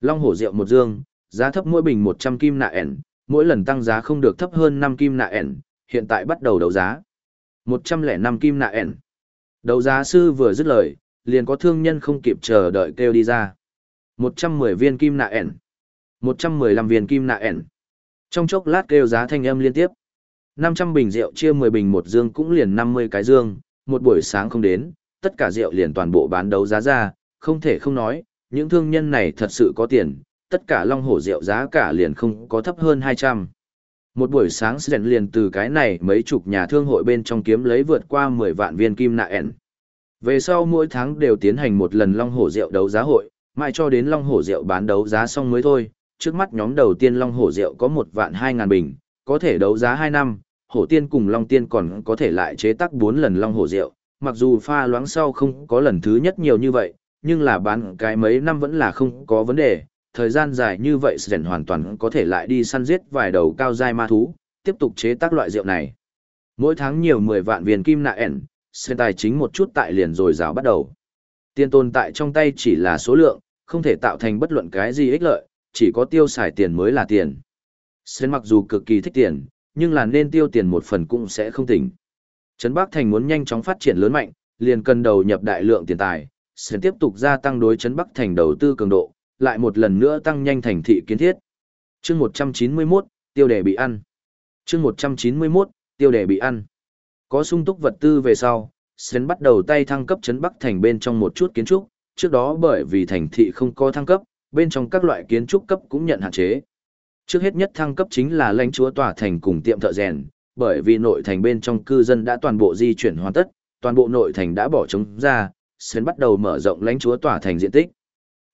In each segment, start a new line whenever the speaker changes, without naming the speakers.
Long hổ rượu một dương, giá thấp mỗi bình 100 kim nạ ẻn, mỗi lần tăng giá không được thấp hơn 5 kim nạ ẻn, hiện tại bắt đầu đấu giá. 105 kim nạ ẻn. Đấu giá sư vừa dứt lời, liền có thương nhân không kịp chờ đợi kêu đi ra. 110 viên kim nạ ẻn. 115 viên kim nạ ẻn. Trong chốc lát kêu giá thanh âm liên tiếp. 500 bình rượu chia 10 bình một dương cũng liền 50 cái dương, một buổi sáng không đến, tất cả rượu liền toàn bộ bán đấu giá ra, không thể không nói, những thương nhân này thật sự có tiền, tất cả long hổ rượu giá cả liền không có thấp hơn 200. Một buổi sáng Sren liền từ cái này mấy chục nhà thương hội bên trong kiếm lấy vượt qua 10 vạn viên kim nạ ẻn. Về sau mỗi tháng đều tiến hành một lần long hổ rượu đấu giá hội, mãi cho đến long hổ rượu bán đấu giá xong mới thôi. Trước mắt nhóm đầu tiên long hổ rượu có một vạn hai ngàn bình, có thể đấu giá 2 năm, hổ tiên cùng long tiên còn có thể lại chế tác 4 lần long hổ rượu. Mặc dù pha loãng sau không có lần thứ nhất nhiều như vậy, nhưng là bán cái mấy năm vẫn là không có vấn đề. Thời gian dài như vậy Sren hoàn toàn có thể lại đi săn giết vài đầu cao giai ma thú, tiếp tục chế tác loại rượu này. Mỗi tháng nhiều 10 vạn viên kim nạ ẻn, Sren tài chính một chút tại liền rồi rào bắt đầu. Tiền tồn tại trong tay chỉ là số lượng, không thể tạo thành bất luận cái gì ích lợi, chỉ có tiêu xài tiền mới là tiền. Sren mặc dù cực kỳ thích tiền, nhưng là nên tiêu tiền một phần cũng sẽ không tỉnh. Trấn Bắc Thành muốn nhanh chóng phát triển lớn mạnh, liền cần đầu nhập đại lượng tiền tài, sẽ tiếp tục gia tăng đối chấn Bắc Thành đầu tư cường độ, lại một lần nữa tăng nhanh thành thị kiến thiết. Chương 191, tiêu đề bị ăn. Chương 191, tiêu đề bị ăn. Có sung túc vật tư về sau, Sến bắt đầu tay thăng cấp chấn Bắc Thành bên trong một chút kiến trúc, trước đó bởi vì thành thị không có thăng cấp, bên trong các loại kiến trúc cấp cũng nhận hạn chế. Trước hết nhất thăng cấp chính là lãnh chúa tòa thành cùng tiệm thợ rèn, bởi vì nội thành bên trong cư dân đã toàn bộ di chuyển hoàn tất, toàn bộ nội thành đã bỏ trống ra, Sến bắt đầu mở rộng lãnh chúa tòa thành diện tích.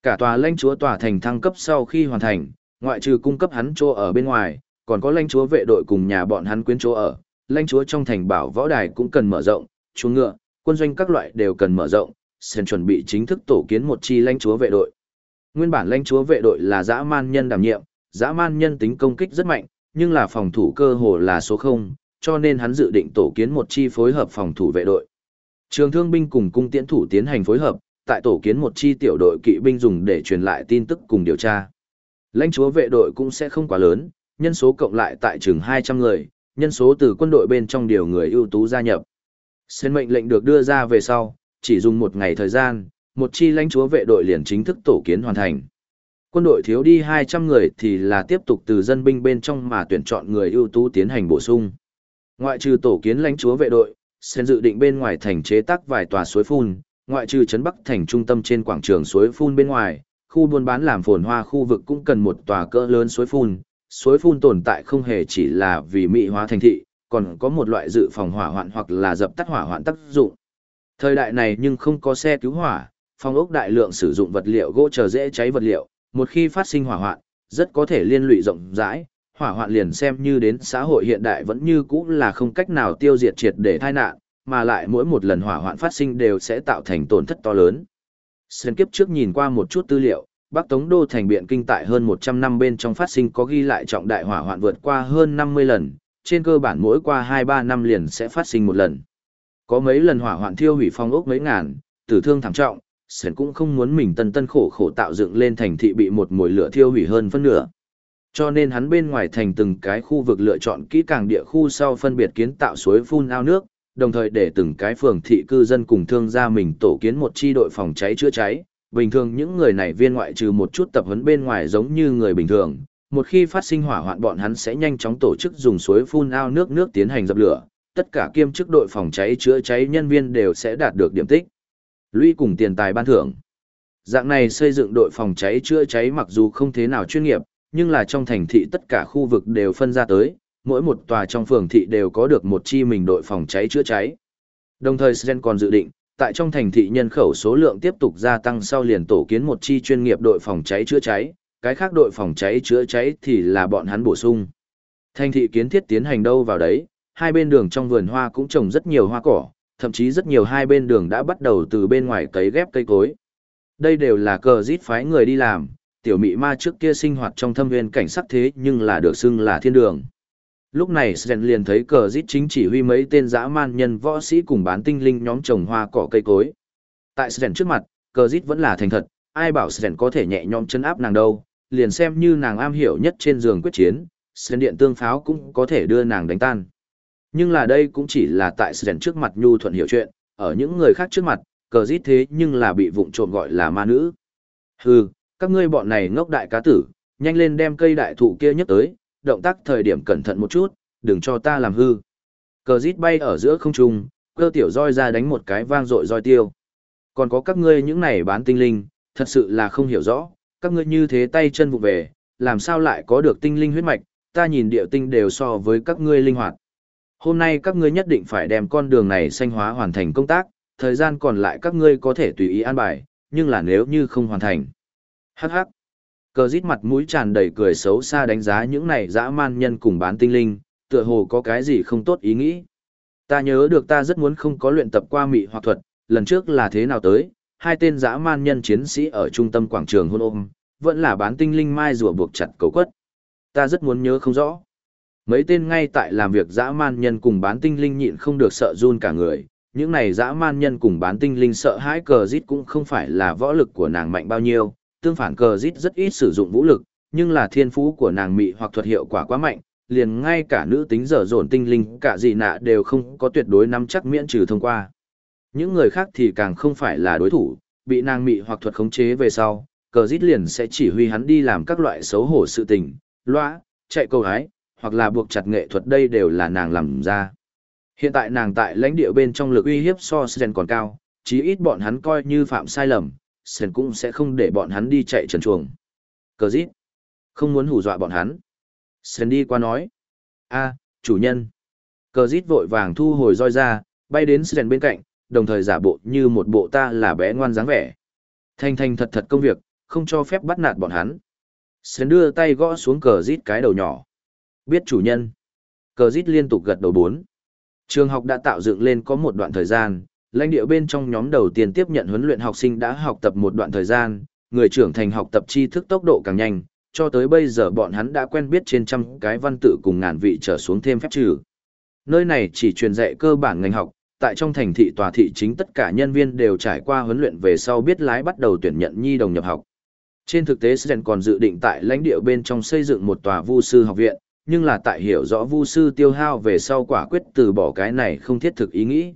Cả tòa lãnh chúa tòa thành thăng cấp sau khi hoàn thành, ngoại trừ cung cấp hắn chỗ ở bên ngoài, còn có lãnh chúa vệ đội cùng nhà bọn hắn quyến chỗ ở, lãnh chúa trong thành bảo võ đài cũng cần mở rộng, chúa ngựa, quân doanh các loại đều cần mở rộng, Sến chuẩn bị chính thức tổ kiến một chi lãnh chúa vệ đội. Nguyên bản lãnh chúa vệ đội là dã man nhân đảm nhiệm, dã man nhân tính công kích rất mạnh, nhưng là phòng thủ cơ hồ là số 0, cho nên hắn dự định tổ kiến một chi phối hợp phòng thủ vệ đội. Trường thương binh cùng cung tiễn thủ tiến hành phối hợp, tại tổ kiến một chi tiểu đội kỵ binh dùng để truyền lại tin tức cùng điều tra. Lãnh chúa vệ đội cũng sẽ không quá lớn, nhân số cộng lại tại chừng 200 người, nhân số từ quân đội bên trong điều người ưu tú gia nhập. Xin mệnh lệnh được đưa ra về sau, chỉ dùng một ngày thời gian, một chi lãnh chúa vệ đội liền chính thức tổ kiến hoàn thành. Quân đội thiếu đi 200 người thì là tiếp tục từ dân binh bên trong mà tuyển chọn người ưu tú tiến hành bổ sung. Ngoại trừ tổ kiến lãnh chúa vệ đội, Sen dự định bên ngoài thành chế tác vài tòa suối phun, ngoại trừ trấn Bắc thành trung tâm trên quảng trường suối phun bên ngoài, khu buôn bán làm phồn hoa khu vực cũng cần một tòa cỡ lớn suối phun. Suối phun tồn tại không hề chỉ là vì mỹ hóa thành thị, còn có một loại dự phòng hỏa hoạn hoặc là dập tắt hỏa hoạn tác dụng. Thời đại này nhưng không có xe cứu hỏa, phòng ốc đại lượng sử dụng vật liệu gỗ chờ dễ cháy vật liệu, một khi phát sinh hỏa hoạn, rất có thể liên lụy rộng rãi, hỏa hoạn liền xem như đến xã hội hiện đại vẫn như cũ là không cách nào tiêu diệt triệt để tai nạn, mà lại mỗi một lần hỏa hoạn phát sinh đều sẽ tạo thành tổn thất to lớn. Sơn kiếp trước nhìn qua một chút tư liệu, Bắc Tống Đô thành biện kinh tại hơn 100 năm bên trong phát sinh có ghi lại trọng đại hỏa hoạn vượt qua hơn 50 lần, trên cơ bản mỗi qua 2-3 năm liền sẽ phát sinh một lần. Có mấy lần hỏa hoạn thiêu hủy phong ốc mấy ngàn, tử thương thảm trọng, Sơn cũng không muốn mình tân tân khổ khổ tạo dựng lên thành thị bị một mùi lửa thiêu hủy hơn phân nửa. Cho nên hắn bên ngoài thành từng cái khu vực lựa chọn kỹ càng địa khu sau phân biệt kiến tạo suối phun ao nước, đồng thời để từng cái phường thị cư dân cùng thương gia mình tổ kiến một chi đội phòng cháy chữa cháy. Bình thường những người này viên ngoại trừ một chút tập huấn bên ngoài giống như người bình thường, một khi phát sinh hỏa hoạn bọn hắn sẽ nhanh chóng tổ chức dùng suối phun ao nước nước tiến hành dập lửa, tất cả kiêm chức đội phòng cháy chữa cháy nhân viên đều sẽ đạt được điểm tích. Lũy cùng tiền tài ban thưởng. Dạng này xây dựng đội phòng cháy chữa cháy mặc dù không thế nào chuyên nghiệp, nhưng là trong thành thị tất cả khu vực đều phân ra tới, mỗi một tòa trong phường thị đều có được một chi mình đội phòng cháy chữa cháy. Đồng thời Sren còn dự định, tại trong thành thị nhân khẩu số lượng tiếp tục gia tăng sau liền tổ kiến một chi chuyên nghiệp đội phòng cháy chữa cháy, cái khác đội phòng cháy chữa cháy thì là bọn hắn bổ sung. Thành thị kiến thiết tiến hành đâu vào đấy, hai bên đường trong vườn hoa cũng trồng rất nhiều hoa cỏ, thậm chí rất nhiều hai bên đường đã bắt đầu từ bên ngoài cấy ghép cây cối. Đây đều là cờ rít phái người đi làm, tiểu mị ma trước kia sinh hoạt trong thâm viên cảnh sắc thế nhưng là được xưng là thiên đường. Lúc này Sren liền thấy cờ giết chính chỉ huy mấy tên dã man nhân võ sĩ cùng bán tinh linh nhóm trồng hoa cỏ cây cối. Tại Sren trước mặt, cờ giết vẫn là thành thật, ai bảo Sren có thể nhẹ nhõm chân áp nàng đâu, liền xem như nàng am hiểu nhất trên giường quyết chiến, Sren điện tương pháo cũng có thể đưa nàng đánh tan. Nhưng là đây cũng chỉ là tại Sren trước mặt nhu thuận hiểu chuyện, ở những người khác trước mặt, cờ dít thế nhưng là bị vụng trộm gọi là ma nữ. Hừ, các ngươi bọn này ngốc đại cá tử, nhanh lên đem cây đại thụ kia nhất tới, động tác thời điểm cẩn thận một chút, đừng cho ta làm hư. Cờ dít bay ở giữa không trung, cơ tiểu roi ra đánh một cái vang dội roi tiêu. Còn có các ngươi những này bán tinh linh, thật sự là không hiểu rõ, các ngươi như thế tay chân vụ về, làm sao lại có được tinh linh huyết mạch, ta nhìn địa tinh đều so với các ngươi linh hoạt. Hôm nay các ngươi nhất định phải đem con đường này xanh hóa hoàn thành công tác, thời gian còn lại các ngươi có thể tùy ý an bài, nhưng là nếu như không hoàn thành. Hắc hắc. Cờ rít mặt mũi tràn đầy cười xấu xa đánh giá những này dã man nhân cùng bán tinh linh, tựa hồ có cái gì không tốt ý nghĩ. Ta nhớ được ta rất muốn không có luyện tập qua mị hoặc thuật, lần trước là thế nào tới, hai tên dã man nhân chiến sĩ ở trung tâm quảng trường hôn ôm, vẫn là bán tinh linh mai rùa buộc chặt cầu quất. Ta rất muốn nhớ không rõ. Mấy tên ngay tại làm việc dã man nhân cùng bán tinh linh nhịn không được sợ run cả người, những này dã man nhân cùng bán tinh linh sợ hãi cờ rít cũng không phải là võ lực của nàng mạnh bao nhiêu, tương phản cờ Dít rất ít sử dụng vũ lực, nhưng là thiên phú của nàng mị hoặc thuật hiệu quả quá mạnh, liền ngay cả nữ tính dở dồn tinh linh cả gì nạ đều không có tuyệt đối nắm chắc miễn trừ thông qua. Những người khác thì càng không phải là đối thủ, bị nàng mị hoặc thuật khống chế về sau, cờ Dít liền sẽ chỉ huy hắn đi làm các loại xấu hổ sự tình, loa, chạy câu hái, hoặc là buộc chặt nghệ thuật đây đều là nàng làm ra. Hiện tại nàng tại lãnh địa bên trong lực uy hiếp so Sren còn cao, chí ít bọn hắn coi như phạm sai lầm, Sơn cũng sẽ không để bọn hắn đi chạy trần chuồng. Cờ dít, không muốn hù dọa bọn hắn. Sơn đi qua nói, a chủ nhân. Cờ dít vội vàng thu hồi roi ra, bay đến Sơn bên cạnh, đồng thời giả bộ như một bộ ta là bé ngoan dáng vẻ. Thanh thanh thật thật công việc, không cho phép bắt nạt bọn hắn. Sơn đưa tay gõ xuống cờ dít cái đầu nhỏ. Biết chủ nhân. Cờ dít liên tục gật đầu bốn. Trường học đã tạo dựng lên có một đoạn thời gian, lãnh địa bên trong nhóm đầu tiên tiếp nhận huấn luyện học sinh đã học tập một đoạn thời gian, người trưởng thành học tập tri thức tốc độ càng nhanh, cho tới bây giờ bọn hắn đã quen biết trên trăm cái văn tự cùng ngàn vị trở xuống thêm phép trừ. Nơi này chỉ truyền dạy cơ bản ngành học, tại trong thành thị tòa thị chính tất cả nhân viên đều trải qua huấn luyện về sau biết lái bắt đầu tuyển nhận nhi đồng nhập học. Trên thực tế Sren còn dự định tại lãnh địa bên trong xây dựng một tòa vu sư học viện, nhưng là tại hiểu rõ vu sư tiêu hao về sau quả quyết từ bỏ cái này không thiết thực ý nghĩ.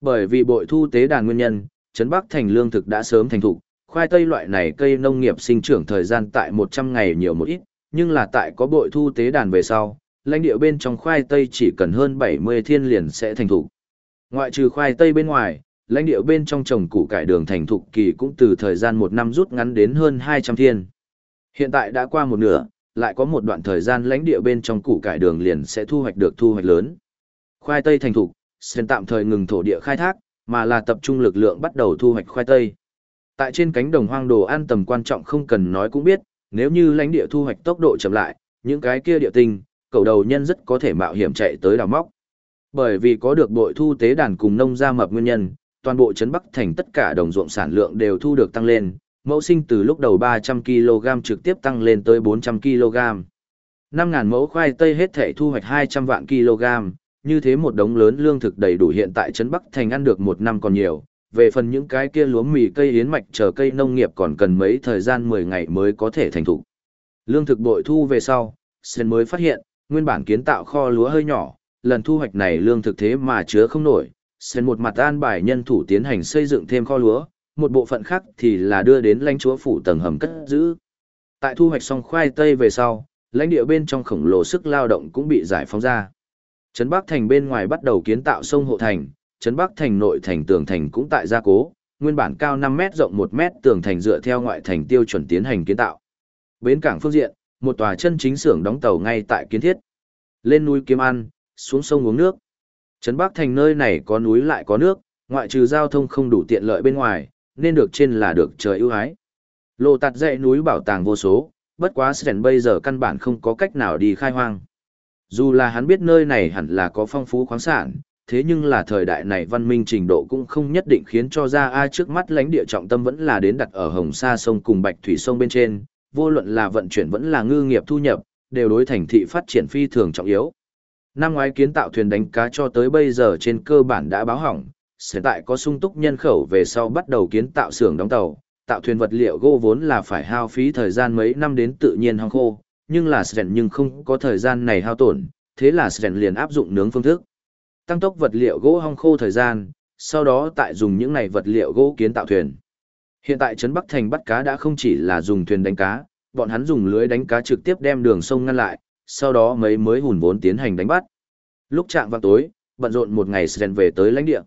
Bởi vì bội thu tế đàn nguyên nhân, Trấn Bắc thành lương thực đã sớm thành thục, khoai tây loại này cây nông nghiệp sinh trưởng thời gian tại 100 ngày nhiều một ít, nhưng là tại có bội thu tế đàn về sau, lãnh địa bên trong khoai tây chỉ cần hơn 70 thiên liền sẽ thành thục. Ngoại trừ khoai tây bên ngoài, lãnh địa bên trong trồng củ cải đường thành thục kỳ cũng từ thời gian một năm rút ngắn đến hơn 200 thiên. Hiện tại đã qua một nửa, lại có một đoạn thời gian lãnh địa bên trong củ cải đường liền sẽ thu hoạch được thu hoạch lớn. Khoai tây thành thục, sen tạm thời ngừng thổ địa khai thác, mà là tập trung lực lượng bắt đầu thu hoạch khoai tây. Tại trên cánh đồng hoang đồ ăn tầm quan trọng không cần nói cũng biết, nếu như lãnh địa thu hoạch tốc độ chậm lại, những cái kia địa tinh, cầu đầu nhân rất có thể mạo hiểm chạy tới đào móc. Bởi vì có được bội thu tế đàn cùng nông gia mập nguyên nhân, toàn bộ trấn Bắc thành tất cả đồng ruộng sản lượng đều thu được tăng lên, mẫu sinh từ lúc đầu 300 kg trực tiếp tăng lên tới 400 kg. 5.000 mẫu khoai tây hết thể thu hoạch 200 vạn kg, như thế một đống lớn lương thực đầy đủ hiện tại Trấn Bắc Thành ăn được một năm còn nhiều. Về phần những cái kia lúa mì cây yến mạch chờ cây nông nghiệp còn cần mấy thời gian 10 ngày mới có thể thành thủ. Lương thực bội thu về sau, sơn mới phát hiện, nguyên bản kiến tạo kho lúa hơi nhỏ, lần thu hoạch này lương thực thế mà chứa không nổi. sơn một mặt an bài nhân thủ tiến hành xây dựng thêm kho lúa, một bộ phận khác thì là đưa đến lãnh chúa phủ tầng hầm cất giữ. Tại thu hoạch xong khoai tây về sau, lãnh địa bên trong khổng lồ sức lao động cũng bị giải phóng ra. Trấn Bắc thành bên ngoài bắt đầu kiến tạo sông hộ thành, trấn Bắc thành nội thành tường thành cũng tại gia cố, nguyên bản cao 5 mét rộng 1 mét tường thành dựa theo ngoại thành tiêu chuẩn tiến hành kiến tạo. Bến cảng phương diện, một tòa chân chính xưởng đóng tàu ngay tại kiến thiết. Lên núi kiếm ăn, xuống sông uống nước. Trấn Bắc thành nơi này có núi lại có nước, ngoại trừ giao thông không đủ tiện lợi bên ngoài, nên được trên là được trời ưu ái. Lộ tạt dãy núi bảo tàng vô số, bất quá Sren bây giờ căn bản không có cách nào đi khai hoang. Dù là hắn biết nơi này hẳn là có phong phú khoáng sản, thế nhưng là thời đại này văn minh trình độ cũng không nhất định khiến cho ra ai trước mắt lãnh địa trọng tâm vẫn là đến đặt ở Hồng Sa sông cùng Bạch Thủy sông bên trên, vô luận là vận chuyển vẫn là ngư nghiệp thu nhập, đều đối thành thị phát triển phi thường trọng yếu. Năm ngoái kiến tạo thuyền đánh cá cho tới bây giờ trên cơ bản đã báo hỏng, hiện tại có sung túc nhân khẩu về sau bắt đầu kiến tạo xưởng đóng tàu, tạo thuyền vật liệu gỗ vốn là phải hao phí thời gian mấy năm đến tự nhiên hong khô, nhưng là Sren nhưng không có thời gian này hao tổn, thế là Sren liền áp dụng nướng phương thức. Tăng tốc vật liệu gỗ hong khô thời gian, sau đó tại dùng những này vật liệu gỗ kiến tạo thuyền. Hiện tại Trấn Bắc Thành bắt cá đã không chỉ là dùng thuyền đánh cá, bọn hắn dùng lưới đánh cá trực tiếp đem đường sông ngăn lại, sau đó mấy mới hùn vốn tiến hành đánh bắt. Lúc trạng vào tối, bận rộn một ngày Sren về tới lãnh địa.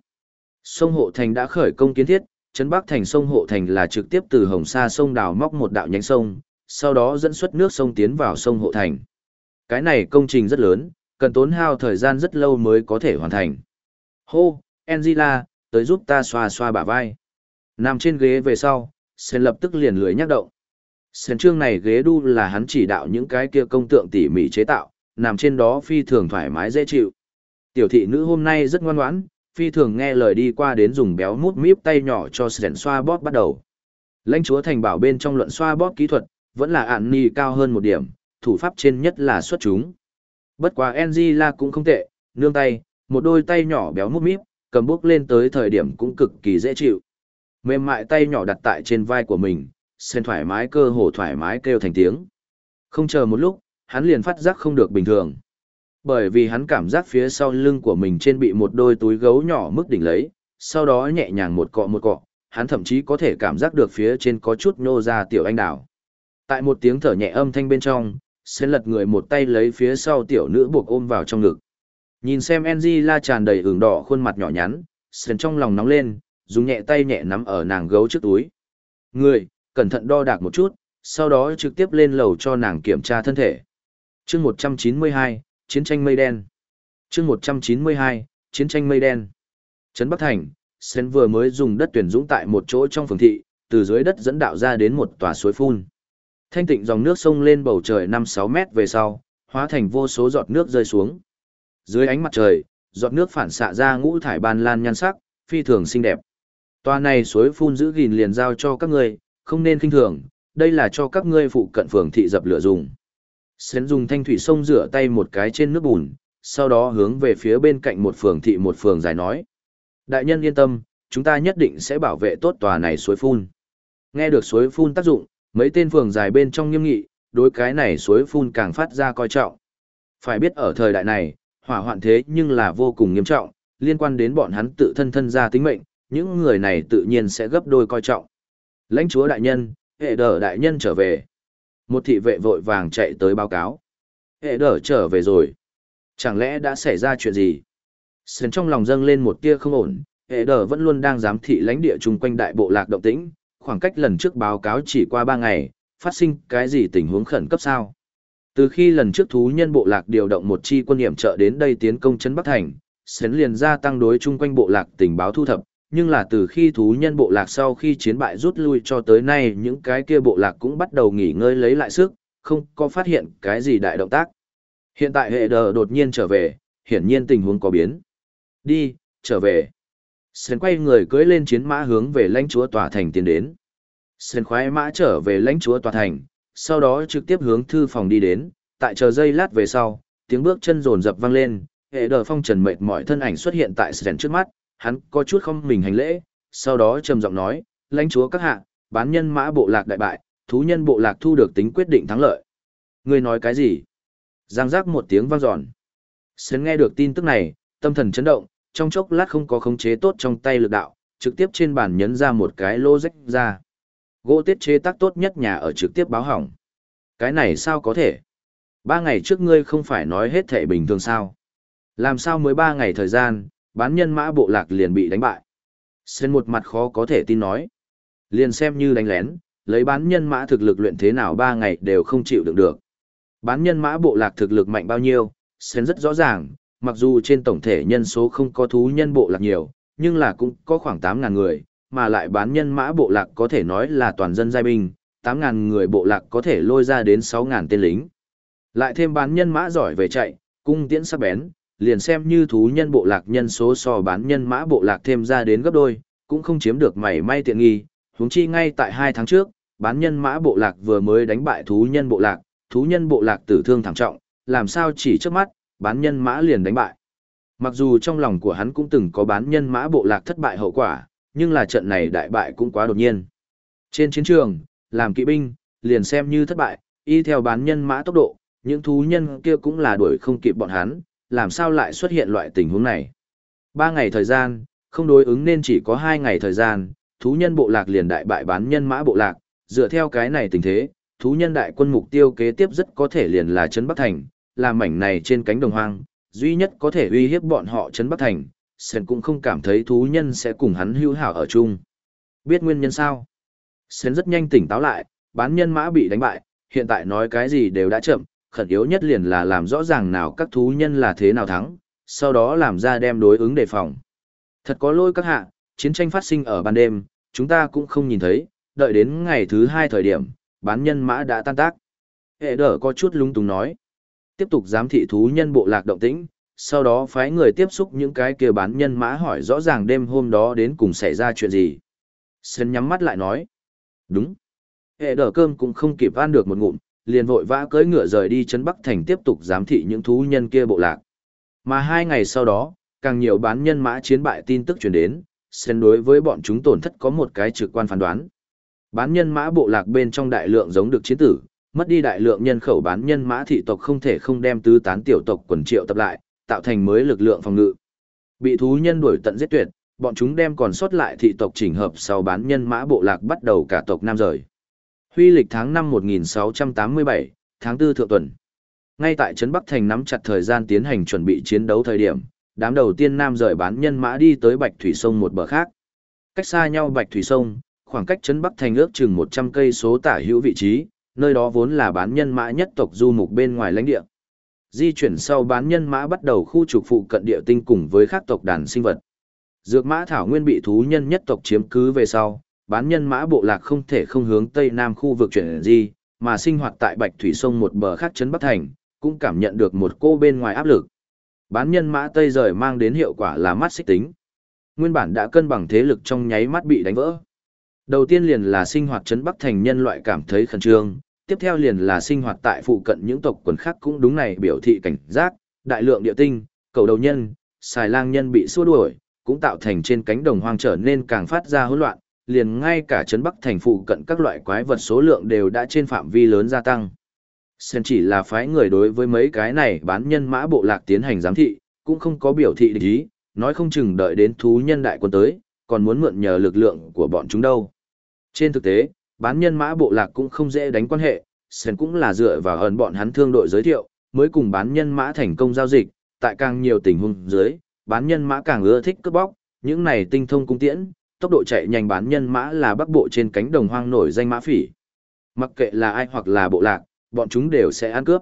Sông Hộ Thành đã khởi công kiến thiết, Trấn Bắc Thành sông Hộ Thành là trực tiếp từ Hồng Sa sông đào móc một đạo nhánh sông, sau đó dẫn xuất nước sông tiến vào sông Hộ Thành. Cái này công trình rất lớn, cần tốn hao thời gian rất lâu mới có thể hoàn thành. Hô, Angela, tới giúp ta xoa xoa bả vai. Nằm trên ghế về sau, Sen lập tức liền lưới nhắc động. Sen trương này ghế đu là hắn chỉ đạo những cái kia công tượng tỉ mỉ chế tạo, nằm trên đó phi thường thoải mái dễ chịu. Tiểu thị nữ hôm nay rất ngoan ngoãn, phi thường nghe lời đi qua đến dùng béo mút míp tay nhỏ cho Sen xoa bóp bắt đầu. Lãnh chúa thành bảo bên trong luận xoa bóp kỹ thuật, vẫn là ạn ni cao hơn một điểm, thủ pháp trên nhất là xuất chúng. Bất quá Angela cũng không tệ, nương tay, một đôi tay nhỏ béo mút míp, cầm bước lên tới thời điểm cũng cực kỳ dễ chịu. Mềm mại tay nhỏ đặt tại trên vai của mình, sen thoải mái cơ hồ thoải mái kêu thành tiếng. Không chờ một lúc, hắn liền phát giác không được bình thường. Bởi vì hắn cảm giác phía sau lưng của mình trên bị một đôi túi gấu nhỏ mức đỉnh lấy, sau đó nhẹ nhàng một cọ một cọ, hắn thậm chí có thể cảm giác được phía trên có chút nhô ra tiểu anh đào. Tại một tiếng thở nhẹ âm thanh bên trong, sen lật người một tay lấy phía sau tiểu nữ buộc ôm vào trong ngực. Nhìn xem Angela tràn đầy ửng đỏ khuôn mặt nhỏ nhắn, sen trong lòng nóng lên, dùng nhẹ tay nhẹ nắm ở nàng gấu trước túi. Người, cẩn thận đo đạc một chút, sau đó trực tiếp lên lầu cho nàng kiểm tra thân thể. chương 192, Chiến tranh mây đen. chương 192, Chiến tranh mây đen. Trấn Bắc Thành, Sen vừa mới dùng đất tuyển dũng tại một chỗ trong phường thị, từ dưới đất dẫn đạo ra đến một tòa suối phun. Thanh tịnh dòng nước sông lên bầu trời 5-6 mét về sau, hóa thành vô số giọt nước rơi xuống. Dưới ánh mặt trời, giọt nước phản xạ ra ngũ thải ban lan nhan sắc, phi thường xinh đẹp. Toa này suối phun giữ gìn liền giao cho các ngươi, không nên kinh thường, đây là cho các ngươi phụ cận phường thị dập lửa dùng. Sến dùng thanh thủy sông rửa tay một cái trên nước bùn, sau đó hướng về phía bên cạnh một phường thị một phường dài nói. Đại nhân yên tâm, chúng ta nhất định sẽ bảo vệ tốt tòa này suối phun. Nghe được suối phun tác dụng, mấy tên phường dài bên trong nghiêm nghị, đối cái này suối phun càng phát ra coi trọng. Phải biết ở thời đại này, hỏa hoạn thế nhưng là vô cùng nghiêm trọng, liên quan đến bọn hắn tự thân thân ra tính mệnh, những người này tự nhiên sẽ gấp đôi coi trọng. Lãnh chúa đại nhân, hệ đờ đại nhân trở về. Một thị vệ vội vàng chạy tới báo cáo. Hệ đờ trở về rồi. Chẳng lẽ đã xảy ra chuyện gì? Sến trong lòng dâng lên một tia không ổn, hệ đờ vẫn luôn đang giám thị lãnh địa chung quanh đại bộ lạc động tĩnh, khoảng cách lần trước báo cáo chỉ qua ba ngày, phát sinh cái gì tình huống khẩn cấp sao? Từ khi lần trước thú nhân bộ lạc điều động một chi quân hiểm trợ đến đây tiến công trấn Bắc Thành, Sến liền gia tăng đối chung quanh bộ lạc tình báo thu thập, nhưng là từ khi thú nhân bộ lạc sau khi chiến bại rút lui cho tới nay những cái kia bộ lạc cũng bắt đầu nghỉ ngơi lấy lại sức, không có phát hiện cái gì đại động tác. Hiện tại hệ đờ đột nhiên trở về, hiển nhiên tình huống có biến. Đi, trở về. Sơn quay người cưỡi lên chiến mã hướng về lãnh chúa tòa thành tiến đến. Sơn khoái mã trở về lãnh chúa tòa thành, sau đó trực tiếp hướng thư phòng đi đến, tại chờ giây lát về sau, tiếng bước chân rồn rập vang lên, hệ đờ phong trần mệt mỏi thân ảnh xuất hiện tại Sến trước mắt, hắn có chút không mình hành lễ, sau đó trầm giọng nói, lãnh chúa các hạ, bán nhân mã bộ lạc đại bại, thú nhân bộ lạc thu được tính quyết định thắng lợi. Ngươi nói cái gì? Giang giác một tiếng vang dọn. Sơn nghe được tin tức này, tâm thần chấn động, trong chốc lát không có khống chế tốt trong tay lực đạo, trực tiếp trên bàn nhấn ra một cái lô rách ra. Gỗ tiết chế tác tốt nhất nhà ở trực tiếp báo hỏng. Cái này sao có thể? Ba ngày trước ngươi không phải nói hết thể bình thường sao? Làm sao mới ba ngày thời gian, bán nhân mã bộ lạc liền bị đánh bại. Sen một mặt khó có thể tin nói. Liền xem như đánh lén, lấy bán nhân mã thực lực luyện thế nào ba ngày đều không chịu được được. Bán nhân mã bộ lạc thực lực mạnh bao nhiêu, Sen rất rõ ràng, mặc dù trên tổng thể nhân số không có thú nhân bộ lạc nhiều, nhưng là cũng có khoảng 8.000 người, mà lại bán nhân mã bộ lạc có thể nói là toàn dân giai binh, 8.000 người bộ lạc có thể lôi ra đến 6.000 tên lính. Lại thêm bán nhân mã giỏi về chạy, cung tiễn sắc bén, liền xem như thú nhân bộ lạc nhân số so bán nhân mã bộ lạc thêm ra đến gấp đôi, cũng không chiếm được mảy may tiện nghi, huống chi ngay tại hai tháng trước, bán nhân mã bộ lạc vừa mới đánh bại thú nhân bộ lạc, thú nhân bộ lạc tử thương thảm trọng, làm sao chỉ trước mắt, bán nhân mã liền đánh bại. Mặc dù trong lòng của hắn cũng từng có bán nhân mã bộ lạc thất bại hậu quả, nhưng là trận này đại bại cũng quá đột nhiên. Trên chiến trường, làm kỵ binh, liền xem như thất bại, y theo bán nhân mã tốc độ, những thú nhân kia cũng là đuổi không kịp bọn hắn, làm sao lại xuất hiện loại tình huống này. Ba ngày thời gian, không đối ứng nên chỉ có hai ngày thời gian, thú nhân bộ lạc liền đại bại bán nhân mã bộ lạc, dựa theo cái này tình thế, thú nhân đại quân mục tiêu kế tiếp rất có thể liền là Trấn Bắc Thành, là mảnh này trên cánh đồng hoang, duy nhất có thể uy hiếp bọn họ Trấn Bắc Thành, Sen cũng không cảm thấy thú nhân sẽ cùng hắn hữu hảo ở chung. Biết nguyên nhân sao? Sen rất nhanh tỉnh táo lại, bán nhân mã bị đánh bại, hiện tại nói cái gì đều đã chậm, khẩn yếu nhất liền là làm rõ ràng nào các thú nhân là thế nào thắng, sau đó làm ra đem đối ứng đề phòng. Thật có lỗi các hạ, chiến tranh phát sinh ở ban đêm, chúng ta cũng không nhìn thấy, đợi đến ngày thứ hai thời điểm, bán nhân mã đã tan tác. Hệ đỡ có chút lung túng nói. Tiếp tục giám thị thú nhân bộ lạc động tĩnh, sau đó phái người tiếp xúc những cái kia bán nhân mã hỏi rõ ràng đêm hôm đó đến cùng xảy ra chuyện gì. Sơn nhắm mắt lại nói. Đúng. Hệ đỡ cơm cũng không kịp ăn được một ngụm, liền vội vã cưỡi ngựa rời đi chân Bắc Thành tiếp tục giám thị những thú nhân kia bộ lạc. Mà hai ngày sau đó, càng nhiều bán nhân mã chiến bại tin tức truyền đến, Sơn đối với bọn chúng tổn thất có một cái trực quan phán đoán. Bán nhân mã bộ lạc bên trong đại lượng giống được chiến tử, mất đi đại lượng nhân khẩu bán nhân mã thị tộc không thể không đem tứ tán tiểu tộc quần triệu tập lại, tạo thành mới lực lượng phòng ngự. Bị thú nhân đuổi tận giết tuyệt, bọn chúng đem còn sót lại thị tộc chỉnh hợp sau bán nhân mã bộ lạc bắt đầu cả tộc nam rời. Huy lịch tháng năm 1687, tháng 4 thượng tuần. Ngay tại trấn Bắc Thành nắm chặt thời gian tiến hành chuẩn bị chiến đấu thời điểm, đám đầu tiên nam rời bán nhân mã đi tới Bạch Thủy Sông một bờ khác. Cách xa nhau Bạch Thủy Sông, khoảng cách trấn Bắc Thành ước chừng 100 cây số tả hữu vị trí, nơi đó vốn là bán nhân mã nhất tộc du mục bên ngoài lãnh địa. Di chuyển sau bán nhân mã bắt đầu khu trục phụ cận địa tinh cùng với các tộc đàn sinh vật. Dược mã thảo nguyên bị thú nhân nhất tộc chiếm cứ về sau, bán nhân mã bộ lạc không thể không hướng tây nam khu vực chuyển di, mà sinh hoạt tại Bạch Thủy sông một bờ khác trấn Bắc Thành, cũng cảm nhận được một cô bên ngoài áp lực. Bán nhân mã tây rời mang đến hiệu quả là mắt xích tính. Nguyên bản đã cân bằng thế lực trong nháy mắt bị đánh vỡ. Đầu tiên liền là sinh hoạt trấn Bắc Thành nhân loại cảm thấy khẩn trương, tiếp theo liền là sinh hoạt tại phụ cận những tộc quần khác cũng đúng này biểu thị cảnh giác, đại lượng địa tinh, cầu đầu nhân, xài lang nhân bị xua đuổi, cũng tạo thành trên cánh đồng hoang trở nên càng phát ra hỗn loạn, liền ngay cả trấn Bắc thành phụ cận các loại quái vật số lượng đều đã trên phạm vi lớn gia tăng. Sen chỉ là phái người đối với mấy cái này bán nhân mã bộ lạc tiến hành giám thị, cũng không có biểu thị địch ý, nói không chừng đợi đến thú nhân đại quân tới, còn muốn mượn nhờ lực lượng của bọn chúng đâu. Trên thực tế, bán nhân mã bộ lạc cũng không dễ đánh quan hệ, Sen cũng là dựa vào ẩn bọn hắn thương đội giới thiệu, mới cùng bán nhân mã thành công giao dịch, tại càng nhiều tình huống dưới, bán nhân mã càng ưa thích cướp bóc, những này tinh thông cung tiễn, tốc độ chạy nhanh bán nhân mã là bắc bộ trên cánh đồng hoang nổi danh mã phỉ. Mặc kệ là ai hoặc là bộ lạc, bọn chúng đều sẽ ăn cướp.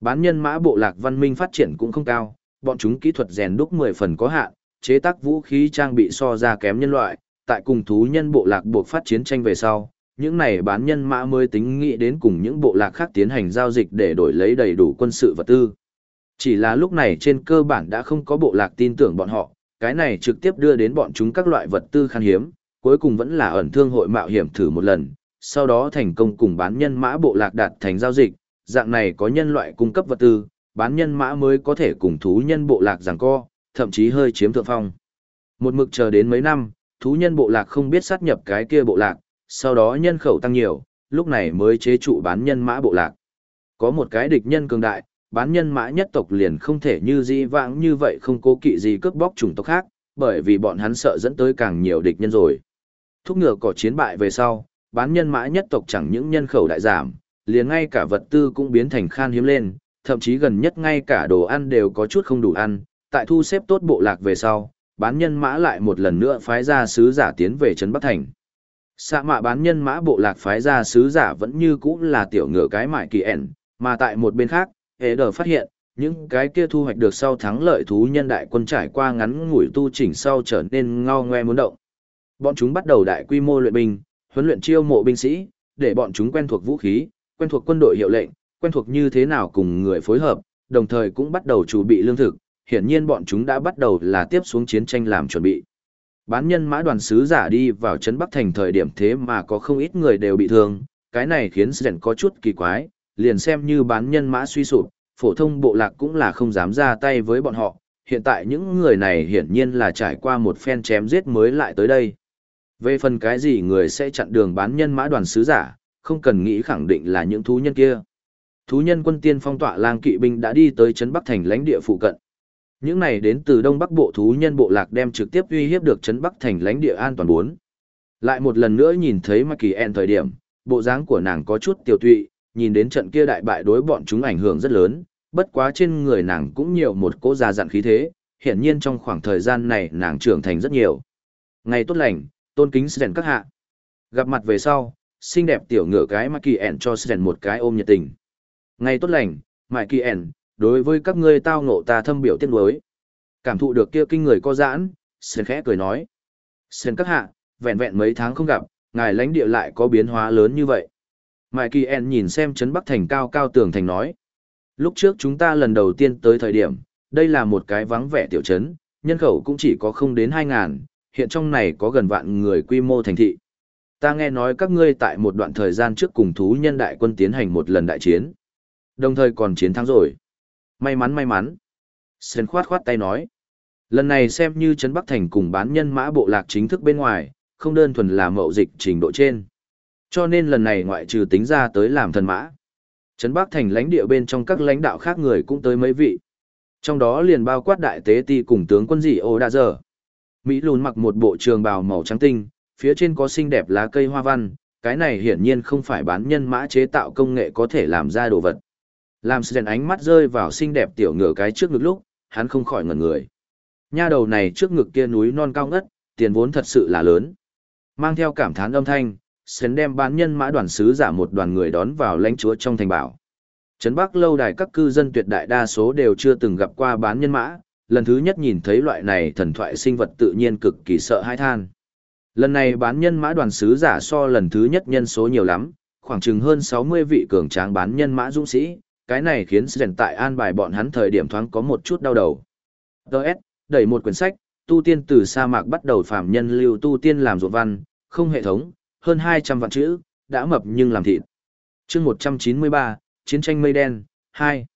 Bán nhân mã bộ lạc văn minh phát triển cũng không cao, bọn chúng kỹ thuật rèn đúc 10 phần có hạn, chế tác vũ khí trang bị so ra kém nhân loại, tại cùng thú nhân bộ lạc buộc phát chiến tranh về sau, những này bán nhân mã mới tính nghĩ đến cùng những bộ lạc khác tiến hành giao dịch để đổi lấy đầy đủ quân sự vật tư. Chỉ là lúc này trên cơ bản đã không có bộ lạc tin tưởng bọn họ, cái này trực tiếp đưa đến bọn chúng các loại vật tư khan hiếm, cuối cùng vẫn là ẩn thương hội mạo hiểm thử một lần, sau đó thành công cùng bán nhân mã bộ lạc đạt thành giao dịch, dạng này có nhân loại cung cấp vật tư, bán nhân mã mới có thể cùng thú nhân bộ lạc giằng co, thậm chí hơi chiếm thượng phong. Một mực chờ đến mấy năm, thú nhân bộ lạc không biết sát nhập cái kia bộ lạc, sau đó nhân khẩu tăng nhiều, lúc này mới chế trụ bán nhân mã bộ lạc. Có một cái địch nhân cường đại, bán nhân mã nhất tộc liền không thể như di vãng như vậy không cố kỵ gì cướp bóc chủng tộc khác, bởi vì bọn hắn sợ dẫn tới càng nhiều địch nhân rồi. Thúc ngựa cỏ chiến bại về sau, bán nhân mã nhất tộc chẳng những nhân khẩu đại giảm, liền ngay cả vật tư cũng biến thành khan hiếm lên, thậm chí gần nhất ngay cả đồ ăn đều có chút không đủ ăn, tại thu xếp tốt bộ lạc về sau, bán nhân mã lại một lần nữa phái ra sứ giả tiến về trấn Bắc Thành. Sạ mạ bán nhân mã bộ lạc phái ra sứ giả vẫn như cũ là tiểu ngựa cái mại kỳ ẻn, mà tại một bên khác, hệ đờ phát hiện, những cái kia thu hoạch được sau thắng lợi thú nhân đại quân trải qua ngắn ngủi tu chỉnh sau trở nên ngao ngoe muốn động. Bọn chúng bắt đầu đại quy mô luyện binh, huấn luyện chiêu mộ binh sĩ, để bọn chúng quen thuộc vũ khí, quen thuộc quân đội hiệu lệnh, quen thuộc như thế nào cùng người phối hợp, đồng thời cũng bắt đầu chuẩn bị lương thực, hiển nhiên bọn chúng đã bắt đầu là tiếp xuống chiến tranh làm chuẩn bị. Bán nhân mã đoàn sứ giả đi vào trấn Bắc Thành thời điểm thế mà có không ít người đều bị thương, cái này khiến Sren có chút kỳ quái, liền xem như bán nhân mã suy sụp, phổ thông bộ lạc cũng là không dám ra tay với bọn họ, hiện tại những người này hiển nhiên là trải qua một phen chém giết mới lại tới đây. Về phần cái gì người sẽ chặn đường bán nhân mã đoàn sứ giả, không cần nghĩ khẳng định là những thú nhân kia. Thú nhân quân tiên phong tọa lang kỵ binh đã đi tới trấn Bắc thành lãnh địa phụ cận. Những này đến từ Đông Bắc bộ thú nhân bộ lạc đem trực tiếp uy hiếp được trấn Bắc thành lãnh địa an toàn bốn. Lại một lần nữa nhìn thấy ma Kỳ En thời điểm, bộ dáng của nàng có chút tiêu tụy, nhìn đến trận kia đại bại đối bọn chúng ảnh hưởng rất lớn, bất quá trên người nàng cũng nhiều một cỗ già dặn khí thế, hiển nhiên trong khoảng thời gian này nàng trưởng thành rất nhiều. Ngày tốt lành, tôn kính Sren các hạ. Gặp mặt về sau, xinh đẹp tiểu ngựa cái ma Kỳ En cho Sren một cái ôm nhiệt tình. Ngày tốt lành, Mạc Kỳ En, đối với các ngươi tao ngộ ta thâm biểu tiếc nuối. Cảm thụ được kia kinh người co giãn, Sơn khẽ cười nói. Sơn các hạ, vẹn vẹn mấy tháng không gặp, ngài lãnh địa lại có biến hóa lớn như vậy. Mai Kỳ En nhìn xem trấn Bắc Thành cao cao tường thành nói. Lúc trước chúng ta lần đầu tiên tới thời điểm, đây là một cái vắng vẻ tiểu trấn, nhân khẩu cũng chỉ có không đến 2.000, hiện trong này có gần vạn người quy mô thành thị. Ta nghe nói các ngươi tại một đoạn thời gian trước cùng thú nhân đại quân tiến hành một lần đại chiến. Đồng thời còn chiến thắng rồi. May mắn may mắn. Sơn khoát khoát tay nói. Lần này xem như Trấn Bắc Thành cùng bán nhân mã bộ lạc chính thức bên ngoài, không đơn thuần là mậu dịch trình độ trên. Cho nên lần này ngoại trừ tính ra tới làm thần mã. Trấn Bắc thành lãnh địa bên trong các lãnh đạo khác người cũng tới mấy vị. Trong đó liền bao quát đại tế ti cùng tướng quân dị ô đa giờ. Mỹ lùn mặc một bộ trường bào màu trắng tinh, phía trên có xinh đẹp lá cây hoa văn, cái này hiển nhiên không phải bán nhân mã chế tạo công nghệ có thể làm ra đồ vật. Làm sren ánh mắt rơi vào xinh đẹp tiểu ngựa cái trước ngực lúc, hắn không khỏi ngẩn người. Nha đầu này trước ngực kia núi non cao ngất, tiền vốn thật sự là lớn. Mang theo cảm thán âm thanh, Sến đem bán nhân mã đoàn sứ giả một đoàn người đón vào lãnh chúa trong thành bảo. Trấn Bắc lâu đài các cư dân tuyệt đại đa số đều chưa từng gặp qua bán nhân mã, lần thứ nhất nhìn thấy loại này thần thoại sinh vật tự nhiên cực kỳ sợ hãi than. Lần này bán nhân mã đoàn sứ giả so lần thứ nhất nhân số nhiều lắm, khoảng chừng hơn 60 vị cường tráng bán nhân mã dũng sĩ, cái này khiến Sren tại an bài bọn hắn thời điểm thoáng có một chút đau đầu. Đợt, đẩy một quyển sách, tu tiên từ sa mạc bắt đầu phạm nhân lưu tu tiên làm ruộng văn, không hệ thống, hơn 200 vạn chữ, đã mập nhưng làm thịt. chương 193, Chiến tranh mây đen, 2.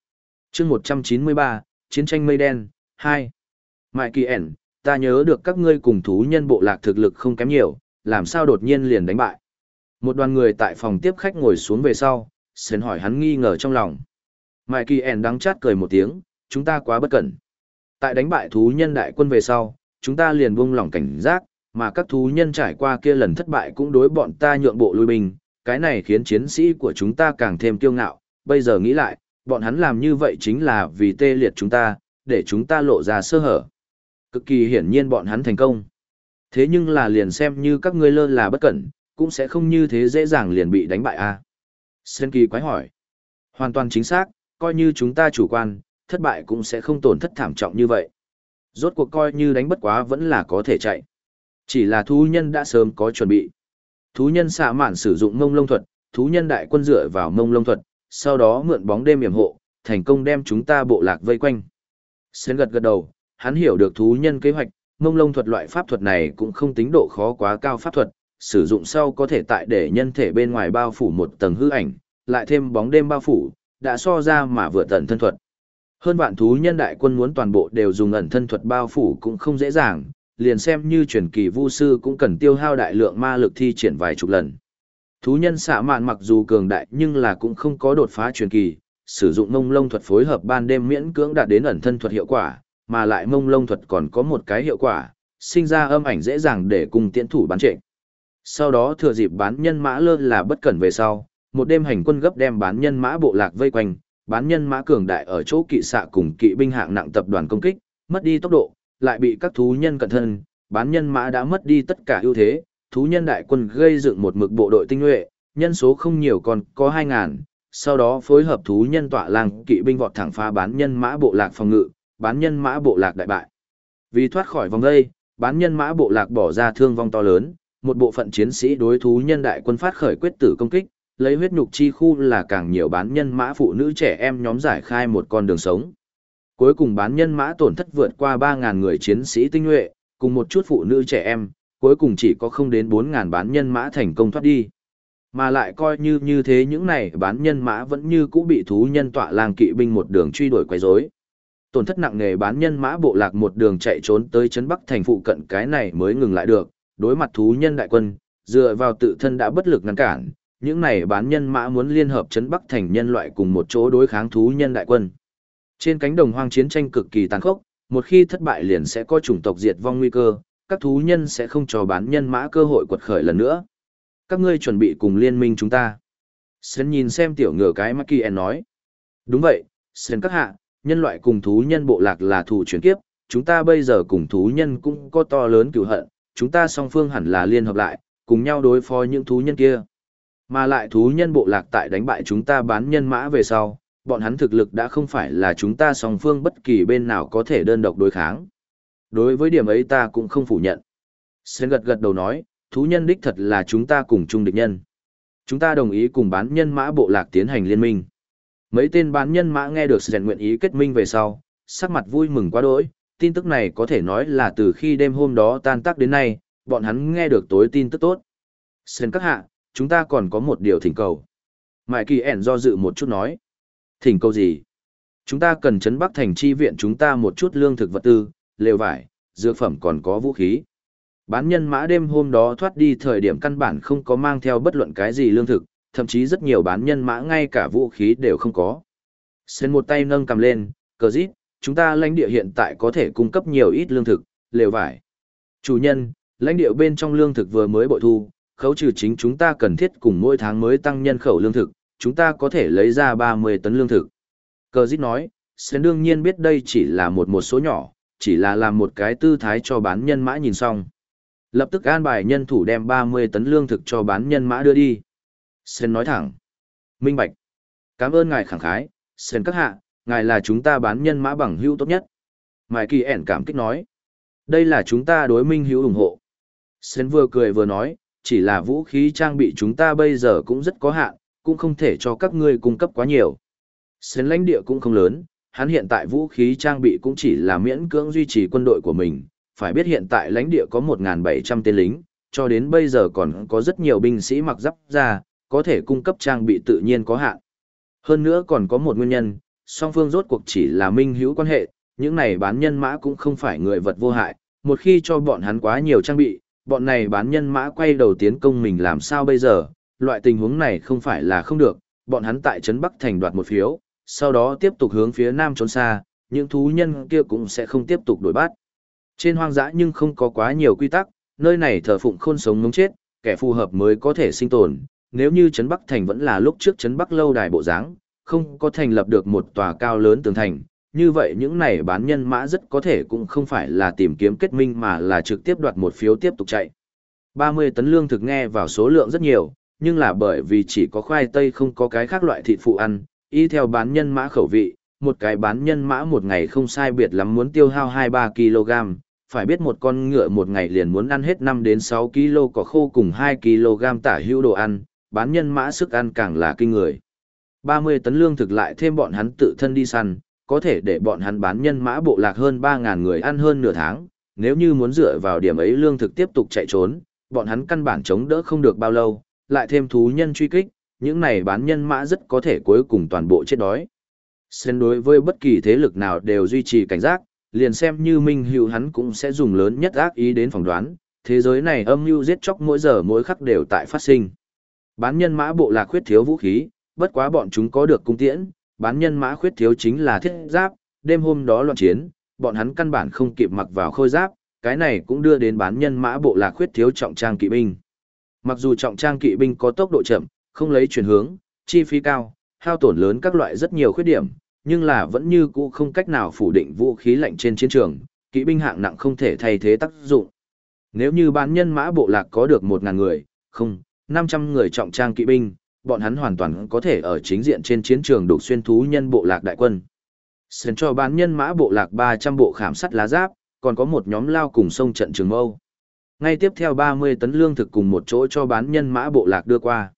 chương 193, Chiến tranh mây đen, 2. Mại kỳ ẻn, ta nhớ được các ngươi cùng thú nhân bộ lạc thực lực không kém nhiều, làm sao đột nhiên liền đánh bại. Một đoàn người tại phòng tiếp khách ngồi xuống về sau, Sến hỏi hắn nghi ngờ trong lòng. Mại kỳ ẻn đắng chát cười một tiếng, chúng ta quá bất cẩn. Tại đánh bại thú nhân đại quân về sau, chúng ta liền buông lỏng cảnh giác, mà các thú nhân trải qua kia lần thất bại cũng đối bọn ta nhượng bộ lui binh, cái này khiến chiến sĩ của chúng ta càng thêm kiêu ngạo, bây giờ nghĩ lại, bọn hắn làm như vậy chính là vì tê liệt chúng ta, để chúng ta lộ ra sơ hở. Cực kỳ hiển nhiên bọn hắn thành công. Thế nhưng là liền xem như các ngươi lơ là bất cẩn, cũng sẽ không như thế dễ dàng liền bị đánh bại a. À? Sen kỳ quái hỏi. Hoàn toàn chính xác, coi như chúng ta chủ quan, thất bại cũng sẽ không tổn thất thảm trọng như vậy. Rốt cuộc coi như đánh bất quá vẫn là có thể chạy. Chỉ là thú nhân đã sớm có chuẩn bị. Thú nhân xạ mạn sử dụng mông lông thuật, thú nhân đại quân dựa vào mông lông thuật, sau đó mượn bóng đêm yểm hộ, thành công đem chúng ta bộ lạc vây quanh. Sến gật gật đầu, hắn hiểu được thú nhân kế hoạch, mông lông thuật loại pháp thuật này cũng không tính độ khó quá cao pháp thuật, sử dụng sau có thể tại để nhân thể bên ngoài bao phủ một tầng hư ảnh, lại thêm bóng đêm bao phủ, đã so ra mà vừa tận thân thuật. Hơn vạn thú nhân đại quân muốn toàn bộ đều dùng ẩn thân thuật bao phủ cũng không dễ dàng, liền xem như truyền kỳ vu sư cũng cần tiêu hao đại lượng ma lực thi triển vài chục lần. Thú nhân xạ mạn mặc dù cường đại nhưng là cũng không có đột phá truyền kỳ, sử dụng mông lông thuật phối hợp ban đêm miễn cưỡng đạt đến ẩn thân thuật hiệu quả, mà lại mông lông thuật còn có một cái hiệu quả, sinh ra âm ảnh dễ dàng để cùng tiễn thủ bán trệ. Sau đó thừa dịp bán nhân mã lơ là bất cẩn về sau, một đêm hành quân gấp đem bán nhân mã bộ lạc vây quanh, bán nhân mã cường đại ở chỗ kỵ xạ cùng kỵ binh hạng nặng tập đoàn công kích, mất đi tốc độ, lại bị các thú nhân cận thân, bán nhân mã đã mất đi tất cả ưu thế, thú nhân đại quân gây dựng một mực bộ đội tinh nhuệ, nhân số không nhiều còn có 2000, sau đó phối hợp thú nhân tọa lang kỵ binh vọt thẳng phá bán nhân mã bộ lạc phòng ngự, bán nhân mã bộ lạc đại bại. Vì thoát khỏi vòng đây, bán nhân mã bộ lạc bỏ ra thương vong to lớn, một bộ phận chiến sĩ đối thú nhân đại quân phát khởi quyết tử công kích, lấy huyết nhục chi khu là càng nhiều bán nhân mã phụ nữ trẻ em nhóm giải khai một con đường sống. Cuối cùng bán nhân mã tổn thất vượt qua 3.000 người chiến sĩ tinh nhuệ, cùng một chút phụ nữ trẻ em, cuối cùng chỉ có không đến 4.000 bán nhân mã thành công thoát đi. Mà lại coi như như thế những này bán nhân mã vẫn như cũ bị thú nhân tọa làng kỵ binh một đường truy đuổi quấy rối. Tổn thất nặng nề bán nhân mã bộ lạc một đường chạy trốn tới trấn Bắc thành phụ cận cái này mới ngừng lại được, đối mặt thú nhân đại quân, dựa vào tự thân đã bất lực ngăn cản, những này bán nhân mã muốn liên hợp chấn Bắc thành nhân loại cùng một chỗ đối kháng thú nhân đại quân. Trên cánh đồng hoang chiến tranh cực kỳ tàn khốc, một khi thất bại liền sẽ có chủng tộc diệt vong nguy cơ, các thú nhân sẽ không cho bán nhân mã cơ hội quật khởi lần nữa. Các ngươi chuẩn bị cùng liên minh chúng ta. Sến nhìn xem tiểu ngựa cái Maki nói. Đúng vậy, Sến các hạ, nhân loại cùng thú nhân bộ lạc là thù chuyển kiếp, chúng ta bây giờ cùng thú nhân cũng có to lớn cựu hận, chúng ta song phương hẳn là liên hợp lại, cùng nhau đối phó những thú nhân kia. Mà lại thú nhân bộ lạc tại đánh bại chúng ta bán nhân mã về sau, bọn hắn thực lực đã không phải là chúng ta song phương bất kỳ bên nào có thể đơn độc đối kháng. Đối với điểm ấy ta cũng không phủ nhận. Sen gật gật đầu nói, thú nhân đích thật là chúng ta cùng chung địch nhân. Chúng ta đồng ý cùng bán nhân mã bộ lạc tiến hành liên minh. Mấy tên bán nhân mã nghe được Sen nguyện ý kết minh về sau, sắc mặt vui mừng quá đỗi, tin tức này có thể nói là từ khi đêm hôm đó tan tác đến nay, bọn hắn nghe được tối tin tức tốt. Sen các hạ, chúng ta còn có một điều thỉnh cầu. Mại kỳ ẻn do dự một chút nói. Thỉnh cầu gì? Chúng ta cần chấn bắc thành chi viện chúng ta một chút lương thực vật tư, lều vải, dược phẩm còn có vũ khí. Bán nhân mã đêm hôm đó thoát đi thời điểm căn bản không có mang theo bất luận cái gì lương thực, thậm chí rất nhiều bán nhân mã ngay cả vũ khí đều không có. Sen một tay nâng cầm lên, cờ rít, chúng ta lãnh địa hiện tại có thể cung cấp nhiều ít lương thực, lều vải. Chủ nhân, lãnh địa bên trong lương thực vừa mới bội thu, khấu trừ chính chúng ta cần thiết cùng mỗi tháng mới tăng nhân khẩu lương thực, chúng ta có thể lấy ra 30 tấn lương thực. Cờ dít nói, Sến đương nhiên biết đây chỉ là một một số nhỏ, chỉ là làm một cái tư thái cho bán nhân mã nhìn xong. Lập tức an bài nhân thủ đem 30 tấn lương thực cho bán nhân mã đưa đi. Sến nói thẳng. Minh Bạch. Cảm ơn ngài khẳng khái, Sến các hạ, ngài là chúng ta bán nhân mã bằng hữu tốt nhất. Mai Kỳ ẻn cảm kích nói. Đây là chúng ta đối minh hữu ủng hộ. Sến vừa cười vừa nói, chỉ là vũ khí trang bị chúng ta bây giờ cũng rất có hạn, cũng không thể cho các ngươi cung cấp quá nhiều. Xến lãnh địa cũng không lớn, hắn hiện tại vũ khí trang bị cũng chỉ là miễn cưỡng duy trì quân đội của mình, phải biết hiện tại lãnh địa có 1.700 tên lính, cho đến bây giờ còn có rất nhiều binh sĩ mặc giáp ra, có thể cung cấp trang bị tự nhiên có hạn. Hơn nữa còn có một nguyên nhân, song phương rốt cuộc chỉ là minh hữu quan hệ, những này bán nhân mã cũng không phải người vật vô hại, một khi cho bọn hắn quá nhiều trang bị, bọn này bán nhân mã quay đầu tiến công mình làm sao bây giờ, loại tình huống này không phải là không được, bọn hắn tại Trấn Bắc Thành đoạt một phiếu, sau đó tiếp tục hướng phía nam trốn xa, những thú nhân kia cũng sẽ không tiếp tục đổi bắt. Trên hoang dã nhưng không có quá nhiều quy tắc, nơi này thờ phụng khôn sống ngống chết, kẻ phù hợp mới có thể sinh tồn. Nếu như Trấn Bắc Thành vẫn là lúc trước Trấn Bắc lâu đài bộ dáng, không có thành lập được một tòa cao lớn tường thành, như vậy những này bán nhân mã rất có thể cũng không phải là tìm kiếm kết minh mà là trực tiếp đoạt một phiếu tiếp tục chạy. 30 tấn lương thực nghe vào số lượng rất nhiều, nhưng là bởi vì chỉ có khoai tây không có cái khác loại thịt phụ ăn, y theo bán nhân mã khẩu vị, một cái bán nhân mã một ngày không sai biệt lắm muốn tiêu hao 2-3 kg, phải biết một con ngựa một ngày liền muốn ăn hết 5 đến 6 kg có khô cùng 2 kg tả hữu đồ ăn, bán nhân mã sức ăn càng là kinh người. 30 tấn lương thực lại thêm bọn hắn tự thân đi săn, có thể để bọn hắn bán nhân mã bộ lạc hơn 3.000 người ăn hơn nửa tháng, nếu như muốn dựa vào điểm ấy lương thực tiếp tục chạy trốn, bọn hắn căn bản chống đỡ không được bao lâu, lại thêm thú nhân truy kích, những này bán nhân mã rất có thể cuối cùng toàn bộ chết đói. Xen đối với bất kỳ thế lực nào đều duy trì cảnh giác, liền xem như Minh Hữu hắn cũng sẽ dùng lớn nhất ác ý đến phỏng đoán, thế giới này âm mưu giết chóc mỗi giờ mỗi khắc đều tại phát sinh. Bán nhân mã bộ lạc khuyết thiếu vũ khí, bất quá bọn chúng có được cung tiễn, bán nhân mã khuyết thiếu chính là thiết giáp, đêm hôm đó loạn chiến, bọn hắn căn bản không kịp mặc vào khôi giáp, cái này cũng đưa đến bán nhân mã bộ lạc khuyết thiếu trọng trang kỵ binh. Mặc dù trọng trang kỵ binh có tốc độ chậm, không lấy chuyển hướng, chi phí cao, hao tổn lớn các loại rất nhiều khuyết điểm, nhưng là vẫn như cũ không cách nào phủ định vũ khí lạnh trên chiến trường, kỵ binh hạng nặng không thể thay thế tác dụng. Nếu như bán nhân mã bộ lạc có được 1.000 người, không, 500 người trọng trang kỵ binh, bọn hắn hoàn toàn có thể ở chính diện trên chiến trường đục xuyên thú nhân bộ lạc đại quân. Sơn cho bán nhân mã bộ lạc 300 bộ khảm sắt lá giáp, còn có một nhóm lao cùng sông trận trường mâu. Ngay tiếp theo 30 tấn lương thực cùng một chỗ cho bán nhân mã bộ lạc đưa qua.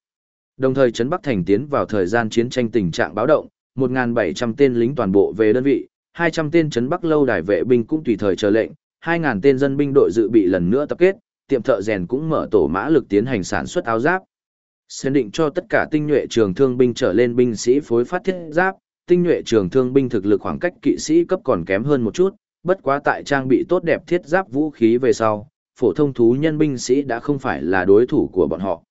Đồng thời Trấn Bắc Thành tiến vào thời gian chiến tranh tình trạng báo động, 1.700 tên lính toàn bộ về đơn vị, 200 tên Trấn Bắc lâu đài vệ binh cũng tùy thời chờ lệnh, 2.000 tên dân binh đội dự bị lần nữa tập kết, tiệm thợ rèn cũng mở tổ mã lực tiến hành sản xuất áo giáp. Xen định cho tất cả tinh nhuệ trường thương binh trở lên binh sĩ phối phát thiết giáp, tinh nhuệ trường thương binh thực lực khoảng cách kỵ sĩ cấp còn kém hơn một chút, bất quá tại trang bị tốt đẹp thiết giáp vũ khí về sau, phổ thông thú nhân binh sĩ đã không phải là đối thủ của bọn họ.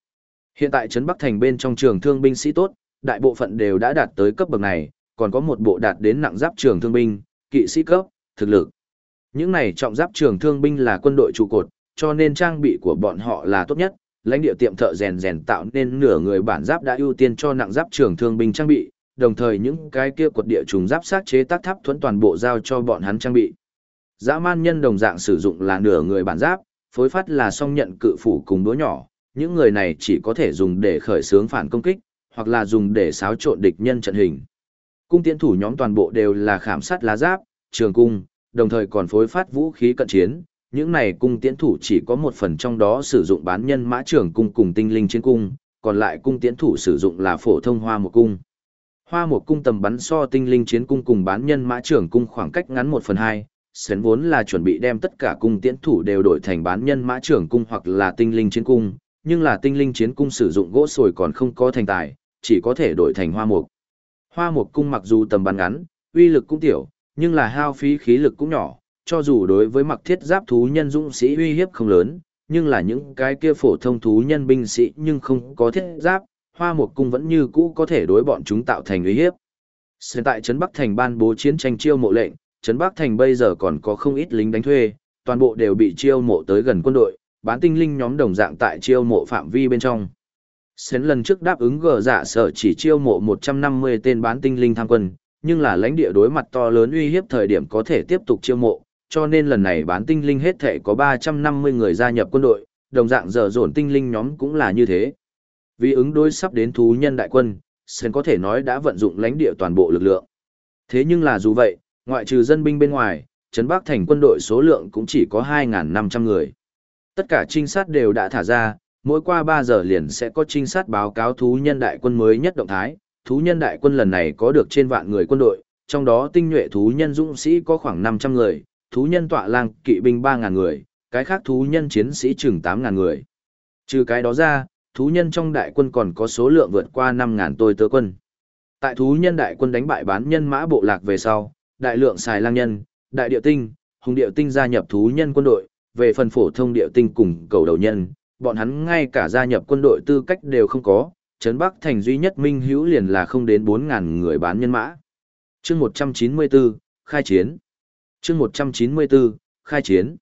Hiện tại Trấn Bắc Thành bên trong trường thương binh sĩ tốt, đại bộ phận đều đã đạt tới cấp bậc này, còn có một bộ đạt đến nặng giáp trường thương binh, kỵ sĩ cấp, thực lực. Những này trọng giáp trường thương binh là quân đội trụ cột, cho nên trang bị của bọn họ là tốt nhất, lãnh địa tiệm thợ rèn rèn tạo nên nửa người bản giáp đã ưu tiên cho nặng giáp trường thương binh trang bị, đồng thời những cái kia quật địa trùng giáp sát chế tác tháp thuẫn toàn bộ giao cho bọn hắn trang bị. Dã man nhân đồng dạng sử dụng là nửa người bản giáp, phối phát là song nhận cự phủ cùng đũa nhỏ, những người này chỉ có thể dùng để khởi xướng phản công kích, hoặc là dùng để xáo trộn địch nhân trận hình. Cung tiễn thủ nhóm toàn bộ đều là khảm sát lá giáp, trường cung, đồng thời còn phối phát vũ khí cận chiến. Những này cung tiễn thủ chỉ có một phần trong đó sử dụng bán nhân mã trưởng cung cùng tinh linh chiến cung, còn lại cung tiễn thủ sử dụng là phổ thông hoa một cung. Hoa một cung tầm bắn so tinh linh chiến cung cùng bán nhân mã trưởng cung khoảng cách ngắn một phần hai. Sến vốn là chuẩn bị đem tất cả cung tiễn thủ đều đổi thành bán nhân mã trưởng cung hoặc là tinh linh chiến cung, nhưng là tinh linh chiến cung sử dụng gỗ sồi còn không có thành tài, chỉ có thể đổi thành hoa mục. Hoa mục cung mặc dù tầm bắn ngắn, uy lực cũng tiểu, nhưng là hao phí khí lực cũng nhỏ, cho dù đối với mặc thiết giáp thú nhân dũng sĩ uy hiếp không lớn, nhưng là những cái kia phổ thông thú nhân binh sĩ nhưng không có thiết giáp, hoa một cung vẫn như cũ có thể đối bọn chúng tạo thành uy hiếp. Hiện tại Trấn Bắc Thành ban bố chiến tranh chiêu mộ lệnh, Trấn Bắc Thành bây giờ còn có không ít lính đánh thuê, toàn bộ đều bị chiêu mộ tới gần quân đội, bán tinh linh nhóm đồng dạng tại chiêu mộ phạm vi bên trong. Sến lần trước đáp ứng gờ giả sở chỉ chiêu mộ 150 tên bán tinh linh tham quân, nhưng là lãnh địa đối mặt to lớn uy hiếp thời điểm có thể tiếp tục chiêu mộ, cho nên lần này bán tinh linh hết thể có 350 người gia nhập quân đội, đồng dạng giờ dồn tinh linh nhóm cũng là như thế. Vì ứng đối sắp đến thú nhân đại quân, Sơn có thể nói đã vận dụng lãnh địa toàn bộ lực lượng. Thế nhưng là dù vậy, ngoại trừ dân binh bên ngoài, Trấn Bắc thành quân đội số lượng cũng chỉ có 2.500 người. Tất cả trinh sát đều đã thả ra, mỗi qua 3 giờ liền sẽ có trinh sát báo cáo thú nhân đại quân mới nhất động thái. Thú nhân đại quân lần này có được trên vạn người quân đội, trong đó tinh nhuệ thú nhân dũng sĩ có khoảng 500 người, thú nhân tọa lang kỵ binh 3.000 người, cái khác thú nhân chiến sĩ chừng 8.000 người. Trừ cái đó ra, thú nhân trong đại quân còn có số lượng vượt qua 5.000 tôi tớ quân. Tại thú nhân đại quân đánh bại bán nhân mã bộ lạc về sau, đại lượng xài lang nhân, đại điệu tinh, hùng điệu tinh gia nhập thú nhân quân đội, về phần phổ thông điệu tinh cùng cầu đầu nhân, bọn hắn ngay cả gia nhập quân đội tư cách đều không có, Trấn Bắc thành duy nhất minh hữu liền là không đến 4.000 người bán nhân mã. chương 194, khai chiến chương 194, khai chiến.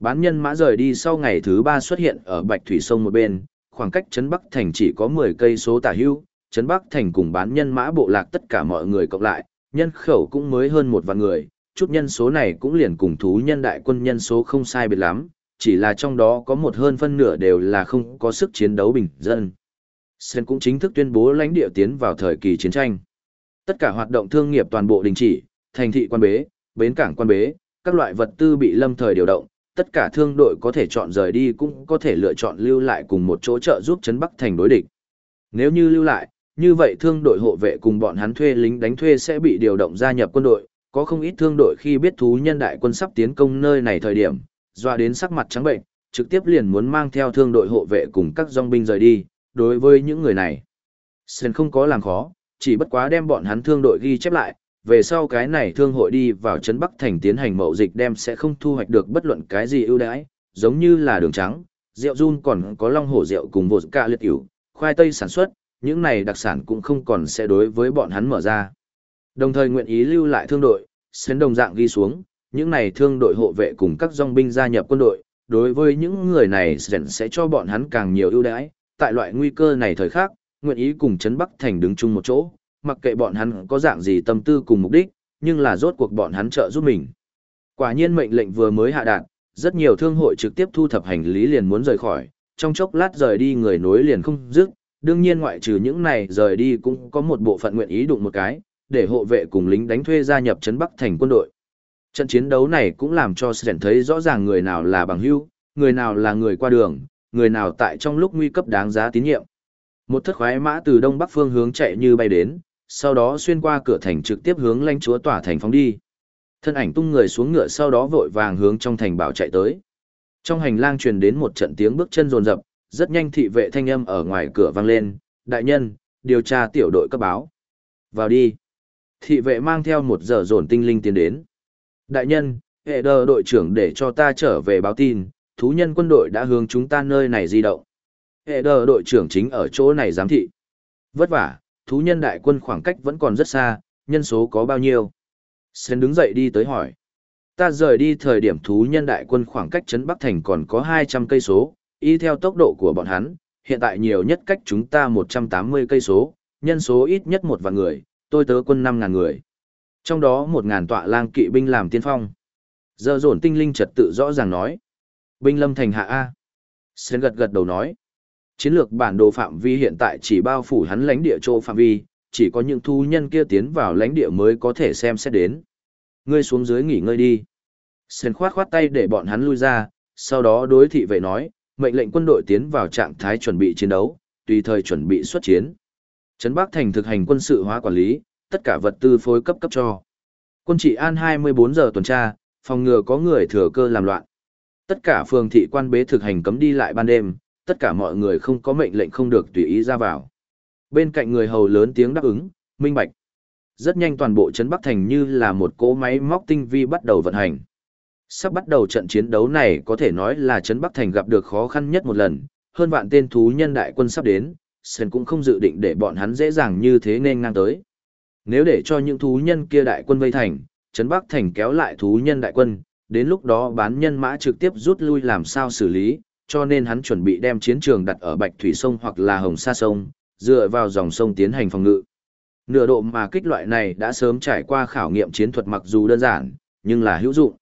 Bán nhân mã rời đi sau ngày thứ ba xuất hiện ở Bạch Thủy Sông một bên, khoảng cách Trấn Bắc thành chỉ có 10 cây số tả hưu, Trấn Bắc thành cùng bán nhân mã bộ lạc tất cả mọi người cộng lại, nhân khẩu cũng mới hơn một vạn người, chút nhân số này cũng liền cùng thú nhân đại quân nhân số không sai biệt lắm, chỉ là trong đó có một hơn phân nửa đều là không có sức chiến đấu bình dân. Sen cũng chính thức tuyên bố lãnh địa tiến vào thời kỳ chiến tranh. Tất cả hoạt động thương nghiệp toàn bộ đình chỉ, thành thị quan bế, bến cảng quan bế, các loại vật tư bị lâm thời điều động, tất cả thương đội có thể chọn rời đi cũng có thể lựa chọn lưu lại cùng một chỗ trợ giúp chấn Bắc thành đối địch. Nếu như lưu lại, như vậy thương đội hộ vệ cùng bọn hắn thuê lính đánh thuê sẽ bị điều động gia nhập quân đội, có không ít thương đội khi biết thú nhân đại quân sắp tiến công nơi này thời điểm, doa đến sắc mặt trắng bệnh, trực tiếp liền muốn mang theo thương đội hộ vệ cùng các dòng binh rời đi, đối với những người này. Sơn không có làm khó, chỉ bất quá đem bọn hắn thương đội ghi chép lại, về sau cái này thương hội đi vào trấn Bắc Thành tiến hành mậu dịch đem sẽ không thu hoạch được bất luận cái gì ưu đãi, giống như là đường trắng, rượu run còn có long hổ rượu cùng vô ca liệt ỉu, khoai tây sản xuất, những này đặc sản cũng không còn sẽ đối với bọn hắn mở ra. Đồng thời nguyện ý lưu lại thương đội, xến đồng dạng ghi xuống, những này thương đội hộ vệ cùng các dòng binh gia nhập quân đội, đối với những người này sẽ cho bọn hắn càng nhiều ưu đãi, tại loại nguy cơ này thời khắc, nguyện ý cùng Trấn Bắc Thành đứng chung một chỗ, mặc kệ bọn hắn có dạng gì tâm tư cùng mục đích, nhưng là rốt cuộc bọn hắn trợ giúp mình. Quả nhiên mệnh lệnh vừa mới hạ đạt, rất nhiều thương hội trực tiếp thu thập hành lý liền muốn rời khỏi, trong chốc lát rời đi người nối liền không dứt, đương nhiên ngoại trừ những này rời đi cũng có một bộ phận nguyện ý đụng một cái, để hộ vệ cùng lính đánh thuê gia nhập trấn Bắc thành quân đội. Trận chiến đấu này cũng làm cho Sren thấy rõ ràng người nào là bằng hữu, người nào là người qua đường, người nào tại trong lúc nguy cấp đáng giá tín nhiệm. Một thất khoái mã từ đông bắc phương hướng chạy như bay đến, sau đó xuyên qua cửa thành trực tiếp hướng lãnh chúa tỏa thành phóng đi. Thân ảnh tung người xuống ngựa sau đó vội vàng hướng trong thành bảo chạy tới. Trong hành lang truyền đến một trận tiếng bước chân rồn rập, rất nhanh thị vệ thanh âm ở ngoài cửa vang lên, "Đại nhân, điều tra tiểu đội cấp báo." "Vào đi." Thị vệ mang theo một giờ dồn tinh linh tiến đến. Đại nhân, hệ đờ đội trưởng để cho ta trở về báo tin, thú nhân quân đội đã hướng chúng ta nơi này di động. Hệ đờ đội trưởng chính ở chỗ này giám thị. Vất vả, thú nhân đại quân khoảng cách vẫn còn rất xa, nhân số có bao nhiêu? Sến đứng dậy đi tới hỏi. Ta rời đi thời điểm thú nhân đại quân khoảng cách trấn Bắc Thành còn có 200 cây số, y theo tốc độ của bọn hắn, hiện tại nhiều nhất cách chúng ta 180 cây số, nhân số ít nhất một vạn người, tôi tớ quân 5.000 người. Trong đó 1.000 tọa lang kỵ binh làm tiên phong. Giờ dồn tinh linh trật tự rõ ràng nói. Binh lâm thành hạ A. Sến gật gật đầu nói. Chiến lược bản đồ phạm vi hiện tại chỉ bao phủ hắn lãnh địa chỗ phạm vi, chỉ có những thu nhân kia tiến vào lãnh địa mới có thể xem xét đến. Ngươi xuống dưới nghỉ ngơi đi. Sơn khoát khoát tay để bọn hắn lui ra, sau đó đối thị vệ nói, mệnh lệnh quân đội tiến vào trạng thái chuẩn bị chiến đấu, tùy thời chuẩn bị xuất chiến. Trấn Bắc Thành thực hành quân sự hóa quản lý, tất cả vật tư phối cấp cấp cho. Quân trị an 24 giờ tuần tra, phòng ngừa có người thừa cơ làm loạn. Tất cả phường thị quan bế thực hành cấm đi lại ban đêm, tất cả mọi người không có mệnh lệnh không được tùy ý ra vào. Bên cạnh người hầu lớn tiếng đáp ứng, minh bạch. Rất nhanh toàn bộ trấn Bắc Thành như là một cỗ máy móc tinh vi bắt đầu vận hành. Sắp bắt đầu trận chiến đấu này có thể nói là trấn Bắc Thành gặp được khó khăn nhất một lần, hơn vạn tên thú nhân đại quân sắp đến, sơn cũng không dự định để bọn hắn dễ dàng như thế nên ngang tới. Nếu để cho những thú nhân kia đại quân vây thành, trấn Bắc Thành kéo lại thú nhân đại quân, đến lúc đó bán nhân mã trực tiếp rút lui làm sao xử lý, cho nên hắn chuẩn bị đem chiến trường đặt ở Bạch Thủy Sông hoặc là Hồng Sa Sông, dựa vào dòng sông tiến hành phòng ngự. Nửa độ mà kích loại này đã sớm trải qua khảo nghiệm chiến thuật mặc dù đơn giản, nhưng là hữu dụng.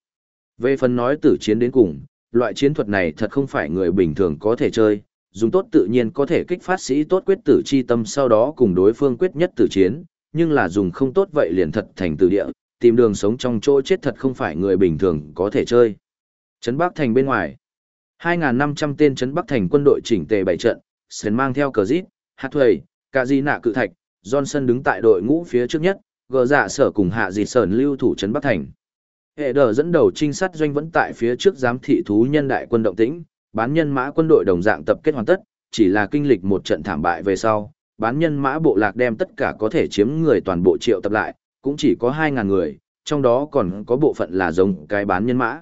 Về phần nói tử chiến đến cùng, loại chiến thuật này thật không phải người bình thường có thể chơi, dùng tốt tự nhiên có thể kích phát sĩ tốt quyết tử chi tâm sau đó cùng đối phương quyết nhất tử chiến, nhưng là dùng không tốt vậy liền thật thành tử địa, tìm đường sống trong chỗ chết thật không phải người bình thường có thể chơi. Trấn Bắc Thành bên ngoài. 2.500 tên chấn Bắc Thành quân đội chỉnh tề bảy trận, Sến mang theo cờ rít, hạt thuầy, cả di nạ cự thạch, Johnson đứng tại đội ngũ phía trước nhất, gờ dạ sở cùng hạ dì sờn lưu thủ chấn Bắc Thành. Hệ đờ dẫn đầu trinh sát doanh vẫn tại phía trước giám thị thú nhân đại quân động tĩnh, bán nhân mã quân đội đồng dạng tập kết hoàn tất, chỉ là kinh lịch một trận thảm bại về sau, bán nhân mã bộ lạc đem tất cả có thể chiếm người toàn bộ triệu tập lại, cũng chỉ có 2.000 người, trong đó còn có bộ phận là giống cái bán nhân mã.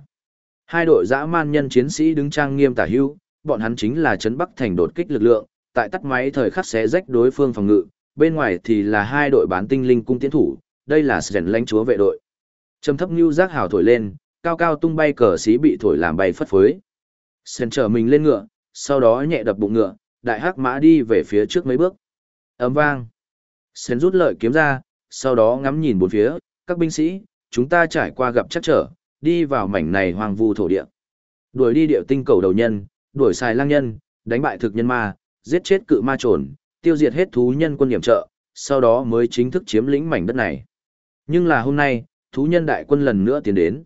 Hai đội dã man nhân chiến sĩ đứng trang nghiêm tả hưu, bọn hắn chính là trấn Bắc thành đột kích lực lượng, tại tắt máy thời khắc xé rách đối phương phòng ngự, bên ngoài thì là hai đội bán tinh linh cung tiến thủ, đây là Sren lãnh chúa vệ đội. Trầm thấp như giác hào thổi lên, cao cao tung bay cờ xí bị thổi làm bay phất phới. Sen trở mình lên ngựa, sau đó nhẹ đập bụng ngựa, đại hắc mã đi về phía trước mấy bước. Ấm vang. Sen rút lợi kiếm ra, sau đó ngắm nhìn bốn phía, các binh sĩ, chúng ta trải qua gặp chắc trở, đi vào mảnh này hoang vu thổ địa. Đuổi đi điệu tinh cầu đầu nhân, đuổi xài lang nhân, đánh bại thực nhân ma, giết chết cự ma trồn, tiêu diệt hết thú nhân quân điểm trợ, sau đó mới chính thức chiếm lĩnh mảnh đất này. Nhưng là hôm nay, thú nhân đại quân lần nữa tiến đến.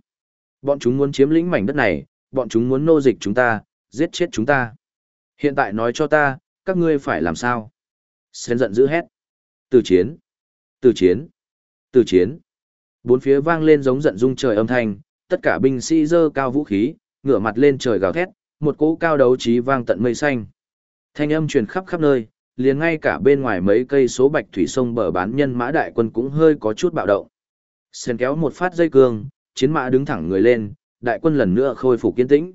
Bọn chúng muốn chiếm lĩnh mảnh đất này, bọn chúng muốn nô dịch chúng ta, giết chết chúng ta. Hiện tại nói cho ta, các ngươi phải làm sao? Sến giận dữ hét. Từ chiến. Từ chiến. Từ chiến. Bốn phía vang lên giống giận rung trời âm thanh, tất cả binh sĩ dơ cao vũ khí, ngửa mặt lên trời gào thét, một cỗ cao đấu trí vang tận mây xanh. Thanh âm truyền khắp khắp nơi, liền ngay cả bên ngoài mấy cây số bạch thủy sông bờ bán nhân mã đại quân cũng hơi có chút bạo động. Sen kéo một phát dây cương, chiến mã đứng thẳng người lên, đại quân lần nữa khôi phục kiên tĩnh.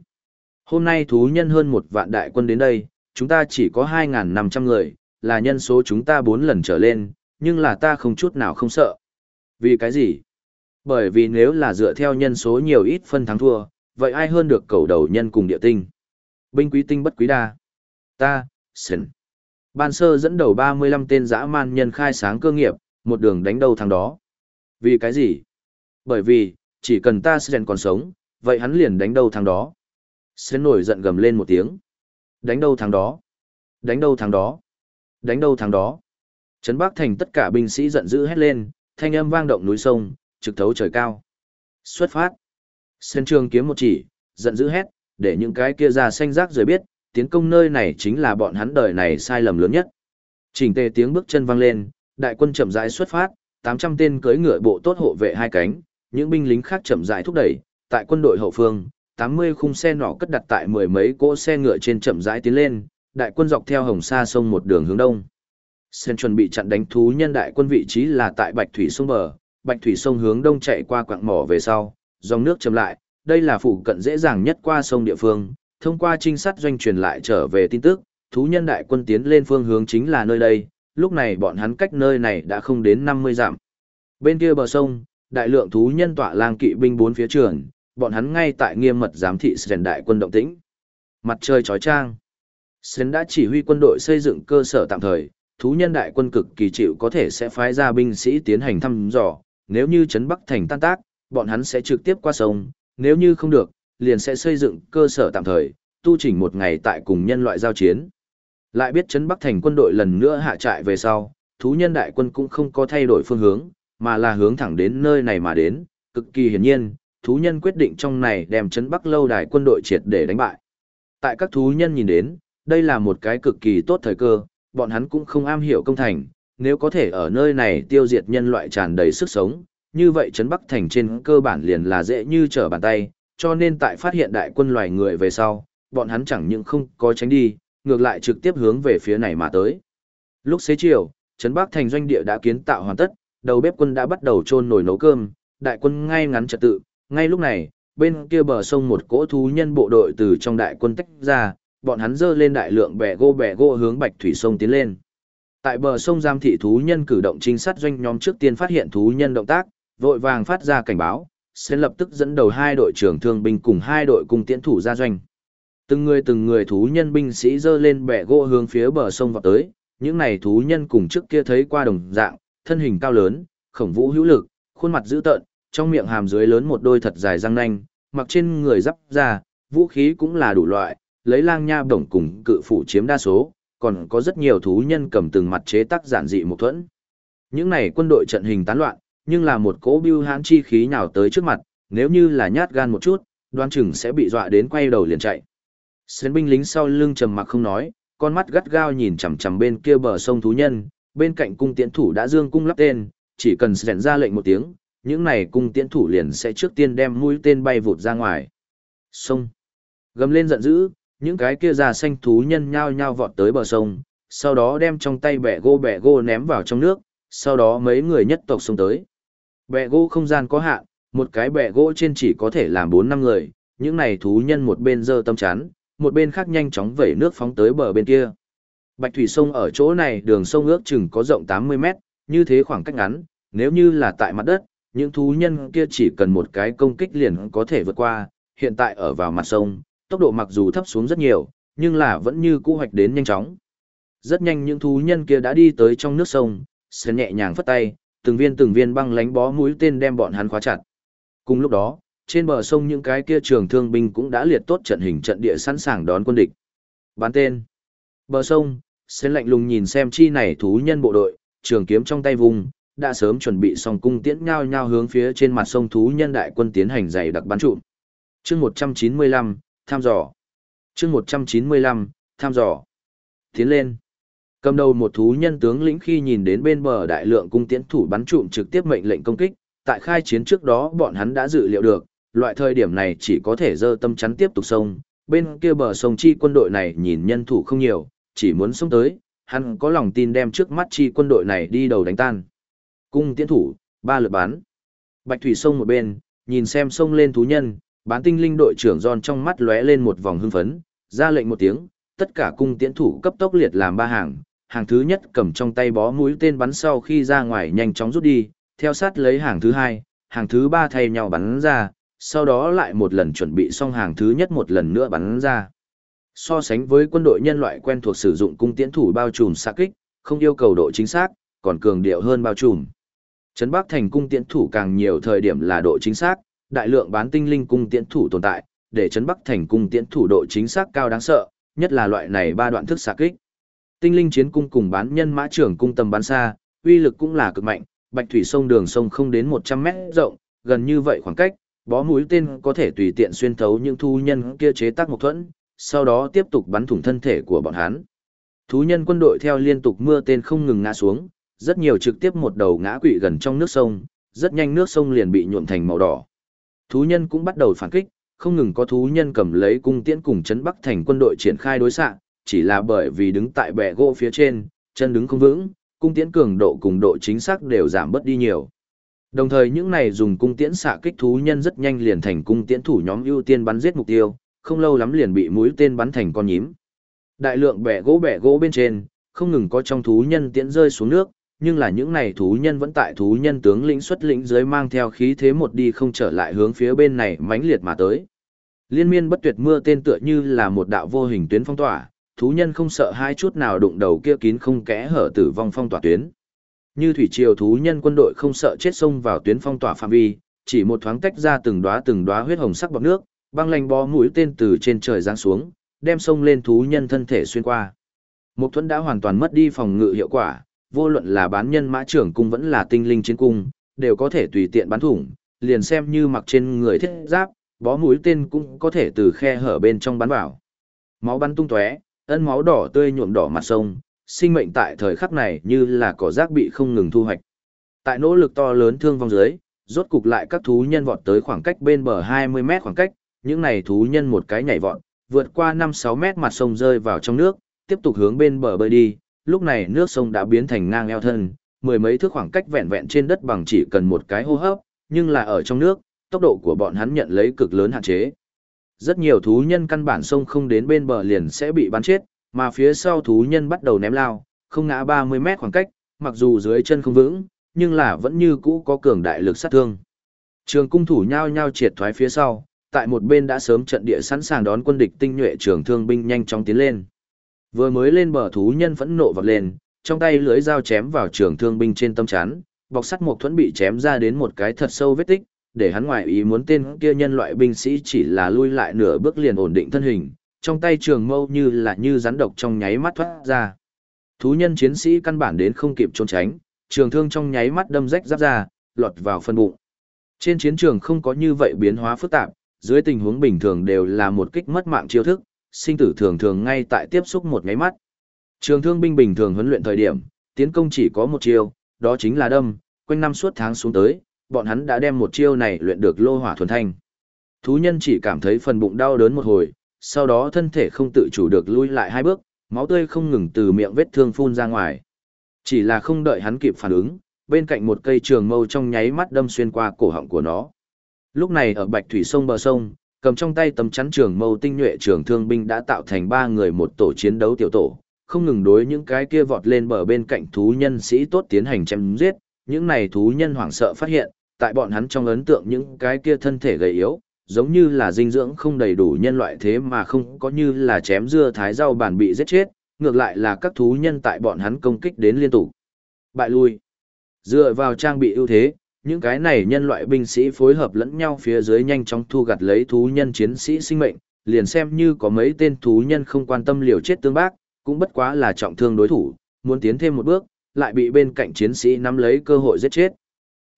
Hôm nay thú nhân hơn một vạn đại quân đến đây, chúng ta chỉ có 2.500 người, là nhân số chúng ta 4 lần trở lên, nhưng là ta không chút nào không sợ. Vì cái gì? Bởi vì nếu là dựa theo nhân số nhiều ít phân thắng thua, vậy ai hơn được cầu đầu nhân cùng địa tinh? Binh quý tinh bất quý đa. Ta, Sen. Ban sơ dẫn đầu 35 tên dã man nhân khai sáng cơ nghiệp, một đường đánh đầu thằng đó. Vì cái gì? Bởi vì, chỉ cần ta Sen còn sống, vậy hắn liền đánh đầu thằng đó. Sen nổi giận gầm lên một tiếng. Đánh đầu thằng đó? Đánh đầu thằng đó? Đánh đầu thằng đó? Trấn Bắc Thành tất cả binh sĩ giận dữ hét lên, thanh âm vang động núi sông, trực thấu trời cao. Xuất phát. Sơn trường kiếm một chỉ, giận dữ hét, để những cái kia ra xanh rác rồi biết, tiến công nơi này chính là bọn hắn đời này sai lầm lớn nhất. Chỉnh tề tiếng bước chân vang lên, đại quân chậm rãi xuất phát, 800 tên cưỡi ngựa bộ tốt hộ vệ hai cánh, những binh lính khác chậm rãi thúc đẩy, tại quân đội hậu phương, 80 khung xe nỏ cất đặt tại mười mấy cỗ xe ngựa trên chậm rãi tiến lên, đại quân dọc theo hồng sa sông một đường hướng đông. Sen chuẩn bị chặn đánh thú nhân đại quân vị trí là tại Bạch Thủy sông bờ, Bạch Thủy sông hướng đông chạy qua quạng mỏ về sau, dòng nước chậm lại, đây là phụ cận dễ dàng nhất qua sông địa phương, thông qua trinh sát doanh truyền lại trở về tin tức, thú nhân đại quân tiến lên phương hướng chính là nơi đây, lúc này bọn hắn cách nơi này đã không đến 50 dặm. Bên kia bờ sông, đại lượng thú nhân tọa lang kỵ binh bốn phía trường, bọn hắn ngay tại nghiêm mật giám thị Sren đại quân động tĩnh. Mặt trời chói trang, Sren đã chỉ huy quân đội xây dựng cơ sở tạm thời, thú nhân đại quân cực kỳ chịu có thể sẽ phái ra binh sĩ tiến hành thăm dò, nếu như trấn Bắc thành tan tác, bọn hắn sẽ trực tiếp qua sông, nếu như không được, liền sẽ xây dựng cơ sở tạm thời, tu chỉnh một ngày tại cùng nhân loại giao chiến. Lại biết trấn Bắc thành quân đội lần nữa hạ trại về sau, thú nhân đại quân cũng không có thay đổi phương hướng, mà là hướng thẳng đến nơi này mà đến, cực kỳ hiển nhiên, thú nhân quyết định trong này đem trấn Bắc lâu đài quân đội triệt để đánh bại. Tại các thú nhân nhìn đến, đây là một cái cực kỳ tốt thời cơ, bọn hắn cũng không am hiểu công thành, nếu có thể ở nơi này tiêu diệt nhân loại tràn đầy sức sống, như vậy trấn Bắc thành trên cơ bản liền là dễ như trở bàn tay, cho nên tại phát hiện đại quân loài người về sau, bọn hắn chẳng những không có tránh đi, ngược lại trực tiếp hướng về phía này mà tới. Lúc xế chiều, trấn Bắc thành doanh địa đã kiến tạo hoàn tất, đầu bếp quân đã bắt đầu chôn nồi nấu cơm, đại quân ngay ngắn trật tự, ngay lúc này, bên kia bờ sông một cỗ thú nhân bộ đội từ trong đại quân tách ra, bọn hắn dơ lên đại lượng bè gỗ bè gỗ hướng bạch thủy sông tiến lên. Tại bờ sông giam thị thú nhân cử động trinh sát doanh nhóm trước tiên phát hiện thú nhân động tác, vội vàng phát ra cảnh báo, sẽ lập tức dẫn đầu hai đội trưởng thương binh cùng hai đội cùng tiễn thủ ra doanh. Từng người từng người thú nhân binh sĩ dơ lên bè gỗ hướng phía bờ sông vào tới, những này thú nhân cùng trước kia thấy qua đồng dạng, thân hình cao lớn, khổng vũ hữu lực, khuôn mặt dữ tợn, trong miệng hàm dưới lớn một đôi thật dài răng nanh, mặc trên người giáp ra, vũ khí cũng là đủ loại, lấy lang nha bổng cùng cự phủ chiếm đa số, còn có rất nhiều thú nhân cầm từng mặt chế tác giản dị một thuẫn. Những này quân đội trận hình tán loạn, nhưng là một cỗ bưu hãn chi khí nào tới trước mặt, nếu như là nhát gan một chút, đoan chừng sẽ bị dọa đến quay đầu liền chạy. Xuyên binh lính sau lưng trầm mặc không nói, con mắt gắt gao nhìn chằm chằm bên kia bờ sông thú nhân, bên cạnh cung tiễn thủ đã dương cung lắp tên, chỉ cần rèn ra lệnh một tiếng, những này cung tiễn thủ liền sẽ trước tiên đem mũi tên bay vụt ra ngoài. Sông. Gầm lên giận dữ, những cái kia già xanh thú nhân nhao nhao vọt tới bờ sông, sau đó đem trong tay bẻ gô bẻ gô ném vào trong nước, sau đó mấy người nhất tộc xông tới. Bẻ gỗ không gian có hạn, một cái bẻ gỗ trên chỉ có thể làm 4 năm người, những này thú nhân một bên giơ tâm chán, một bên khác nhanh chóng vẩy nước phóng tới bờ bên kia. Bạch thủy sông ở chỗ này đường sông ước chừng có rộng 80 mét, như thế khoảng cách ngắn, nếu như là tại mặt đất, những thú nhân kia chỉ cần một cái công kích liền có thể vượt qua, hiện tại ở vào mặt sông, tốc độ mặc dù thấp xuống rất nhiều, nhưng là vẫn như cũ hoạch đến nhanh chóng. Rất nhanh những thú nhân kia đã đi tới trong nước sông, sẽ nhẹ nhàng phất tay, từng viên từng viên băng lánh bó mũi tên đem bọn hắn khóa chặt. Cùng lúc đó, trên bờ sông những cái kia trường thương binh cũng đã liệt tốt trận hình trận địa sẵn sàng đón quân địch. Bán tên. Bờ sông, sẽ lạnh lùng nhìn xem chi này thú nhân bộ đội, trường kiếm trong tay vùng, đã sớm chuẩn bị xong cung tiễn nhau nhau hướng phía trên mặt sông thú nhân đại quân tiến hành dày đặc bắn trụ. Chương 195, tham dò. Chương 195, tham dò. Tiến lên. Cầm đầu một thú nhân tướng lĩnh khi nhìn đến bên bờ đại lượng cung tiễn thủ bắn trụm trực tiếp mệnh lệnh công kích, tại khai chiến trước đó bọn hắn đã dự liệu được, loại thời điểm này chỉ có thể dơ tâm chắn tiếp tục sông, bên kia bờ sông chi quân đội này nhìn nhân thủ không nhiều, chỉ muốn sông tới, hắn có lòng tin đem trước mắt chi quân đội này đi đầu đánh tan. Cung tiễn thủ, ba lượt bắn. Bạch thủy sông một bên, nhìn xem sông lên thú nhân, bán tinh linh đội trưởng John trong mắt lóe lên một vòng hưng phấn, ra lệnh một tiếng, tất cả cung tiễn thủ cấp tốc liệt làm ba hàng, hàng thứ nhất cầm trong tay bó mũi tên bắn sau khi ra ngoài nhanh chóng rút đi, theo sát lấy hàng thứ hai, hàng thứ ba thay nhau bắn ra, sau đó lại một lần chuẩn bị xong hàng thứ nhất một lần nữa bắn ra. So sánh với quân đội nhân loại quen thuộc sử dụng cung tiễn thủ bao trùm xạ kích, không yêu cầu độ chính xác, còn cường điệu hơn bao trùm. Trấn Bắc thành cung tiễn thủ càng nhiều thời điểm là độ chính xác, đại lượng bán tinh linh cung tiễn thủ tồn tại, để Trấn Bắc thành cung tiễn thủ độ chính xác cao đáng sợ, nhất là loại này ba đoạn thức xạ kích. Tinh linh chiến cung cùng bán nhân mã trưởng cung tầm bắn xa, uy lực cũng là cực mạnh, bạch thủy sông đường sông không đến 100 mét rộng, gần như vậy khoảng cách, bó mũi tên có thể tùy tiện xuyên thấu những thu nhân kia chế tác một thuẫn, sau đó tiếp tục bắn thủng thân thể của bọn hắn. Thú nhân quân đội theo liên tục mưa tên không ngừng ngã xuống, rất nhiều trực tiếp một đầu ngã quỵ gần trong nước sông, rất nhanh nước sông liền bị nhuộm thành màu đỏ. Thú nhân cũng bắt đầu phản kích, không ngừng có thú nhân cầm lấy cung tiễn cùng chấn bắc thành quân đội triển khai đối xạ, chỉ là bởi vì đứng tại bệ gỗ phía trên, chân đứng không vững, cung tiễn cường độ cùng độ chính xác đều giảm bớt đi nhiều. Đồng thời những này dùng cung tiễn xạ kích thú nhân rất nhanh liền thành cung tiễn thủ nhóm ưu tiên bắn giết mục tiêu, không lâu lắm liền bị mũi tên bắn thành con nhím. Đại lượng bẻ gỗ bẻ gỗ bên trên, không ngừng có trong thú nhân tiễn rơi xuống nước, nhưng là những này thú nhân vẫn tại thú nhân tướng lĩnh xuất lĩnh dưới mang theo khí thế một đi không trở lại hướng phía bên này mãnh liệt mà tới. Liên miên bất tuyệt mưa tên tựa như là một đạo vô hình tuyến phong tỏa, thú nhân không sợ hai chút nào đụng đầu kia kín không kẽ hở tử vong phong tỏa tuyến. Như thủy triều thú nhân quân đội không sợ chết xông vào tuyến phong tỏa phạm vi, chỉ một thoáng tách ra từng đóa từng đóa huyết hồng sắc bọt nước, băng lạnh bó mũi tên từ trên trời giáng xuống, đem sông lên thú nhân thân thể xuyên qua. Một thuẫn đã hoàn toàn mất đi phòng ngự hiệu quả, vô luận là bán nhân mã trưởng cung vẫn là tinh linh chiến cung, đều có thể tùy tiện bắn thủng, liền xem như mặc trên người thiết giáp, bó mũi tên cũng có thể từ khe hở bên trong bắn vào. Máu bắn tung tóe, ân máu đỏ tươi nhuộm đỏ mặt sông, sinh mệnh tại thời khắc này như là cỏ rác bị không ngừng thu hoạch. Tại nỗ lực to lớn thương vong dưới, rốt cục lại các thú nhân vọt tới khoảng cách bên bờ 20 mét khoảng cách, những này thú nhân một cái nhảy vọt, vượt qua 5-6 mét mặt sông rơi vào trong nước, tiếp tục hướng bên bờ bơi đi, lúc này nước sông đã biến thành ngang eo thân, mười mấy thước khoảng cách vẹn vẹn trên đất bằng chỉ cần một cái hô hấp, nhưng là ở trong nước, tốc độ của bọn hắn nhận lấy cực lớn hạn chế. Rất nhiều thú nhân căn bản sông không đến bên bờ liền sẽ bị bắn chết, mà phía sau thú nhân bắt đầu ném lao, không ngã 30 mét khoảng cách, mặc dù dưới chân không vững, nhưng là vẫn như cũ có cường đại lực sát thương. Trường cung thủ nhao nhao triệt thoái phía sau, tại một bên đã sớm trận địa sẵn sàng đón quân địch tinh nhuệ trường thương binh nhanh chóng tiến lên. Vừa mới lên bờ thú nhân phẫn nộ vọt lên, trong tay lưới dao chém vào trường thương binh trên tâm chắn, bọc sắt một thuẫn bị chém ra đến một cái thật sâu vết tích, để hắn ngoại ý muốn tên kia nhân loại binh sĩ chỉ là lui lại nửa bước liền ổn định thân hình, trong tay trường mâu như là như rắn độc trong nháy mắt thoát ra. Thú nhân chiến sĩ căn bản đến không kịp trốn tránh, trường thương trong nháy mắt đâm rách giáp ra, lọt vào phân bụng. Trên chiến trường không có như vậy biến hóa phức tạp, dưới tình huống bình thường đều là một kích mất mạng chiêu thức, sinh tử thường thường ngay tại tiếp xúc một nháy mắt. Trường thương binh bình thường huấn luyện thời điểm, tiến công chỉ có một chiêu, đó chính là đâm, quanh năm suốt tháng xuống tới, bọn hắn đã đem một chiêu này luyện được lô hỏa thuần thanh. Thú nhân chỉ cảm thấy phần bụng đau đớn một hồi, sau đó thân thể không tự chủ được lui lại hai bước, máu tươi không ngừng từ miệng vết thương phun ra ngoài. Chỉ là không đợi hắn kịp phản ứng, bên cạnh một cây trường mâu trong nháy mắt đâm xuyên qua cổ họng của nó. Lúc này ở Bạch Thủy sông bờ sông, cầm trong tay tấm chắn trường mâu tinh nhuệ trường thương binh đã tạo thành ba người một tổ chiến đấu tiểu tổ, không ngừng đối những cái kia vọt lên bờ bên cạnh thú nhân sĩ tốt tiến hành chém giết, những này thú nhân hoảng sợ phát hiện, tại bọn hắn trong ấn tượng những cái kia thân thể gầy yếu, giống như là dinh dưỡng không đầy đủ nhân loại thế mà không có như là chém dưa thái rau bản bị giết chết, ngược lại là các thú nhân tại bọn hắn công kích đến liên tục. Bại lui. Dựa vào trang bị ưu thế, những cái này nhân loại binh sĩ phối hợp lẫn nhau phía dưới nhanh chóng thu gặt lấy thú nhân chiến sĩ sinh mệnh, liền xem như có mấy tên thú nhân không quan tâm liều chết tương bác, cũng bất quá là trọng thương đối thủ, muốn tiến thêm một bước, lại bị bên cạnh chiến sĩ nắm lấy cơ hội giết chết.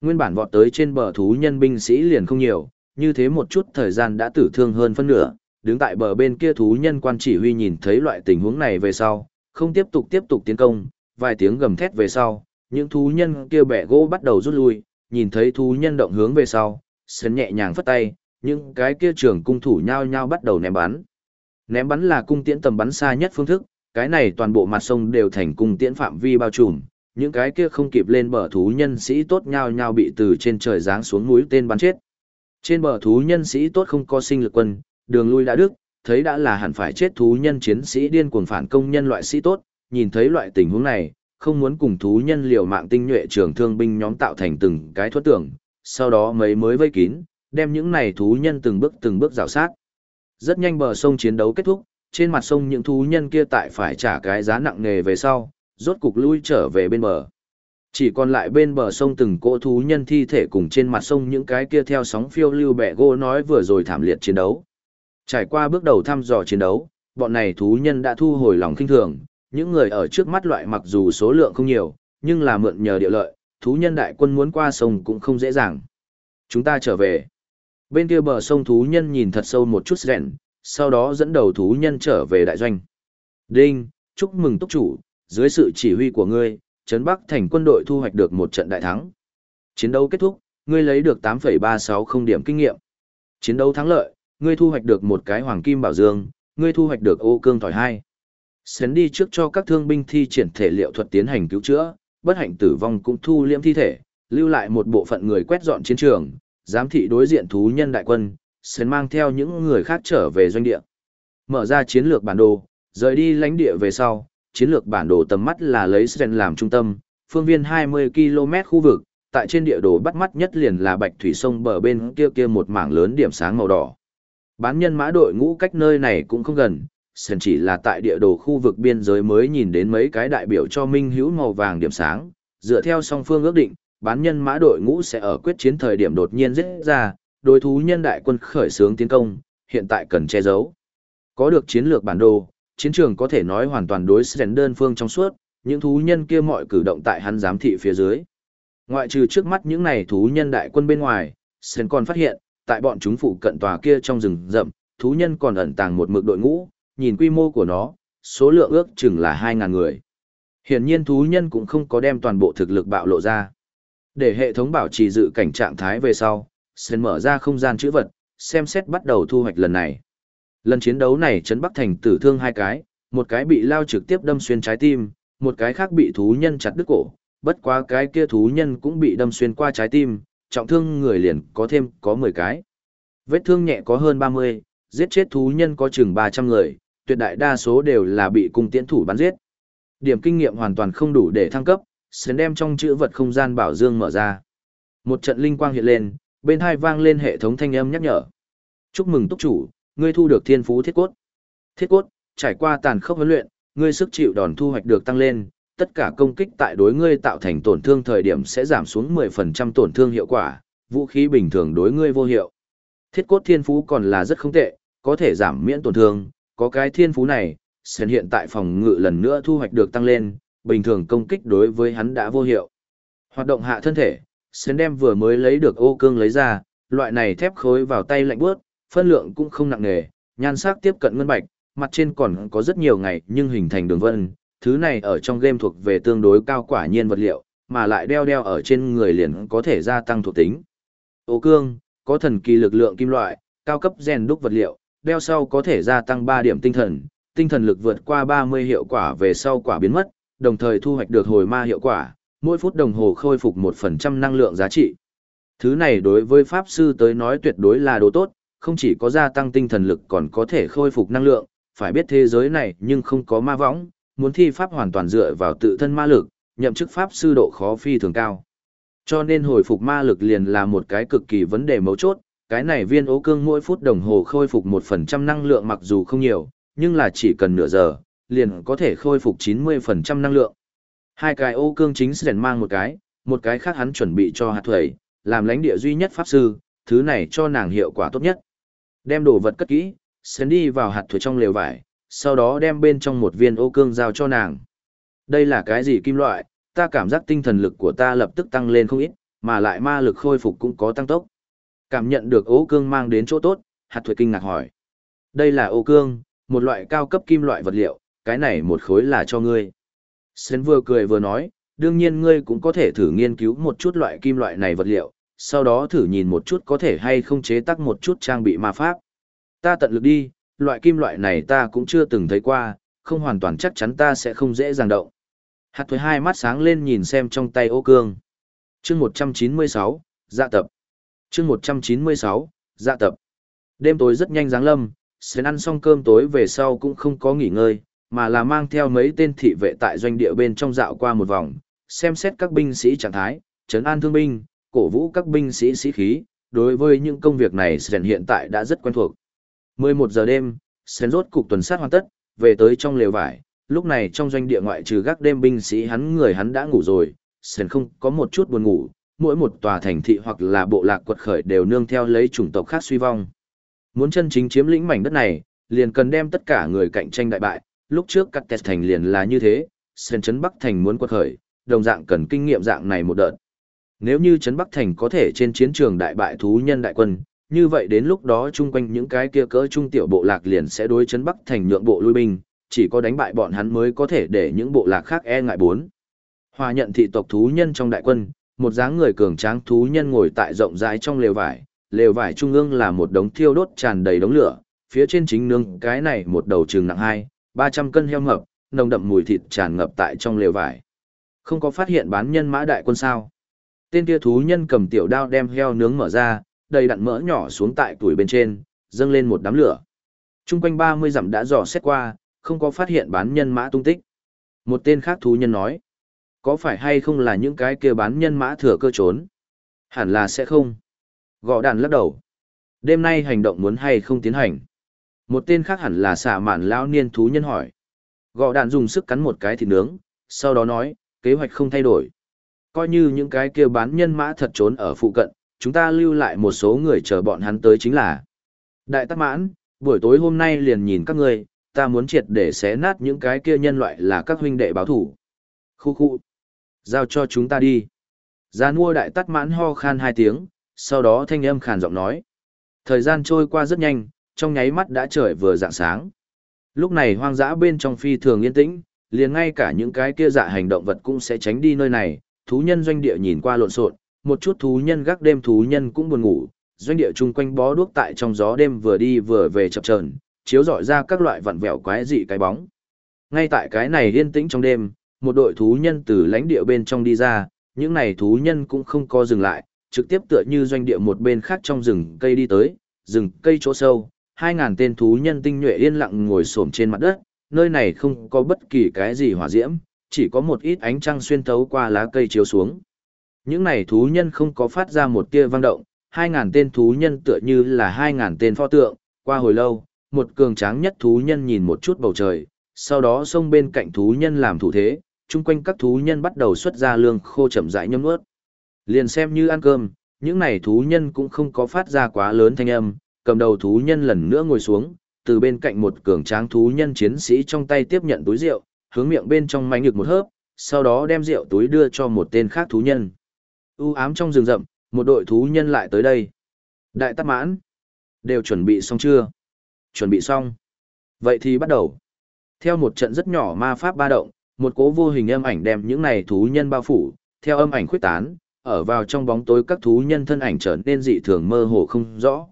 Nguyên bản vọt tới trên bờ thú nhân binh sĩ liền không nhiều, như thế một chút thời gian đã tử thương hơn phân nửa, đứng tại bờ bên kia thú nhân quan chỉ huy nhìn thấy loại tình huống này về sau, không tiếp tục tiếp tục tiến công, vài tiếng gầm thét về sau, những thú nhân kia bẻ gỗ bắt đầu rút lui, nhìn thấy thú nhân động hướng về sau, sấn nhẹ nhàng phất tay, những cái kia trường cung thủ nhao nhao bắt đầu ném bắn. Ném bắn là cung tiễn tầm bắn xa nhất phương thức, cái này toàn bộ mặt sông đều thành cung tiễn phạm vi bao trùm, những cái kia không kịp lên bờ thú nhân sĩ tốt nhao nhao bị từ trên trời giáng xuống núi tên bắn chết. Trên bờ thú nhân sĩ tốt không có sinh lực quân, đường lui đã đứt, thấy đã là hẳn phải chết thú nhân chiến sĩ điên cuồng phản công nhân loại sĩ tốt, nhìn thấy loại tình huống này, không muốn cùng thú nhân liều mạng tinh nhuệ trường thương binh nhóm tạo thành từng cái thuất tưởng, sau đó mấy mới vây kín, đem những này thú nhân từng bước từng bước rào sát. Rất nhanh bờ sông chiến đấu kết thúc, trên mặt sông những thú nhân kia tại phải trả cái giá nặng nề về sau, rốt cục lui trở về bên bờ. Chỉ còn lại bên bờ sông từng cỗ thú nhân thi thể cùng trên mặt sông những cái kia theo sóng phiêu lưu bẻ gỗ nói vừa rồi thảm liệt chiến đấu. Trải qua bước đầu thăm dò chiến đấu, bọn này thú nhân đã thu hồi lòng kinh thường, những người ở trước mắt loại mặc dù số lượng không nhiều, nhưng là mượn nhờ địa lợi, thú nhân đại quân muốn qua sông cũng không dễ dàng. Chúng ta trở về. Bên kia bờ sông thú nhân nhìn thật sâu một chút rèn, sau đó dẫn đầu thú nhân trở về đại doanh. Đinh, chúc mừng túc chủ, dưới sự chỉ huy của ngươi, Trấn Bắc thành quân đội thu hoạch được một trận đại thắng. Chiến đấu kết thúc, ngươi lấy được 8,360 điểm kinh nghiệm. Chiến đấu thắng lợi, ngươi thu hoạch được một cái hoàng kim bảo dương, ngươi thu hoạch được ô cương thỏi hai. Sến đi trước cho các thương binh thi triển thể liệu thuật tiến hành cứu chữa, bất hạnh tử vong cũng thu liễm thi thể, lưu lại một bộ phận người quét dọn chiến trường, giám thị đối diện thú nhân đại quân, Sến mang theo những người khác trở về doanh địa. Mở ra chiến lược bản đồ, rời đi lãnh địa về sau, chiến lược bản đồ tầm mắt là lấy Sến làm trung tâm, phương viên 20 km khu vực, tại trên địa đồ bắt mắt nhất liền là bạch thủy sông bờ bên kia kia một mảng lớn điểm sáng màu đỏ. Bán nhân mã đội ngũ cách nơi này cũng không gần, Sến chỉ là tại địa đồ khu vực biên giới mới nhìn đến mấy cái đại biểu cho minh hữu màu vàng điểm sáng, dựa theo song phương ước định, bán nhân mã đội ngũ sẽ ở quyết chiến thời điểm đột nhiên giết ra, đối thú nhân đại quân khởi xướng tiến công, hiện tại cần che giấu. Có được chiến lược bản đồ, chiến trường có thể nói hoàn toàn đối Sren đơn phương trong suốt, những thú nhân kia mọi cử động tại hắn giám thị phía dưới. Ngoại trừ trước mắt những này thú nhân đại quân bên ngoài, Sren còn phát hiện, tại bọn chúng phụ cận tòa kia trong rừng rậm, thú nhân còn ẩn tàng một mực đội ngũ, nhìn quy mô của nó, số lượng ước chừng là 2.000 người. Hiển nhiên thú nhân cũng không có đem toàn bộ thực lực bạo lộ ra. Để hệ thống bảo trì dự cảnh trạng thái về sau, sẽ mở ra không gian chữ vật, xem xét bắt đầu thu hoạch lần này. Lần chiến đấu này Trấn Bắc Thành tử thương hai cái, một cái bị lao trực tiếp đâm xuyên trái tim, một cái khác bị thú nhân chặt đứt cổ, bất quá cái kia thú nhân cũng bị đâm xuyên qua trái tim, trọng thương người liền có thêm có 10 cái. Vết thương nhẹ có hơn 30, giết chết thú nhân có chừng 300 người, tuyệt đại đa số đều là bị cung tiễn thủ bắn giết. Điểm kinh nghiệm hoàn toàn không đủ để thăng cấp, Sến đem trong chữ vật không gian bảo dương mở ra. Một trận linh quang hiện lên, bên hai vang lên hệ thống thanh âm nhắc nhở. Chúc mừng túc chủ, ngươi thu được thiên phú thiết cốt. Thiết cốt, trải qua tàn khốc huấn luyện, ngươi sức chịu đòn thu hoạch được tăng lên, tất cả công kích tại đối ngươi tạo thành tổn thương thời điểm sẽ giảm xuống 10% tổn thương hiệu quả, vũ khí bình thường đối ngươi vô hiệu. Thiết cốt thiên phú còn là rất không tệ, có thể giảm miễn tổn thương, có cái thiên phú này, sẽ hiện tại phòng ngự lần nữa thu hoạch được tăng lên, bình thường công kích đối với hắn đã vô hiệu. Hoạt động hạ thân thể, Sến đem vừa mới lấy được ô cương lấy ra, loại này thép khối vào tay lạnh bước, phân lượng cũng không nặng nề, nhan sắc tiếp cận ngân bạch, mặt trên còn có rất nhiều ngày nhưng hình thành đường vân, thứ này ở trong game thuộc về tương đối cao quả nhiên vật liệu, mà lại đeo đeo ở trên người liền có thể gia tăng thuộc tính. Ô cương, có thần kỳ lực lượng kim loại, cao cấp gen đúc vật liệu, đeo sau có thể gia tăng 3 điểm tinh thần, tinh thần lực vượt qua 30 hiệu quả về sau quả biến mất, đồng thời thu hoạch được hồi ma hiệu quả, mỗi phút đồng hồ khôi phục 1% năng lượng giá trị. Thứ này đối với Pháp Sư tới nói tuyệt đối là đồ tốt, không chỉ có gia tăng tinh thần lực còn có thể khôi phục năng lượng, phải biết thế giới này nhưng không có ma võng, muốn thi Pháp hoàn toàn dựa vào tự thân ma lực, nhậm chức Pháp Sư độ khó phi thường cao. Cho nên hồi phục ma lực liền là một cái cực kỳ vấn đề mấu chốt, cái này viên ố cương mỗi phút đồng hồ khôi phục một phần trăm năng lượng mặc dù không nhiều, nhưng là chỉ cần nửa giờ, liền có thể khôi phục 90% năng lượng. Hai cái ô cương chính sẽ mang một cái, một cái khác hắn chuẩn bị cho hạt thuẩy, làm lãnh địa duy nhất pháp sư, thứ này cho nàng hiệu quả tốt nhất. Đem đồ vật cất kỹ, sến đi vào hạt thuẩy trong lều vải, sau đó đem bên trong một viên ô cương giao cho nàng. Đây là cái gì kim loại, ta cảm giác tinh thần lực của ta lập tức tăng lên không ít, mà lại ma lực khôi phục cũng có tăng tốc. Cảm nhận được ô cương mang đến chỗ tốt, hạt thuệ kinh ngạc hỏi. Đây là ô cương, một loại cao cấp kim loại vật liệu, cái này một khối là cho ngươi. Sến vừa cười vừa nói, đương nhiên ngươi cũng có thể thử nghiên cứu một chút loại kim loại này vật liệu, sau đó thử nhìn một chút có thể hay không chế tác một chút trang bị ma pháp. Ta tận lực đi, loại kim loại này ta cũng chưa từng thấy qua, không hoàn toàn chắc chắn ta sẽ không dễ dàng động. Hạt thuế hai mắt sáng lên nhìn xem trong tay ô cương. chương 196, dạ tập chương 196, dạ tập. Đêm tối rất nhanh dáng lâm, Sến ăn xong cơm tối về sau cũng không có nghỉ ngơi, mà là mang theo mấy tên thị vệ tại doanh địa bên trong dạo qua một vòng, xem xét các binh sĩ trạng thái, trấn an thương binh, cổ vũ các binh sĩ sĩ khí, đối với những công việc này sến hiện tại đã rất quen thuộc. 11 giờ đêm, sến rốt cục tuần sát hoàn tất, về tới trong lều vải, lúc này trong doanh địa ngoại trừ gác đêm binh sĩ hắn người hắn đã ngủ rồi, sến không có một chút buồn ngủ, mỗi một tòa thành thị hoặc là bộ lạc quật khởi đều nương theo lấy chủng tộc khác suy vong. Muốn chân chính chiếm lĩnh mảnh đất này, liền cần đem tất cả người cạnh tranh đại bại, lúc trước các tẹt thành liền là như thế, sen chấn Bắc Thành muốn quật khởi, đồng dạng cần kinh nghiệm dạng này một đợt. Nếu như chấn Bắc Thành có thể trên chiến trường đại bại thú nhân đại quân, như vậy đến lúc đó chung quanh những cái kia cỡ trung tiểu bộ lạc liền sẽ đối chấn Bắc Thành nhượng bộ lui binh, chỉ có đánh bại bọn hắn mới có thể để những bộ lạc khác e ngại bốn. Hòa nhận thị tộc thú nhân trong đại quân, một dáng người cường tráng thú nhân ngồi tại rộng rãi trong lều vải, lều vải trung ương là một đống thiêu đốt tràn đầy đống lửa, phía trên chính nương cái này một đầu trường nặng hai, 300 cân heo mập, nồng đậm mùi thịt tràn ngập tại trong lều vải. Không có phát hiện bán nhân mã đại quân sao. Tên kia thú nhân cầm tiểu đao đem heo nướng mở ra, đầy đặn mỡ nhỏ xuống tại tuổi bên trên, dâng lên một đám lửa. Trung quanh 30 dặm đã dò xét qua, không có phát hiện bán nhân mã tung tích. Một tên khác thú nhân nói, có phải hay không là những cái kia bán nhân mã thừa cơ trốn? Hẳn là sẽ không. Gõ đàn lắc đầu. Đêm nay hành động muốn hay không tiến hành? Một tên khác hẳn là xả mạn lão niên thú nhân hỏi. Gõ đàn dùng sức cắn một cái thịt nướng, sau đó nói, kế hoạch không thay đổi. Coi như những cái kia bán nhân mã thật trốn ở phụ cận, chúng ta lưu lại một số người chờ bọn hắn tới chính là. Đại tắc mãn, buổi tối hôm nay liền nhìn các ngươi, ta muốn triệt để xé nát những cái kia nhân loại là các huynh đệ báo thủ. Khu khu. Giao cho chúng ta đi. Gia mua đại tắt mãn ho khan hai tiếng, sau đó thanh âm khàn giọng nói. Thời gian trôi qua rất nhanh, trong nháy mắt đã trời vừa dạng sáng. Lúc này hoang dã bên trong phi thường yên tĩnh, liền ngay cả những cái kia dạ hành động vật cũng sẽ tránh đi nơi này, thú nhân doanh địa nhìn qua lộn xộn, một chút thú nhân gác đêm thú nhân cũng buồn ngủ, doanh địa chung quanh bó đuốc tại trong gió đêm vừa đi vừa về chập chờn, chiếu rọi ra các loại vặn vẹo quái dị cái bóng. Ngay tại cái này yên tĩnh trong đêm, một đội thú nhân từ lãnh địa bên trong đi ra, những này thú nhân cũng không có dừng lại, trực tiếp tựa như doanh địa một bên khác trong rừng cây đi tới, rừng cây chỗ sâu, 2.000 tên thú nhân tinh nhuệ yên lặng ngồi xổm trên mặt đất, nơi này không có bất kỳ cái gì hỏa diễm, chỉ có một ít ánh trăng xuyên thấu qua lá cây chiếu xuống. Những này thú nhân không có phát ra một tia vang động, 2.000 tên thú nhân tựa như là 2.000 tên pho tượng, qua hồi lâu, một cường tráng nhất thú nhân nhìn một chút bầu trời, sau đó xông bên cạnh thú nhân làm thủ thế, chung quanh các thú nhân bắt đầu xuất ra lương khô chậm rãi nhấm nuốt. Liền xem như ăn cơm, những này thú nhân cũng không có phát ra quá lớn thanh âm, cầm đầu thú nhân lần nữa ngồi xuống, từ bên cạnh một cường tráng thú nhân chiến sĩ trong tay tiếp nhận túi rượu, hướng miệng bên trong mánh ngực một hớp, sau đó đem rượu túi đưa cho một tên khác thú nhân. U ám trong rừng rậm, một đội thú nhân lại tới đây. Đại tắc mãn. Đều chuẩn bị xong chưa? Chuẩn bị xong. Vậy thì bắt đầu. Theo một trận rất nhỏ ma pháp ba động, một cố vô hình âm ảnh đem những này thú nhân bao phủ, theo âm ảnh khuyết tán, ở vào trong bóng tối các thú nhân thân ảnh trở nên dị thường mơ hồ không rõ.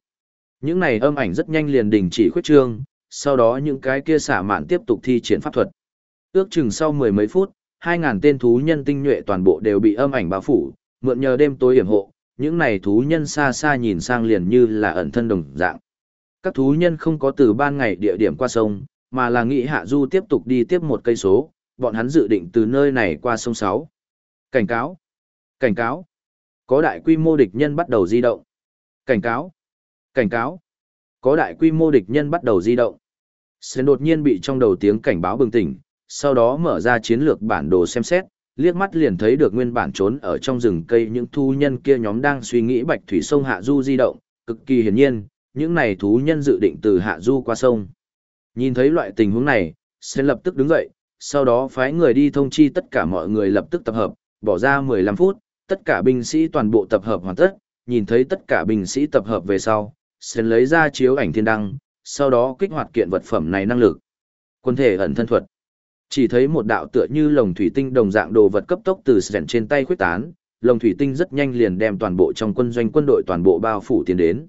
Những này âm ảnh rất nhanh liền đình chỉ khuyết trương, sau đó những cái kia xả mạn tiếp tục thi triển pháp thuật. Ước chừng sau mười mấy phút, hai ngàn tên thú nhân tinh nhuệ toàn bộ đều bị âm ảnh bao phủ, mượn nhờ đêm tối hiểm hộ, những này thú nhân xa xa nhìn sang liền như là ẩn thân đồng dạng. Các thú nhân không có từ ban ngày địa điểm qua sông, mà là nghĩ hạ du tiếp tục đi tiếp một cây số, bọn hắn dự định từ nơi này qua sông sáu. Cảnh cáo! Cảnh cáo! Có đại quy mô địch nhân bắt đầu di động. Cảnh cáo! Cảnh cáo! Có đại quy mô địch nhân bắt đầu di động. Sến đột nhiên bị trong đầu tiếng cảnh báo bừng tỉnh, sau đó mở ra chiến lược bản đồ xem xét, liếc mắt liền thấy được nguyên bản trốn ở trong rừng cây những thu nhân kia nhóm đang suy nghĩ bạch thủy sông hạ du di động, cực kỳ hiển nhiên, những này thú nhân dự định từ hạ du qua sông. Nhìn thấy loại tình huống này, Sến lập tức đứng dậy, sau đó phái người đi thông chi tất cả mọi người lập tức tập hợp, bỏ ra 15 phút, tất cả binh sĩ toàn bộ tập hợp hoàn tất, nhìn thấy tất cả binh sĩ tập hợp về sau, Sến lấy ra chiếu ảnh thiên đăng, sau đó kích hoạt kiện vật phẩm này năng lực. Quân thể ẩn thân thuật. Chỉ thấy một đạo tựa như lồng thủy tinh đồng dạng đồ vật cấp tốc từ Sến trên tay khuyết tán, lồng thủy tinh rất nhanh liền đem toàn bộ trong quân doanh quân đội toàn bộ bao phủ tiến đến.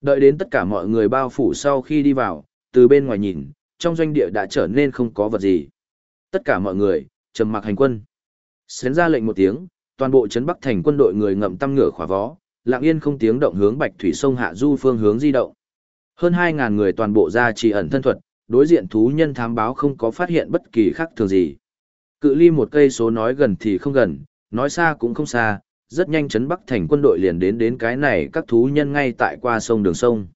Đợi đến tất cả mọi người bao phủ sau khi đi vào, từ bên ngoài nhìn, trong doanh địa đã trở nên không có vật gì. Tất cả mọi người, trầm mặc hành quân. Xến ra lệnh một tiếng, toàn bộ trấn Bắc thành quân đội người ngậm tăm ngựa khỏa vó, lặng yên không tiếng động hướng Bạch Thủy sông hạ du phương hướng di động. Hơn 2000 người toàn bộ ra chỉ ẩn thân thuật, đối diện thú nhân thám báo không có phát hiện bất kỳ khác thường gì. Cự ly một cây số nói gần thì không gần, nói xa cũng không xa, rất nhanh trấn Bắc thành quân đội liền đến đến cái này các thú nhân ngay tại qua sông đường sông.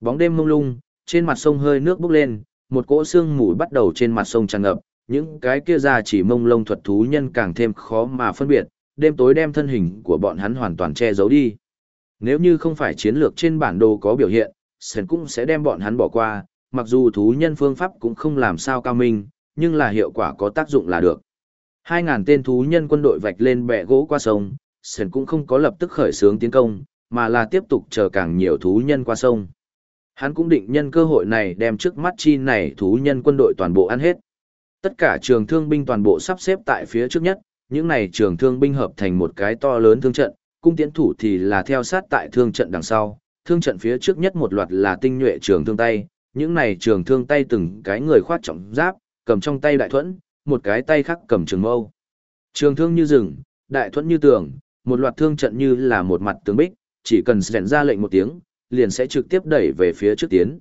Bóng đêm mông lung, trên mặt sông hơi nước bốc lên, một cỗ xương mù bắt đầu trên mặt sông tràn ngập, những cái kia ra chỉ mông lông thuật thú nhân càng thêm khó mà phân biệt, đêm tối đem thân hình của bọn hắn hoàn toàn che giấu đi. Nếu như không phải chiến lược trên bản đồ có biểu hiện, Sơn cũng sẽ đem bọn hắn bỏ qua, mặc dù thú nhân phương pháp cũng không làm sao cao minh, nhưng là hiệu quả có tác dụng là được. 2.000 tên thú nhân quân đội vạch lên bè gỗ qua sông, Sơn cũng không có lập tức khởi xướng tiến công, mà là tiếp tục chờ càng nhiều thú nhân qua sông. Hắn cũng định nhân cơ hội này đem trước mắt chi này thú nhân quân đội toàn bộ ăn hết. Tất cả trường thương binh toàn bộ sắp xếp tại phía trước nhất, những này trường thương binh hợp thành một cái to lớn thương trận, cung tiễn thủ thì là theo sát tại thương trận đằng sau, thương trận phía trước nhất một loạt là tinh nhuệ trường thương tay, những này trường thương tay từng cái người khoát trọng giáp, cầm trong tay đại thuẫn, một cái tay khác cầm trường mâu. Trường thương như rừng, đại thuẫn như tường, một loạt thương trận như là một mặt tường bích, chỉ cần rèn ra lệnh một tiếng, liền sẽ trực tiếp đẩy về phía trước tiến.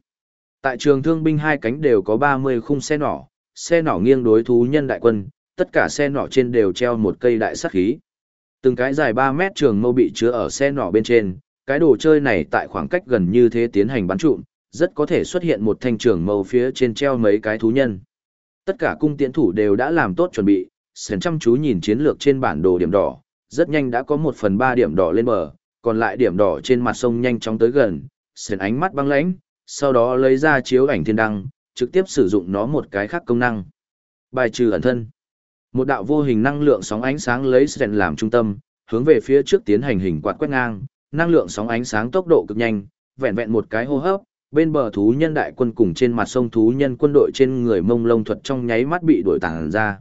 Tại trường thương binh hai cánh đều có 30 khung xe nỏ, xe nỏ nghiêng đối thú nhân đại quân, tất cả xe nỏ trên đều treo một cây đại sát khí. Từng cái dài 3 mét trường mâu bị chứa ở xe nỏ bên trên, cái đồ chơi này tại khoảng cách gần như thế tiến hành bắn trụm, rất có thể xuất hiện một thanh trường mâu phía trên treo mấy cái thú nhân. Tất cả cung tiễn thủ đều đã làm tốt chuẩn bị, sến chăm chú nhìn chiến lược trên bản đồ điểm đỏ, rất nhanh đã có một phần ba điểm đỏ lên bờ, còn lại điểm đỏ trên mặt sông nhanh chóng tới gần, sến ánh mắt băng lãnh, sau đó lấy ra chiếu ảnh thiên đăng, trực tiếp sử dụng nó một cái khác công năng. Bài trừ ẩn thân. Một đạo vô hình năng lượng sóng ánh sáng lấy sến làm trung tâm, hướng về phía trước tiến hành hình quạt quét ngang, năng lượng sóng ánh sáng tốc độ cực nhanh, vẹn vẹn một cái hô hấp, bên bờ thú nhân đại quân cùng trên mặt sông thú nhân quân đội trên người mông lông thuật trong nháy mắt bị đuổi tàng ra.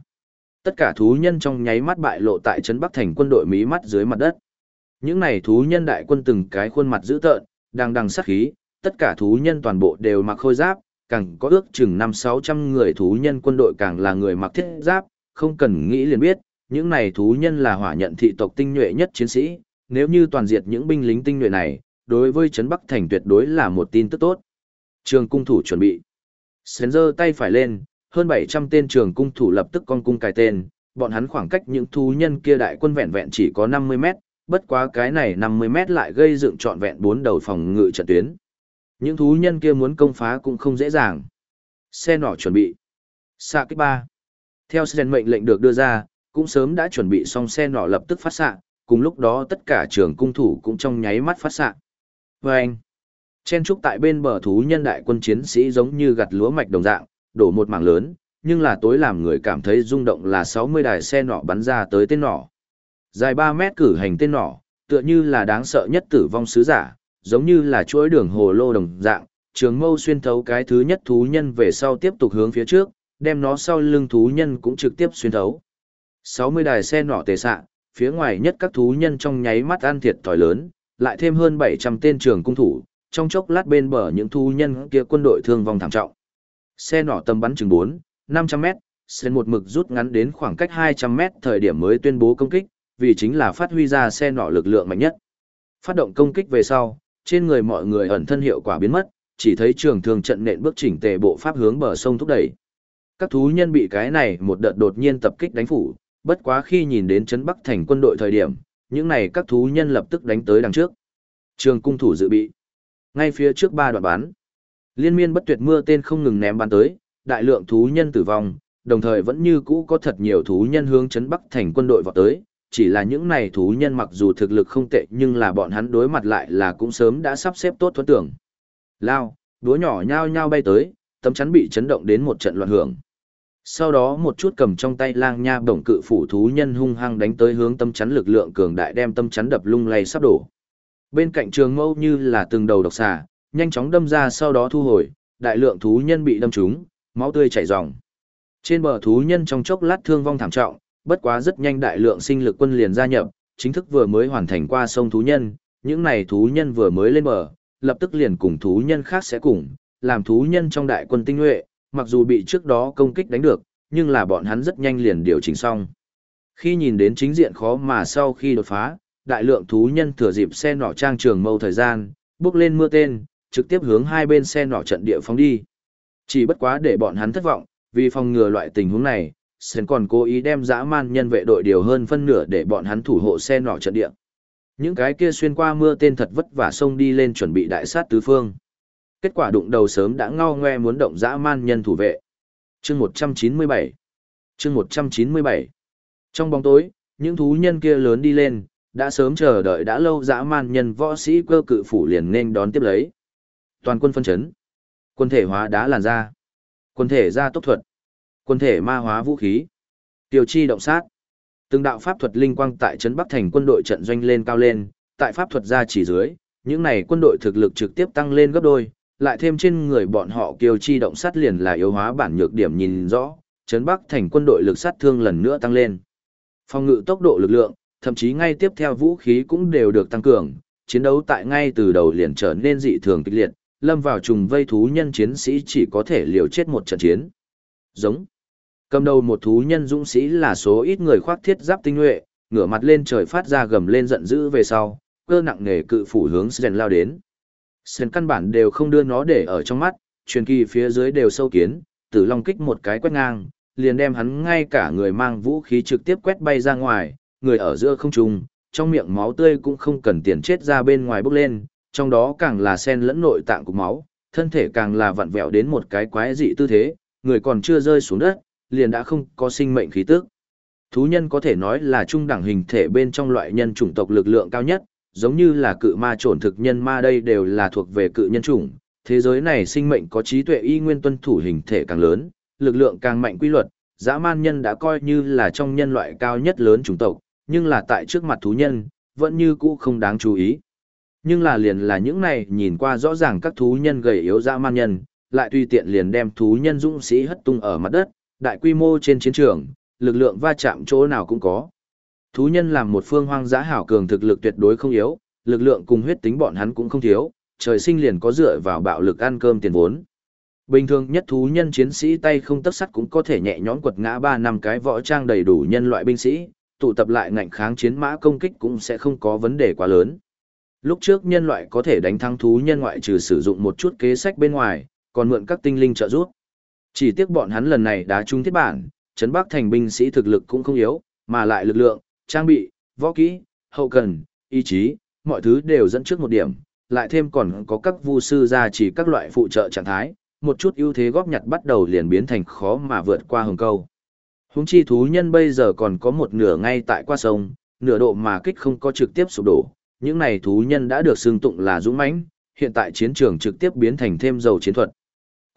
Tất cả thú nhân trong nháy mắt bại lộ tại trấn Bắc thành quân đội mí mắt dưới mặt đất. Những này thú nhân đại quân từng cái khuôn mặt dữ tợn, đang đằng sát khí, tất cả thú nhân toàn bộ đều mặc khôi giáp, càng có ước chừng năm sáu trăm người thú nhân quân đội càng là người mặc thiết giáp, không cần nghĩ liền biết, những này thú nhân là hỏa nhận thị tộc tinh nhuệ nhất chiến sĩ, nếu như toàn diệt những binh lính tinh nhuệ này, đối với Trấn Bắc Thành tuyệt đối là một tin tức tốt. Trường cung thủ chuẩn bị. Sến giơ tay phải lên, hơn 700 tên trường cung thủ lập tức con cung cài tên, bọn hắn khoảng cách những thú nhân kia đại quân vẹn vẹn chỉ có 50 mét, bất quá cái này 50 mét lại gây dựng trọn vẹn bốn đầu phòng ngự trận tuyến. Những thú nhân kia muốn công phá cũng không dễ dàng. Xe nỏ chuẩn bị. Xạ kích ba. Theo Sren mệnh lệnh được đưa ra, cũng sớm đã chuẩn bị xong xe nỏ lập tức phát xạ, cùng lúc đó tất cả trường cung thủ cũng trong nháy mắt phát xạ. Và anh, chen trúc tại bên bờ thú nhân đại quân chiến sĩ giống như gặt lúa mạch đồng dạng, đổ một mảng lớn, nhưng là tối làm người cảm thấy rung động là 60 đài xe nỏ bắn ra tới tên nỏ. Dài 3 mét cử hành tên nỏ, tựa như là đáng sợ nhất tử vong sứ giả, giống như là chuỗi đường hồ lô đồng dạng, trường mâu xuyên thấu cái thứ nhất thú nhân về sau tiếp tục hướng phía trước, đem nó sau lưng thú nhân cũng trực tiếp xuyên thấu. 60 đài xe nỏ tề xạ, phía ngoài nhất các thú nhân trong nháy mắt ăn thiệt thòi lớn, lại thêm hơn 700 tên trường cung thủ, trong chốc lát bên bờ những thú nhân kia quân đội thương vong thảm trọng. Xe nỏ tầm bắn chừng 4, 500 mét, sen một mực rút ngắn đến khoảng cách 200 mét thời điểm mới tuyên bố công kích, vì chính là phát huy ra xe nỏ lực lượng mạnh nhất. Phát động công kích về sau, trên người mọi người ẩn thân hiệu quả biến mất, chỉ thấy trường thương trận nện bước chỉnh tề bộ pháp hướng bờ sông thúc đẩy. Các thú nhân bị cái này một đợt đột nhiên tập kích đánh phủ, bất quá khi nhìn đến trấn Bắc thành quân đội thời điểm, những này các thú nhân lập tức đánh tới đằng trước. Trường cung thủ dự bị. Ngay phía trước ba đoạn bán. Liên miên bất tuyệt mưa tên không ngừng ném bắn tới, đại lượng thú nhân tử vong, đồng thời vẫn như cũ có thật nhiều thú nhân hướng trấn Bắc thành quân đội vào tới. Chỉ là những này thú nhân mặc dù thực lực không tệ nhưng là bọn hắn đối mặt lại là cũng sớm đã sắp xếp tốt thuẫn tưởng. Lao, đúa nhỏ nhao nhao bay tới, tấm chắn bị chấn động đến một trận loạn hưởng sau đó một chút cầm trong tay lang nha bổng cự phủ thú nhân hung hăng đánh tới hướng tâm chắn lực lượng cường đại đem tâm chắn đập lung lay sắp đổ. Bên cạnh trường mâu như là từng đầu độc xà, nhanh chóng đâm ra sau đó thu hồi, đại lượng thú nhân bị đâm trúng, máu tươi chảy ròng. Trên bờ thú nhân trong chốc lát thương vong thảm trọng, bất quá rất nhanh đại lượng sinh lực quân liền gia nhập, chính thức vừa mới hoàn thành qua sông thú nhân, những này thú nhân vừa mới lên bờ, lập tức liền cùng thú nhân khác sẽ cùng, làm thú nhân trong đại quân tinh nhuệ, mặc dù bị trước đó công kích đánh được, nhưng là bọn hắn rất nhanh liền điều chỉnh xong. Khi nhìn đến chính diện khó mà sau khi đột phá, đại lượng thú nhân thừa dịp xe nỏ trang trường mâu thời gian, bước lên mưa tên, trực tiếp hướng hai bên xe nỏ trận địa phóng đi. Chỉ bất quá để bọn hắn thất vọng, vì phòng ngừa loại tình huống này, Sen còn cố ý đem dã man nhân vệ đội điều hơn phân nửa để bọn hắn thủ hộ xe nỏ trận địa. Những cái kia xuyên qua mưa tên thật vất vả xông đi lên chuẩn bị đại sát tứ phương. Kết quả đụng đầu sớm đã ngao ngoe muốn động dã man nhân thủ vệ. Chương 197 Chương 197 Trong bóng tối, những thú nhân kia lớn đi lên, đã sớm chờ đợi đã lâu dã man nhân võ sĩ cơ cự phủ liền nên đón tiếp lấy. Toàn quân phân chấn. Quân thể hóa đá làn ra, Quân thể ra tốc thuật. Quân thể ma hóa vũ khí. Tiêu chi động sát. Từng đạo pháp thuật linh quang tại trấn Bắc thành quân đội trận doanh lên cao lên, tại pháp thuật gia chỉ dưới, những này quân đội thực lực trực tiếp tăng lên gấp đôi, lại thêm trên người bọn họ kiêu chi động sát liền là yếu hóa bản nhược điểm nhìn rõ, Trấn Bắc thành quân đội lực sát thương lần nữa tăng lên. Phòng ngự tốc độ lực lượng, thậm chí ngay tiếp theo vũ khí cũng đều được tăng cường, chiến đấu tại ngay từ đầu liền trở nên dị thường kịch liệt, lâm vào trùng vây thú nhân chiến sĩ chỉ có thể liều chết một trận chiến. Giống. Cầm đầu một thú nhân dũng sĩ là số ít người khoác thiết giáp tinh nhuệ, ngửa mặt lên trời phát ra gầm lên giận dữ về sau, cơ nặng nề cự phủ hướng Sren lao đến. Sren căn bản đều không đưa nó để ở trong mắt, truyền kỳ phía dưới đều sâu kiến, tử long kích một cái quét ngang, liền đem hắn ngay cả người mang vũ khí trực tiếp quét bay ra ngoài, người ở giữa không trung, trong miệng máu tươi cũng không cần tiền chết ra bên ngoài bốc lên, trong đó càng là sen lẫn nội tạng của máu, thân thể càng là vặn vẹo đến một cái quái dị tư thế, người còn chưa rơi xuống đất, liền đã không có sinh mệnh khí tức. Thú nhân có thể nói là trung đẳng hình thể bên trong loại nhân chủng tộc lực lượng cao nhất, giống như là cự ma trổn thực nhân ma đây đều là thuộc về cự nhân chủng. Thế giới này sinh mệnh có trí tuệ y nguyên tuân thủ hình thể càng lớn, lực lượng càng mạnh quy luật, dã man nhân đã coi như là trong nhân loại cao nhất lớn chủng tộc, nhưng là tại trước mặt thú nhân, vẫn như cũ không đáng chú ý. Nhưng là liền là những này nhìn qua rõ ràng các thú nhân gầy yếu dã man nhân, lại tùy tiện liền đem thú nhân dũng sĩ hất tung ở mặt đất, đại quy mô trên chiến trường, lực lượng va chạm chỗ nào cũng có. Thú nhân làm một phương hoang dã hảo cường thực lực tuyệt đối không yếu, lực lượng cùng huyết tính bọn hắn cũng không thiếu, trời sinh liền có dựa vào bạo lực ăn cơm tiền vốn. Bình thường nhất thú nhân chiến sĩ tay không tấc sắt cũng có thể nhẹ nhõm quật ngã 3 năm cái võ trang đầy đủ nhân loại binh sĩ, tụ tập lại ngạnh kháng chiến mã công kích cũng sẽ không có vấn đề quá lớn. Lúc trước nhân loại có thể đánh thắng thú nhân ngoại trừ sử dụng một chút kế sách bên ngoài, còn mượn các tinh linh trợ giúp. Chỉ tiếc bọn hắn lần này đã trúng thiết bản, trấn Bắc thành binh sĩ thực lực cũng không yếu, mà lại lực lượng, trang bị, võ kỹ, hậu cần, ý chí, mọi thứ đều dẫn trước một điểm, lại thêm còn có các vu sư gia chỉ các loại phụ trợ trạng thái, một chút ưu thế góp nhặt bắt đầu liền biến thành khó mà vượt qua hồng câu. Húng chi thú nhân bây giờ còn có một nửa ngay tại qua sông, nửa độ mà kích không có trực tiếp sụp đổ, những này thú nhân đã được xưng tụng là dũng mãnh, hiện tại chiến trường trực tiếp biến thành thêm dầu chiến thuật.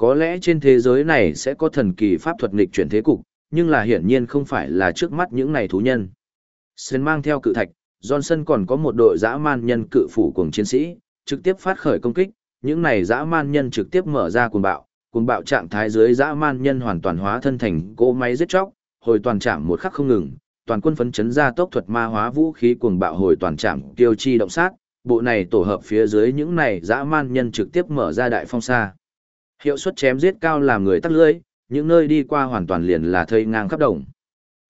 Có lẽ trên thế giới này sẽ có thần kỳ pháp thuật nghịch chuyển thế cục, nhưng là hiển nhiên không phải là trước mắt những này thú nhân. Sơn mang theo cự thạch, Johnson còn có một đội dã man nhân cự phủ cùng chiến sĩ, trực tiếp phát khởi công kích, những này dã man nhân trực tiếp mở ra cuồng bạo, cuồng bạo trạng thái dưới dã man nhân hoàn toàn hóa thân thành cỗ máy giết chóc, hồi toàn trạng một khắc không ngừng, toàn quân phấn chấn ra tốc thuật ma hóa vũ khí cuồng bạo hồi toàn trạng tiêu chi động sát, bộ này tổ hợp phía dưới những này dã man nhân trực tiếp mở ra đại phong xa. Hiệu suất chém giết cao làm người tắt lưỡi, những nơi đi qua hoàn toàn liền là thây ngang khắp đồng.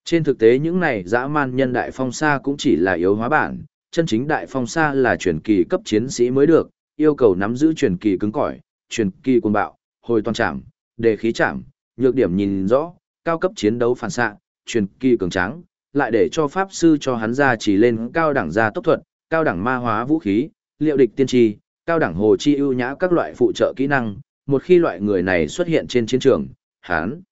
Trên thực tế những này dã man nhân đại phong xa cũng chỉ là yếu hóa bản, chân chính đại phong xa là truyền kỳ cấp chiến sĩ mới được, yêu cầu nắm giữ truyền kỳ cứng cỏi, truyền kỳ cuồng bạo, hồi toàn trảm, đề khí trảm, nhược điểm nhìn rõ, cao cấp chiến đấu phản xạ, truyền kỳ cường tráng, lại để cho pháp sư cho hắn ra chỉ lên cao đẳng gia tốc thuật, cao đẳng ma hóa vũ khí, liệu địch tiên tri, cao đẳng hồ chi ưu nhã các loại phụ trợ kỹ năng, một khi loại người này xuất hiện trên chiến trường, hắn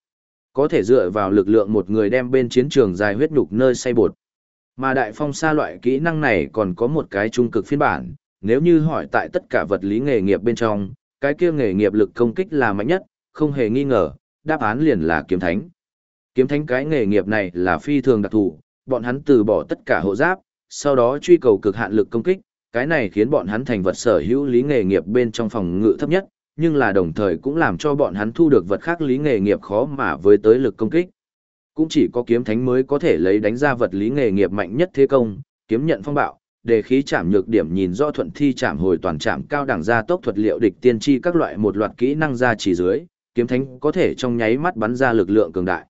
có thể dựa vào lực lượng một người đem bên chiến trường dài huyết nhục nơi say bột. Mà đại phong xa loại kỹ năng này còn có một cái trung cực phiên bản, nếu như hỏi tại tất cả vật lý nghề nghiệp bên trong, cái kia nghề nghiệp lực công kích là mạnh nhất, không hề nghi ngờ, đáp án liền là kiếm thánh. Kiếm thánh cái nghề nghiệp này là phi thường đặc thù, bọn hắn từ bỏ tất cả hộ giáp, sau đó truy cầu cực hạn lực công kích, cái này khiến bọn hắn thành vật sở hữu lý nghề nghiệp bên trong phòng ngự thấp nhất, nhưng là đồng thời cũng làm cho bọn hắn thu được vật khác lý nghề nghiệp khó mà với tới lực công kích. Cũng chỉ có kiếm thánh mới có thể lấy đánh ra vật lý nghề nghiệp mạnh nhất thế công, kiếm nhận phong bạo, để khí chạm nhược điểm nhìn rõ thuận thi chạm hồi toàn chạm cao đẳng gia tốc thuật liệu địch tiên tri các loại một loạt kỹ năng ra chỉ dưới, kiếm thánh có thể trong nháy mắt bắn ra lực lượng cường đại.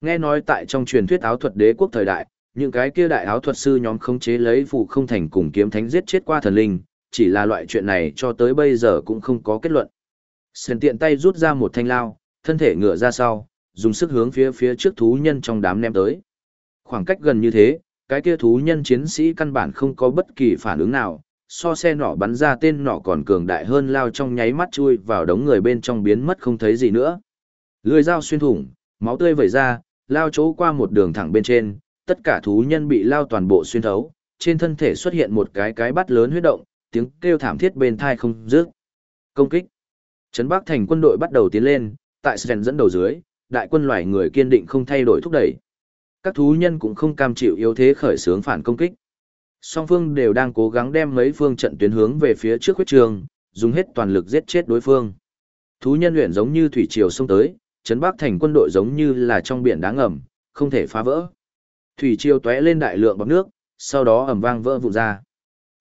Nghe nói tại trong truyền thuyết áo thuật đế quốc thời đại, những cái kia đại áo thuật sư nhóm khống chế lấy phù không thành cùng kiếm thánh giết chết qua thần linh, chỉ là loại chuyện này cho tới bây giờ cũng không có kết luận. Sền tiện tay rút ra một thanh lao, thân thể ngựa ra sau, dùng sức hướng phía phía trước thú nhân trong đám ném tới. Khoảng cách gần như thế, cái kia thú nhân chiến sĩ căn bản không có bất kỳ phản ứng nào, so xe nỏ bắn ra tên nỏ còn cường đại hơn lao trong nháy mắt chui vào đống người bên trong biến mất không thấy gì nữa. Lưỡi dao xuyên thủng, máu tươi vẩy ra, lao chỗ qua một đường thẳng bên trên, tất cả thú nhân bị lao toàn bộ xuyên thấu, trên thân thể xuất hiện một cái cái bắt lớn huyết động, tiếng kêu thảm thiết bên thai không dứt. Công kích. Trấn Bắc thành quân đội bắt đầu tiến lên, tại Sven dẫn đầu dưới, đại quân loài người kiên định không thay đổi thúc đẩy. Các thú nhân cũng không cam chịu yếu thế khởi xướng phản công kích. Song phương đều đang cố gắng đem mấy phương trận tuyến hướng về phía trước huyết trường, dùng hết toàn lực giết chết đối phương. Thú nhân luyện giống như thủy triều sông tới, Trấn Bắc thành quân đội giống như là trong biển đá ngầm, không thể phá vỡ. Thủy triều tóe lên đại lượng bọt nước, sau đó ầm vang vỡ vụn ra.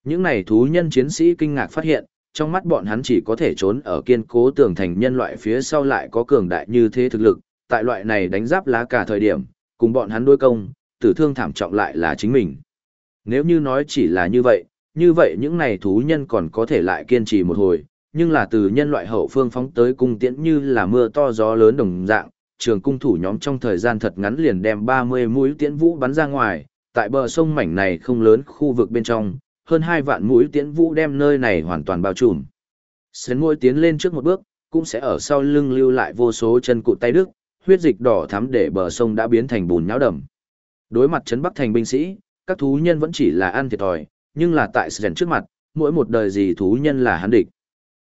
Những này thú nhân chiến sĩ kinh ngạc phát hiện, trong mắt bọn hắn chỉ có thể trốn ở kiên cố tường thành nhân loại phía sau lại có cường đại như thế thực lực, tại loại này đánh giáp lá cả thời điểm, cùng bọn hắn đối công, tử thương thảm trọng lại là chính mình. Nếu như nói chỉ là như vậy, như vậy những này thú nhân còn có thể lại kiên trì một hồi, nhưng là từ nhân loại hậu phương phóng tới cung tiễn như là mưa to gió lớn đồng dạng, trường cung thủ nhóm trong thời gian thật ngắn liền đem 30 mũi tiễn vũ bắn ra ngoài, tại bờ sông mảnh này không lớn khu vực bên trong, hơn hai vạn mũi tiễn vũ đem nơi này hoàn toàn bao trùm. Sến môi tiến lên trước một bước, cũng sẽ ở sau lưng lưu lại vô số chân cụt tay đức, huyết dịch đỏ thắm để bờ sông đã biến thành bùn nhão đầm. Đối mặt trấn Bắc thành binh sĩ, các thú nhân vẫn chỉ là ăn thiệt thòi, nhưng là tại Sến trước mặt, mỗi một đời gì thú nhân là hắn địch.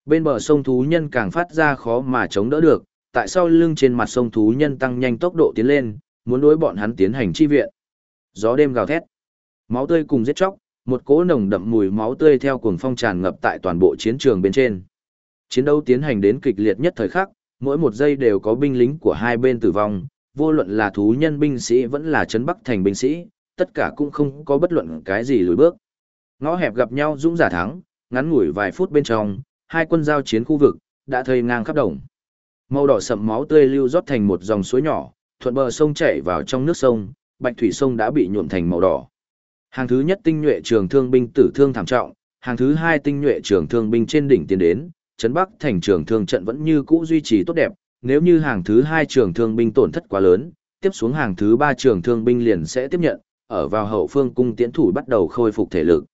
Bên bờ sông thú nhân càng phát ra khó mà chống đỡ được, tại sau lưng trên mặt sông thú nhân tăng nhanh tốc độ tiến lên, muốn đối bọn hắn tiến hành chi viện. Gió đêm gào thét, máu tươi cùng giết chóc, một cỗ nồng đậm mùi máu tươi theo cuồng phong tràn ngập tại toàn bộ chiến trường bên trên. Chiến đấu tiến hành đến kịch liệt nhất thời khắc, mỗi một giây đều có binh lính của hai bên tử vong, vô luận là thú nhân binh sĩ vẫn là trấn bắc thành binh sĩ, tất cả cũng không có bất luận cái gì lùi bước. Ngõ hẹp gặp nhau dũng giả thắng, ngắn ngủi vài phút bên trong, hai quân giao chiến khu vực đã thây ngang khắp đồng. Màu đỏ sậm máu tươi lưu rót thành một dòng suối nhỏ, thuận bờ sông chảy vào trong nước sông, bạch thủy sông đã bị nhuộm thành màu đỏ. Hàng thứ nhất tinh nhuệ trường thương binh tử thương thảm trọng, hàng thứ hai tinh nhuệ trường thương binh trên đỉnh tiến đến, trấn Bắc thành trường thương trận vẫn như cũ duy trì tốt đẹp, nếu như hàng thứ hai trường thương binh tổn thất quá lớn, tiếp xuống hàng thứ ba trường thương binh liền sẽ tiếp nhận, ở vào hậu phương cung tiễn thủ bắt đầu khôi phục thể lực.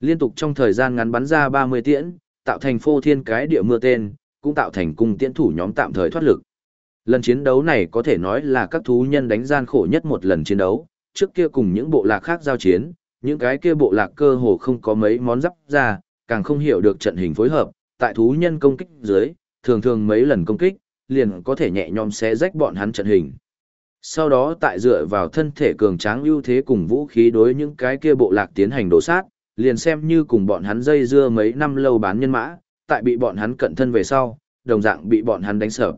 Liên tục trong thời gian ngắn bắn ra 30 tiễn, tạo thành phô thiên cái địa mưa tên, cũng tạo thành cung tiễn thủ nhóm tạm thời thoát lực. Lần chiến đấu này có thể nói là các thú nhân đánh gian khổ nhất một lần chiến đấu, trước kia cùng những bộ lạc khác giao chiến, những cái kia bộ lạc cơ hồ không có mấy món giáp ra, càng không hiểu được trận hình phối hợp, tại thú nhân công kích dưới, thường thường mấy lần công kích, liền có thể nhẹ nhõm xé rách bọn hắn trận hình. Sau đó tại dựa vào thân thể cường tráng ưu thế cùng vũ khí đối những cái kia bộ lạc tiến hành đổ sát, liền xem như cùng bọn hắn dây dưa mấy năm lâu bán nhân mã, tại bị bọn hắn cận thân về sau, đồng dạng bị bọn hắn đánh sợ.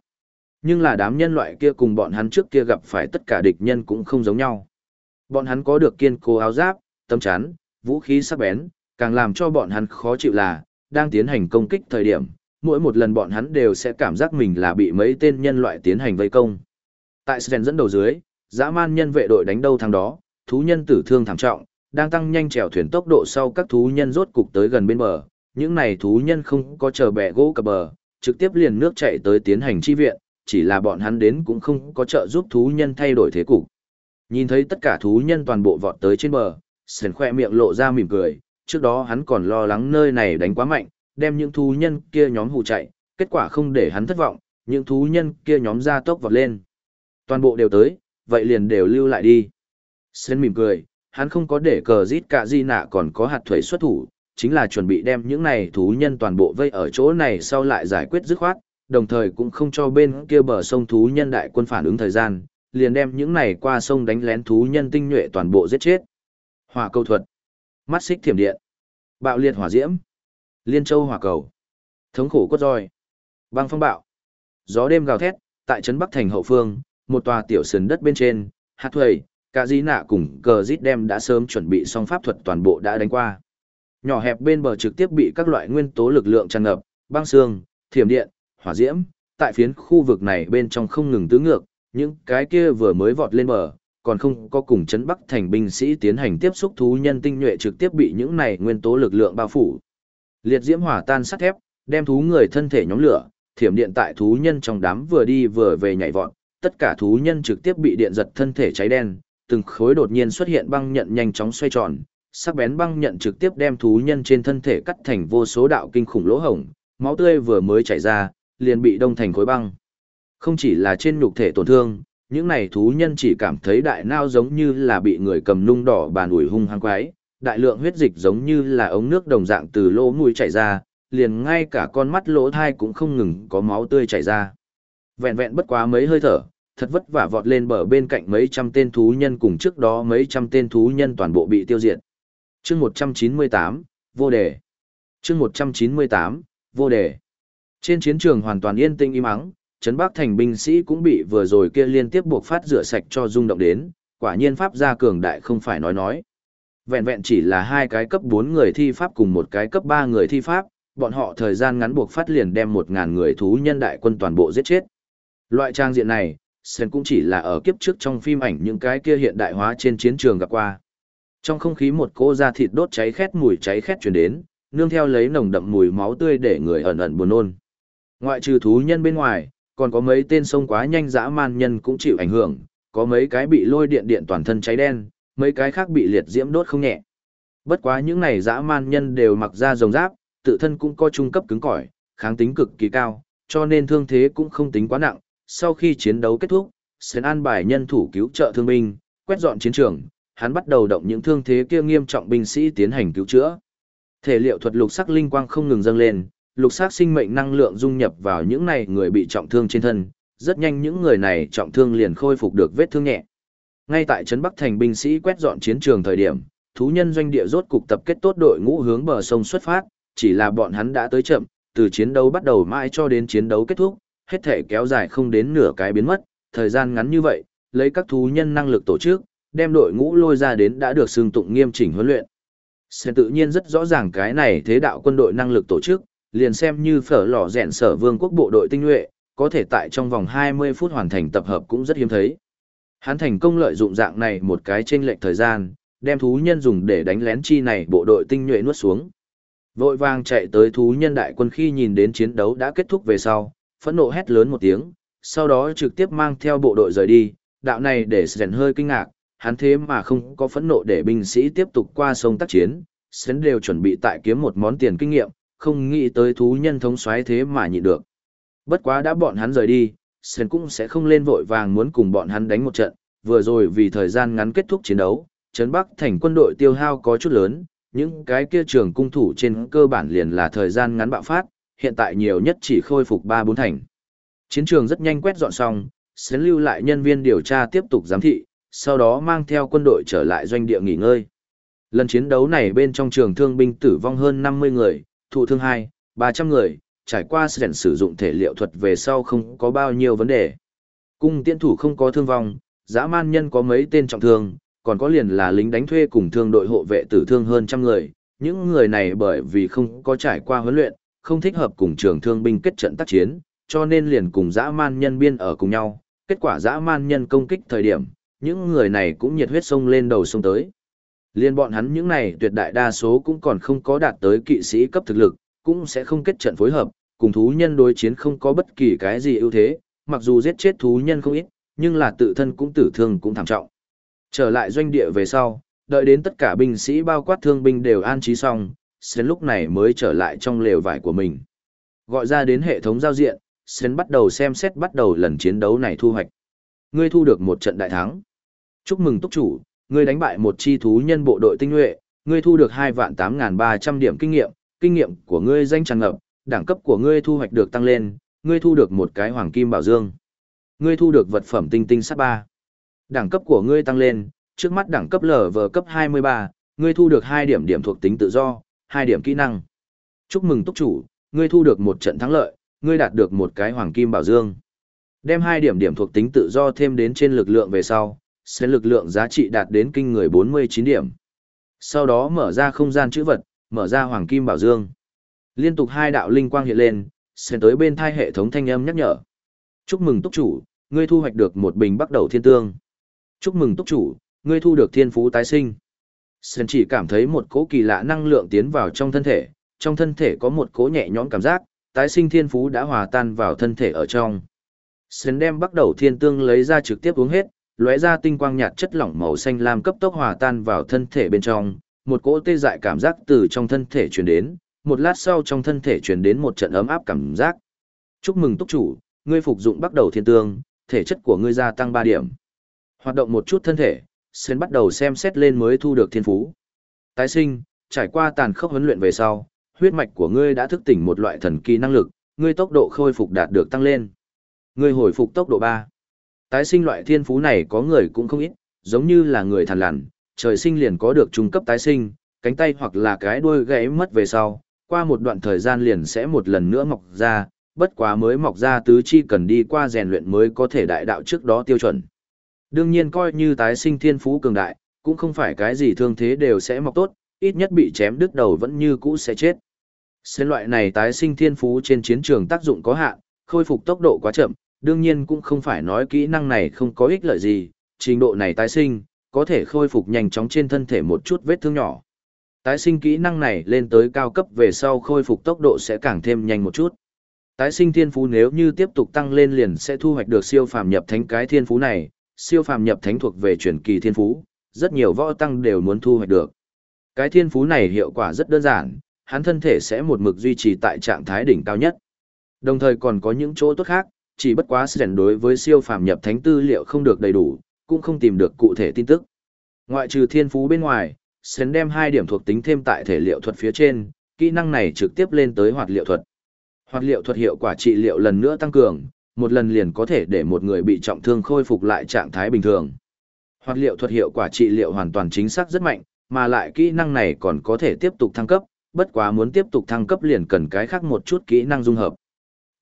Nhưng là đám nhân loại kia cùng bọn hắn trước kia gặp phải tất cả địch nhân cũng không giống nhau. Bọn hắn có được kiên cố áo giáp, tâm chắn, vũ khí sắc bén, càng làm cho bọn hắn khó chịu là, đang tiến hành công kích thời điểm, mỗi một lần bọn hắn đều sẽ cảm giác mình là bị mấy tên nhân loại tiến hành vây công. Tại Sven dẫn đầu dưới, dã man nhân vệ đội đánh đâu thằng đó, thú nhân tử thương thảm trọng, đang tăng nhanh chèo thuyền tốc độ sau các thú nhân rốt cục tới gần bên bờ. Những này thú nhân không có chờ bè gỗ cập bờ, trực tiếp liền nước chạy tới tiến hành chi viện, chỉ là bọn hắn đến cũng không có trợ giúp thú nhân thay đổi thế cục. Nhìn thấy tất cả thú nhân toàn bộ vọt tới trên bờ, sền khoe miệng lộ ra mỉm cười, trước đó hắn còn lo lắng nơi này đánh quá mạnh, đem những thú nhân kia nhóm hù chạy, kết quả không để hắn thất vọng, những thú nhân kia nhóm ra tốc vọt lên. Toàn bộ đều tới, vậy liền đều lưu lại đi. Sến mỉm cười, hắn không có để cờ giít cả di nạ còn có hạt thuế xuất thủ, chính là chuẩn bị đem những này thú nhân toàn bộ vây ở chỗ này sau lại giải quyết dứt khoát, đồng thời cũng không cho bên kia bờ sông thú nhân đại quân phản ứng thời gian, liền đem những này qua sông đánh lén thú nhân tinh nhuệ toàn bộ giết chết. Hỏa cầu thuật, mắt xích thiểm điện, bạo liệt hỏa diễm, liên châu hỏa cầu, thống khổ cốt roi, băng phong bạo, gió đêm gào thét, tại trấn Bắc thành hậu phương, một tòa tiểu sườn đất bên trên, hạt thuầy, cả dĩ nạ cùng cờ dít đem đã sớm chuẩn bị xong pháp thuật toàn bộ đã đánh qua. Nhỏ hẹp bên bờ trực tiếp bị các loại nguyên tố lực lượng tràn ngập, băng xương, thiểm điện, hỏa diễm, tại phiến khu vực này bên trong không ngừng tứ ngược, những cái kia vừa mới vọt lên bờ, còn không có cùng chấn bắc thành binh sĩ tiến hành tiếp xúc thú nhân tinh nhuệ trực tiếp bị những này nguyên tố lực lượng bao phủ. Liệt diễm hỏa tan sắt thép, đem thú người thân thể nhóm lửa, thiểm điện tại thú nhân trong đám vừa đi vừa về nhảy vọt, tất cả thú nhân trực tiếp bị điện giật thân thể cháy đen, từng khối đột nhiên xuất hiện băng nhận nhanh chóng xoay tròn, sắc bén băng nhận trực tiếp đem thú nhân trên thân thể cắt thành vô số đạo kinh khủng lỗ hổng, máu tươi vừa mới chảy ra, liền bị đông thành khối băng. Không chỉ là trên nhục thể tổn thương, những này thú nhân chỉ cảm thấy đại nao giống như là bị người cầm nung đỏ bàn ủi hung hăng quái, đại lượng huyết dịch giống như là ống nước đồng dạng từ lỗ mũi chảy ra, liền ngay cả con mắt lỗ thai cũng không ngừng có máu tươi chảy ra. Vẹn vẹn bất quá mấy hơi thở, thật vất vả vọt lên bờ bên cạnh mấy trăm tên thú nhân cùng trước đó mấy trăm tên thú nhân toàn bộ bị tiêu diệt. Chương 198, vô đề. Chương 198, vô đề. Trên chiến trường hoàn toàn yên tĩnh im ắng, trấn Bắc thành binh sĩ cũng bị vừa rồi kia liên tiếp buộc phát rửa sạch cho rung động đến, quả nhiên pháp gia cường đại không phải nói nói. Vẹn vẹn chỉ là hai cái cấp 4 người thi pháp cùng một cái cấp 3 người thi pháp, bọn họ thời gian ngắn buộc phát liền đem 1000 người thú nhân đại quân toàn bộ giết chết. Loại trang diện này, Sen cũng chỉ là ở kiếp trước trong phim ảnh những cái kia hiện đại hóa trên chiến trường gặp qua. Trong không khí một cỗ da thịt đốt cháy khét mùi cháy khét truyền đến, nương theo lấy nồng đậm mùi máu tươi để người ẩn ẩn buồn nôn. Ngoại trừ thú nhân bên ngoài, còn có mấy tên sông quá nhanh dã man nhân cũng chịu ảnh hưởng, có mấy cái bị lôi điện điện toàn thân cháy đen, mấy cái khác bị liệt diễm đốt không nhẹ. Bất quá những này dã man nhân đều mặc ra rồng giáp, tự thân cũng có trung cấp cứng cỏi, kháng tính cực kỳ cao, cho nên thương thế cũng không tính quá nặng. Sau khi chiến đấu kết thúc, Sến an bài nhân thủ cứu trợ thương binh, quét dọn chiến trường, hắn bắt đầu động những thương thế kia nghiêm trọng binh sĩ tiến hành cứu chữa. Thể liệu thuật lục sắc linh quang không ngừng dâng lên, lục sát sinh mệnh năng lượng dung nhập vào những này người bị trọng thương trên thân, rất nhanh những người này trọng thương liền khôi phục được vết thương nhẹ. Ngay tại trấn Bắc thành binh sĩ quét dọn chiến trường thời điểm, thú nhân doanh địa rốt cục tập kết tốt đội ngũ hướng bờ sông xuất phát, chỉ là bọn hắn đã tới chậm, từ chiến đấu bắt đầu mãi cho đến chiến đấu kết thúc, hết thể kéo dài không đến nửa cái biến mất, thời gian ngắn như vậy, lấy các thú nhân năng lực tổ chức, đem đội ngũ lôi ra đến đã được xương tụng nghiêm chỉnh huấn luyện. Sẽ tự nhiên rất rõ ràng cái này thế đạo quân đội năng lực tổ chức, liền xem như phở lò rèn sở vương quốc bộ đội tinh nhuệ, có thể tại trong vòng 20 phút hoàn thành tập hợp cũng rất hiếm thấy. Hắn thành công lợi dụng dạng này một cái chênh lệch thời gian, đem thú nhân dùng để đánh lén chi này bộ đội tinh nhuệ nuốt xuống. Vội vàng chạy tới thú nhân đại quân khi nhìn đến chiến đấu đã kết thúc về sau, phẫn nộ hét lớn một tiếng, sau đó trực tiếp mang theo bộ đội rời đi, đạo này để Sren hơi kinh ngạc, hắn thế mà không có phẫn nộ để binh sĩ tiếp tục qua sông tác chiến, Sren đều chuẩn bị tại kiếm một món tiền kinh nghiệm, không nghĩ tới thú nhân thống xoáy thế mà nhịn được. Bất quá đã bọn hắn rời đi, sơn cũng sẽ không lên vội vàng muốn cùng bọn hắn đánh một trận, vừa rồi vì thời gian ngắn kết thúc chiến đấu, Trấn Bắc thành quân đội tiêu hao có chút lớn, những cái kia trường cung thủ trên cơ bản liền là thời gian ngắn bạo phát, hiện tại nhiều nhất chỉ khôi phục 3-4 thành. Chiến trường rất nhanh quét dọn xong, sơn lưu lại nhân viên điều tra tiếp tục giám thị, sau đó mang theo quân đội trở lại doanh địa nghỉ ngơi. Lần chiến đấu này bên trong trường thương binh tử vong hơn 50 người, thụ thương 2, 300 người, trải qua sẻn sử dụng thể liệu thuật về sau không có bao nhiêu vấn đề. Cung tiễn thủ không có thương vong, dã man nhân có mấy tên trọng thương, còn có liền là lính đánh thuê cùng thương đội hộ vệ tử thương hơn trăm người. Những người này bởi vì không có trải qua huấn luyện, không thích hợp cùng trường thương binh kết trận tác chiến, cho nên liền cùng dã man nhân biên ở cùng nhau. Kết quả dã man nhân công kích thời điểm, những người này cũng nhiệt huyết sông lên đầu sông tới. Liên bọn hắn những này tuyệt đại đa số cũng còn không có đạt tới kỵ sĩ cấp thực lực, cũng sẽ không kết trận phối hợp, cùng thú nhân đối chiến không có bất kỳ cái gì ưu thế, mặc dù giết chết thú nhân không ít, nhưng là tự thân cũng tử thương cũng thảm trọng. Trở lại doanh địa về sau, đợi đến tất cả binh sĩ bao quát thương binh đều an trí xong, Sến lúc này mới trở lại trong lều vải của mình. Gọi ra đến hệ thống giao diện, Sến bắt đầu xem xét bắt đầu lần chiến đấu này thu hoạch. Ngươi thu được một trận đại thắng. Chúc mừng túc chủ, ngươi đánh bại một chi thú nhân bộ đội tinh nhuệ, ngươi thu được hai vạn 8.300 điểm kinh nghiệm, kinh nghiệm của ngươi danh tràn ngập, đẳng cấp của ngươi thu hoạch được tăng lên, ngươi thu được một cái hoàng kim bảo dương. Ngươi thu được vật phẩm tinh tinh sắt 3. Đẳng cấp của ngươi tăng lên, trước mắt đẳng cấp lở vở cấp 23, ngươi thu được 2 điểm điểm thuộc tính tự do, 2 điểm kỹ năng. Chúc mừng túc chủ, ngươi thu được một trận thắng lợi, ngươi đạt được một cái hoàng kim bảo dương. Đem 2 điểm điểm thuộc tính tự do thêm đến trên lực lượng về sau, sẽ lực lượng giá trị đạt đến kinh người 49 điểm. Sau đó mở ra không gian chữ vật, mở ra hoàng kim bảo dương. Liên tục hai đạo linh quang hiện lên, sẽ tới bên thai hệ thống thanh âm nhắc nhở. Chúc mừng túc chủ, ngươi thu hoạch được một bình bắt đầu thiên tương. Chúc mừng túc chủ, ngươi thu được thiên phú tái sinh. Sơn chỉ cảm thấy một cỗ kỳ lạ năng lượng tiến vào trong thân thể, trong thân thể có một cỗ nhẹ nhõm cảm giác, tái sinh thiên phú đã hòa tan vào thân thể ở trong. Sơn đem bắt đầu thiên tương lấy ra trực tiếp uống hết, lóe ra tinh quang nhạt chất lỏng màu xanh lam cấp tốc hòa tan vào thân thể bên trong, một cỗ tê dại cảm giác từ trong thân thể truyền đến, một lát sau trong thân thể truyền đến một trận ấm áp cảm giác. Chúc mừng túc chủ, ngươi phục dụng bắt đầu thiên tương, thể chất của ngươi gia tăng 3 điểm. Hoạt động một chút thân thể, Sen bắt đầu xem xét lên mới thu được thiên phú. Tái sinh, trải qua tàn khốc huấn luyện về sau, huyết mạch của ngươi đã thức tỉnh một loại thần kỳ năng lực, ngươi tốc độ khôi phục đạt được tăng lên. Ngươi hồi phục tốc độ 3. Tái sinh loại thiên phú này có người cũng không ít, giống như là người thằn lằn, trời sinh liền có được trung cấp tái sinh, cánh tay hoặc là cái đuôi gãy mất về sau, qua một đoạn thời gian liền sẽ một lần nữa mọc ra, bất quá mới mọc ra tứ chi cần đi qua rèn luyện mới có thể đại đạo trước đó tiêu chuẩn. Đương nhiên coi như tái sinh thiên phú cường đại, cũng không phải cái gì thương thế đều sẽ mọc tốt, ít nhất bị chém đứt đầu vẫn như cũ sẽ chết. Xen loại này tái sinh thiên phú trên chiến trường tác dụng có hạn, khôi phục tốc độ quá chậm, đương nhiên cũng không phải nói kỹ năng này không có ích lợi gì, trình độ này tái sinh, có thể khôi phục nhanh chóng trên thân thể một chút vết thương nhỏ. Tái sinh kỹ năng này lên tới cao cấp về sau khôi phục tốc độ sẽ càng thêm nhanh một chút. Tái sinh thiên phú nếu như tiếp tục tăng lên liền sẽ thu hoạch được siêu phàm nhập thánh cái thiên phú này, siêu phàm nhập thánh thuộc về truyền kỳ thiên phú, rất nhiều võ tăng đều muốn thu hoạch được. Cái thiên phú này hiệu quả rất đơn giản, hắn thân thể sẽ một mực duy trì tại trạng thái đỉnh cao nhất. Đồng thời còn có những chỗ tốt khác, chỉ bất quá Sren đối với siêu phàm nhập thánh tư liệu không được đầy đủ, cũng không tìm được cụ thể tin tức. Ngoại trừ thiên phú bên ngoài, Sren đem hai điểm thuộc tính thêm tại thể liệu thuật phía trên, kỹ năng này trực tiếp lên tới hoạt liệu thuật. Hoạt liệu thuật hiệu quả trị liệu lần nữa tăng cường, một lần liền có thể để một người bị trọng thương khôi phục lại trạng thái bình thường. Hoạt liệu thuật hiệu quả trị liệu hoàn toàn chính xác rất mạnh, mà lại kỹ năng này còn có thể tiếp tục thăng cấp, bất quá muốn tiếp tục thăng cấp liền cần cái khác một chút kỹ năng dung hợp.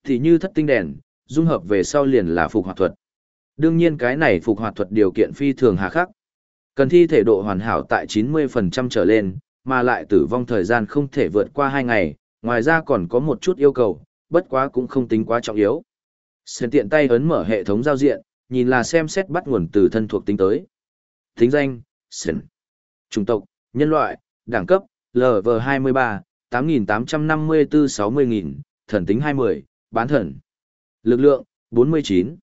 Thì như thất tinh đèn, dung hợp về sau liền là phục hoạt thuật. Đương nhiên cái này phục hoạt thuật điều kiện phi thường hà khắc. Cần thi thể độ hoàn hảo tại 90% trở lên, mà lại tử vong thời gian không thể vượt qua 2 ngày, ngoài ra còn có một chút yêu cầu, bất quá cũng không tính quá trọng yếu. Sơn tiện tay ấn mở hệ thống giao diện, nhìn là xem xét bắt nguồn từ thân thuộc tính tới. Tính danh, Sơn. Chủng tộc, nhân loại, đẳng cấp, LV23, 8854-60000, thần tính 20, bán thần. Lực lượng, 49.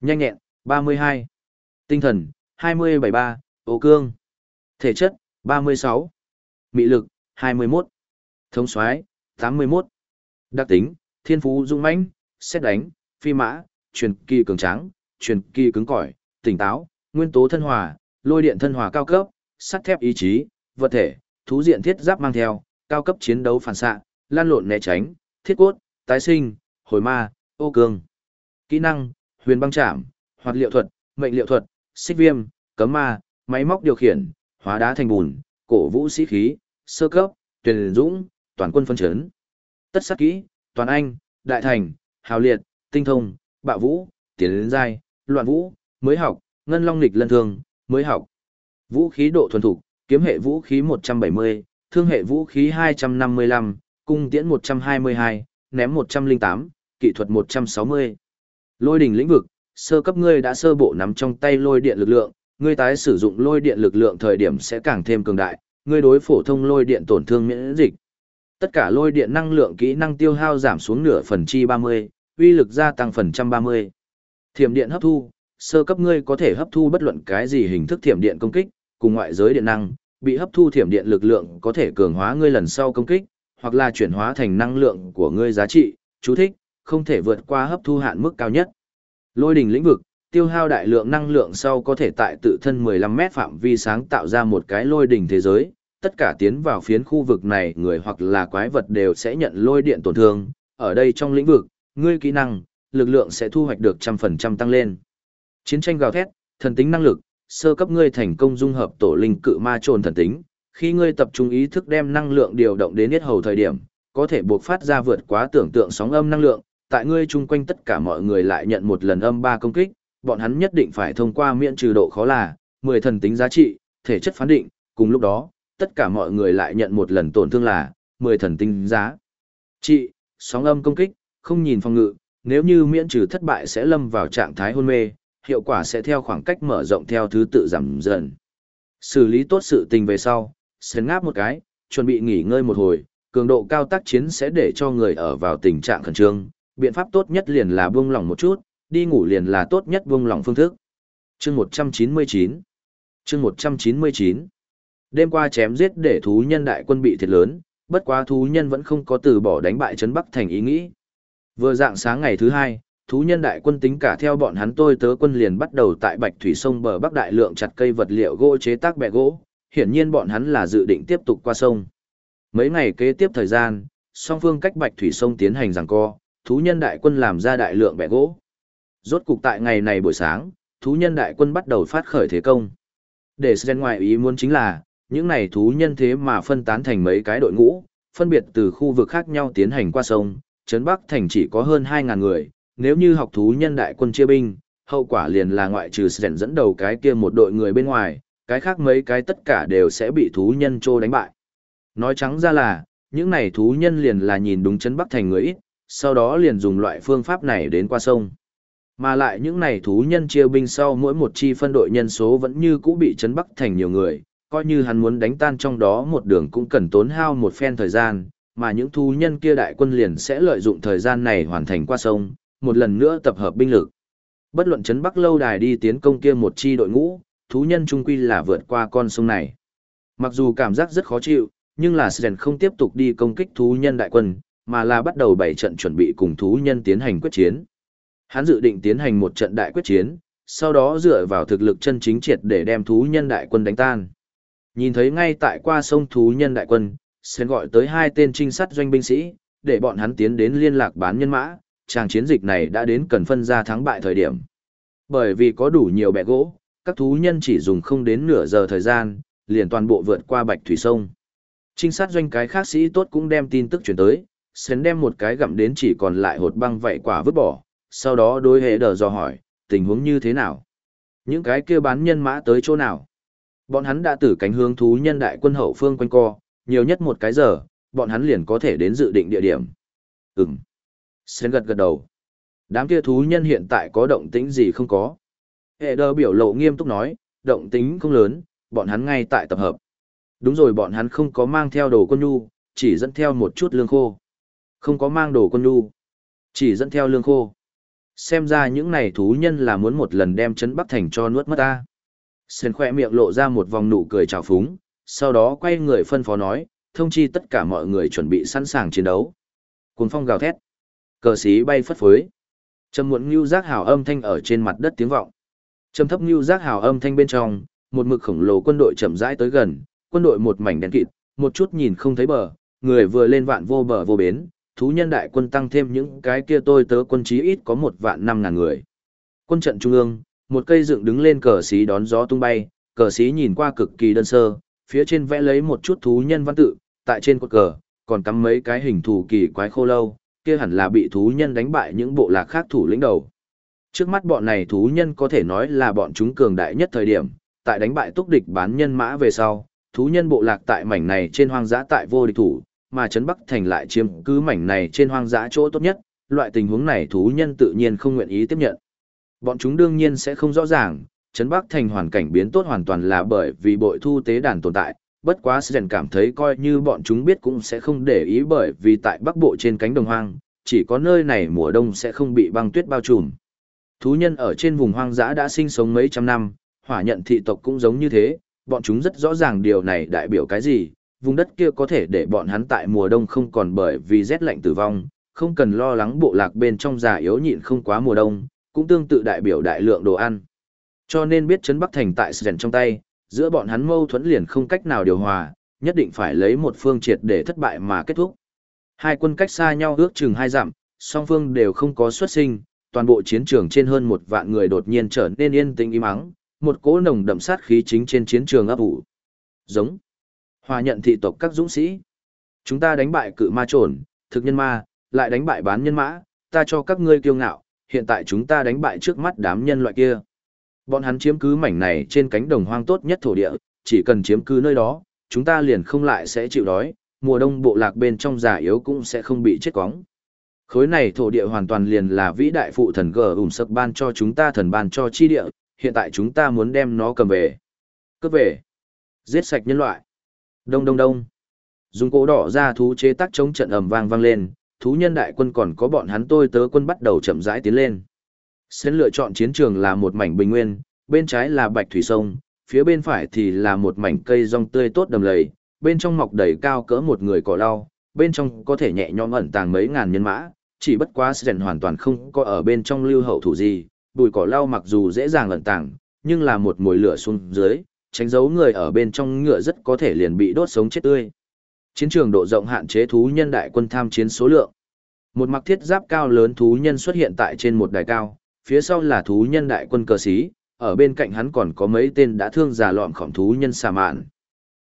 Nhanh nhẹn, 32. Tinh thần, 273, ô cương. Thể chất, 36. Mị lực, 21. Thống soái 81. Đặc tính, thiên phú dung mãnh, xét đánh, phi mã, truyền kỳ cường tráng, truyền kỳ cứng cỏi, tỉnh táo, nguyên tố thân hòa, lôi điện thân hòa cao cấp, sắt thép ý chí, vật thể, thú diện thiết giáp mang theo, cao cấp chiến đấu phản xạ, lan lộn né tránh, thiết cốt, tái sinh, hồi ma, ô cương. Kỹ năng, huyền băng chạm, hoạt liệu thuật, mệnh liệu thuật, xích viêm, cấm ma, máy móc điều khiển, hóa đá thành bùn, cổ vũ sĩ khí, sơ cấp, tuyển dũng, toàn quân phân chấn. Tất sát kỹ, toàn anh, đại thành, hào liệt, tinh thông, bạo vũ, tiến đến giai, loạn vũ, mới học, ngân long lịch lân thương, mới học. Vũ khí độ thuần thục, kiếm hệ vũ khí 170, thương hệ vũ khí 255, cung tiễn 122, ném 108, kỹ thuật 160. Lôi đỉnh lĩnh vực, sơ cấp ngươi đã sơ bộ nắm trong tay lôi điện lực lượng, ngươi tái sử dụng lôi điện lực lượng thời điểm sẽ càng thêm cường đại, ngươi đối phổ thông lôi điện tổn thương miễn dịch. Tất cả lôi điện năng lượng kỹ năng tiêu hao giảm xuống nửa phần chi 30, uy lực gia tăng phần trăm 30. Thiểm điện hấp thu, sơ cấp ngươi có thể hấp thu bất luận cái gì hình thức thiểm điện công kích, cùng ngoại giới điện năng, bị hấp thu thiểm điện lực lượng có thể cường hóa ngươi lần sau công kích, hoặc là chuyển hóa thành năng lượng của ngươi giá trị, chú thích, không thể vượt qua hấp thu hạn mức cao nhất. Lôi đỉnh lĩnh vực, tiêu hao đại lượng năng lượng sau có thể tại tự thân 15 mét phạm vi sáng tạo ra một cái lôi đỉnh thế giới, tất cả tiến vào phiến khu vực này người hoặc là quái vật đều sẽ nhận lôi điện tổn thương, ở đây trong lĩnh vực, ngươi kỹ năng, lực lượng sẽ thu hoạch được trăm phần trăm tăng lên. Chiến tranh gào thét, thần tính năng lực, sơ cấp ngươi thành công dung hợp tổ linh cự ma trồn thần tính, khi ngươi tập trung ý thức đem năng lượng điều động đến hết hầu thời điểm, có thể buộc phát ra vượt quá tưởng tượng sóng âm năng lượng, tại ngươi chung quanh tất cả mọi người lại nhận một lần âm ba công kích, bọn hắn nhất định phải thông qua miễn trừ độ khó là 10 thần tính giá trị, thể chất phán định, cùng lúc đó, tất cả mọi người lại nhận một lần tổn thương là 10 thần tính giá trị, sóng âm công kích, không nhìn phòng ngự, nếu như miễn trừ thất bại sẽ lâm vào trạng thái hôn mê, hiệu quả sẽ theo khoảng cách mở rộng theo thứ tự giảm dần. Xử lý tốt sự tình về sau, sến ngáp một cái, chuẩn bị nghỉ ngơi một hồi, cường độ cao tác chiến sẽ để cho người ở vào tình trạng khẩn trương, biện pháp tốt nhất liền là buông lỏng một chút, đi ngủ liền là tốt nhất buông lỏng phương thức. Chương 199 Chương 199 Đêm qua chém giết để thú nhân đại quân bị thiệt lớn, bất quá thú nhân vẫn không có từ bỏ đánh bại trấn Bắc thành ý nghĩ. Vừa dạng sáng ngày thứ hai, thú nhân đại quân tính cả theo bọn hắn tôi tớ quân liền bắt đầu tại Bạch Thủy sông bờ Bắc đại lượng chặt cây vật liệu gỗ chế tác bè gỗ, hiển nhiên bọn hắn là dự định tiếp tục qua sông. Mấy ngày kế tiếp thời gian, song phương cách Bạch Thủy sông tiến hành giằng co, thú nhân đại quân làm ra đại lượng bẻ gỗ. Rốt cục tại ngày này buổi sáng, thú nhân đại quân bắt đầu phát khởi thế công. Để Sren ngoài ý muốn chính là, những này thú nhân thế mà phân tán thành mấy cái đội ngũ, phân biệt từ khu vực khác nhau tiến hành qua sông, Trấn Bắc Thành chỉ có hơn 2.000 người, nếu như học thú nhân đại quân chia binh, hậu quả liền là ngoại trừ Sren dẫn đầu cái kia một đội người bên ngoài, cái khác mấy cái tất cả đều sẽ bị thú nhân trô đánh bại. Nói trắng ra là, những này thú nhân liền là nhìn đúng Trấn Bắc Thành người ít, sau đó liền dùng loại phương pháp này đến qua sông. Mà lại những này thú nhân chia binh sau mỗi một chi phân đội nhân số vẫn như cũ bị chấn bắc thành nhiều người, coi như hắn muốn đánh tan trong đó một đường cũng cần tốn hao một phen thời gian, mà những thú nhân kia đại quân liền sẽ lợi dụng thời gian này hoàn thành qua sông, một lần nữa tập hợp binh lực. Bất luận chấn bắc lâu đài đi tiến công kia một chi đội ngũ, thú nhân trung quy là vượt qua con sông này. Mặc dù cảm giác rất khó chịu, nhưng là Sren không tiếp tục đi công kích thú nhân đại quân, mà là bắt đầu bảy trận chuẩn bị cùng thú nhân tiến hành quyết chiến. Hắn dự định tiến hành một trận đại quyết chiến, sau đó dựa vào thực lực chân chính triệt để đem thú nhân đại quân đánh tan. Nhìn thấy ngay tại qua sông thú nhân đại quân, Sren gọi tới hai tên trinh sát doanh binh sĩ, để bọn hắn tiến đến liên lạc bán nhân mã, chàng chiến dịch này đã đến cần phân ra thắng bại thời điểm. Bởi vì có đủ nhiều bẻ gỗ, các thú nhân chỉ dùng không đến nửa giờ thời gian, liền toàn bộ vượt qua Bạch Thủy Sông. Trinh sát doanh cái khác sĩ tốt cũng đem tin tức chuyển tới, Sến đem một cái gặm đến chỉ còn lại hột băng vậy quả vứt bỏ, sau đó đối hệ đờ do hỏi, tình huống như thế nào? Những cái kia bán nhân mã tới chỗ nào? Bọn hắn đã tử cánh hướng thú nhân đại quân hậu phương quanh co, nhiều nhất một cái giờ, bọn hắn liền có thể đến dự định địa điểm. Ừm. Sến gật gật đầu. Đám kia thú nhân hiện tại có động tĩnh gì không có? Hệ đờ biểu lộ nghiêm túc nói, động tĩnh không lớn, bọn hắn ngay tại tập hợp. Đúng rồi bọn hắn không có mang theo đồ quân nhu, chỉ dẫn theo một chút lương khô. Không có mang đồ quân nhu, chỉ dẫn theo lương khô. Xem ra những này thú nhân là muốn một lần đem chấn Bắc Thành cho nuốt mất ta. Sơn khoe miệng lộ ra một vòng nụ cười trào phúng, sau đó quay người phân phó nói, thông chi tất cả mọi người chuẩn bị sẵn sàng chiến đấu. Cuồng phong gào thét, cờ xí bay phất phới. Trầm muộn ngưu giác hào âm thanh ở trên mặt đất tiếng vọng. Trầm thấp ngưu giác hào âm thanh bên trong, một mực khổng lồ quân đội chậm rãi tới gần, quân đội một mảnh đen kịt, một chút nhìn không thấy bờ, người vừa lên vạn vô bờ vô bến, thú nhân đại quân tăng thêm những cái kia tôi tớ quân chí ít có một vạn năm ngàn người. Quân trận trung ương, một cây dựng đứng lên cờ xí đón gió tung bay, cờ xí nhìn qua cực kỳ đơn sơ, phía trên vẽ lấy một chút thú nhân văn tự, tại trên cột cờ, còn cắm mấy cái hình thù kỳ quái khô lâu, kia hẳn là bị thú nhân đánh bại những bộ lạc khác thủ lĩnh đầu. Trước mắt bọn này thú nhân có thể nói là bọn chúng cường đại nhất thời điểm, tại đánh bại túc địch bán nhân mã về sau, thú nhân bộ lạc tại mảnh này trên hoang dã tại vô địch thủ, mà Trấn Bắc Thành lại chiếm cứ mảnh này trên hoang dã chỗ tốt nhất, loại tình huống này thú nhân tự nhiên không nguyện ý tiếp nhận. Bọn chúng đương nhiên sẽ không rõ ràng, Trấn Bắc Thành hoàn cảnh biến tốt hoàn toàn là bởi vì bội thu tế đàn tồn tại, bất quá Sren cảm thấy coi như bọn chúng biết cũng sẽ không để ý bởi vì tại Bắc Bộ trên cánh đồng hoang, chỉ có nơi này mùa đông sẽ không bị băng tuyết bao trùm. Thú nhân ở trên vùng hoang dã đã sinh sống mấy trăm năm, hỏa nhận thị tộc cũng giống như thế, bọn chúng rất rõ ràng điều này đại biểu cái gì, vùng đất kia có thể để bọn hắn tại mùa đông không còn bởi vì rét lạnh tử vong, không cần lo lắng bộ lạc bên trong già yếu nhịn không quá mùa đông, cũng tương tự đại biểu đại lượng đồ ăn. Cho nên biết chấn Bắc Thành tại Sren trong tay, giữa bọn hắn mâu thuẫn liền không cách nào điều hòa, nhất định phải lấy một phương triệt để thất bại mà kết thúc. Hai quân cách xa nhau ước chừng hai dặm, song phương đều không có xuất sinh, toàn bộ chiến trường trên hơn một vạn người đột nhiên trở nên yên tĩnh im ắng, một cỗ nồng đậm sát khí chính trên chiến trường ấp ủ. Giống. Hòa nhận thị tộc các dũng sĩ. Chúng ta đánh bại cự ma trồn, thực nhân ma, lại đánh bại bán nhân mã, ta cho các ngươi kiêu ngạo, hiện tại chúng ta đánh bại trước mắt đám nhân loại kia. Bọn hắn chiếm cứ mảnh này trên cánh đồng hoang tốt nhất thổ địa, chỉ cần chiếm cứ nơi đó, chúng ta liền không lại sẽ chịu đói, mùa đông bộ lạc bên trong già yếu cũng sẽ không bị chết cóng. Khối này thổ địa hoàn toàn liền là vĩ đại phụ thần gờ ủng sập ban cho chúng ta thần ban cho chi địa, hiện tại chúng ta muốn đem nó cầm về. Cướp về. Giết sạch nhân loại. Đông đông đông. Dùng cổ đỏ ra thú chế tác chống trận ầm vang vang lên, thú nhân đại quân còn có bọn hắn tôi tớ quân bắt đầu chậm rãi tiến lên. Sến lựa chọn chiến trường là một mảnh bình nguyên, bên trái là bạch thủy sông, phía bên phải thì là một mảnh cây rong tươi tốt đầm lầy, bên trong mọc đầy cao cỡ một người cỏ lau, bên trong có thể nhẹ nhõm ẩn tàng mấy ngàn nhân mã, chỉ bất quá Sến hoàn toàn không có ở bên trong lưu hậu thủ gì, bụi cỏ lau mặc dù dễ dàng ẩn tàng, nhưng là một mùi lửa xuống dưới, tránh giấu người ở bên trong ngựa rất có thể liền bị đốt sống chết tươi. Chiến trường độ rộng hạn chế thú nhân đại quân tham chiến số lượng. Một mặc thiết giáp cao lớn thú nhân xuất hiện tại trên một đài cao, phía sau là thú nhân đại quân cờ sĩ, ở bên cạnh hắn còn có mấy tên đã thương già lọm khổng thú nhân xà mạn.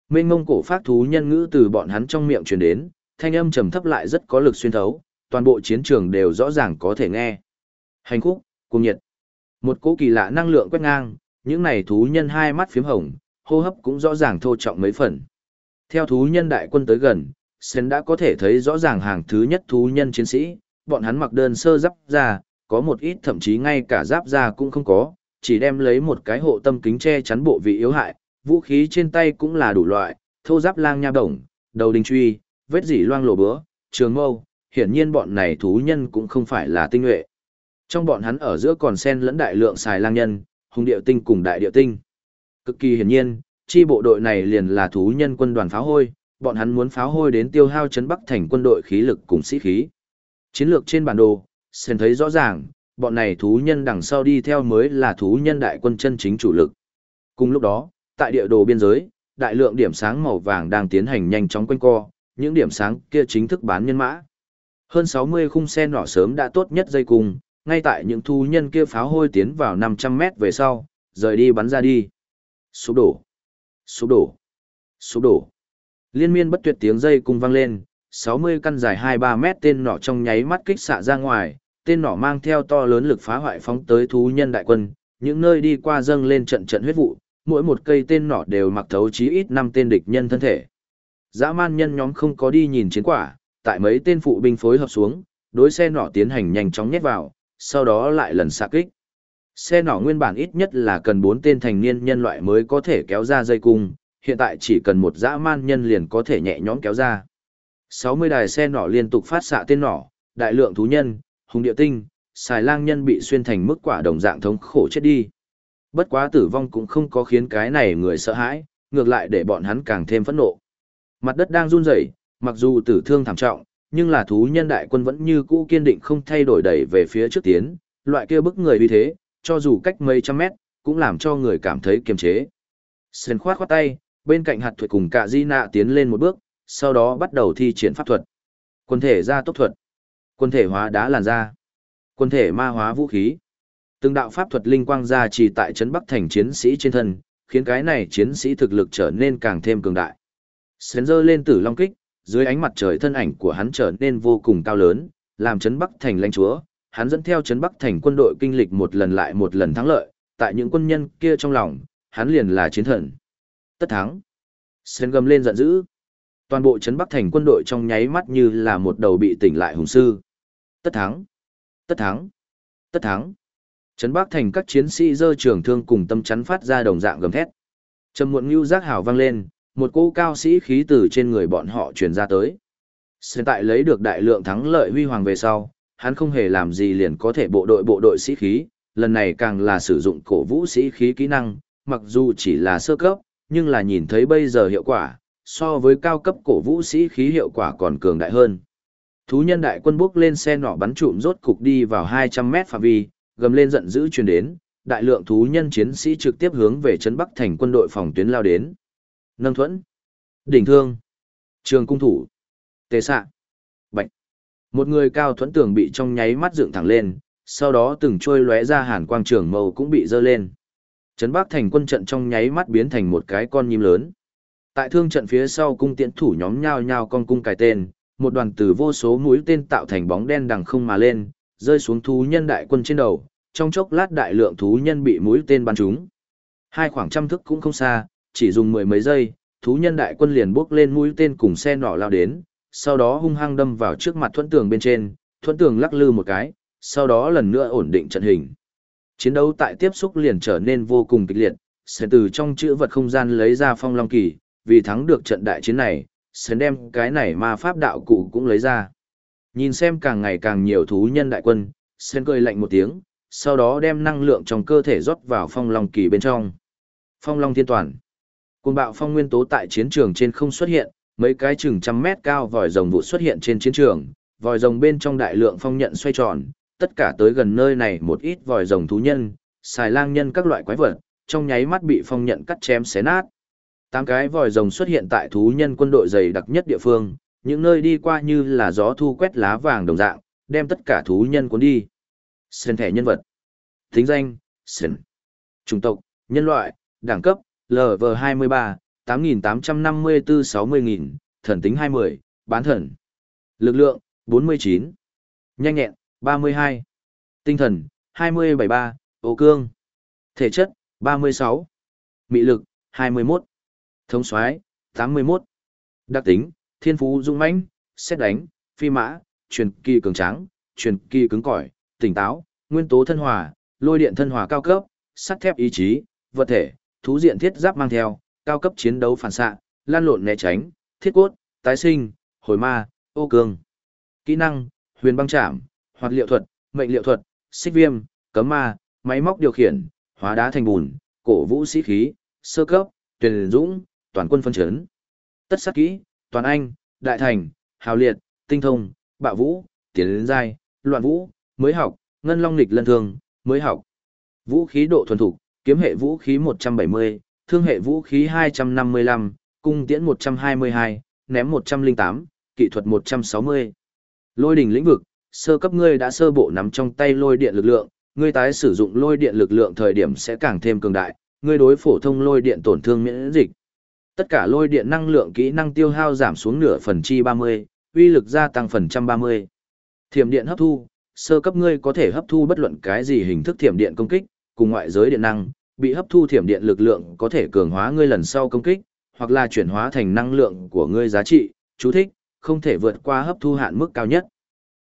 Mênh ngông cổ phát thú nhân ngữ từ bọn hắn trong miệng truyền đến, thanh âm trầm thấp lại rất có lực xuyên thấu, toàn bộ chiến trường đều rõ ràng có thể nghe. Hành khúc, cùng nhiệt. Một cỗ kỳ lạ năng lượng quét ngang, những này thú nhân hai mắt phiếm hồng, hô hấp cũng rõ ràng thô trọng mấy phần. Theo thú nhân đại quân tới gần, Sen đã có thể thấy rõ ràng hàng thứ nhất thú nhân chiến sĩ, bọn hắn mặc đơn sơ giáp ra, có một ít thậm chí ngay cả giáp da cũng không có, chỉ đem lấy một cái hộ tâm kính che chắn bộ vị yếu hại, vũ khí trên tay cũng là đủ loại, thô giáp lang nha đồng, đầu đình truy, vết dỉ loang lổ bữa, trường mâu, hiển nhiên bọn này thú nhân cũng không phải là tinh nhuệ. Trong bọn hắn ở giữa còn xen lẫn đại lượng xài lang nhân, hùng điệu tinh cùng đại điệu tinh. Cực kỳ hiển nhiên, chi bộ đội này liền là thú nhân quân đoàn pháo hôi, bọn hắn muốn pháo hôi đến tiêu hao chấn bắc thành quân đội khí lực cùng sĩ khí. Chiến lược trên bản đồ, Sen thấy rõ ràng, bọn này thú nhân đằng sau đi theo mới là thú nhân đại quân chân chính chủ lực. Cùng lúc đó, tại địa đồ biên giới, đại lượng điểm sáng màu vàng đang tiến hành nhanh chóng quanh co, những điểm sáng kia chính thức bán nhân mã. Hơn 60 khung xe nỏ sớm đã tốt nhất dây cùng, ngay tại những thú nhân kia pháo hôi tiến vào 500 mét về sau, rời đi bắn ra đi. Sụp đổ, sụp đổ, sụp đổ. Liên miên bất tuyệt tiếng dây cung vang lên, 60 căn dài 2-3 mét tên nỏ trong nháy mắt kích xạ ra ngoài, tên nỏ mang theo to lớn lực phá hoại phóng tới thú nhân đại quân, những nơi đi qua dâng lên trận trận huyết vụ, mỗi một cây tên nỏ đều mặc thấu chí ít 5 tên địch nhân thân thể. Dã man nhân nhóm không có đi nhìn chiến quả, tại mấy tên phụ binh phối hợp xuống, đối xe nỏ tiến hành nhanh chóng nhét vào, sau đó lại lần xạ kích. Xe nỏ nguyên bản ít nhất là cần 4 tên thành niên nhân loại mới có thể kéo ra dây cung, hiện tại chỉ cần một dã man nhân liền có thể nhẹ nhõm kéo ra. 60 đài xe nỏ liên tục phát xạ tên nỏ, đại lượng thú nhân, hùng địa tinh, xài lang nhân bị xuyên thành mức quả đồng dạng thống khổ chết đi. Bất quá tử vong cũng không có khiến cái này người sợ hãi, ngược lại để bọn hắn càng thêm phẫn nộ. Mặt đất đang run rẩy, mặc dù tử thương thảm trọng, nhưng là thú nhân đại quân vẫn như cũ kiên định không thay đổi đẩy về phía trước tiến, loại kia bức người vì thế, cho dù cách mấy trăm mét, cũng làm cho người cảm thấy kiềm chế. Sơn khoát khoát tay, bên cạnh hạt thuật cùng cả di nạ tiến lên một bước, sau đó bắt đầu thi triển pháp thuật. Quân thể ra tốc thuật, quân thể hóa đá làn ra quân thể ma hóa vũ khí. Từng đạo pháp thuật linh quang ra chỉ tại trấn Bắc thành chiến sĩ trên thân, khiến cái này chiến sĩ thực lực trở nên càng thêm cường đại. Sến dơ lên tử long kích, dưới ánh mặt trời thân ảnh của hắn trở nên vô cùng cao lớn, làm trấn Bắc thành lãnh chúa, hắn dẫn theo trấn Bắc thành quân đội kinh lịch một lần lại một lần thắng lợi, tại những quân nhân kia trong lòng, hắn liền là chiến thần. Tất thắng. Sen gầm lên giận dữ. Toàn bộ trấn Bắc thành quân đội trong nháy mắt như là một đầu bị tỉnh lại hùng sư. Tất thắng. Tất thắng. Tất thắng. Trấn Bắc thành các chiến sĩ dơ trường thương cùng tâm chắn phát ra đồng dạng gầm thét. Trầm muộn ngưu giác hào vang lên, một cô cao sĩ khí từ trên người bọn họ truyền ra tới. Hiện tại lấy được đại lượng thắng lợi huy hoàng về sau, hắn không hề làm gì liền có thể bộ đội bộ đội sĩ khí, lần này càng là sử dụng cổ vũ sĩ khí kỹ năng, mặc dù chỉ là sơ cấp, nhưng là nhìn thấy bây giờ hiệu quả, so với cao cấp cổ vũ sĩ khí hiệu quả còn cường đại hơn. Thú nhân đại quân bước lên xe nỏ bắn trụm rốt cục đi vào 200 mét phạm vi, gầm lên giận dữ truyền đến, đại lượng thú nhân chiến sĩ trực tiếp hướng về trấn Bắc thành quân đội phòng tuyến lao đến. Nâng thuẫn, đỉnh thương, trường cung thủ, tề xạ, bạch. Một người cao thuẫn tường bị trong nháy mắt dựng thẳng lên, sau đó từng trôi lóe ra hàn quang trường màu cũng bị dơ lên. Trấn Bắc thành quân trận trong nháy mắt biến thành một cái con nhím lớn. Tại thương trận phía sau cung tiễn thủ nhóm nhao nhao con cung cài tên, một đoàn từ vô số mũi tên tạo thành bóng đen đằng không mà lên, rơi xuống thú nhân đại quân trên đầu, trong chốc lát đại lượng thú nhân bị mũi tên bắn trúng. Hai khoảng trăm thức cũng không xa, chỉ dùng mười mấy giây, thú nhân đại quân liền bước lên mũi tên cùng xe nỏ lao đến, sau đó hung hăng đâm vào trước mặt thuẫn tường bên trên, thuẫn tường lắc lư một cái, sau đó lần nữa ổn định trận hình. Chiến đấu tại tiếp xúc liền trở nên vô cùng kịch liệt, sẽ từ trong chữ vật không gian lấy ra phong long kỳ, vì thắng được trận đại chiến này, sẽ đem cái này ma pháp đạo cụ cũng lấy ra. Nhìn xem càng ngày càng nhiều thú nhân đại quân, Sen cười lạnh một tiếng, sau đó đem năng lượng trong cơ thể rót vào phong long kỳ bên trong. Phong long thiên toàn. Cùng bạo phong nguyên tố tại chiến trường trên không xuất hiện, mấy cái chừng trăm mét cao vòi rồng vụ xuất hiện trên chiến trường, vòi rồng bên trong đại lượng phong nhận xoay tròn, tất cả tới gần nơi này một ít vòi rồng thú nhân, xài lang nhân các loại quái vật, trong nháy mắt bị phong nhận cắt chém xé nát. Tám cái vòi rồng xuất hiện tại thú nhân quân đội dày đặc nhất địa phương, những nơi đi qua như là gió thu quét lá vàng đồng dạng, đem tất cả thú nhân cuốn đi. Sên thẻ nhân vật. Thính danh, Sên. Chủng tộc, nhân loại, đẳng cấp, LV23, 8854-60000, thần tính 20, bán thần. Lực lượng, 49. Nhanh nhẹn, 32. Tinh thần, 273, ô cương. Thể chất, 36. Mị lực, 21. Thống soái 81. Đặc tính, thiên phú dung mãnh, xét đánh, phi mã, truyền kỳ cường tráng, truyền kỳ cứng cỏi, tỉnh táo, nguyên tố thân hòa, lôi điện thân hòa cao cấp, sắt thép ý chí, vật thể, thú diện thiết giáp mang theo, cao cấp chiến đấu phản xạ, lan lộn né tránh, thiết cốt, tái sinh, hồi ma, ô cương. Kỹ năng, huyền băng chạm, hoạt liệu thuật, mệnh liệu thuật, xích viêm, cấm ma, máy móc điều khiển, hóa đá thành bùn, cổ vũ sĩ khí, sơ cấp, tuyển dũng, toàn quân phân chấn. Tất sát kỹ, toàn anh, đại thành, hào liệt, tinh thông, bạo vũ, tiến lên giai, loạn vũ, mới học, ngân long nghịch lân thường, mới học. Vũ khí độ thuần thục, kiếm hệ vũ khí 170, thương hệ vũ khí 255, cung tiễn 122, ném 108, kỹ thuật 160. Lôi đỉnh lĩnh vực, sơ cấp ngươi đã sơ bộ nắm trong tay lôi điện lực lượng, ngươi tái sử dụng lôi điện lực lượng thời điểm sẽ càng thêm cường đại, ngươi đối phổ thông lôi điện tổn thương miễn dịch. Tất cả lôi điện năng lượng kỹ năng tiêu hao giảm xuống nửa phần chi 30, uy lực gia tăng phần trăm 30. Thiểm điện hấp thu, sơ cấp ngươi có thể hấp thu bất luận cái gì hình thức thiểm điện công kích, cùng ngoại giới điện năng, bị hấp thu thiểm điện lực lượng có thể cường hóa ngươi lần sau công kích, hoặc là chuyển hóa thành năng lượng của ngươi giá trị, chú thích, không thể vượt qua hấp thu hạn mức cao nhất.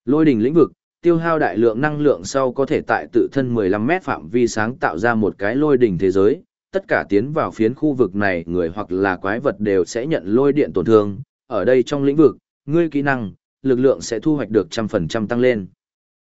Lôi đỉnh lĩnh vực, tiêu hao đại lượng năng lượng sau có thể tại tự thân 15 mét phạm vi sáng tạo ra một cái lôi đỉnh thế giới, tất cả tiến vào phiến khu vực này người hoặc là quái vật đều sẽ nhận lôi điện tổn thương, ở đây trong lĩnh vực, ngươi kỹ năng, lực lượng sẽ thu hoạch được trăm phần trăm tăng lên.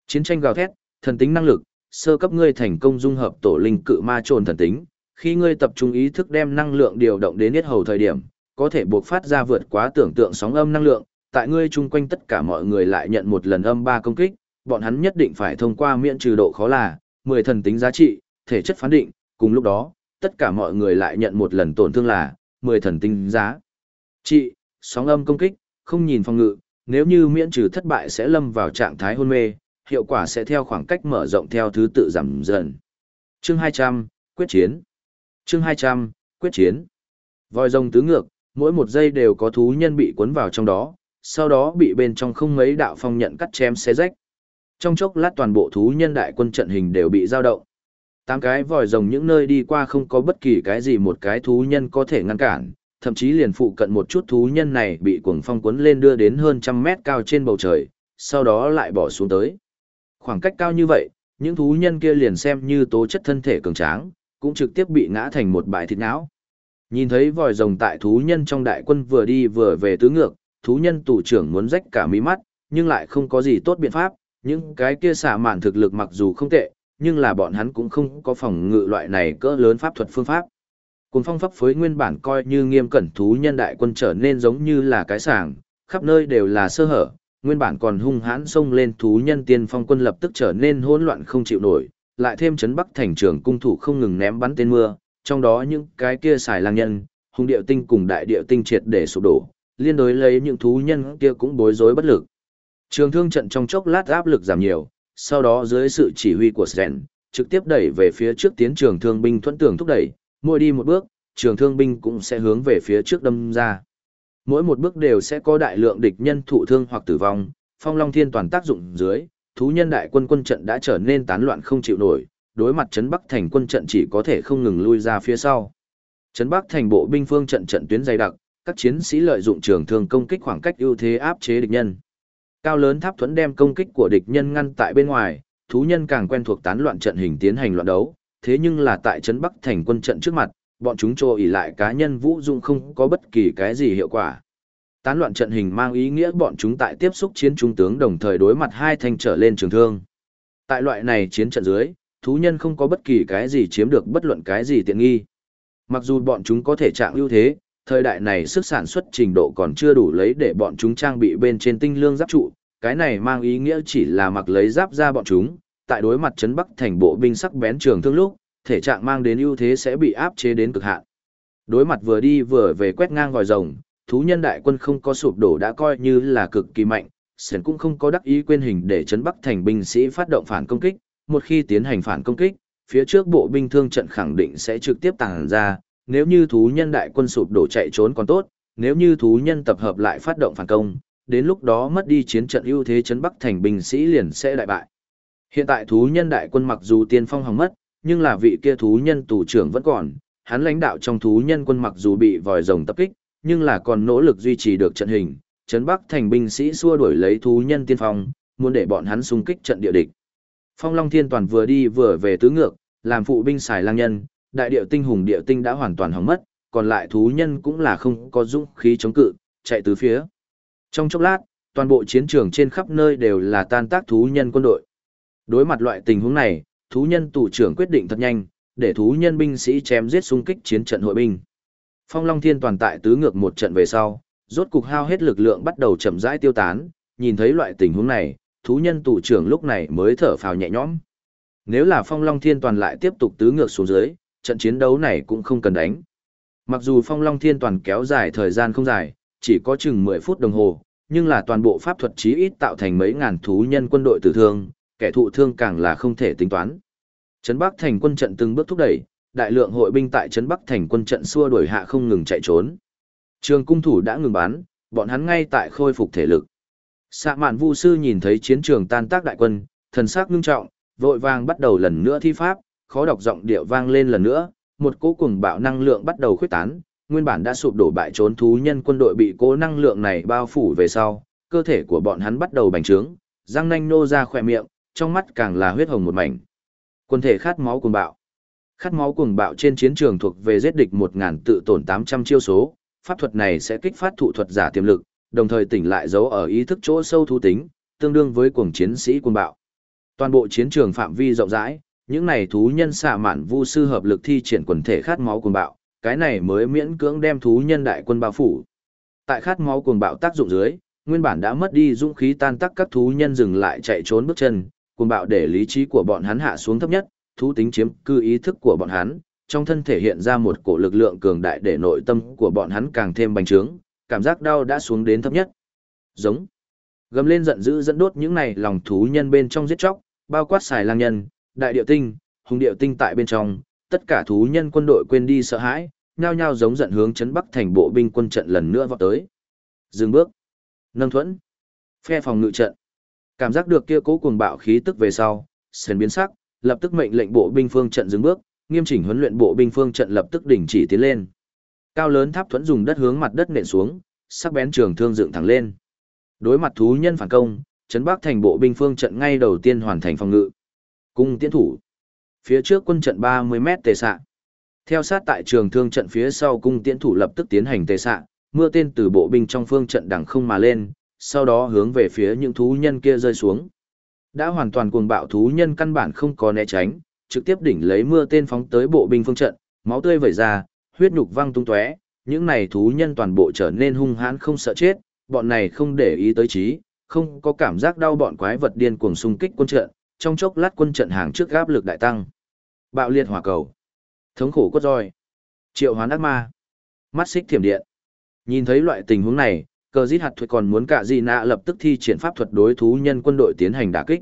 Chiến tranh gào thét, thần tính năng lực, sơ cấp ngươi thành công dung hợp tổ linh cự ma trồn thần tính, khi ngươi tập trung ý thức đem năng lượng điều động đến hết hầu thời điểm, có thể buộc phát ra vượt quá tưởng tượng sóng âm năng lượng, tại ngươi chung quanh tất cả mọi người lại nhận một lần âm ba công kích, bọn hắn nhất định phải thông qua miễn trừ độ khó là 10 thần tính giá trị, thể chất phán định, cùng lúc đó, tất cả mọi người lại nhận một lần tổn thương là 10 thần tính giá. Trị, sóng âm công kích, không nhìn phòng ngự, nếu như miễn trừ thất bại sẽ lâm vào trạng thái hôn mê, hiệu quả sẽ theo khoảng cách mở rộng theo thứ tự giảm dần. Chương 200, quyết chiến. Chương 200, quyết chiến. Vòi rồng tứ ngược, mỗi một giây đều có thú nhân bị cuốn vào trong đó, sau đó bị bên trong không mấy đạo phong nhận cắt chém xé rách. Trong chốc lát toàn bộ thú nhân đại quân trận hình đều bị dao động. Tám cái vòi rồng những nơi đi qua không có bất kỳ cái gì một cái thú nhân có thể ngăn cản, thậm chí liền phụ cận một chút thú nhân này bị cuồng phong cuốn lên đưa đến hơn trăm mét cao trên bầu trời, sau đó lại bỏ xuống tới. Khoảng cách cao như vậy, những thú nhân kia liền xem như tố chất thân thể cường tráng, cũng trực tiếp bị ngã thành một bãi thịt não. Nhìn thấy vòi rồng tại thú nhân trong đại quân vừa đi vừa về tứ ngược, thú nhân tù trưởng muốn rách cả mí mắt, nhưng lại không có gì tốt biện pháp, những cái kia xả mạn thực lực mặc dù không tệ, nhưng là bọn hắn cũng không có phòng ngự loại này cỡ lớn pháp thuật phương pháp. Cùng phong pháp phối nguyên bản coi như nghiêm cẩn thú nhân đại quân trở nên giống như là cái sàng, khắp nơi đều là sơ hở, nguyên bản còn hung hãn xông lên thú nhân tiên phong quân lập tức trở nên hỗn loạn không chịu nổi, lại thêm chấn bắc thành trường cung thủ không ngừng ném bắn tên mưa, trong đó những cái kia xài lang nhân, hung điệu tinh cùng đại điệu tinh triệt để sụp đổ, liên đối lấy những thú nhân kia cũng bối rối bất lực. Trường thương trận trong chốc lát áp lực giảm nhiều, sau đó dưới sự chỉ huy của Sren, trực tiếp đẩy về phía trước tiến trường thương binh thuẫn tưởng thúc đẩy, mỗi đi một bước, trường thương binh cũng sẽ hướng về phía trước đâm ra. Mỗi một bước đều sẽ có đại lượng địch nhân thụ thương hoặc tử vong, phong long thiên toàn tác dụng dưới, thú nhân đại quân quân trận đã trở nên tán loạn không chịu nổi, đối mặt trấn Bắc thành quân trận chỉ có thể không ngừng lui ra phía sau. Trấn Bắc thành bộ binh phương trận trận tuyến dày đặc, các chiến sĩ lợi dụng trường thương công kích khoảng cách ưu thế áp chế địch nhân. Cao lớn tháp thuẫn đem công kích của địch nhân ngăn tại bên ngoài, thú nhân càng quen thuộc tán loạn trận hình tiến hành loạn đấu, thế nhưng là tại trấn Bắc thành quân trận trước mặt, bọn chúng trô ỉ lại cá nhân vũ dụng không có bất kỳ cái gì hiệu quả. Tán loạn trận hình mang ý nghĩa bọn chúng tại tiếp xúc chiến trung tướng đồng thời đối mặt hai thanh trở lên trường thương. Tại loại này chiến trận dưới, thú nhân không có bất kỳ cái gì chiếm được bất luận cái gì tiện nghi. Mặc dù bọn chúng có thể trạng ưu thế, thời đại này sức sản xuất trình độ còn chưa đủ lấy để bọn chúng trang bị bên trên tinh lương giáp trụ, cái này mang ý nghĩa chỉ là mặc lấy giáp ra bọn chúng, tại đối mặt chấn bắc thành bộ binh sắc bén trường thương lúc, thể trạng mang đến ưu thế sẽ bị áp chế đến cực hạn. Đối mặt vừa đi vừa về quét ngang vòi rồng, thú nhân đại quân không có sụp đổ đã coi như là cực kỳ mạnh, Sến cũng không có đắc ý quên hình để chấn bắc thành binh sĩ phát động phản công kích, một khi tiến hành phản công kích, phía trước bộ binh thương trận khẳng định sẽ trực tiếp tàng ra, nếu như thú nhân đại quân sụp đổ chạy trốn còn tốt, nếu như thú nhân tập hợp lại phát động phản công, đến lúc đó mất đi chiến trận ưu thế chấn bắc thành binh sĩ liền sẽ đại bại. Hiện tại thú nhân đại quân mặc dù tiên phong hỏng mất, nhưng là vị kia thú nhân tù trưởng vẫn còn, hắn lãnh đạo trong thú nhân quân mặc dù bị vòi rồng tập kích, nhưng là còn nỗ lực duy trì được trận hình, Trấn bắc thành binh sĩ xua đuổi lấy thú nhân tiên phong, muốn để bọn hắn xung kích trận địa địch. Phong Long Thiên Toàn vừa đi vừa về tứ ngược, làm phụ binh xài lang nhân, đại điệu tinh hùng điệu tinh đã hoàn toàn hỏng mất, còn lại thú nhân cũng là không có dũng khí chống cự, chạy tứ phía. Trong chốc lát, toàn bộ chiến trường trên khắp nơi đều là tan tác thú nhân quân đội. Đối mặt loại tình huống này, thú nhân tù trưởng quyết định thật nhanh, để thú nhân binh sĩ chém giết xung kích chiến trận hội binh. Phong Long Thiên toàn tại tứ ngược một trận về sau, rốt cục hao hết lực lượng bắt đầu chậm rãi tiêu tán, nhìn thấy loại tình huống này, thú nhân tù trưởng lúc này mới thở phào nhẹ nhõm. Nếu là Phong Long Thiên toàn lại tiếp tục tứ ngược xuống dưới, trận chiến đấu này cũng không cần đánh. Mặc dù Phong Long Thiên toàn kéo dài thời gian không dài, chỉ có chừng 10 phút đồng hồ, nhưng là toàn bộ pháp thuật chí ít tạo thành mấy ngàn thú nhân quân đội tử thương, kẻ thụ thương càng là không thể tính toán. Trấn Bắc thành quân trận từng bước thúc đẩy, đại lượng hội binh tại Trấn Bắc thành quân trận xua đuổi hạ không ngừng chạy trốn. Trường cung thủ đã ngừng bắn, bọn hắn ngay tại khôi phục thể lực. Sạ mạn vu sư nhìn thấy chiến trường tan tác đại quân, thần sắc nghiêm trọng, vội vàng bắt đầu lần nữa thi pháp, khó đọc giọng điệu vang lên lần nữa, một cỗ cùng bạo năng lượng bắt đầu khuếch tán, nguyên bản đã sụp đổ bại trốn thú nhân quân đội bị cỗ năng lượng này bao phủ về sau, cơ thể của bọn hắn bắt đầu bành trướng, răng nanh nô ra khỏe miệng, trong mắt càng là huyết hồng một mảnh. Quân thể khát máu cuồng bạo. Khát máu cuồng bạo trên chiến trường thuộc về giết địch 1000 tự tổn 800 chiêu số, pháp thuật này sẽ kích phát thụ thuật giả tiềm lực, đồng thời tỉnh lại dấu ở ý thức chỗ sâu thú tính, tương đương với cuồng chiến sĩ cuồng bạo. Toàn bộ chiến trường phạm vi rộng rãi, những này thú nhân xạ mạn vu sư hợp lực thi triển quần thể khát máu cuồng bạo, cái này mới miễn cưỡng đem thú nhân đại quân bao phủ. Tại khát máu cuồng bạo tác dụng dưới, nguyên bản đã mất đi dũng khí tan tác các thú nhân dừng lại chạy trốn bước chân, cuồng bạo để lý trí của bọn hắn hạ xuống thấp nhất, thú tính chiếm cư ý thức của bọn hắn, trong thân thể hiện ra một cổ lực lượng cường đại để nội tâm của bọn hắn càng thêm bành trướng, cảm giác đau đã xuống đến thấp nhất. Giống. Gầm lên giận dữ dẫn đốt những này lòng thú nhân bên trong giết chóc, bao quát xài lang nhân, đại điệu tinh, hùng điệu tinh tại bên trong, tất cả thú nhân quân đội quên đi sợ hãi, nhao nhao giống giận hướng chấn bắc thành bộ binh quân trận lần nữa vọt tới. Dừng bước. Nâng thuẫn. Phe phòng ngự trận. Cảm giác được kia cố cuồng bạo khí tức về sau, sền biến sắc, lập tức mệnh lệnh bộ binh phương trận dừng bước, nghiêm chỉnh huấn luyện bộ binh phương trận lập tức đình chỉ tiến lên. Cao lớn tháp thuẫn dùng đất hướng mặt đất nện xuống, sắc bén trường thương dựng thẳng lên. Đối mặt thú nhân phản công, trấn Bắc thành bộ binh phương trận ngay đầu tiên hoàn thành phòng ngự. Cung tiến thủ. Phía trước quân trận 30 mét tề xạ. Theo sát tại trường thương trận phía sau cung tiễn thủ lập tức tiến hành tề xạ, mưa tên từ bộ binh trong phương trận đằng không mà lên, sau đó hướng về phía những thú nhân kia rơi xuống. Đã hoàn toàn cuồng bạo thú nhân căn bản không có né tránh, trực tiếp đỉnh lấy mưa tên phóng tới bộ binh phương trận, máu tươi vẩy ra, huyết nhục văng tung tóe, những này thú nhân toàn bộ trở nên hung hãn không sợ chết, bọn này không để ý tới trí, không có cảm giác đau bọn quái vật điên cuồng xung kích quân trận, trong chốc lát quân trận hàng trước áp lực đại tăng. Bạo liệt hỏa cầu, thống khổ cốt roi, triệu hoán ác ma, mắt xích thiểm điện. Nhìn thấy loại tình huống này, cờ giết hạt thuật còn muốn cả gì nạ lập tức thi triển pháp thuật đối thú nhân quân đội tiến hành đả kích.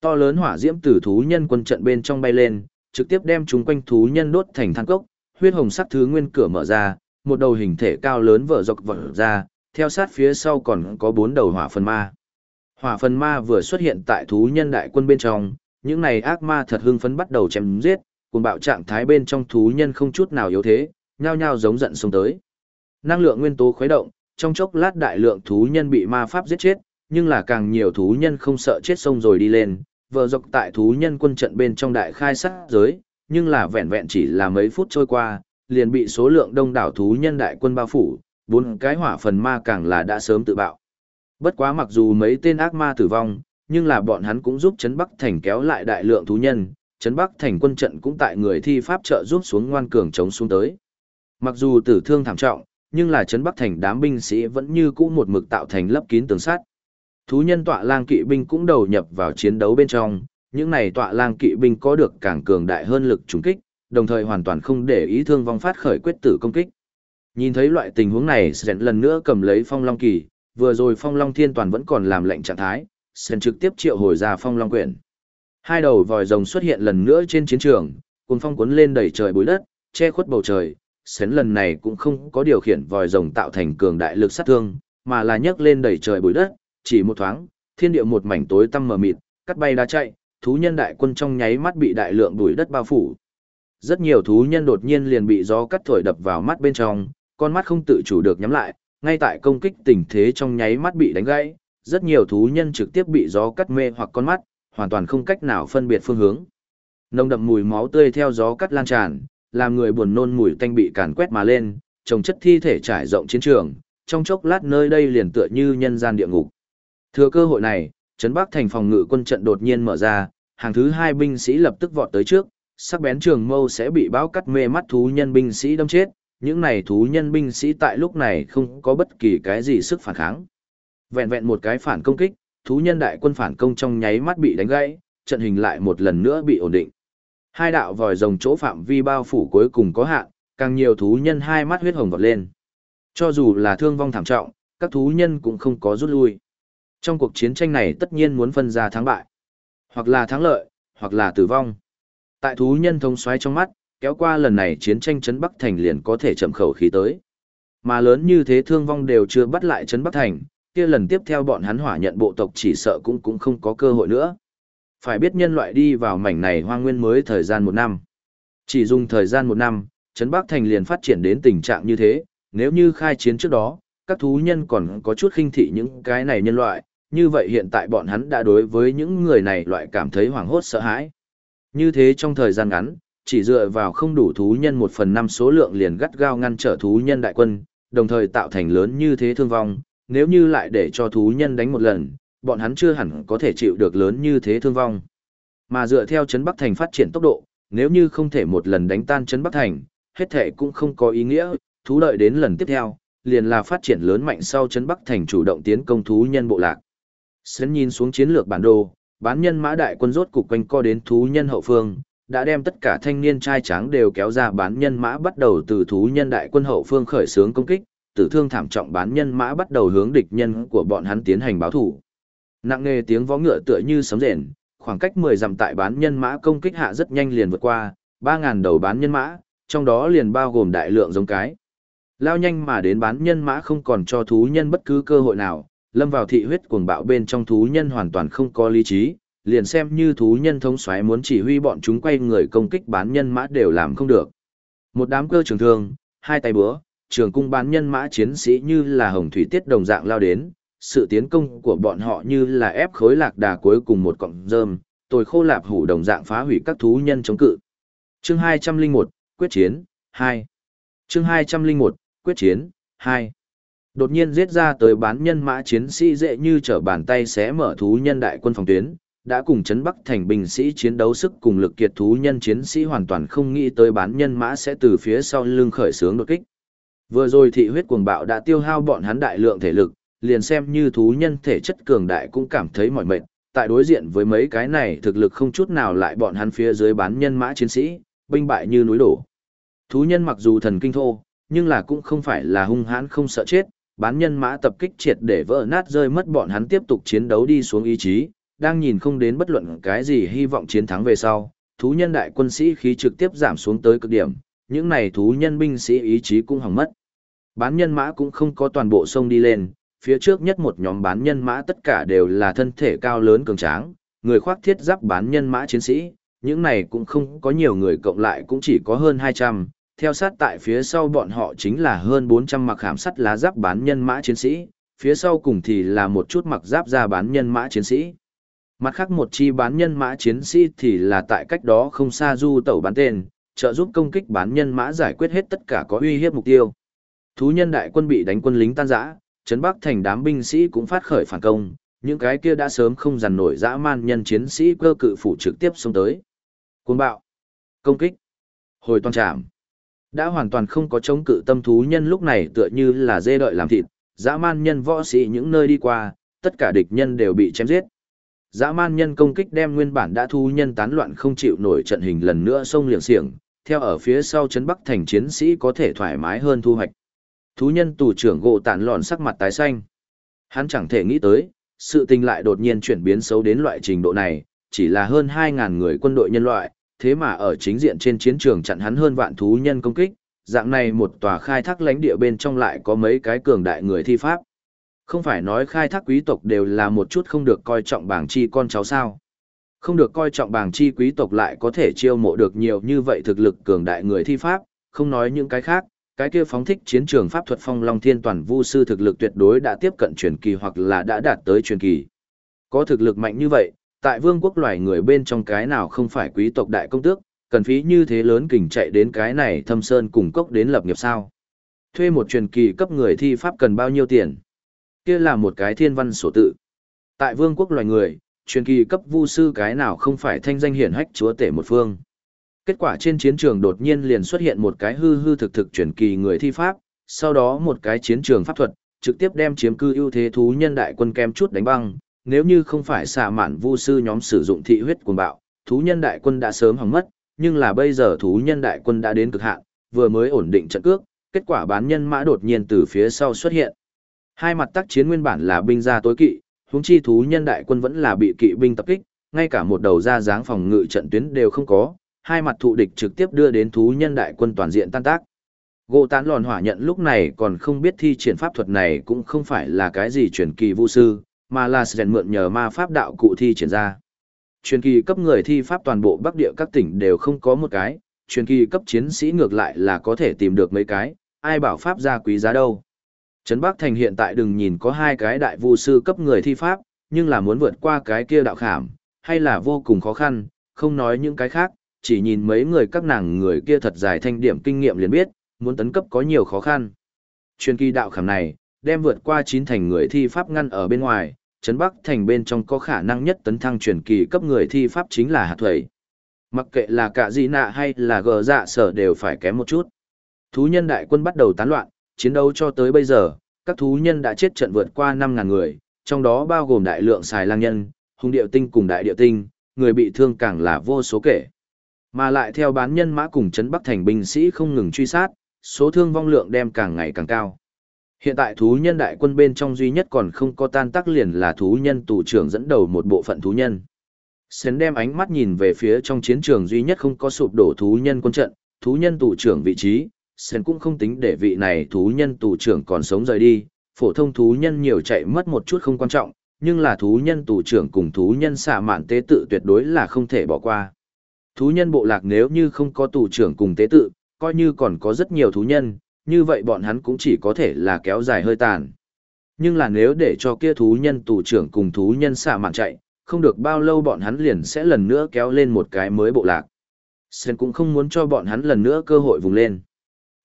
To lớn hỏa diễm từ thú nhân quân trận bên trong bay lên, trực tiếp đem chúng quanh thú nhân đốt thành than cốc, huyết hồng sắc thứ nguyên cửa mở ra, một đầu hình thể cao lớn vỡ dọc vỡ ra, theo sát phía sau còn có bốn đầu hỏa phần ma. Hỏa phần ma vừa xuất hiện tại thú nhân đại quân bên trong, những này ác ma thật hưng phấn bắt đầu chém giết, cùng bạo trạng thái bên trong thú nhân không chút nào yếu thế, nhao nhao giống giận xuống tới. Năng lượng nguyên tố khuấy động, trong chốc lát đại lượng thú nhân bị ma pháp giết chết, nhưng là càng nhiều thú nhân không sợ chết sông rồi đi lên, vợ dọc tại thú nhân quân trận bên trong đại khai sát giới, nhưng là vẹn vẹn chỉ là mấy phút trôi qua, liền bị số lượng đông đảo thú nhân đại quân bao phủ, bốn cái hỏa phần ma càng là đã sớm tự bạo. Bất quá mặc dù mấy tên ác ma tử vong, nhưng là bọn hắn cũng giúp Trấn Bắc Thành kéo lại đại lượng thú nhân, Trấn Bắc Thành quân trận cũng tại người thi pháp trợ giúp xuống ngoan cường chống xuống tới. Mặc dù tử thương thảm trọng, nhưng là Trấn Bắc Thành đám binh sĩ vẫn như cũ một mực tạo thành lấp kín tường sắt. Thú nhân tọa lang kỵ binh cũng đầu nhập vào chiến đấu bên trong, những này tọa lang kỵ binh có được càng cường đại hơn lực trùng kích, đồng thời hoàn toàn không để ý thương vong phát khởi quyết tử công kích. Nhìn thấy loại tình huống này, Sren lần nữa cầm lấy phong long kỳ, vừa rồi phong long thiên toàn vẫn còn làm lệnh trạng thái, Sren trực tiếp triệu hồi ra phong long quyển. Hai đầu vòi rồng xuất hiện lần nữa trên chiến trường, cuốn phong cuốn lên đầy trời bụi đất, che khuất bầu trời sến lần này cũng không có điều khiển vòi rồng tạo thành cường đại lực sát thương, mà là nhấc lên đầy trời bụi đất, chỉ một thoáng, thiên địa một mảnh tối tăm mờ mịt, cắt bay đá chạy, thú nhân đại quân trong nháy mắt bị đại lượng bụi đất bao phủ. Rất nhiều thú nhân đột nhiên liền bị gió cắt thổi đập vào mắt bên trong, con mắt không tự chủ được nhắm lại, ngay tại công kích tình thế trong nháy mắt bị đánh gãy, rất nhiều thú nhân trực tiếp bị gió cắt mê hoặc con mắt, hoàn toàn không cách nào phân biệt phương hướng. Nồng đậm mùi máu tươi theo gió cắt lan tràn, làm người buồn nôn mùi tanh bị càn quét mà lên, trồng chất thi thể trải rộng chiến trường, trong chốc lát nơi đây liền tựa như nhân gian địa ngục. Thừa cơ hội này, trấn Bắc thành phòng ngự quân trận đột nhiên mở ra, hàng thứ hai binh sĩ lập tức vọt tới trước, sắc bén trường mâu sẽ bị báo cắt mê mắt thú nhân binh sĩ đâm chết, những này thú nhân binh sĩ tại lúc này không có bất kỳ cái gì sức phản kháng. Vẹn vẹn một cái phản công kích, thú nhân đại quân phản công trong nháy mắt bị đánh gãy, trận hình lại một lần nữa bị ổn định. Hai đạo vòi rồng chỗ phạm vi bao phủ cuối cùng có hạn, càng nhiều thú nhân hai mắt huyết hồng vọt lên. Cho dù là thương vong thảm trọng, các thú nhân cũng không có rút lui. Trong cuộc chiến tranh này tất nhiên muốn phân ra thắng bại. Hoặc là thắng lợi, hoặc là tử vong. Tại thú nhân thông xoáy trong mắt, kéo qua lần này chiến tranh Trấn Bắc Thành liền có thể chậm khẩu khí tới. Mà lớn như thế thương vong đều chưa bắt lại Trấn Bắc Thành, kia lần tiếp theo bọn hắn hỏa nhận bộ tộc chỉ sợ cũng cũng không có cơ hội nữa. Phải biết nhân loại đi vào mảnh này hoang nguyên mới thời gian một năm. Chỉ dùng thời gian một năm, Trấn Bắc Thành liền phát triển đến tình trạng như thế, nếu như khai chiến trước đó, các thú nhân còn có chút khinh thị những cái này nhân loại, như vậy hiện tại bọn hắn đã đối với những người này loại cảm thấy hoảng hốt sợ hãi. Như thế trong thời gian ngắn, chỉ dựa vào không đủ thú nhân một phần năm số lượng liền gắt gao ngăn trở thú nhân đại quân, đồng thời tạo thành lớn như thế thương vong, nếu như lại để cho thú nhân đánh một lần, bọn hắn chưa hẳn có thể chịu được lớn như thế thương vong. Mà dựa theo Trấn Bắc Thành phát triển tốc độ, nếu như không thể một lần đánh tan Trấn Bắc Thành, hết thể cũng không có ý nghĩa, thú đợi đến lần tiếp theo, liền là phát triển lớn mạnh sau Trấn Bắc Thành chủ động tiến công thú nhân bộ lạc. Sến nhìn xuống chiến lược bản đồ, bán nhân mã đại quân rốt cục quanh co đến thú nhân hậu phương, đã đem tất cả thanh niên trai tráng đều kéo ra bán nhân mã bắt đầu từ thú nhân đại quân hậu phương khởi xướng công kích, tử thương thảm trọng bán nhân mã bắt đầu hướng địch nhân của bọn hắn tiến hành báo thủ. Nặng nề tiếng vó ngựa tựa như sấm rền, khoảng cách 10 dặm tại bán nhân mã công kích hạ rất nhanh liền vượt qua, 3000 đầu bán nhân mã, trong đó liền bao gồm đại lượng giống cái. Lao nhanh mà đến bán nhân mã không còn cho thú nhân bất cứ cơ hội nào, lâm vào thị huyết cuồng bạo bên trong thú nhân hoàn toàn không có lý trí, liền xem như thú nhân thống xoáy muốn chỉ huy bọn chúng quay người công kích bán nhân mã đều làm không được. Một đám cơ trường thương, hai tay búa, trường cung bán nhân mã chiến sĩ như là hồng thủy tiết đồng dạng lao đến, sự tiến công của bọn họ như là ép khối lạc đà cuối cùng một cọng rơm, tồi khô lạp hủ đồng dạng phá hủy các thú nhân chống cự. Chương 201, quyết chiến, 2. Chương 201, quyết chiến, 2. Đột nhiên giết ra tới bán nhân mã chiến sĩ dễ như trở bàn tay xé mở thú nhân đại quân phòng tuyến, đã cùng chấn bắc thành binh sĩ chiến đấu sức cùng lực kiệt thú nhân chiến sĩ hoàn toàn không nghĩ tới bán nhân mã sẽ từ phía sau lưng khởi sướng đột kích. Vừa rồi thị huyết cuồng bạo đã tiêu hao bọn hắn đại lượng thể lực, liền xem như thú nhân thể chất cường đại cũng cảm thấy mỏi mệt, tại đối diện với mấy cái này thực lực không chút nào lại bọn hắn phía dưới bán nhân mã chiến sĩ, binh bại như núi đổ. Thú nhân mặc dù thần kinh thô, nhưng là cũng không phải là hung hãn không sợ chết, bán nhân mã tập kích triệt để vỡ nát rơi mất bọn hắn tiếp tục chiến đấu đi xuống ý chí, đang nhìn không đến bất luận cái gì hy vọng chiến thắng về sau, thú nhân đại quân sĩ khí trực tiếp giảm xuống tới cực điểm, những này thú nhân binh sĩ ý chí cũng hỏng mất. Bán nhân mã cũng không có toàn bộ sông đi lên, phía trước nhất một nhóm bán nhân mã tất cả đều là thân thể cao lớn cường tráng, người khoác thiết giáp bán nhân mã chiến sĩ, những này cũng không có nhiều người cộng lại cũng chỉ có hơn 200, theo sát tại phía sau bọn họ chính là hơn 400 mặc hàm sắt lá giáp bán nhân mã chiến sĩ, phía sau cùng thì là một chút mặc giáp ra bán nhân mã chiến sĩ. Mặt khác một chi bán nhân mã chiến sĩ thì là tại cách đó không xa du tẩu bán tên, trợ giúp công kích bán nhân mã giải quyết hết tất cả có uy hiếp mục tiêu. Thú nhân đại quân bị đánh quân lính tan rã, trấn bắc thành đám binh sĩ cũng phát khởi phản công, những cái kia đã sớm không dằn nổi dã man nhân chiến sĩ cơ cự phủ trực tiếp xông tới. Cuồng bạo, công kích, hồi toàn trảm. Đã hoàn toàn không có chống cự tâm thú nhân lúc này tựa như là dê đợi làm thịt, dã man nhân võ sĩ những nơi đi qua, tất cả địch nhân đều bị chém giết. Dã man nhân công kích đem nguyên bản đã thu nhân tán loạn không chịu nổi trận hình lần nữa xông liều xiềng, theo ở phía sau trấn bắc thành chiến sĩ có thể thoải mái hơn thu hoạch. Thú nhân tù trưởng gỗ tản lòn sắc mặt tái xanh. Hắn chẳng thể nghĩ tới, sự tình lại đột nhiên chuyển biến xấu đến loại trình độ này, chỉ là hơn 2.000 người quân đội nhân loại, thế mà ở chính diện trên chiến trường chặn hắn hơn vạn thú nhân công kích, dạng này một tòa khai thác lãnh địa bên trong lại có mấy cái cường đại người thi pháp. Không phải nói khai thác quý tộc đều là một chút không được coi trọng bảng chi con cháu sao. Không được coi trọng bảng chi quý tộc lại có thể chiêu mộ được nhiều như vậy thực lực cường đại người thi pháp, không nói những cái khác, cái kia phóng thích chiến trường pháp thuật phong long thiên toàn vu sư thực lực tuyệt đối đã tiếp cận truyền kỳ hoặc là đã đạt tới truyền kỳ. Có thực lực mạnh như vậy, tại vương quốc loài người bên trong cái nào không phải quý tộc đại công tước, cần phí như thế lớn kình chạy đến cái này thâm sơn cùng cốc đến lập nghiệp sao. Thuê một truyền kỳ cấp người thi pháp cần bao nhiêu tiền? Kia là một cái thiên văn sổ tự. Tại vương quốc loài người, truyền kỳ cấp vu sư cái nào không phải thanh danh hiển hách chúa tể một phương. Kết quả trên chiến trường đột nhiên liền xuất hiện một cái hư hư thực thực truyền kỳ người thi pháp, sau đó một cái chiến trường pháp thuật, trực tiếp đem chiếm cư ưu thế thú nhân đại quân kem chút đánh băng, nếu như không phải xạ mạn vu sư nhóm sử dụng thị huyết cuồng bạo, thú nhân đại quân đã sớm hỏng mất, nhưng là bây giờ thú nhân đại quân đã đến cực hạn, vừa mới ổn định trận cước, kết quả bán nhân mã đột nhiên từ phía sau xuất hiện. Hai mặt tác chiến nguyên bản là binh gia tối kỵ, huống chi thú nhân đại quân vẫn là bị kỵ binh tập kích, ngay cả một đầu ra dáng phòng ngự trận tuyến đều không có, hai mặt thụ địch trực tiếp đưa đến thú nhân đại quân toàn diện tan tác. Gỗ tán lòn hỏa nhận lúc này còn không biết thi triển pháp thuật này cũng không phải là cái gì truyền kỳ vũ sư, mà là Sren mượn nhờ ma pháp đạo cụ thi triển ra. Truyền kỳ cấp người thi pháp toàn bộ Bắc địa các tỉnh đều không có một cái, truyền kỳ cấp chiến sĩ ngược lại là có thể tìm được mấy cái, ai bảo pháp ra quý giá đâu. Trấn Bắc Thành hiện tại đừng nhìn có hai cái đại vu sư cấp người thi pháp, nhưng là muốn vượt qua cái kia đạo khảm, hay là vô cùng khó khăn, không nói những cái khác, chỉ nhìn mấy người các nàng người kia thật dài thanh điểm kinh nghiệm liền biết, muốn tấn cấp có nhiều khó khăn. Truyền kỳ đạo khảm này, đem vượt qua chín thành người thi pháp ngăn ở bên ngoài, Trấn Bắc Thành bên trong có khả năng nhất tấn thăng truyền kỳ cấp người thi pháp chính là hạt thủy. Mặc kệ là cả gì nạ hay là gờ dạ sở đều phải kém một chút. Thú nhân đại quân bắt đầu tán loạn, chiến đấu cho tới bây giờ, các thú nhân đã chết trận vượt qua 5.000 người, trong đó bao gồm đại lượng xài lang nhân, hung điệu tinh cùng đại điệu tinh, người bị thương càng là vô số kể. Mà lại theo bán nhân mã cùng chấn Bắc Thành binh sĩ không ngừng truy sát, số thương vong lượng đem càng ngày càng cao. Hiện tại thú nhân đại quân bên trong duy nhất còn không có tan tác liền là thú nhân tù trưởng dẫn đầu một bộ phận thú nhân. Sến đem ánh mắt nhìn về phía trong chiến trường duy nhất không có sụp đổ thú nhân quân trận, thú nhân tù trưởng vị trí, Sến cũng không tính để vị này thú nhân tù trưởng còn sống rời đi, phổ thông thú nhân nhiều chạy mất một chút không quan trọng, nhưng là thú nhân tù trưởng cùng thú nhân xạ mạn tế tự tuyệt đối là không thể bỏ qua. Thú nhân bộ lạc nếu như không có tù trưởng cùng tế tự, coi như còn có rất nhiều thú nhân, như vậy bọn hắn cũng chỉ có thể là kéo dài hơi tàn. Nhưng là nếu để cho kia thú nhân tù trưởng cùng thú nhân xạ mạng chạy, không được bao lâu bọn hắn liền sẽ lần nữa kéo lên một cái mới bộ lạc. Sen cũng không muốn cho bọn hắn lần nữa cơ hội vùng lên.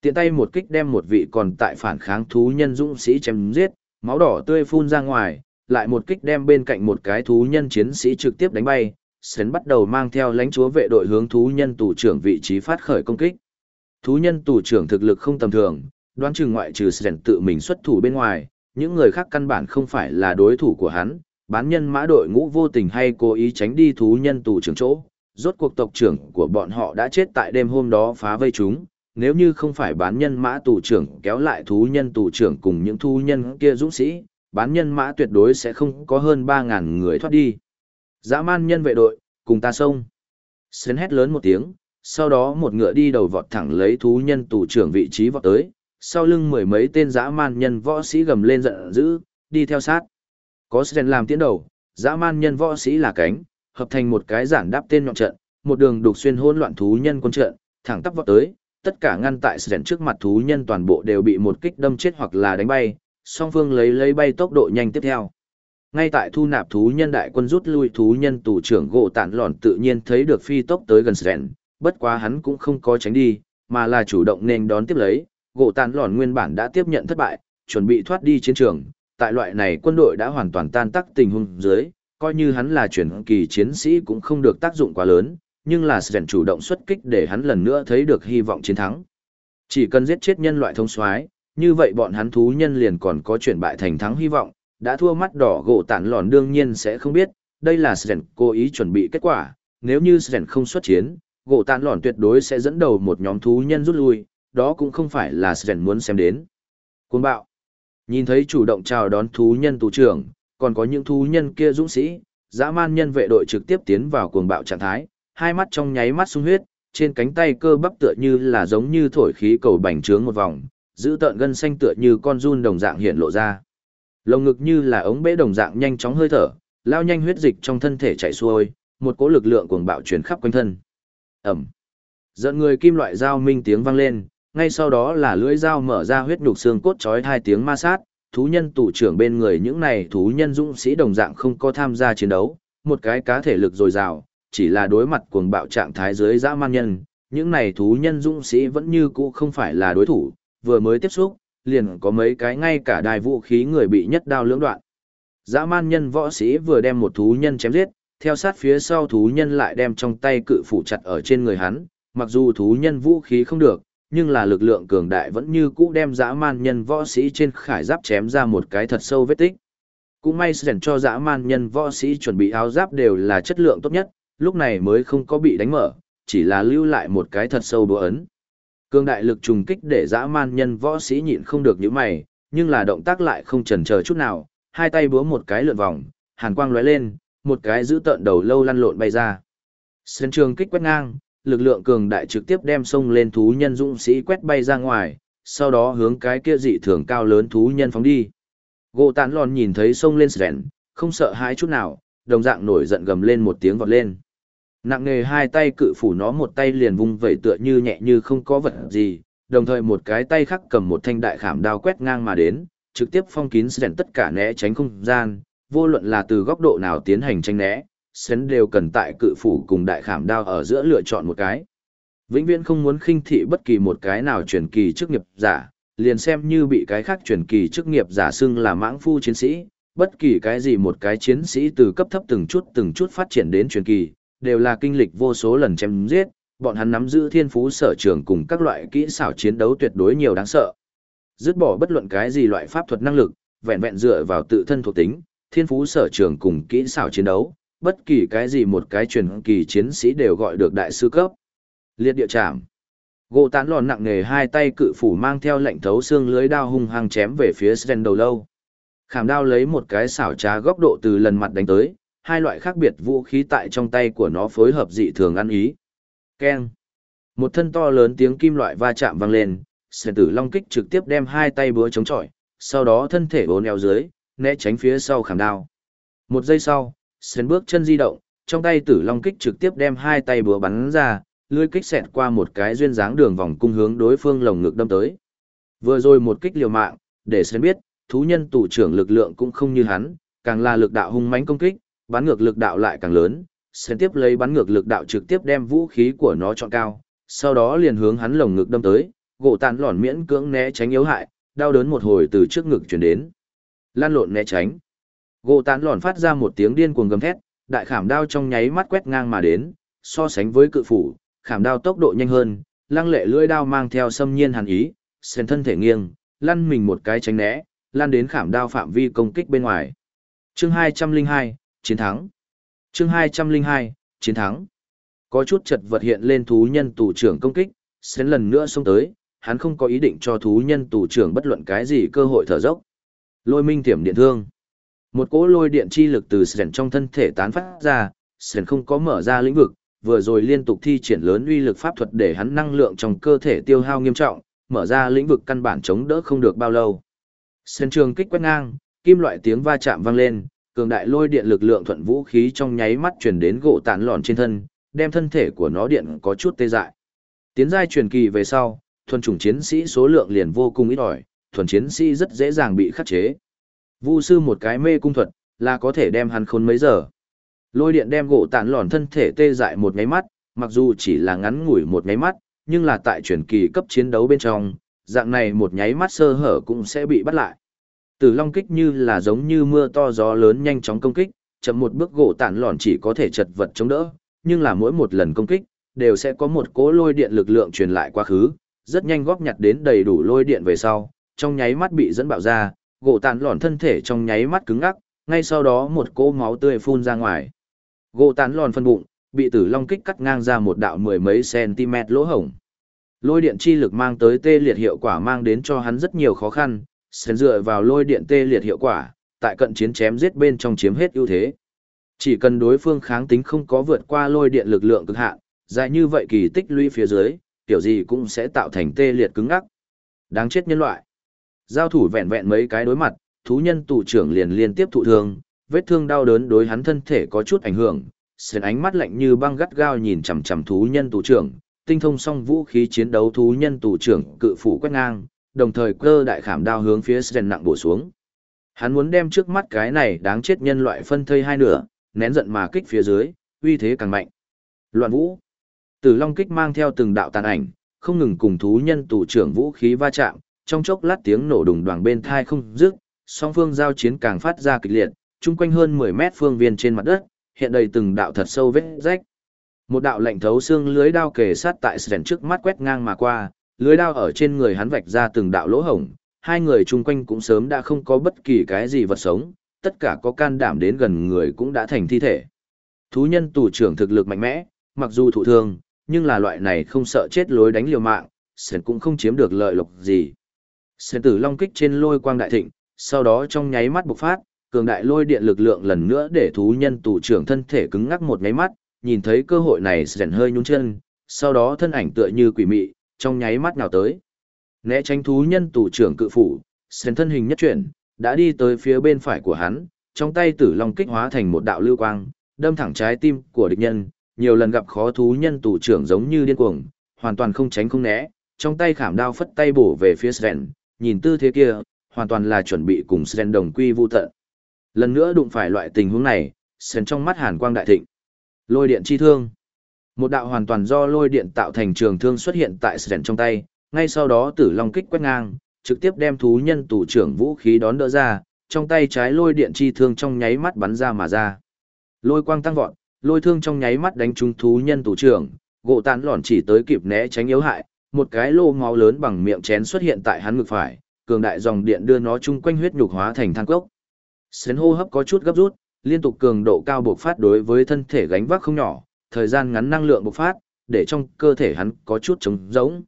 Tiện tay một kích đem một vị còn tại phản kháng thú nhân dũng sĩ chém giết, máu đỏ tươi phun ra ngoài, lại một kích đem bên cạnh một cái thú nhân chiến sĩ trực tiếp đánh bay. Sến bắt đầu mang theo lãnh chúa vệ đội hướng thú nhân tù trưởng vị trí phát khởi công kích. Thú nhân tù trưởng thực lực không tầm thường, đoán chừng ngoại trừ Sến tự mình xuất thủ bên ngoài, những người khác căn bản không phải là đối thủ của hắn, bán nhân mã đội ngũ vô tình hay cố ý tránh đi thú nhân tù trưởng chỗ. Rốt cuộc tộc trưởng của bọn họ đã chết tại đêm hôm đó phá vây chúng, nếu như không phải bán nhân mã tù trưởng kéo lại thú nhân tù trưởng cùng những thú nhân kia dũng sĩ, bán nhân mã tuyệt đối sẽ không có hơn 3.000 người thoát đi. Dã man nhân vệ đội, cùng ta xông. Sến hét lớn một tiếng, sau đó một ngựa đi đầu vọt thẳng lấy thú nhân tù trưởng vị trí vọt tới, sau lưng mười mấy tên dã man nhân võ sĩ gầm lên giận dữ, đi theo sát. Có Sren làm tiến đầu, dã man nhân võ sĩ là cánh, hợp thành một cái giản đáp tên nhọn trận, một đường đục xuyên hỗn loạn thú nhân quân trận, thẳng tắp vọt tới, tất cả ngăn tại Sren trước mặt thú nhân toàn bộ đều bị một kích đâm chết hoặc là đánh bay, song phương lấy lấy bay tốc độ nhanh tiếp theo. Ngay tại thu nạp thú nhân đại quân rút lui thú nhân tù trưởng gỗ tản lòn tự nhiên thấy được phi tốc tới gần Sren, bất quá hắn cũng không có tránh đi, mà là chủ động nên đón tiếp lấy, gỗ tàn lòn nguyên bản đã tiếp nhận thất bại, chuẩn bị thoát đi chiến trường, tại loại này quân đội đã hoàn toàn tan tác tình huống dưới, coi như hắn là chuyển kỳ chiến sĩ cũng không được tác dụng quá lớn, nhưng là Sren chủ động xuất kích để hắn lần nữa thấy được hy vọng chiến thắng. Chỉ cần giết chết nhân loại thông soái, như vậy bọn hắn thú nhân liền còn có chuyển bại thành thắng hy vọng, đã thua mắt đỏ gỗ tản lòn đương nhiên sẽ không biết, đây là Sren cố ý chuẩn bị kết quả, nếu như Sren không xuất chiến, gỗ tàn lòn tuyệt đối sẽ dẫn đầu một nhóm thú nhân rút lui, đó cũng không phải là Sren muốn xem đến. Cuồng bạo. Nhìn thấy chủ động chào đón thú nhân tù trưởng, còn có những thú nhân kia dũng sĩ, dã man nhân vệ đội trực tiếp tiến vào cuồng bạo trạng thái, hai mắt trong nháy mắt sung huyết, trên cánh tay cơ bắp tựa như là giống như thổi khí cầu bành trướng một vòng, giữ tợn gân xanh tựa như con run đồng dạng hiện lộ ra. Lồng ngực như là ống bể đồng dạng nhanh chóng hơi thở, lao nhanh huyết dịch trong thân thể chảy xuôi, một cỗ lực lượng cuồng bạo truyền khắp quanh thân. ầm, Giận người kim loại dao minh tiếng vang lên, ngay sau đó là lưỡi dao mở ra huyết nhục xương cốt chói hai tiếng ma sát, thú nhân tù trưởng bên người những này thú nhân dũng sĩ đồng dạng không có tham gia chiến đấu, một cái cá thể lực dồi dào, chỉ là đối mặt cuồng bạo trạng thái dưới dã man nhân, những này thú nhân dũng sĩ vẫn như cũ không phải là đối thủ, vừa mới tiếp xúc, liền có mấy cái ngay cả đài vũ khí người bị nhất đao lưỡng đoạn. Dã man nhân võ sĩ vừa đem một thú nhân chém giết, theo sát phía sau thú nhân lại đem trong tay cự phủ chặt ở trên người hắn, mặc dù thú nhân vũ khí không được, nhưng là lực lượng cường đại vẫn như cũ đem dã man nhân võ sĩ trên khải giáp chém ra một cái thật sâu vết tích. Cũng may dành cho dã man nhân võ sĩ chuẩn bị áo giáp đều là chất lượng tốt nhất, lúc này mới không có bị đánh mở, chỉ là lưu lại một cái thật sâu búa ấn. Cương đại lực trùng kích để dã man nhân võ sĩ nhịn không được những mày, nhưng là động tác lại không chần chờ chút nào, hai tay búa một cái lượn vòng, hàn quang lóe lên, một cái giữ tợn đầu lâu lăn lộn bay ra. Sân trường kích quét ngang, lực lượng cường đại trực tiếp đem sông lên thú nhân dũng sĩ quét bay ra ngoài, sau đó hướng cái kia dị thường cao lớn thú nhân phóng đi. Gỗ tán lòn nhìn thấy sông lên sren, không sợ hãi chút nào, đồng dạng nổi giận gầm lên một tiếng vọt lên. Nặng nề hai tay cự phủ nó một tay liền vung vẩy tựa như nhẹ như không có vật gì, đồng thời một cái tay khác cầm một thanh đại khảm đao quét ngang mà đến, trực tiếp phong kín rèn tất cả né tránh không gian, vô luận là từ góc độ nào tiến hành tranh né, sến đều cần tại cự phủ cùng đại khảm đao ở giữa lựa chọn một cái. Vĩnh viễn không muốn khinh thị bất kỳ một cái nào truyền kỳ chức nghiệp giả, liền xem như bị cái khác truyền kỳ chức nghiệp giả xưng là mãng phu chiến sĩ, bất kỳ cái gì một cái chiến sĩ từ cấp thấp từng chút từng chút phát triển đến truyền kỳ, đều là kinh lịch vô số lần chém giết, bọn hắn nắm giữ thiên phú sở trường cùng các loại kỹ xảo chiến đấu tuyệt đối nhiều đáng sợ. Dứt bỏ bất luận cái gì loại pháp thuật năng lực, vẹn vẹn dựa vào tự thân thuộc tính, thiên phú sở trường cùng kỹ xảo chiến đấu, bất kỳ cái gì một cái truyền kỳ chiến sĩ đều gọi được đại sư cấp. Liệt địa trảm. Gỗ tán lòn nặng nề hai tay cự phủ mang theo lệnh thấu xương lưới đao hung hăng chém về phía Sven đầu lâu. Khảm đao lấy một cái xảo trá góc độ từ lần mặt đánh tới, hai loại khác biệt vũ khí tại trong tay của nó phối hợp dị thường ăn ý. Keng. Một thân to lớn tiếng kim loại va chạm vang lên, Sven tử long kích trực tiếp đem hai tay búa chống chọi, sau đó thân thể bốn eo dưới, né tránh phía sau khảm đao. Một giây sau, Sven bước chân di động, trong tay tử long kích trực tiếp đem hai tay búa bắn ra, lưỡi kích xẹt qua một cái duyên dáng đường vòng cung hướng đối phương lồng ngực đâm tới. Vừa rồi một kích liều mạng, để sến biết, thú nhân tù trưởng lực lượng cũng không như hắn, càng là lực đạo hung mãnh công kích, bắn ngược lực đạo lại càng lớn. sen tiếp lấy bắn ngược lực đạo trực tiếp đem vũ khí của nó chọn cao, sau đó liền hướng hắn lồng ngực đâm tới, gỗ tàn lỏn miễn cưỡng né tránh yếu hại, đau đớn một hồi từ trước ngực chuyển đến. Lan lộn né tránh. Gỗ tàn lòn phát ra một tiếng điên cuồng gầm thét, đại khảm đao trong nháy mắt quét ngang mà đến, so sánh với cự phủ, khảm đao tốc độ nhanh hơn, lăng lệ lưỡi đao mang theo xâm nhiên hàn ý, sen thân thể nghiêng, lăn mình một cái tránh né, lan đến khảm đao phạm vi công kích bên ngoài. Chương 202, chiến thắng. Chương 202, chiến thắng. Có chút chật vật hiện lên thú nhân tù trưởng công kích, sen lần nữa xông tới, hắn không có ý định cho thú nhân tù trưởng bất luận cái gì cơ hội thở dốc. Lôi minh tiểm điện thương. Một cỗ lôi điện chi lực từ Sren trong thân thể tán phát ra, Sren không có mở ra lĩnh vực, vừa rồi liên tục thi triển lớn uy lực pháp thuật để hắn năng lượng trong cơ thể tiêu hao nghiêm trọng, mở ra lĩnh vực căn bản chống đỡ không được bao lâu. Sren trường kích quét ngang, kim loại tiếng va chạm vang lên, cường đại lôi điện lực lượng thuận vũ khí trong nháy mắt truyền đến gỗ tản lòn trên thân, đem thân thể của nó điện có chút tê dại. Tiến giai truyền kỳ về sau, thuần chủng chiến sĩ số lượng liền vô cùng ít ỏi, thuần chiến sĩ rất dễ dàng bị khắc chế. Vu sư một cái mê cung thuật, là có thể đem hắn khốn mấy giờ. Lôi điện đem gỗ tản lòn thân thể tê dại một nháy mắt, mặc dù chỉ là ngắn ngủi một nháy mắt, nhưng là tại chuyển kỳ cấp chiến đấu bên trong, dạng này một nháy mắt sơ hở cũng sẽ bị bắt lại. Tử long kích như là giống như mưa to gió lớn nhanh chóng công kích, chậm một bước gỗ tản lòn chỉ có thể chật vật chống đỡ, nhưng là mỗi một lần công kích, đều sẽ có một cỗ lôi điện lực lượng truyền lại quá khứ, rất nhanh góp nhặt đến đầy đủ lôi điện về sau, trong nháy mắt bị dẫn bạo ra, gỗ tản lòn thân thể trong nháy mắt cứng ngắc, ngay sau đó một cỗ máu tươi phun ra ngoài. Gỗ tản lòn phân bụng, bị tử long kích cắt ngang ra một đạo mười mấy cm lỗ hổng. Lôi điện chi lực mang tới tê liệt hiệu quả mang đến cho hắn rất nhiều khó khăn, sẽ dựa vào lôi điện tê liệt hiệu quả, tại cận chiến chém giết bên trong chiếm hết ưu thế. Chỉ cần đối phương kháng tính không có vượt qua lôi điện lực lượng cực hạn, dài như vậy kỳ tích lũy phía dưới, tiểu gì cũng sẽ tạo thành tê liệt cứng ngắc. Đáng chết nhân loại. Giao thủ vẹn vẹn mấy cái đối mặt, thú nhân tù trưởng liền liên tiếp thụ thương, vết thương đau đớn đối hắn thân thể có chút ảnh hưởng. Sến ánh mắt lạnh như băng gắt gao nhìn chằm chằm thú nhân tù trưởng, tinh thông song vũ khí chiến đấu thú nhân tù trưởng cự phủ quét ngang, đồng thời cơ đại khảm đao hướng phía Sến nặng bổ xuống. Hắn muốn đem trước mắt cái này đáng chết nhân loại phân thây hai nửa, nén giận mà kích phía dưới, uy thế càng mạnh. Loạn vũ. Tử Long kích mang theo từng đạo tàn ảnh, không ngừng cùng thú nhân tù trưởng vũ khí va chạm, trong chốc lát tiếng nổ đùng đoàng bên thai không dứt, song phương giao chiến càng phát ra kịch liệt, chung quanh hơn 10 mét phương viên trên mặt đất, hiện đầy từng đạo thật sâu vết rách. Một đạo lạnh thấu xương lưới đao kề sát tại Sren trước mắt quét ngang mà qua, lưới đao ở trên người hắn vạch ra từng đạo lỗ hổng, hai người chung quanh cũng sớm đã không có bất kỳ cái gì vật sống, tất cả có can đảm đến gần người cũng đã thành thi thể. Thú nhân tù trưởng thực lực mạnh mẽ, mặc dù thụ thương, nhưng là loại này không sợ chết lối đánh liều mạng, Sren cũng không chiếm được lợi lộc gì. Sren tử long kích trên lôi quang đại thịnh, sau đó trong nháy mắt bộc phát, cường đại lôi điện lực lượng lần nữa để thú nhân tù trưởng thân thể cứng ngắc một nháy mắt, nhìn thấy cơ hội này Sren hơi nhún chân, sau đó thân ảnh tựa như quỷ mị, trong nháy mắt nào tới. Né tránh thú nhân tù trưởng cự phủ, Sren thân hình nhất chuyển, đã đi tới phía bên phải của hắn, trong tay tử long kích hóa thành một đạo lưu quang, đâm thẳng trái tim của địch nhân, nhiều lần gặp khó thú nhân tù trưởng giống như điên cuồng, hoàn toàn không tránh không né, trong tay khảm đao phất tay bổ về phía Sren, nhìn tư thế kia, hoàn toàn là chuẩn bị cùng Sren đồng quy vu tận. Lần nữa đụng phải loại tình huống này, Sren trong mắt hàn quang đại thịnh. Lôi điện chi thương. Một đạo hoàn toàn do lôi điện tạo thành trường thương xuất hiện tại Sren trong tay, ngay sau đó tử long kích quét ngang, trực tiếp đem thú nhân tù trưởng vũ khí đón đỡ ra, trong tay trái lôi điện chi thương trong nháy mắt bắn ra mà ra. Lôi quang tăng vọt, lôi thương trong nháy mắt đánh trúng thú nhân tù trưởng, gỗ tàn lòn chỉ tới kịp né tránh yếu hại, một cái lô máu lớn bằng miệng chén xuất hiện tại hắn ngực phải, cường đại dòng điện đưa nó chung quanh huyết nhục hóa thành than cốc. Sến hô hấp có chút gấp rút, liên tục cường độ cao buộc phát đối với thân thể gánh vác không nhỏ, thời gian ngắn năng lượng bộc phát, để trong cơ thể hắn có chút trống rỗng.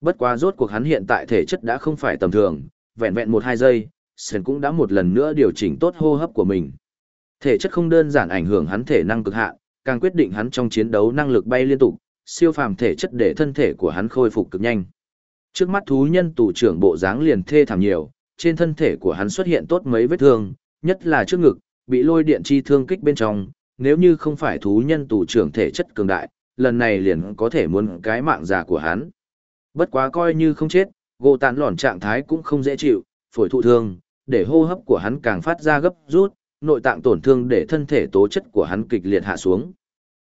Bất quá rốt cuộc hắn hiện tại thể chất đã không phải tầm thường, vẹn vẹn một hai giây, Sến cũng đã một lần nữa điều chỉnh tốt hô hấp của mình. Thể chất không đơn giản ảnh hưởng hắn thể năng cực hạn, càng quyết định hắn trong chiến đấu năng lực bay liên tục, siêu phàm thể chất để thân thể của hắn khôi phục cực nhanh. Trước mắt thú nhân tù trưởng bộ dáng liền thê thảm nhiều, trên thân thể của hắn xuất hiện tốt mấy vết thương, nhất là trước ngực, bị lôi điện chi thương kích bên trong, nếu như không phải thú nhân tù trưởng thể chất cường đại, lần này liền có thể muốn cái mạng già của hắn. Bất quá coi như không chết, gỗ tàn lòn trạng thái cũng không dễ chịu, phổi thụ thương, để hô hấp của hắn càng phát ra gấp rút, nội tạng tổn thương để thân thể tố chất của hắn kịch liệt hạ xuống.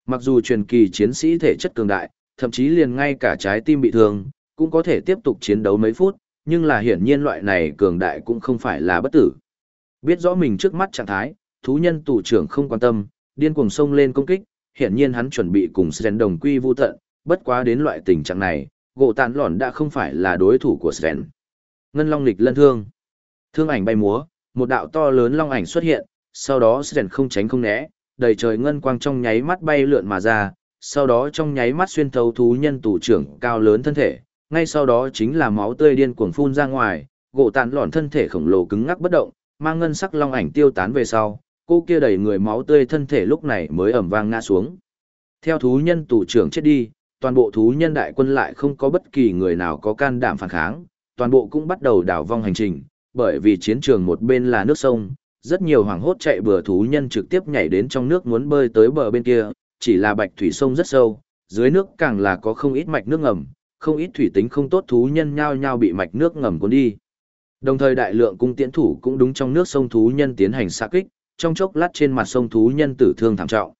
Mặc dù truyền kỳ chiến sĩ thể chất cường đại, thậm chí liền ngay cả trái tim bị thương, cũng có thể tiếp tục chiến đấu mấy phút, nhưng là hiển nhiên loại này cường đại cũng không phải là bất tử. Biết rõ mình trước mắt trạng thái, thú nhân tù trưởng không quan tâm, điên cuồng xông lên công kích, hiển nhiên hắn chuẩn bị cùng Sven đồng quy vu tận, bất quá đến loại tình trạng này, gỗ tàn lòn đã không phải là đối thủ của Sven. Ngân long lịch lân thương. Thương ảnh bay múa, một đạo to lớn long ảnh xuất hiện, sau đó Sven không tránh không né, đầy trời ngân quang trong nháy mắt bay lượn mà ra, sau đó trong nháy mắt xuyên thấu thú nhân tù trưởng cao lớn thân thể, ngay sau đó chính là máu tươi điên cuồng phun ra ngoài, gỗ tàn lòn thân thể khổng lồ cứng ngắc bất động, mang ngân sắc long ảnh tiêu tán về sau, cô kia đầy người máu tươi thân thể lúc này mới ẩm vang ngã xuống. Theo thú nhân tù trưởng chết đi, toàn bộ thú nhân đại quân lại không có bất kỳ người nào có can đảm phản kháng, toàn bộ cũng bắt đầu đảo vong hành trình, bởi vì chiến trường một bên là nước sông, rất nhiều hoàng hốt chạy bừa thú nhân trực tiếp nhảy đến trong nước muốn bơi tới bờ bên kia, chỉ là bạch thủy sông rất sâu, dưới nước càng là có không ít mạch nước ngầm, không ít thủy tính không tốt thú nhân nhao nhao bị mạch nước ngầm cuốn đi. Đồng thời đại lượng cung tiễn thủ cũng đúng trong nước sông thú nhân tiến hành xạ kích, trong chốc lát trên mặt sông thú nhân tử thương thảm trọng.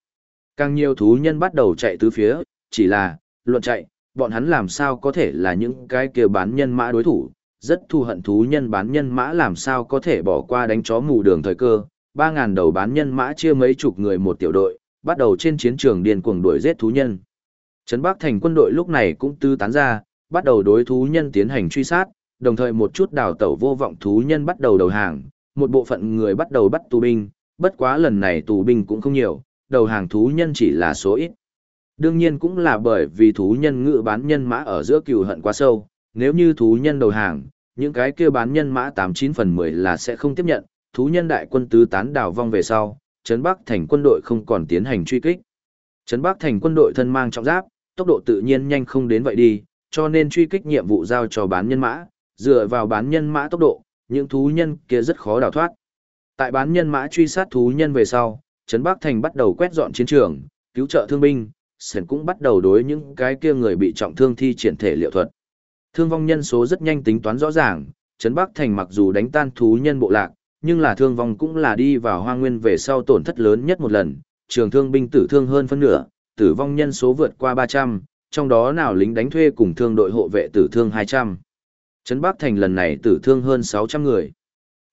Càng nhiều thú nhân bắt đầu chạy tứ phía, chỉ là, luận chạy, bọn hắn làm sao có thể là những cái kia bán nhân mã đối thủ, rất thù hận thú nhân bán nhân mã làm sao có thể bỏ qua đánh chó mù đường thời cơ, 3.000 đầu bán nhân mã chia mấy chục người một tiểu đội, bắt đầu trên chiến trường điên cuồng đuổi giết thú nhân. Trấn Bắc thành quân đội lúc này cũng tư tán ra, bắt đầu đối thú nhân tiến hành truy sát, đồng thời một chút đào tẩu vô vọng thú nhân bắt đầu đầu hàng, một bộ phận người bắt đầu bắt tù binh, bất quá lần này tù binh cũng không nhiều, đầu hàng thú nhân chỉ là số ít. Đương nhiên cũng là bởi vì thú nhân ngự bán nhân mã ở giữa cừu hận quá sâu, nếu như thú nhân đầu hàng, những cái kia bán nhân mã 89 phần 10 là sẽ không tiếp nhận, thú nhân đại quân tứ tán đảo vong về sau, Trấn Bắc thành quân đội không còn tiến hành truy kích. Trấn Bắc thành quân đội thân mang trọng giáp, tốc độ tự nhiên nhanh không đến vậy đi, cho nên truy kích nhiệm vụ giao cho bán nhân mã, dựa vào bán nhân mã tốc độ, những thú nhân kia rất khó đào thoát. Tại bán nhân mã truy sát thú nhân về sau, Trấn Bắc Thành bắt đầu quét dọn chiến trường, cứu trợ thương binh, Sển cũng bắt đầu đối những cái kia người bị trọng thương thi triển thể liệu thuật. Thương vong nhân số rất nhanh tính toán rõ ràng, Trấn Bắc Thành mặc dù đánh tan thú nhân bộ lạc, nhưng là thương vong cũng là đi vào hoang nguyên về sau tổn thất lớn nhất một lần, trường thương binh tử thương hơn phân nửa, tử vong nhân số vượt qua 300, trong đó nào lính đánh thuê cùng thương đội hộ vệ tử thương 200. Trấn Bắc Thành lần này tử thương hơn 600 người.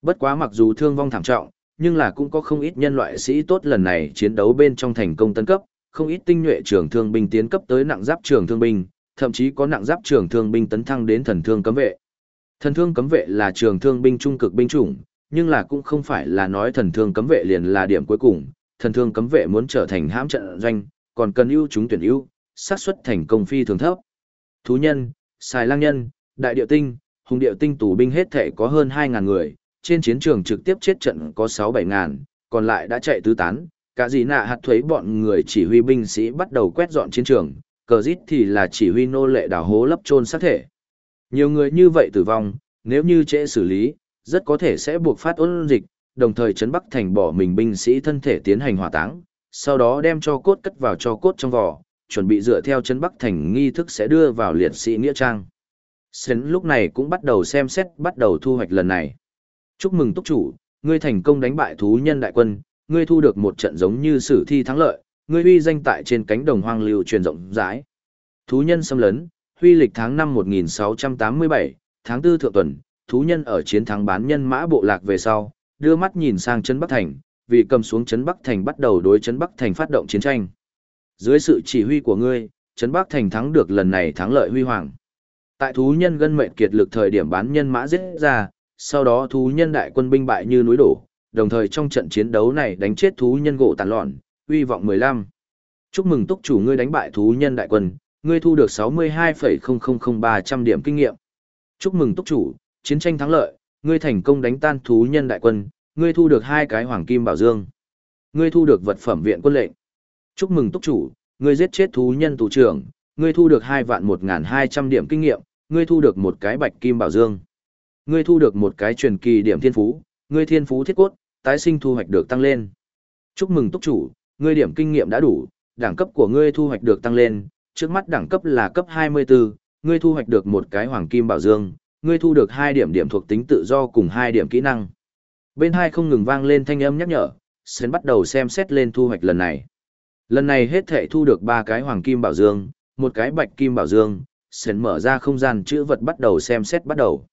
Bất quá mặc dù thương vong thảm trọng, nhưng là cũng có không ít nhân loại sĩ tốt lần này chiến đấu bên trong thành công tấn cấp, không ít tinh nhuệ trưởng thương binh tiến cấp tới nặng giáp trưởng thương binh, thậm chí có nặng giáp trưởng thương binh tấn thăng đến thần thương cấm vệ. Thần thương cấm vệ là trường thương binh trung cực binh chủng, nhưng là cũng không phải là nói thần thương cấm vệ liền là điểm cuối cùng, thần thương cấm vệ muốn trở thành hãm trận doanh, còn cần ưu chúng tuyển ưu, xác suất thành công phi thường thấp. Thú nhân, xài lang nhân, đại điệu tinh, hùng điệu tinh tù binh hết thể có hơn 2.000 người, trên chiến trường trực tiếp chết trận có 6-7 ngàn, còn lại đã chạy tứ tán, cả gì nạ hạt thuế bọn người chỉ huy binh sĩ bắt đầu quét dọn chiến trường, cờ dít thì là chỉ huy nô lệ đào hố lấp trôn xác thể. Nhiều người như vậy tử vong, nếu như trễ xử lý, rất có thể sẽ buộc phát ôn dịch, đồng thời chấn Bắc Thành bỏ mình binh sĩ thân thể tiến hành hỏa táng, sau đó đem cho cốt cất vào cho cốt trong vỏ, chuẩn bị dựa theo chấn Bắc Thành nghi thức sẽ đưa vào liệt sĩ nghĩa trang. Sến lúc này cũng bắt đầu xem xét bắt đầu thu hoạch lần này. Chúc mừng túc chủ, ngươi thành công đánh bại thú nhân đại quân, ngươi thu được một trận giống như sử thi thắng lợi, ngươi uy danh tại trên cánh đồng hoang lưu truyền rộng rãi. Thú nhân xâm lấn, huy lịch tháng năm 1687, tháng 4 thượng tuần, thú nhân ở chiến thắng bán nhân mã bộ lạc về sau, đưa mắt nhìn sang trấn Bắc Thành, vì cầm xuống trấn Bắc Thành bắt đầu đối trấn Bắc Thành phát động chiến tranh. Dưới sự chỉ huy của ngươi, trấn Bắc Thành thắng được lần này thắng lợi huy hoàng. Tại thú nhân gân mệnh kiệt lực thời điểm bán nhân mã giết ra, sau đó thú nhân đại quân binh bại như núi đổ, đồng thời trong trận chiến đấu này đánh chết thú nhân gỗ tàn lọn, uy vọng 15. Chúc mừng túc chủ ngươi đánh bại thú nhân đại quân, ngươi thu được 62,000300 điểm kinh nghiệm. Chúc mừng túc chủ, chiến tranh thắng lợi, ngươi thành công đánh tan thú nhân đại quân, ngươi thu được hai cái hoàng kim bảo dương. Ngươi thu được vật phẩm viện quân lệnh. Chúc mừng túc chủ, ngươi giết chết thú nhân tù trưởng, ngươi thu được 2 vạn 1200 điểm kinh nghiệm, ngươi thu được một cái bạch kim bảo dương. Ngươi thu được một cái truyền kỳ điểm thiên phú, ngươi thiên phú thiết cốt, tái sinh thu hoạch được tăng lên. Chúc mừng túc chủ, ngươi điểm kinh nghiệm đã đủ, đẳng cấp của ngươi thu hoạch được tăng lên, trước mắt đẳng cấp là cấp 24, ngươi thu hoạch được một cái hoàng kim bảo dương, ngươi thu được 2 điểm điểm thuộc tính tự do cùng 2 điểm kỹ năng. Bên hai không ngừng vang lên thanh âm nhắc nhở, Sến bắt đầu xem xét lên thu hoạch lần này. Lần này hết thể thu được 3 cái hoàng kim bảo dương, một cái bạch kim bảo dương, Sến mở ra không gian chữ vật bắt đầu xem xét bắt đầu.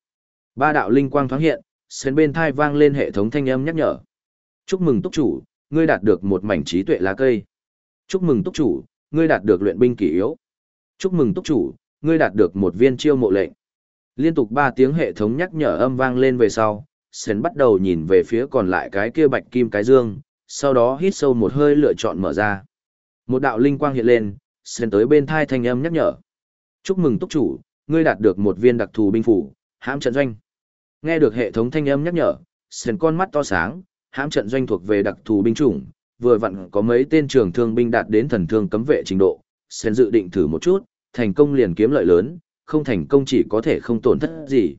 Ba đạo linh quang thoáng hiện, Sến bên thai vang lên hệ thống thanh âm nhắc nhở. Chúc mừng túc chủ, ngươi đạt được một mảnh trí tuệ lá cây. Chúc mừng túc chủ, ngươi đạt được luyện binh kỷ yếu. Chúc mừng túc chủ, ngươi đạt được một viên chiêu mộ lệnh. Liên tục ba tiếng hệ thống nhắc nhở âm vang lên về sau, Sến bắt đầu nhìn về phía còn lại cái kia bạch kim cái dương, sau đó hít sâu một hơi lựa chọn mở ra. Một đạo linh quang hiện lên, Sến tới bên thai thanh âm nhắc nhở. Chúc mừng túc chủ, ngươi đạt được một viên đặc thù binh phủ, hãm trận doanh. Nghe được hệ thống thanh âm nhắc nhở, sền con mắt to sáng, hãm trận doanh thuộc về đặc thù binh chủng, vừa vặn có mấy tên trường thương binh đạt đến thần thương cấm vệ trình độ, sền dự định thử một chút, thành công liền kiếm lợi lớn, không thành công chỉ có thể không tổn thất gì.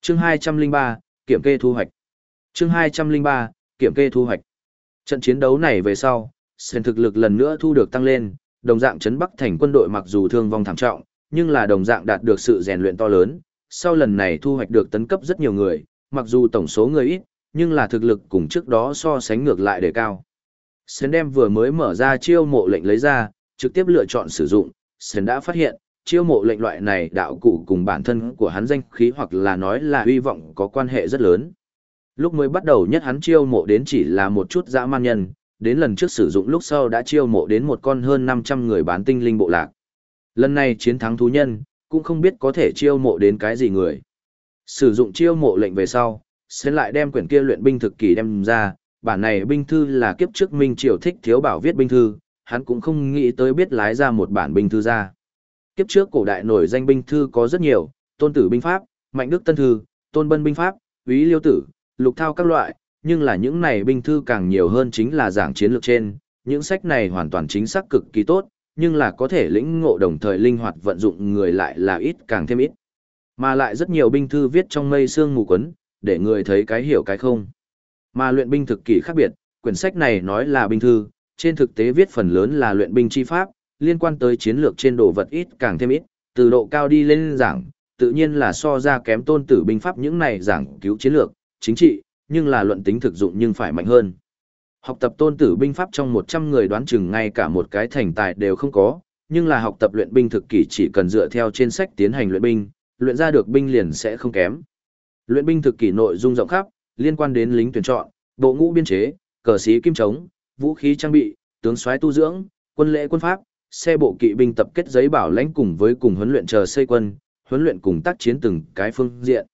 Chương 203, kiểm kê thu hoạch. Chương 203, kiểm kê thu hoạch. Trận chiến đấu này về sau, sền thực lực lần nữa thu được tăng lên, đồng dạng chấn Bắc thành quân đội mặc dù thương vong thảm trọng, nhưng là đồng dạng đạt được sự rèn luyện to lớn, sau lần này thu hoạch được tấn cấp rất nhiều người, mặc dù tổng số người ít, nhưng là thực lực cùng trước đó so sánh ngược lại đề cao. Sến đem vừa mới mở ra chiêu mộ lệnh lấy ra, trực tiếp lựa chọn sử dụng, Sến đã phát hiện, chiêu mộ lệnh loại này đạo cụ cùng bản thân của hắn danh khí hoặc là nói là hy vọng có quan hệ rất lớn. Lúc mới bắt đầu nhất hắn chiêu mộ đến chỉ là một chút dã man nhân, đến lần trước sử dụng lúc sau đã chiêu mộ đến một con hơn 500 người bán tinh linh bộ lạc. Lần này chiến thắng thú nhân, cũng không biết có thể chiêu mộ đến cái gì người. Sử dụng chiêu mộ lệnh về sau, sẽ lại đem quyển kia luyện binh thực kỳ đem ra, bản này binh thư là kiếp trước Minh Triều thích thiếu bảo viết binh thư, hắn cũng không nghĩ tới biết lái ra một bản binh thư ra. Kiếp trước cổ đại nổi danh binh thư có rất nhiều, tôn tử binh pháp, mạnh đức tân thư, tôn bân binh pháp, úy liêu tử, lục thao các loại, nhưng là những này binh thư càng nhiều hơn chính là giảng chiến lược trên, những sách này hoàn toàn chính xác cực kỳ tốt, nhưng là có thể lĩnh ngộ đồng thời linh hoạt vận dụng người lại là ít càng thêm ít. Mà lại rất nhiều binh thư viết trong mây sương mù quấn, để người thấy cái hiểu cái không. Mà luyện binh thực kỳ khác biệt, quyển sách này nói là binh thư, trên thực tế viết phần lớn là luyện binh chi pháp, liên quan tới chiến lược trên đồ vật ít càng thêm ít, từ độ cao đi lên giảng, tự nhiên là so ra kém tôn tử binh pháp những này giảng cứu chiến lược, chính trị, nhưng là luận tính thực dụng nhưng phải mạnh hơn. Học tập tôn tử binh pháp trong 100 người đoán chừng ngay cả một cái thành tài đều không có, nhưng là học tập luyện binh thực kỷ chỉ cần dựa theo trên sách tiến hành luyện binh, luyện ra được binh liền sẽ không kém. Luyện binh thực kỷ nội dung rộng khắp, liên quan đến lính tuyển chọn, bộ ngũ biên chế, cờ sĩ kim trống, vũ khí trang bị, tướng soái tu dưỡng, quân lễ quân pháp, xe bộ kỵ binh tập kết giấy bảo lãnh cùng với cùng huấn luyện chờ xây quân, huấn luyện cùng tác chiến từng cái phương diện.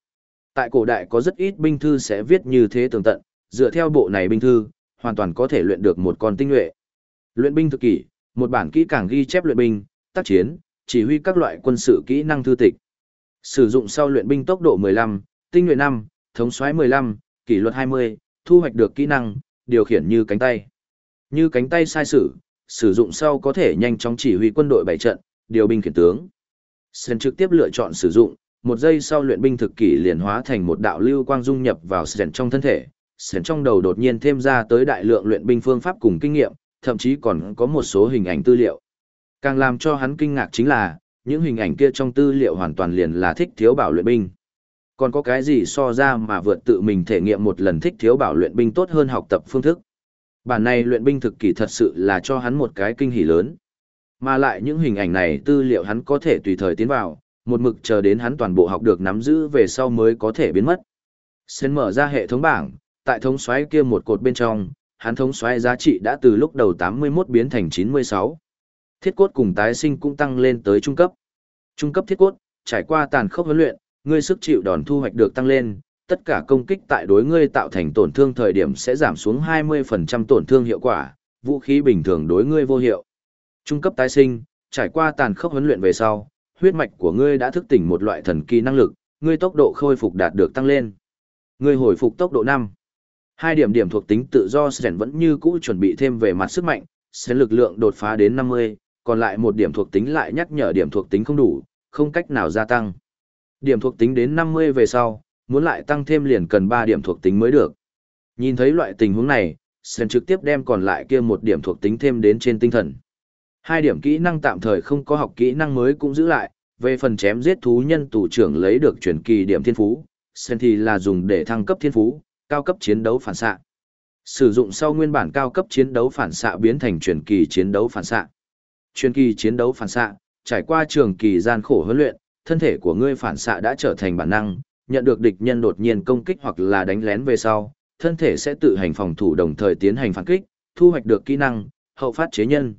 Tại cổ đại có rất ít binh thư sẽ viết như thế tường tận, dựa theo bộ này binh thư, hoàn toàn có thể luyện được một con tinh nhuệ. Luyện binh thực kỷ, một bản kỹ càng ghi chép luyện binh, tác chiến, chỉ huy các loại quân sự kỹ năng thư tịch. Sử dụng sau luyện binh tốc độ 15, tinh nhuệ 5, thống soái 15, kỷ luật 20, thu hoạch được kỹ năng, điều khiển như cánh tay. Như cánh tay sai sử, sử dụng sau có thể nhanh chóng chỉ huy quân đội bảy trận, điều binh khiển tướng. Sen trực tiếp lựa chọn sử dụng, một giây sau luyện binh thực kỷ liền hóa thành một đạo lưu quang dung nhập vào Sen trong thân thể sển trong đầu đột nhiên thêm ra tới đại lượng luyện binh phương pháp cùng kinh nghiệm, thậm chí còn có một số hình ảnh tư liệu. Càng làm cho hắn kinh ngạc chính là, những hình ảnh kia trong tư liệu hoàn toàn liền là thích thiếu bảo luyện binh. Còn có cái gì so ra mà vượt tự mình thể nghiệm một lần thích thiếu bảo luyện binh tốt hơn học tập phương thức. Bản này luyện binh thực kỳ thật sự là cho hắn một cái kinh hỉ lớn. Mà lại những hình ảnh này tư liệu hắn có thể tùy thời tiến vào, một mực chờ đến hắn toàn bộ học được nắm giữ về sau mới có thể biến mất. Sen mở ra hệ thống bảng, tại thống xoáy kia một cột bên trong, hắn thống xoáy giá trị đã từ lúc đầu 81 biến thành 96. Thiết cốt cùng tái sinh cũng tăng lên tới trung cấp. Trung cấp thiết cốt, trải qua tàn khốc huấn luyện, ngươi sức chịu đòn thu hoạch được tăng lên, tất cả công kích tại đối ngươi tạo thành tổn thương thời điểm sẽ giảm xuống 20% tổn thương hiệu quả, vũ khí bình thường đối ngươi vô hiệu. Trung cấp tái sinh, trải qua tàn khốc huấn luyện về sau, huyết mạch của ngươi đã thức tỉnh một loại thần kỳ năng lực, ngươi tốc độ khôi phục đạt được tăng lên. Ngươi hồi phục tốc độ 5. Hai điểm điểm thuộc tính tự do Sren vẫn như cũ chuẩn bị thêm về mặt sức mạnh, sẽ lực lượng đột phá đến 50, còn lại một điểm thuộc tính lại nhắc nhở điểm thuộc tính không đủ, không cách nào gia tăng. Điểm thuộc tính đến 50 về sau, muốn lại tăng thêm liền cần 3 điểm thuộc tính mới được. Nhìn thấy loại tình huống này, Sren trực tiếp đem còn lại kia một điểm thuộc tính thêm đến trên tinh thần. Hai điểm kỹ năng tạm thời không có học kỹ năng mới cũng giữ lại, về phần chém giết thú nhân tù trưởng lấy được chuyển kỳ điểm thiên phú, Sren thì là dùng để thăng cấp thiên phú, cao cấp chiến đấu phản xạ. Sử dụng sau nguyên bản cao cấp chiến đấu phản xạ biến thành truyền kỳ chiến đấu phản xạ. Truyền kỳ chiến đấu phản xạ, trải qua trường kỳ gian khổ huấn luyện, thân thể của ngươi phản xạ đã trở thành bản năng, nhận được địch nhân đột nhiên công kích hoặc là đánh lén về sau, thân thể sẽ tự hành phòng thủ đồng thời tiến hành phản kích, thu hoạch được kỹ năng, hậu phát chế nhân.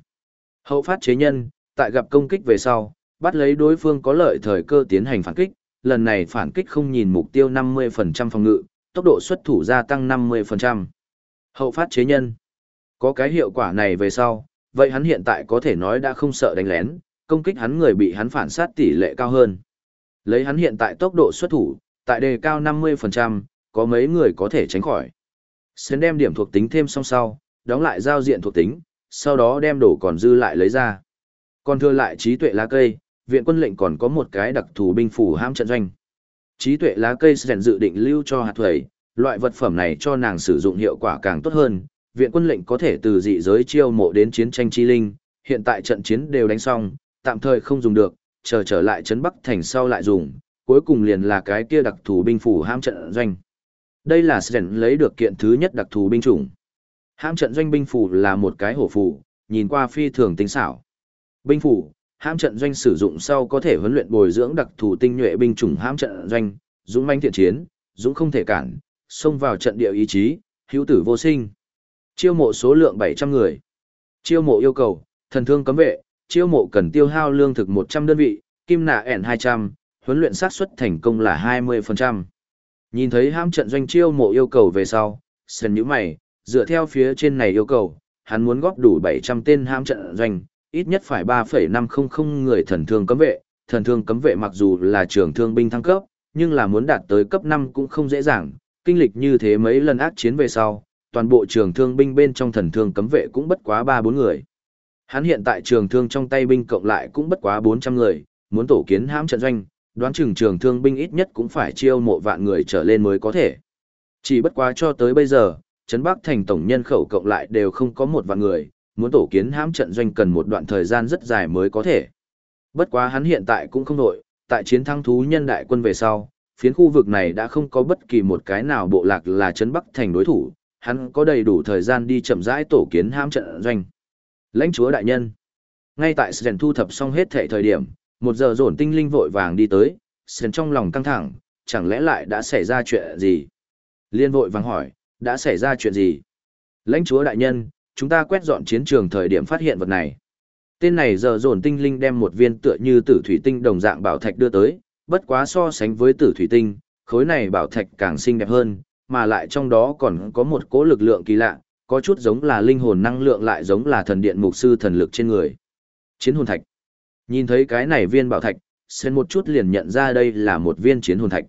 Hậu phát chế nhân, tại gặp công kích về sau, bắt lấy đối phương có lợi thời cơ tiến hành phản kích, lần này phản kích không nhìn mục tiêu 50% phòng ngự, tốc độ xuất thủ gia tăng 50%. Hậu phát chế nhân. Có cái hiệu quả này về sau, vậy hắn hiện tại có thể nói đã không sợ đánh lén, công kích hắn người bị hắn phản sát tỷ lệ cao hơn. Lấy hắn hiện tại tốc độ xuất thủ, tại đề cao 50%, có mấy người có thể tránh khỏi. Xến đem điểm thuộc tính thêm xong sau, đóng lại giao diện thuộc tính, sau đó đem đổ còn dư lại lấy ra. Còn thừa lại trí tuệ lá cây, viện quân lệnh còn có một cái đặc thù binh phủ ham trận doanh. Trí tuệ lá cây sẽ dự định lưu cho hạt thuẩy, loại vật phẩm này cho nàng sử dụng hiệu quả càng tốt hơn. Viện quân lệnh có thể từ dị giới chiêu mộ đến chiến tranh chi linh, hiện tại trận chiến đều đánh xong, tạm thời không dùng được, chờ trở lại trấn Bắc thành sau lại dùng, cuối cùng liền là cái kia đặc thù binh phủ ham trận doanh. Đây là Sren lấy được kiện thứ nhất đặc thù binh chủng. Ham trận doanh binh phủ là một cái hổ phủ, nhìn qua phi thường tinh xảo. Binh phủ, hãm trận doanh sử dụng sau có thể huấn luyện bồi dưỡng đặc thù tinh nhuệ binh chủng hãm trận doanh, dũng mãnh thiện chiến, dũng không thể cản, xông vào trận địa ý chí, hữu tử vô sinh. Chiêu mộ số lượng 700 người. Chiêu mộ yêu cầu, thần thương cấm vệ, chiêu mộ cần tiêu hao lương thực 100 đơn vị, kim nạ ẻn 200, huấn luyện xác suất thành công là 20%. Nhìn thấy hãm trận doanh chiêu mộ yêu cầu về sau, sần nhíu mày, dựa theo phía trên này yêu cầu, hắn muốn góp đủ 700 tên hãm trận doanh, ít nhất phải 3,500 người thần thương cấm vệ. Thần thương cấm vệ mặc dù là trường thương binh thăng cấp, nhưng là muốn đạt tới cấp 5 cũng không dễ dàng, kinh lịch như thế mấy lần ác chiến về sau, toàn bộ trường thương binh bên trong thần thương cấm vệ cũng bất quá 3-4 người. Hắn hiện tại trường thương trong tay binh cộng lại cũng bất quá 400 người, muốn tổ kiến hãm trận doanh, đoán chừng trường thương binh ít nhất cũng phải chiêu mộ vạn người trở lên mới có thể. Chỉ bất quá cho tới bây giờ, Trấn Bắc thành tổng nhân khẩu cộng lại đều không có một vạn người, muốn tổ kiến hãm trận doanh cần một đoạn thời gian rất dài mới có thể. Bất quá hắn hiện tại cũng không nổi, tại chiến thắng thú nhân đại quân về sau, phiến khu vực này đã không có bất kỳ một cái nào bộ lạc là trấn Bắc thành đối thủ, hắn có đầy đủ thời gian đi chậm rãi tổ kiến hãm trận doanh. Lãnh chúa đại nhân. Ngay tại Sren thu thập xong hết thể thời điểm, một giờ dồn tinh linh vội vàng đi tới, Sren trong lòng căng thẳng, chẳng lẽ lại đã xảy ra chuyện gì? Liên vội vàng hỏi, đã xảy ra chuyện gì? Lãnh chúa đại nhân, chúng ta quét dọn chiến trường thời điểm phát hiện vật này. Tên này giờ dồn tinh linh đem một viên tựa như tử thủy tinh đồng dạng bảo thạch đưa tới, bất quá so sánh với tử thủy tinh, khối này bảo thạch càng xinh đẹp hơn, mà lại trong đó còn có một cỗ lực lượng kỳ lạ, có chút giống là linh hồn năng lượng lại giống là thần điện mục sư thần lực trên người. Chiến hồn thạch. Nhìn thấy cái này viên bảo thạch, sen một chút liền nhận ra đây là một viên chiến hồn thạch.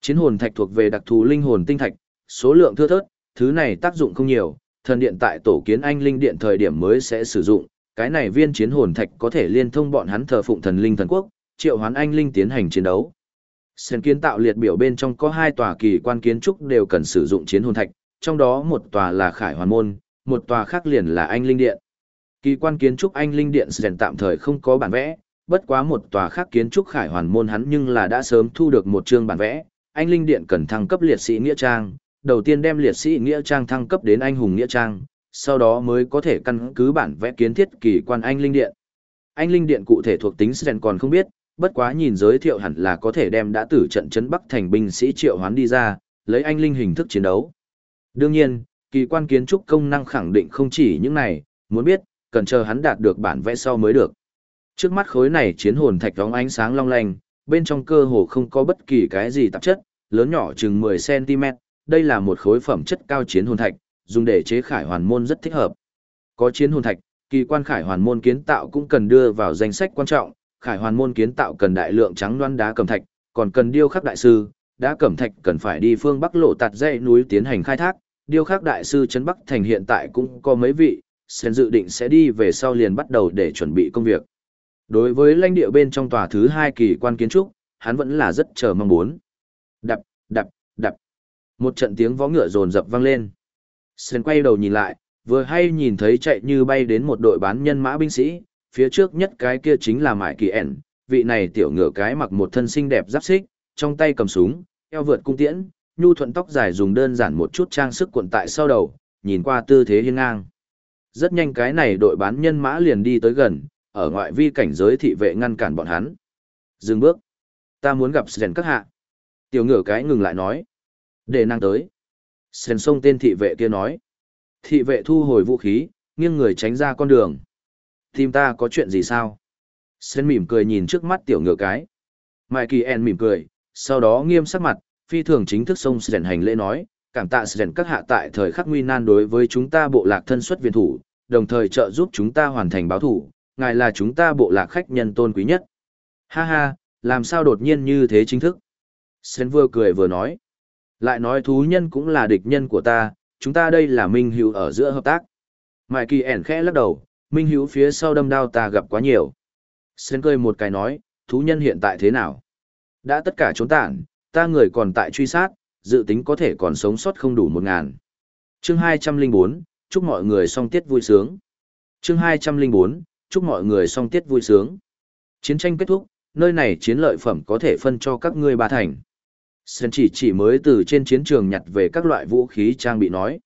Chiến hồn thạch thuộc về đặc thù linh hồn tinh thạch, số lượng thưa thớt, thứ này tác dụng không nhiều, thần điện tại tổ kiến anh linh điện thời điểm mới sẽ sử dụng, cái này viên chiến hồn thạch có thể liên thông bọn hắn thờ phụng thần linh thần quốc, triệu hoán anh linh tiến hành chiến đấu. Sen kiến tạo liệt biểu bên trong có hai tòa kỳ quan kiến trúc đều cần sử dụng chiến hồn thạch, trong đó một tòa là Khải Hoàn Môn, một tòa khác liền là Anh Linh Điện. Kỳ quan kiến trúc Anh Linh Điện Sen tạm thời không có bản vẽ, bất quá một tòa khác kiến trúc Khải Hoàn Môn hắn nhưng là đã sớm thu được một chương bản vẽ, Anh Linh Điện cần thăng cấp liệt sĩ nghĩa trang, đầu tiên đem liệt sĩ nghĩa trang thăng cấp đến anh hùng nghĩa trang, sau đó mới có thể căn cứ bản vẽ kiến thiết kỳ quan anh linh điện. Anh linh điện cụ thể thuộc tính Sren còn không biết, bất quá nhìn giới thiệu hẳn là có thể đem đã tử trận chấn Bắc thành binh sĩ triệu hoán đi ra, lấy anh linh hình thức chiến đấu. Đương nhiên, kỳ quan kiến trúc công năng khẳng định không chỉ những này, muốn biết, cần chờ hắn đạt được bản vẽ sau mới được. Trước mắt khối này chiến hồn thạch đóng ánh sáng long lanh, bên trong cơ hồ không có bất kỳ cái gì tạp chất, lớn nhỏ chừng 10cm, đây là một khối phẩm chất cao chiến hồn thạch, dùng để chế khải hoàn môn rất thích hợp. Có chiến hồn thạch, kỳ quan khải hoàn môn kiến tạo cũng cần đưa vào danh sách quan trọng, khải hoàn môn kiến tạo cần đại lượng trắng loan đá cẩm thạch, còn cần điêu khắc đại sư, đá cẩm thạch cần phải đi phương Bắc lộ tạt dãy núi tiến hành khai thác, điêu khắc đại sư trấn Bắc thành hiện tại cũng có mấy vị, sen dự định sẽ đi về sau liền bắt đầu để chuẩn bị công việc. Đối với lãnh địa bên trong tòa thứ hai kỳ quan kiến trúc, hắn vẫn là rất chờ mong muốn. Đập, đập. Một trận tiếng vó ngựa rồn rập vang lên. Sơn quay đầu nhìn lại, vừa hay nhìn thấy chạy như bay đến một đội bán nhân mã binh sĩ, phía trước nhất cái kia chính là Mại Kỳ ẻn, vị này tiểu ngựa cái mặc một thân xinh đẹp giáp xích, trong tay cầm súng, eo vượt cung tiễn, nhu thuận tóc dài dùng đơn giản một chút trang sức cuộn tại sau đầu, nhìn qua tư thế hiên ngang. Rất nhanh cái này đội bán nhân mã liền đi tới gần, ở ngoại vi cảnh giới thị vệ ngăn cản bọn hắn. Dừng bước. Ta muốn gặp Sren các hạ. Tiểu ngựa cái ngừng lại nói. Để năng tới. Sren sông tên thị vệ kia nói. Thị vệ thu hồi vũ khí, nghiêng người tránh ra con đường. Tìm ta có chuyện gì sao? Sren mỉm cười nhìn trước mắt tiểu ngựa cái. Mai Kỳ En mỉm cười, sau đó nghiêm sắc mặt, phi thường chính thức sông Sren hành lễ nói, cảm tạ Sren các hạ tại thời khắc nguy nan đối với chúng ta bộ lạc thân xuất viện thủ, đồng thời trợ giúp chúng ta hoàn thành báo thủ, ngài là chúng ta bộ lạc khách nhân tôn quý nhất. Ha ha, làm sao đột nhiên như thế chính thức? Sren vừa cười vừa nói. Lại nói thú nhân cũng là địch nhân của ta, chúng ta đây là minh hữu ở giữa hợp tác. Mại kỳ ẻn khẽ lắc đầu, minh hữu phía sau đâm đao ta gặp quá nhiều. Sến cười một cái nói, thú nhân hiện tại thế nào? Đã tất cả trốn tản, ta người còn tại truy sát, dự tính có thể còn sống sót không đủ một ngàn. Chương hai trăm linh bốn, chúc mọi người song tiết vui sướng. Chương hai trăm linh bốn, chúc mọi người song tiết vui sướng. Chiến tranh kết thúc, nơi này chiến lợi phẩm có thể phân cho các ngươi ba thành. Sơn chỉ chỉ mới từ trên chiến trường nhặt về các loại vũ khí trang bị nói.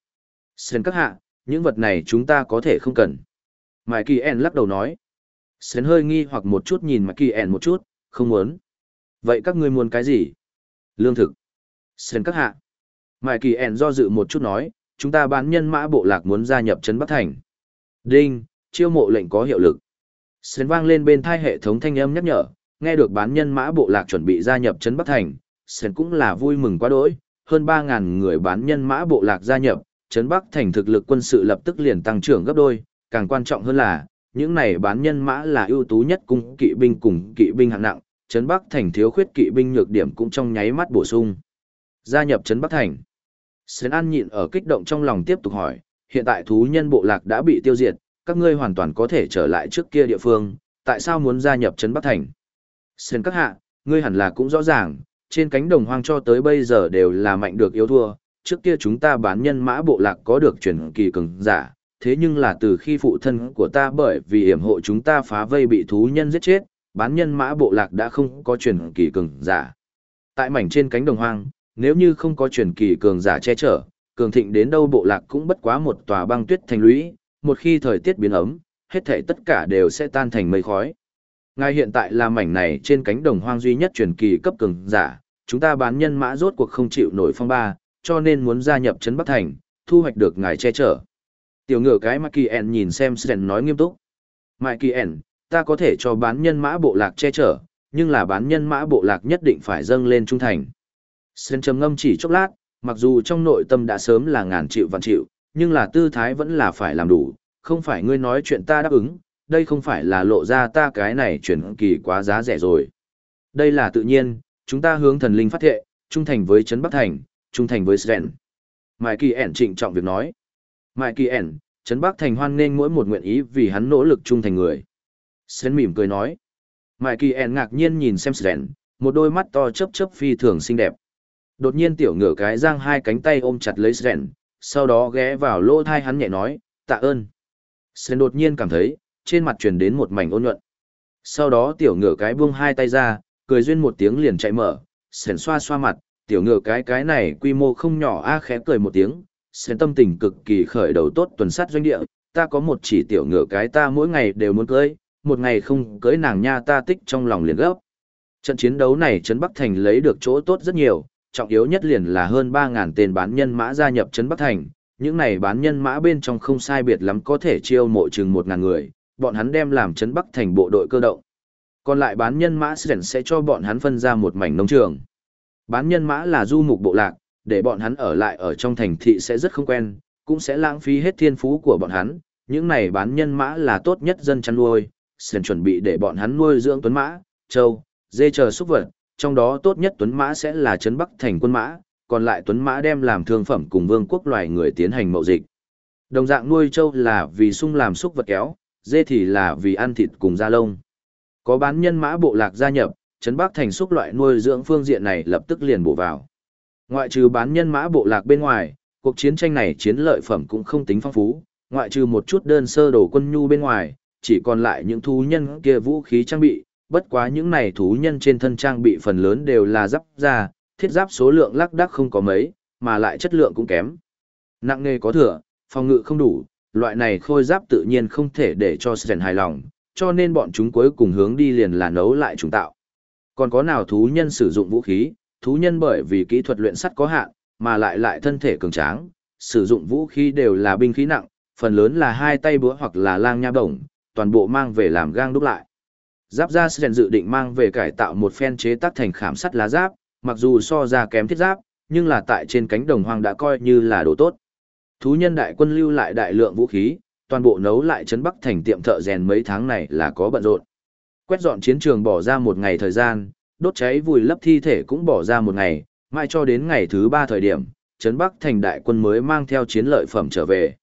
Sơn các hạ, những vật này chúng ta có thể không cần. Mike Kỳ En lắc đầu nói. Sơn hơi nghi hoặc một chút nhìn Mike Kỳ En một chút, không muốn. Vậy các ngươi muốn cái gì? Lương thực. Sơn các hạ. Mike Kỳ En do dự một chút nói, chúng ta bán nhân mã bộ lạc muốn gia nhập Trấn Bắc Thành. Đinh, chiêu mộ lệnh có hiệu lực. Sơn vang lên bên thai hệ thống thanh âm nhắc nhở, nghe được bán nhân mã bộ lạc chuẩn bị gia nhập Trấn Bắc Thành, Sen cũng là vui mừng quá đỗi, hơn 3.000 người bán nhân mã bộ lạc gia nhập, Trấn Bắc thành thực lực quân sự lập tức liền tăng trưởng gấp đôi, càng quan trọng hơn là, những này bán nhân mã là ưu tú nhất cung kỵ binh cùng kỵ binh hạng nặng, Trấn Bắc thành thiếu khuyết kỵ binh nhược điểm cũng trong nháy mắt bổ sung. Gia nhập Trấn Bắc thành. Sến An nhịn ở kích động trong lòng tiếp tục hỏi, hiện tại thú nhân bộ lạc đã bị tiêu diệt, các ngươi hoàn toàn có thể trở lại trước kia địa phương, tại sao muốn gia nhập Trấn Bắc Thành? Sến các hạ, ngươi hẳn là cũng rõ ràng, trên cánh đồng hoang cho tới bây giờ đều là mạnh được yếu thua, trước kia chúng ta bán nhân mã bộ lạc có được truyền kỳ cường giả, thế nhưng là từ khi phụ thân của ta bởi vì hiểm hộ chúng ta phá vây bị thú nhân giết chết, bán nhân mã bộ lạc đã không có truyền kỳ cường giả. Tại mảnh trên cánh đồng hoang, nếu như không có truyền kỳ cường giả che chở, cường thịnh đến đâu bộ lạc cũng bất quá một tòa băng tuyết thành lũy, một khi thời tiết biến ấm, hết thảy tất cả đều sẽ tan thành mây khói. Ngài hiện tại là mảnh này trên cánh đồng hoang duy nhất truyền kỳ cấp cường giả, chúng ta bán nhân mã rốt cuộc không chịu nổi phong ba, cho nên muốn gia nhập trấn Bắc Thành, thu hoạch được ngài che chở. Tiểu ngựa cái Makien nhìn xem Sren nói nghiêm túc. Makien, ta có thể cho bán nhân mã bộ lạc che chở, nhưng là bán nhân mã bộ lạc nhất định phải dâng lên trung thành. Sren trầm ngâm chỉ chốc lát, mặc dù trong nội tâm đã sớm là ngàn triệu vạn triệu, nhưng là tư thái vẫn là phải làm đủ, không phải ngươi nói chuyện ta đáp ứng, đây không phải là lộ ra ta cái này chuyển kỳ quá giá rẻ rồi. Đây là tự nhiên, chúng ta hướng thần linh phát thệ, trung thành với Trấn Bắc Thành, trung thành với Sren. Mai Kỳ ẻn trịnh trọng việc nói. Mai Kỳ ẻn, Trấn Bắc Thành hoan nghênh mỗi một nguyện ý vì hắn nỗ lực trung thành người. Sren mỉm cười nói. Mai Kỳ ẻn ngạc nhiên nhìn xem Sren, một đôi mắt to chớp chớp phi thường xinh đẹp. Đột nhiên tiểu ngửa cái giang hai cánh tay ôm chặt lấy Sren, sau đó ghé vào lỗ thai hắn nhẹ nói, tạ ơn. Sren đột nhiên cảm thấy, trên mặt truyền đến một mảnh ôn nhuận. Sau đó tiểu ngửa cái buông hai tay ra, cười duyên một tiếng liền chạy mở, sền xoa xoa mặt, tiểu ngựa cái cái này quy mô không nhỏ a khẽ cười một tiếng, sền tâm tình cực kỳ khởi đầu tốt tuần sát doanh địa, ta có một chỉ tiểu ngựa cái ta mỗi ngày đều muốn cưới, một ngày không cưới nàng nha ta tích trong lòng liền gấp. Trận chiến đấu này Trấn Bắc Thành lấy được chỗ tốt rất nhiều, trọng yếu nhất liền là hơn 3.000 tên bán nhân mã gia nhập Trấn Bắc Thành, những này bán nhân mã bên trong không sai biệt lắm có thể chiêu mộ chừng 1.000 người, bọn hắn đem làm Trấn Bắc Thành bộ đội cơ động. Còn lại bán nhân mã sẽ cho bọn hắn phân ra một mảnh nông trường. Bán nhân mã là du mục bộ lạc, để bọn hắn ở lại ở trong thành thị sẽ rất không quen, cũng sẽ lãng phí hết thiên phú của bọn hắn. Những này bán nhân mã là tốt nhất dân chăn nuôi, sẽ chuẩn bị để bọn hắn nuôi dưỡng tuấn mã, trâu, dê chờ súc vật, trong đó tốt nhất tuấn mã sẽ là trấn Bắc thành quân mã, còn lại tuấn mã đem làm thương phẩm cùng vương quốc loài người tiến hành mậu dịch. Đồng dạng nuôi trâu là vì sung làm súc vật kéo, dê thì là vì ăn thịt cùng da lông. Có bán nhân mã bộ lạc gia nhập, Trấn Bắc thành xúc loại nuôi dưỡng phương diện này lập tức liền bổ vào. Ngoại trừ bán nhân mã bộ lạc bên ngoài, cuộc chiến tranh này chiến lợi phẩm cũng không tính phong phú, ngoại trừ một chút đơn sơ đồ quân nhu bên ngoài, chỉ còn lại những thú nhân kia vũ khí trang bị, bất quá những này thú nhân trên thân trang bị phần lớn đều là giáp da, thiết giáp số lượng lác đác không có mấy, mà lại chất lượng cũng kém. Nặng nghề có thừa, phòng ngự không đủ, loại này khôi giáp tự nhiên không thể để cho Sren hài lòng, cho nên bọn chúng cuối cùng hướng đi liền là nấu lại trùng tạo. Còn có nào thú nhân sử dụng vũ khí, thú nhân bởi vì kỹ thuật luyện sắt có hạn, mà lại lại thân thể cường tráng, sử dụng vũ khí đều là binh khí nặng, phần lớn là hai tay búa hoặc là lang nha bổng, toàn bộ mang về làm gang đúc lại. Giáp ra Sren dự định mang về cải tạo một phen chế tác thành khảm sắt lá giáp, mặc dù so ra kém thiết giáp, nhưng là tại trên cánh đồng hoang đã coi như là đồ tốt. Thú nhân đại quân lưu lại đại lượng vũ khí, toàn bộ nấu lại trấn Bắc thành tiệm thợ rèn mấy tháng này là có bận rộn. Quét dọn chiến trường bỏ ra một ngày thời gian, đốt cháy vùi lấp thi thể cũng bỏ ra một ngày, mai cho đến ngày thứ ba thời điểm, trấn Bắc thành đại quân mới mang theo chiến lợi phẩm trở về.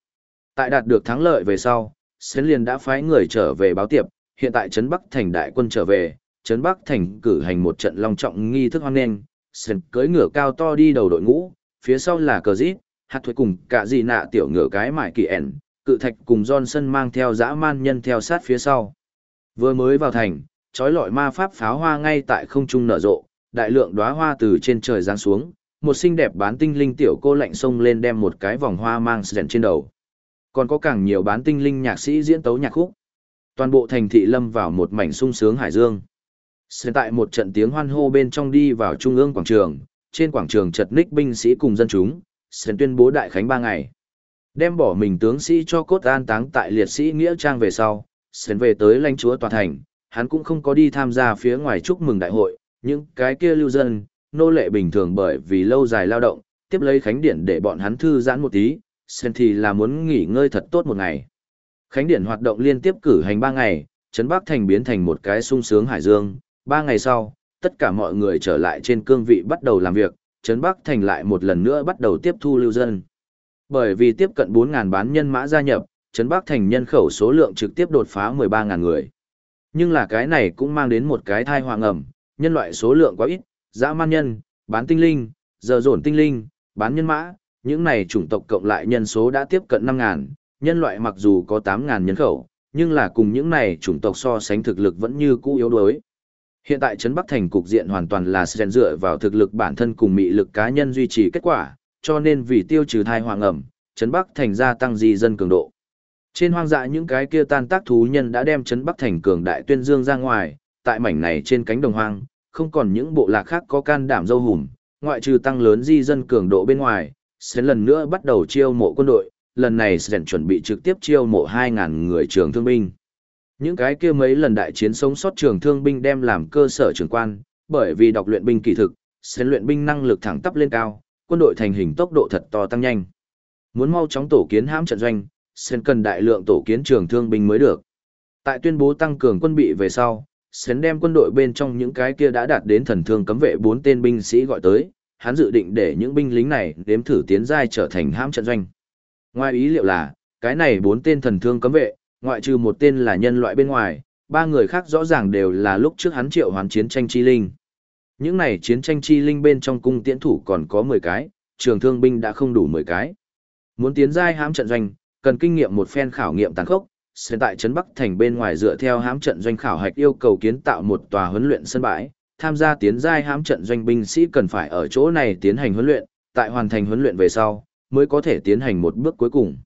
Tại đạt được thắng lợi về sau, Sến liền đã phái người trở về báo tiệp, hiện tại trấn Bắc thành đại quân trở về, trấn Bắc thành cử hành một trận long trọng nghi thức hoan nghênh, Sến cưỡi ngựa cao to đi đầu đội ngũ, phía sau là cờ rít, hạt thuế cùng cả gì nạ tiểu ngựa cái mải kỳ ẻn, cự thạch cùng Johnson mang theo dã man nhân theo sát phía sau. Vừa mới vào thành, trói lọi ma pháp pháo hoa ngay tại không trung nở rộ, đại lượng đóa hoa từ trên trời giáng xuống, một xinh đẹp bán tinh linh tiểu cô lạnh sông lên đem một cái vòng hoa mang sền trên đầu. Còn có càng nhiều bán tinh linh nhạc sĩ diễn tấu nhạc khúc. Toàn bộ thành thị lâm vào một mảnh sung sướng hải dương. Sẽ tại một trận tiếng hoan hô bên trong đi vào trung ương quảng trường, trên quảng trường chật ních binh sĩ cùng dân chúng, Sền tuyên bố đại khánh ba ngày. Đem bỏ mình tướng sĩ cho cốt an táng tại liệt sĩ Nghĩa Trang về sau, Sến về tới lãnh chúa tòa thành, hắn cũng không có đi tham gia phía ngoài chúc mừng đại hội, những cái kia lưu dân, nô lệ bình thường bởi vì lâu dài lao động, tiếp lấy khánh điển để bọn hắn thư giãn một tí, Sến thì là muốn nghỉ ngơi thật tốt một ngày. Khánh điển hoạt động liên tiếp cử hành ba ngày, Trấn Bắc Thành biến thành một cái sung sướng hải dương, ba ngày sau, tất cả mọi người trở lại trên cương vị bắt đầu làm việc, Trấn Bắc Thành lại một lần nữa bắt đầu tiếp thu lưu dân. Bởi vì tiếp cận 4.000 bán nhân mã gia nhập, Trấn Bắc Thành nhân khẩu số lượng trực tiếp đột phá 13.000 người. Nhưng là cái này cũng mang đến một cái thai hoàng ẩm, nhân loại số lượng quá ít, dã man nhân, bán tinh linh, giờ dồn tinh linh, bán nhân mã, những này chủng tộc cộng lại nhân số đã tiếp cận 5.000, nhân loại mặc dù có 8.000 nhân khẩu, nhưng là cùng những này chủng tộc so sánh thực lực vẫn như cũ yếu đuối. Hiện tại Trấn Bắc Thành cục diện hoàn toàn là Sren dựa vào thực lực bản thân cùng mị lực cá nhân duy trì kết quả, cho nên vì tiêu trừ thai hoàng ẩm, Trấn Bắc Thành gia tăng di dân cường độ. Trên hoang dã những cái kia tan tác thú nhân đã đem Trấn Bắc Thành cường đại tuyên dương ra ngoài, tại mảnh này trên cánh đồng hoang, không còn những bộ lạc khác có can đảm dâu hùm, ngoại trừ tăng lớn di dân cường độ bên ngoài, sẽ lần nữa bắt đầu chiêu mộ quân đội, lần này sẽ chuẩn bị trực tiếp chiêu mộ 2.000 người trường thương binh. Những cái kia mấy lần đại chiến sống sót trường thương binh đem làm cơ sở trường quan, bởi vì đọc luyện binh kỳ thực, sẽ luyện binh năng lực thẳng tắp lên cao, quân đội thành hình tốc độ thật to tăng nhanh. Muốn mau chóng tổ kiến hãm trận doanh, Sến cần đại lượng tổ kiến trường thương binh mới được. Tại tuyên bố tăng cường quân bị về sau, Sến đem quân đội bên trong những cái kia đã đạt đến thần thương cấm vệ bốn tên binh sĩ gọi tới, hắn dự định để những binh lính này đếm thử tiến giai trở thành hãm trận doanh. Ngoài ý liệu là, cái này bốn tên thần thương cấm vệ, ngoại trừ một tên là nhân loại bên ngoài, ba người khác rõ ràng đều là lúc trước hắn triệu hoàn chiến tranh chi linh. Những này chiến tranh chi linh bên trong cung tiễn thủ còn có 10 cái, trường thương binh đã không đủ 10 cái. Muốn tiến giai hãm trận doanh, cần kinh nghiệm một phen khảo nghiệm tàn khốc, sẽ tại trấn Bắc thành bên ngoài dựa theo hãm trận doanh khảo hạch yêu cầu kiến tạo một tòa huấn luyện sân bãi, tham gia tiến giai hãm trận doanh binh sĩ cần phải ở chỗ này tiến hành huấn luyện, tại hoàn thành huấn luyện về sau, mới có thể tiến hành một bước cuối cùng.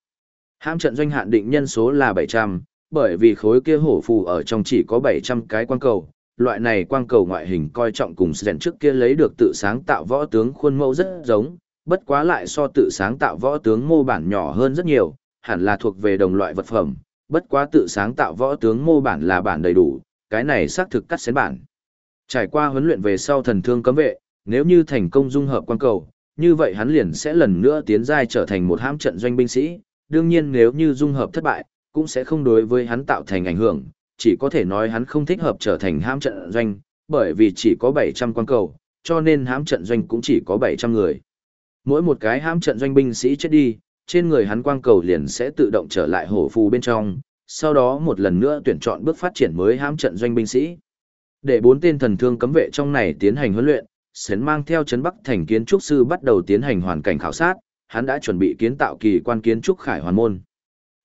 Hãm trận doanh hạn định nhân số là 700, bởi vì khối kia hổ phù ở trong chỉ có 700 cái quan cầu, loại này quang cầu ngoại hình coi trọng cùng rèn trước kia lấy được tự sáng tạo võ tướng khuôn mẫu rất giống, bất quá lại so tự sáng tạo võ tướng mô bản nhỏ hơn rất nhiều, hẳn là thuộc về đồng loại vật phẩm, bất quá tự sáng tạo võ tướng mô bản là bản đầy đủ, cái này xác thực cắt xén bản. Trải qua huấn luyện về sau thần thương cấm vệ, nếu như thành công dung hợp quan cầu, như vậy hắn liền sẽ lần nữa tiến giai trở thành một hãm trận doanh binh sĩ, đương nhiên nếu như dung hợp thất bại, cũng sẽ không đối với hắn tạo thành ảnh hưởng, chỉ có thể nói hắn không thích hợp trở thành hãm trận doanh, bởi vì chỉ có 700 quan cầu, cho nên hãm trận doanh cũng chỉ có 700 người. Mỗi một cái hãm trận doanh binh sĩ chết đi, trên người hắn quang cầu liền sẽ tự động trở lại hổ phù bên trong, sau đó một lần nữa tuyển chọn bước phát triển mới hãm trận doanh binh sĩ. Để bốn tên thần thương cấm vệ trong này tiến hành huấn luyện, Sến mang theo trấn Bắc thành kiến trúc sư bắt đầu tiến hành hoàn cảnh khảo sát, hắn đã chuẩn bị kiến tạo kỳ quan kiến trúc Khải Hoàn Môn.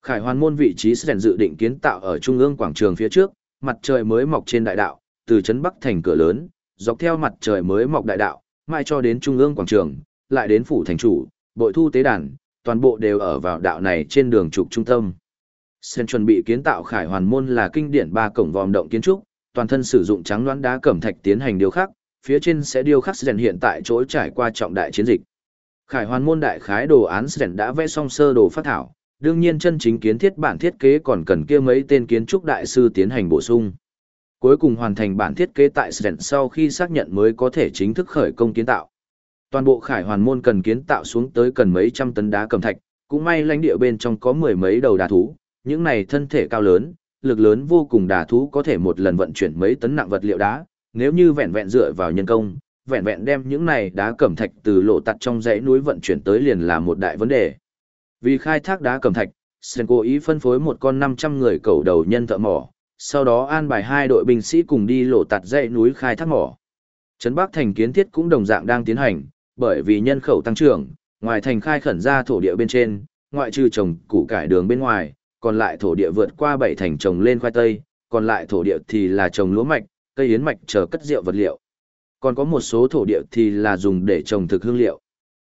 Khải Hoàn Môn vị trí Sến dự định kiến tạo ở trung ương quảng trường phía trước, mặt trời mới mọc trên đại đạo, từ chấn Bắc thành cửa lớn, dọc theo mặt trời mới mọc đại đạo, mai cho đến trung ương quảng trường, lại đến phủ thành chủ, bội thu tế đàn, toàn bộ đều ở vào đạo này trên đường trục trung tâm. Sen chuẩn bị kiến tạo Khải Hoàn Môn là kinh điển ba cổng vòm động kiến trúc, toàn thân sử dụng trắng loãng đá cẩm thạch tiến hành điêu khắc, phía trên sẽ điêu khắc Sen hiện tại chỗ trải qua trọng đại chiến dịch. Khải Hoàn Môn đại khái đồ án Sen đã vẽ xong sơ đồ phát thảo, đương nhiên chân chính kiến thiết bản thiết kế còn cần kia mấy tên kiến trúc đại sư tiến hành bổ sung. Cuối cùng hoàn thành bản thiết kế tại Sren sau khi xác nhận mới có thể chính thức khởi công kiến tạo. Toàn bộ khải hoàn môn cần kiến tạo xuống tới cần mấy trăm tấn đá cầm thạch, cũng may lãnh địa bên trong có mười mấy đầu đà thú, những này thân thể cao lớn, lực lớn vô cùng đà thú có thể một lần vận chuyển mấy tấn nặng vật liệu đá, nếu như vẹn vẹn dựa vào nhân công, vẹn vẹn đem những này đá cẩm thạch từ lộ tặt trong dãy núi vận chuyển tới liền là một đại vấn đề. Vì khai thác đá cẩm thạch, Sơn cố ý phân phối một con 500 người cầu đầu nhân thợ mỏ, sau đó an bài hai đội binh sĩ cùng đi lộ tạt dãy núi khai thác mỏ. Trấn Bắc thành kiến thiết cũng đồng dạng đang tiến hành, bởi vì nhân khẩu tăng trưởng, ngoài thành khai khẩn ra thổ địa bên trên, ngoại trừ trồng củ cải đường bên ngoài, còn lại thổ địa vượt qua bảy thành trồng lên khoai tây, còn lại thổ địa thì là trồng lúa mạch, cây yến mạch chờ cất rượu vật liệu. Còn có một số thổ địa thì là dùng để trồng thực hương liệu.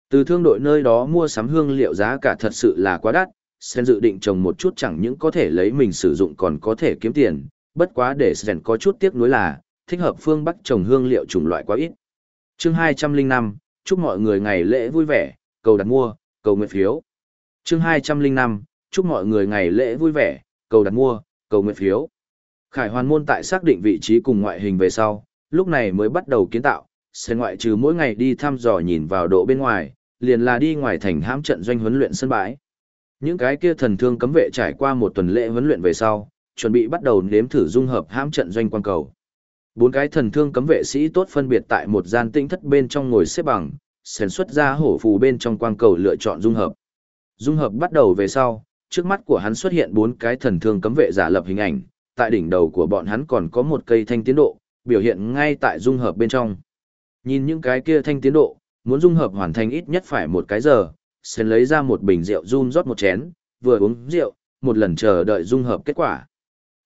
Từ thương đội nơi đó mua sắm hương liệu giá cả thật sự là quá đắt, Sen dự định trồng một chút chẳng những có thể lấy mình sử dụng còn có thể kiếm tiền, bất quá để Sen có chút tiếc nuối là, thích hợp phương Bắc trồng hương liệu chủng loại quá ít. Chương 205, chúc mọi người ngày lễ vui vẻ, cầu đặt mua, cầu nguyện phiếu. Chương 205, chúc mọi người ngày lễ vui vẻ, cầu đặt mua, cầu nguyện phiếu. Khải Hoàn môn tại xác định vị trí cùng ngoại hình về sau, lúc này mới bắt đầu kiến tạo, Sen ngoại trừ mỗi ngày đi thăm dò nhìn vào độ bên ngoài, liền là đi ngoài thành hãm trận doanh huấn luyện sân bãi. Những cái kia thần thương cấm vệ trải qua một tuần lễ huấn luyện về sau, chuẩn bị bắt đầu nếm thử dung hợp hãm trận doanh quan cầu. Bốn cái thần thương cấm vệ sĩ tốt phân biệt tại một gian tinh thất bên trong ngồi xếp bằng, sản xuất ra hổ phù bên trong quang cầu lựa chọn dung hợp. Dung hợp bắt đầu về sau, trước mắt của hắn xuất hiện bốn cái thần thương cấm vệ giả lập hình ảnh, tại đỉnh đầu của bọn hắn còn có một cây thanh tiến độ, biểu hiện ngay tại dung hợp bên trong. Nhìn những cái kia thanh tiến độ, muốn dung hợp hoàn thành ít nhất phải một cái giờ, Sen lấy ra một bình rượu run rót một chén, vừa uống rượu, một lần chờ đợi dung hợp kết quả.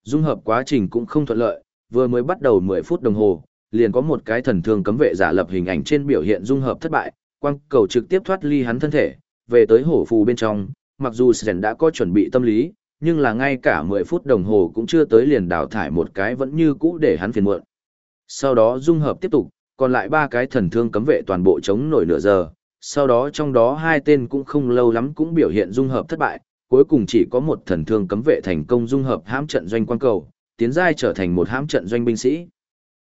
Dung hợp quá trình cũng không thuận lợi, vừa mới bắt đầu 10 phút đồng hồ, liền có một cái thần thương cấm vệ giả lập hình ảnh trên biểu hiện dung hợp thất bại, quang cầu trực tiếp thoát ly hắn thân thể, về tới hổ phù bên trong, mặc dù Sen đã có chuẩn bị tâm lý, nhưng là ngay cả 10 phút đồng hồ cũng chưa tới liền đào thải một cái vẫn như cũ để hắn phiền muộn. Sau đó dung hợp tiếp tục, còn lại ba cái thần thương cấm vệ toàn bộ chống nổi nửa giờ, sau đó trong đó hai tên cũng không lâu lắm cũng biểu hiện dung hợp thất bại, cuối cùng chỉ có một thần thương cấm vệ thành công dung hợp hãm trận doanh quan cầu, tiến giai trở thành một hãm trận doanh binh sĩ.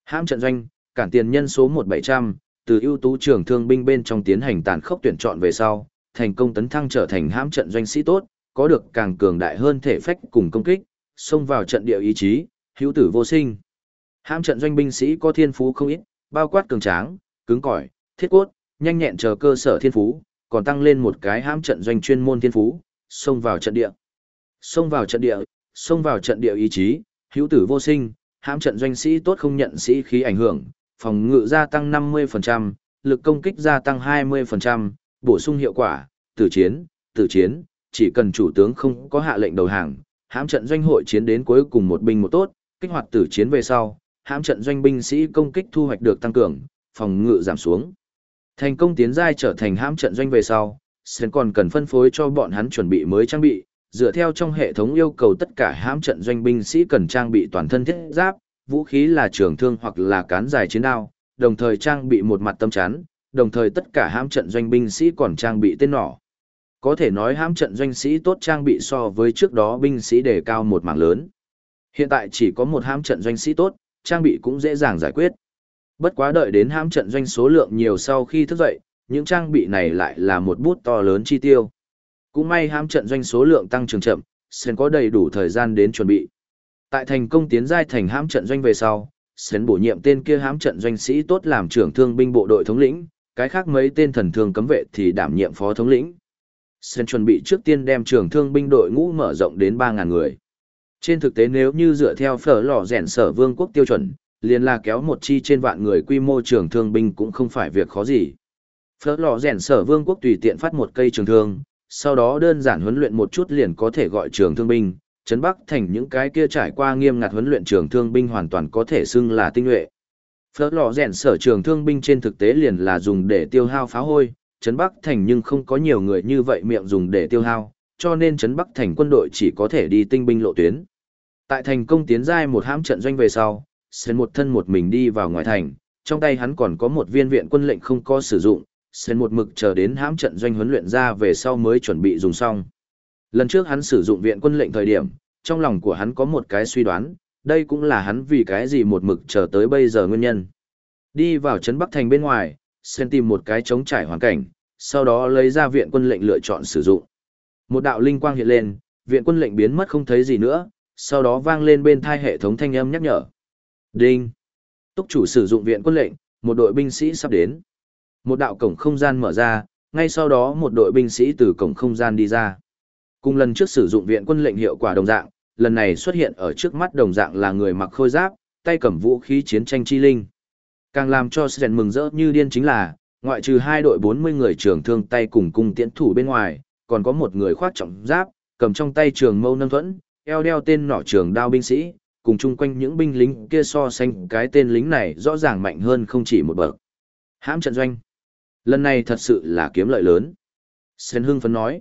Hãm trận doanh, cản tiền nhân số 1700, từ ưu tú trưởng thương binh bên trong tiến hành tàn khốc tuyển chọn về sau, thành công tấn thăng trở thành hãm trận doanh sĩ tốt, có được càng cường đại hơn thể phách cùng công kích, xông vào trận địa ý chí, hữu tử vô sinh. Hãm trận doanh binh sĩ có thiên phú không ít, bao quát cường tráng, cứng cỏi, thiết cốt, nhanh nhẹn chờ cơ sở thiên phú, còn tăng lên một cái hãm trận doanh chuyên môn thiên phú, xông vào trận địa. Xông vào trận địa, xông vào trận địa ý chí, hữu tử vô sinh, hãm trận doanh sĩ tốt không nhận sĩ khí ảnh hưởng, phòng ngự gia tăng 50%, lực công kích gia tăng 20%, bổ sung hiệu quả, tử chiến, tử chiến, chỉ cần chủ tướng không có hạ lệnh đầu hàng, hãm trận doanh hội chiến đến cuối cùng một binh một tốt, kích hoạt tử chiến về sau, hãm trận doanh binh sĩ công kích thu hoạch được tăng cường, phòng ngự giảm xuống. Thành công tiến giai trở thành hãm trận doanh về sau, Sen còn cần phân phối cho bọn hắn chuẩn bị mới trang bị, dựa theo trong hệ thống yêu cầu tất cả hãm trận doanh binh sĩ cần trang bị toàn thân thiết giáp, vũ khí là trường thương hoặc là cán dài chiến đao, đồng thời trang bị một mặt tâm chắn, đồng thời tất cả hãm trận doanh binh sĩ còn trang bị tên nỏ. Có thể nói hãm trận doanh sĩ tốt trang bị so với trước đó binh sĩ đề cao một mảng lớn. Hiện tại chỉ có một hãm trận doanh sĩ tốt, trang bị cũng dễ dàng giải quyết. Bất quá đợi đến hãm trận doanh số lượng nhiều sau khi thức dậy, những trang bị này lại là một bút to lớn chi tiêu. Cũng may hãm trận doanh số lượng tăng trưởng chậm, Sến có đầy đủ thời gian đến chuẩn bị. Tại thành công tiến giai thành hãm trận doanh về sau, Sến bổ nhiệm tên kia hãm trận doanh sĩ tốt làm trưởng thương binh bộ đội thống lĩnh, cái khác mấy tên thần thương cấm vệ thì đảm nhiệm phó thống lĩnh. Sến chuẩn bị trước tiên đem trưởng thương binh đội ngũ mở rộng đến 3.000 người. Trên thực tế nếu như dựa theo phở lò rèn sở vương quốc tiêu chuẩn, liền là kéo một chi trên vạn người quy mô trường thương binh cũng không phải việc khó gì. Phở lò rèn sở vương quốc tùy tiện phát một cây trường thương, sau đó đơn giản huấn luyện một chút liền có thể gọi trường thương binh, Trấn Bắc thành những cái kia trải qua nghiêm ngặt huấn luyện trường thương binh hoàn toàn có thể xưng là tinh nhuệ. Phở lò rèn sở trường thương binh trên thực tế liền là dùng để tiêu hao phá hôi, Trấn Bắc thành nhưng không có nhiều người như vậy miệng dùng để tiêu hao, cho nên Trấn Bắc thành quân đội chỉ có thể đi tinh binh lộ tuyến. Tại thành công tiến giai một hãm trận doanh về sau, Sen một thân một mình đi vào ngoài thành, trong tay hắn còn có một viên viện quân lệnh không có sử dụng, Sen một mực chờ đến hãm trận doanh huấn luyện ra về sau mới chuẩn bị dùng xong. Lần trước hắn sử dụng viện quân lệnh thời điểm, trong lòng của hắn có một cái suy đoán, đây cũng là hắn vì cái gì một mực chờ tới bây giờ nguyên nhân. Đi vào trấn Bắc Thành bên ngoài, Sen tìm một cái trống trải hoàn cảnh, sau đó lấy ra viện quân lệnh lựa chọn sử dụng. Một đạo linh quang hiện lên, viện quân lệnh biến mất không thấy gì nữa, sau đó vang lên bên thai hệ thống thanh âm nhắc nhở. Đinh! Túc chủ sử dụng viện quân lệnh, một đội binh sĩ sắp đến. Một đạo cổng không gian mở ra, ngay sau đó một đội binh sĩ từ cổng không gian đi ra. Cùng lần trước sử dụng viện quân lệnh hiệu quả đồng dạng, lần này xuất hiện ở trước mắt đồng dạng là người mặc khôi giáp, tay cầm vũ khí chiến tranh chi linh. Càng làm cho Sren mừng rỡ như điên chính là, ngoại trừ hai đội 40 người trưởng thương tay cùng cung tiễn thủ bên ngoài, còn có một người khoác trọng giáp, cầm trong tay trường mâu nâng thuẫn, eo đeo tên nỏ trường đao binh sĩ, cùng chung quanh những binh lính kia so sánh cái tên lính này rõ ràng mạnh hơn không chỉ một bậc. Hãm trận doanh. Lần này thật sự là kiếm lợi lớn. Sơn hưng phấn nói.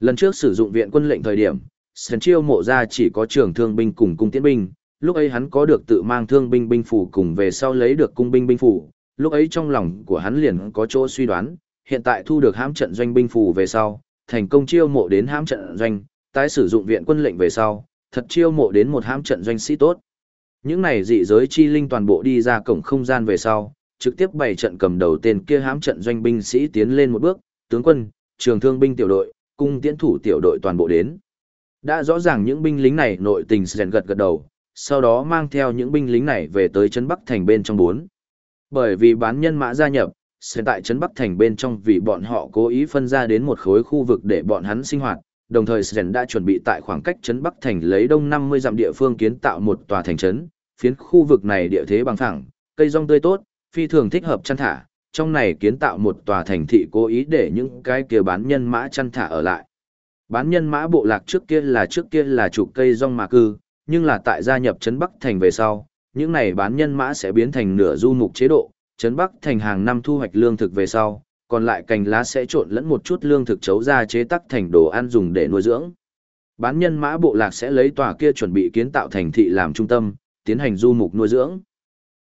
Lần trước sử dụng viện quân lệnh thời điểm, Sơn chiêu mộ ra chỉ có trường thương binh cùng cung tiễn binh, lúc ấy hắn có được tự mang thương binh binh phủ cùng về sau lấy được cung binh binh phủ, lúc ấy trong lòng của hắn liền có chỗ suy đoán, hiện tại thu được hãm trận doanh binh phủ về sau, thành công chiêu mộ đến hãm trận doanh, tái sử dụng viện quân lệnh về sau, thật chiêu mộ đến một hãm trận doanh sĩ tốt. Những này dị giới chi linh toàn bộ đi ra cổng không gian về sau, trực tiếp bày trận cầm đầu tên kia hãm trận doanh binh sĩ tiến lên một bước, tướng quân, trường thương binh tiểu đội, cung tiễn thủ tiểu đội toàn bộ đến. Đã rõ ràng những binh lính này nội tình rèn gật gật đầu, sau đó mang theo những binh lính này về tới trấn Bắc Thành bên trong bốn. Bởi vì bán nhân mã gia nhập, sẽ tại trấn Bắc Thành bên trong vì bọn họ cố ý phân ra đến một khối khu vực để bọn hắn sinh hoạt, đồng thời Sren đã chuẩn bị tại khoảng cách trấn Bắc Thành lấy đông 50 dặm địa phương kiến tạo một tòa thành trấn, phiến khu vực này địa thế bằng phẳng, cây rong tươi tốt, phi thường thích hợp chăn thả, trong này kiến tạo một tòa thành thị cố ý để những cái kia bán nhân mã chăn thả ở lại. Bán nhân mã bộ lạc trước kia là trước kia là chủ cây rong mà cư, nhưng là tại gia nhập trấn Bắc Thành về sau, những này bán nhân mã sẽ biến thành nửa du mục chế độ, trấn Bắc thành hàng năm thu hoạch lương thực về sau, còn lại cành lá sẽ trộn lẫn một chút lương thực chấu ra chế tác thành đồ ăn dùng để nuôi dưỡng. Bán nhân mã bộ lạc sẽ lấy tòa kia chuẩn bị kiến tạo thành thị làm trung tâm, tiến hành du mục nuôi dưỡng.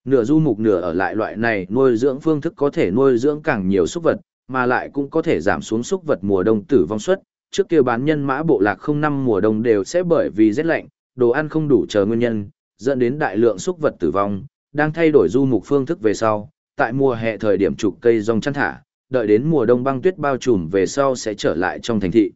Nửa du mục nửa ở lại loại này nuôi dưỡng phương thức có thể nuôi dưỡng càng nhiều súc vật, mà lại cũng có thể giảm xuống súc vật mùa đông tử vong suất. Trước kia bán nhân mã bộ lạc không năm mùa đông đều sẽ bởi vì rét lạnh, đồ ăn không đủ chờ nguyên nhân, dẫn đến đại lượng súc vật tử vong, đang thay đổi du mục phương thức về sau, tại mùa hè thời điểm trục cây rong chăn thả, đợi đến mùa đông băng tuyết bao trùm về sau sẽ trở lại trong thành thị.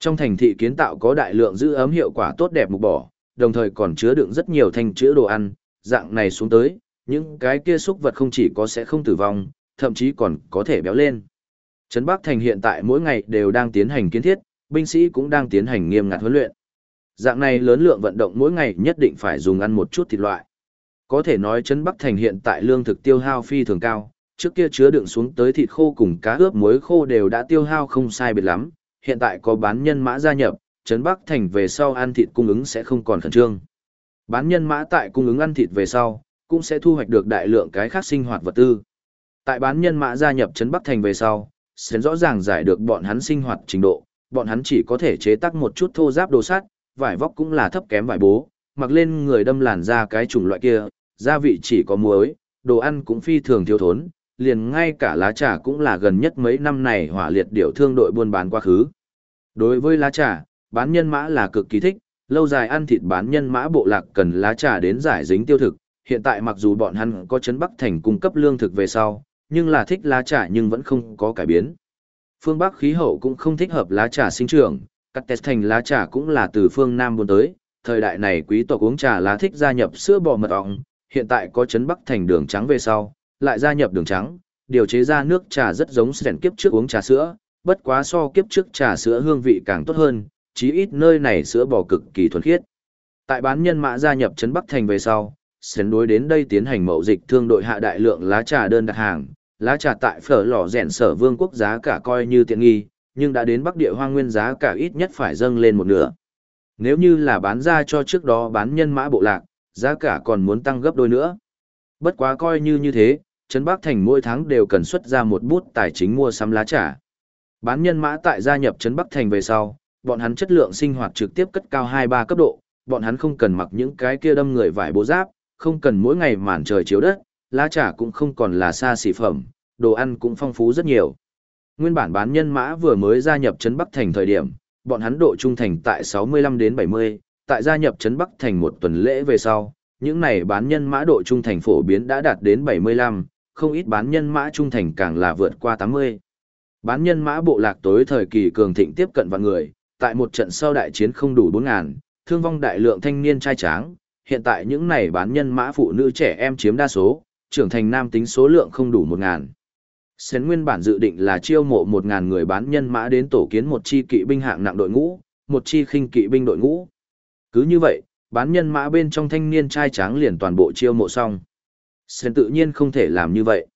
Trong thành thị kiến tạo có đại lượng giữ ấm hiệu quả tốt đẹp mục bỏ, đồng thời còn chứa đựng rất nhiều thanh chứa đồ ăn, dạng này xuống tới, những cái kia xúc vật không chỉ có sẽ không tử vong, thậm chí còn có thể béo lên. Trấn Bắc Thành hiện tại mỗi ngày đều đang tiến hành kiến thiết, binh sĩ cũng đang tiến hành nghiêm ngặt huấn luyện. Dạng này lớn lượng vận động mỗi ngày nhất định phải dùng ăn một chút thịt loại. Có thể nói Trấn Bắc Thành hiện tại lương thực tiêu hao phi thường cao, trước kia chứa đựng xuống tới thịt khô cùng cá ướp muối khô đều đã tiêu hao không sai biệt lắm, hiện tại có bán nhân mã gia nhập, Trấn Bắc Thành về sau ăn thịt cung ứng sẽ không còn khẩn trương. Bán nhân mã tại cung ứng ăn thịt về sau, cũng sẽ thu hoạch được đại lượng cái khác sinh hoạt vật tư. Tại bán nhân mã gia nhập Trấn Bắc Thành về sau, sẽ rõ ràng giải được bọn hắn sinh hoạt trình độ, bọn hắn chỉ có thể chế tác một chút thô giáp đồ sắt, vải vóc cũng là thấp kém vải bố, mặc lên người đâm làn ra cái chủng loại kia, gia vị chỉ có muối, đồ ăn cũng phi thường thiếu thốn, liền ngay cả lá trà cũng là gần nhất mấy năm này hỏa liệt điệu thương đội buôn bán quá khứ. Đối với lá trà, bán nhân mã là cực kỳ thích, lâu dài ăn thịt bán nhân mã bộ lạc cần lá trà đến giải dính tiêu thực, hiện tại mặc dù bọn hắn có chấn Bắc thành cung cấp lương thực về sau, nhưng là thích lá trà nhưng vẫn không có cải biến. Phương Bắc khí hậu cũng không thích hợp lá trà sinh trưởng, cắt test thành lá trà cũng là từ phương Nam buôn tới, thời đại này quý tộc uống trà lá thích gia nhập sữa bò mật ong, hiện tại có chấn Bắc thành đường trắng về sau, lại gia nhập đường trắng, điều chế ra nước trà rất giống sẻn kiếp trước uống trà sữa, bất quá so kiếp trước trà sữa hương vị càng tốt hơn, chí ít nơi này sữa bò cực kỳ thuần khiết. Tại bán nhân mã gia nhập trấn Bắc Thành về sau, sến đối đến đây tiến hành mậu dịch thương đội hạ đại lượng lá trà đơn đặt hàng, lá trà tại phở lò rèn sở vương quốc giá cả coi như tiện nghi, nhưng đã đến Bắc địa hoang nguyên giá cả ít nhất phải dâng lên một nửa. Nếu như là bán ra cho trước đó bán nhân mã bộ lạc, giá cả còn muốn tăng gấp đôi nữa. Bất quá coi như như thế, Trấn Bắc Thành mỗi tháng đều cần xuất ra một bút tài chính mua sắm lá trà. Bán nhân mã tại gia nhập Trấn Bắc Thành về sau, bọn hắn chất lượng sinh hoạt trực tiếp cất cao 2-3 cấp độ, bọn hắn không cần mặc những cái kia đâm người vải bố giáp, không cần mỗi ngày màn trời chiếu đất, lá trà cũng không còn là xa xỉ phẩm, đồ ăn cũng phong phú rất nhiều. Nguyên bản bán nhân mã vừa mới gia nhập Trấn Bắc Thành thời điểm, bọn hắn độ trung thành tại 65 đến 70, tại gia nhập Trấn Bắc Thành một tuần lễ về sau, những này bán nhân mã độ trung thành phổ biến đã đạt đến 75, không ít bán nhân mã trung thành càng là vượt qua 80. Bán nhân mã bộ lạc tối thời kỳ cường thịnh tiếp cận vạn người, tại một trận sau đại chiến không đủ 4.000, thương vong đại lượng thanh niên trai tráng, hiện tại những này bán nhân mã phụ nữ trẻ em chiếm đa số, trưởng thành nam tính số lượng không đủ 1.000. Sến nguyên bản dự định là chiêu mộ 1.000 người bán nhân mã đến tổ kiến một chi kỵ binh hạng nặng đội ngũ, một chi khinh kỵ binh đội ngũ. Cứ như vậy, bán nhân mã bên trong thanh niên trai tráng liền toàn bộ chiêu mộ xong. Sến tự nhiên không thể làm như vậy.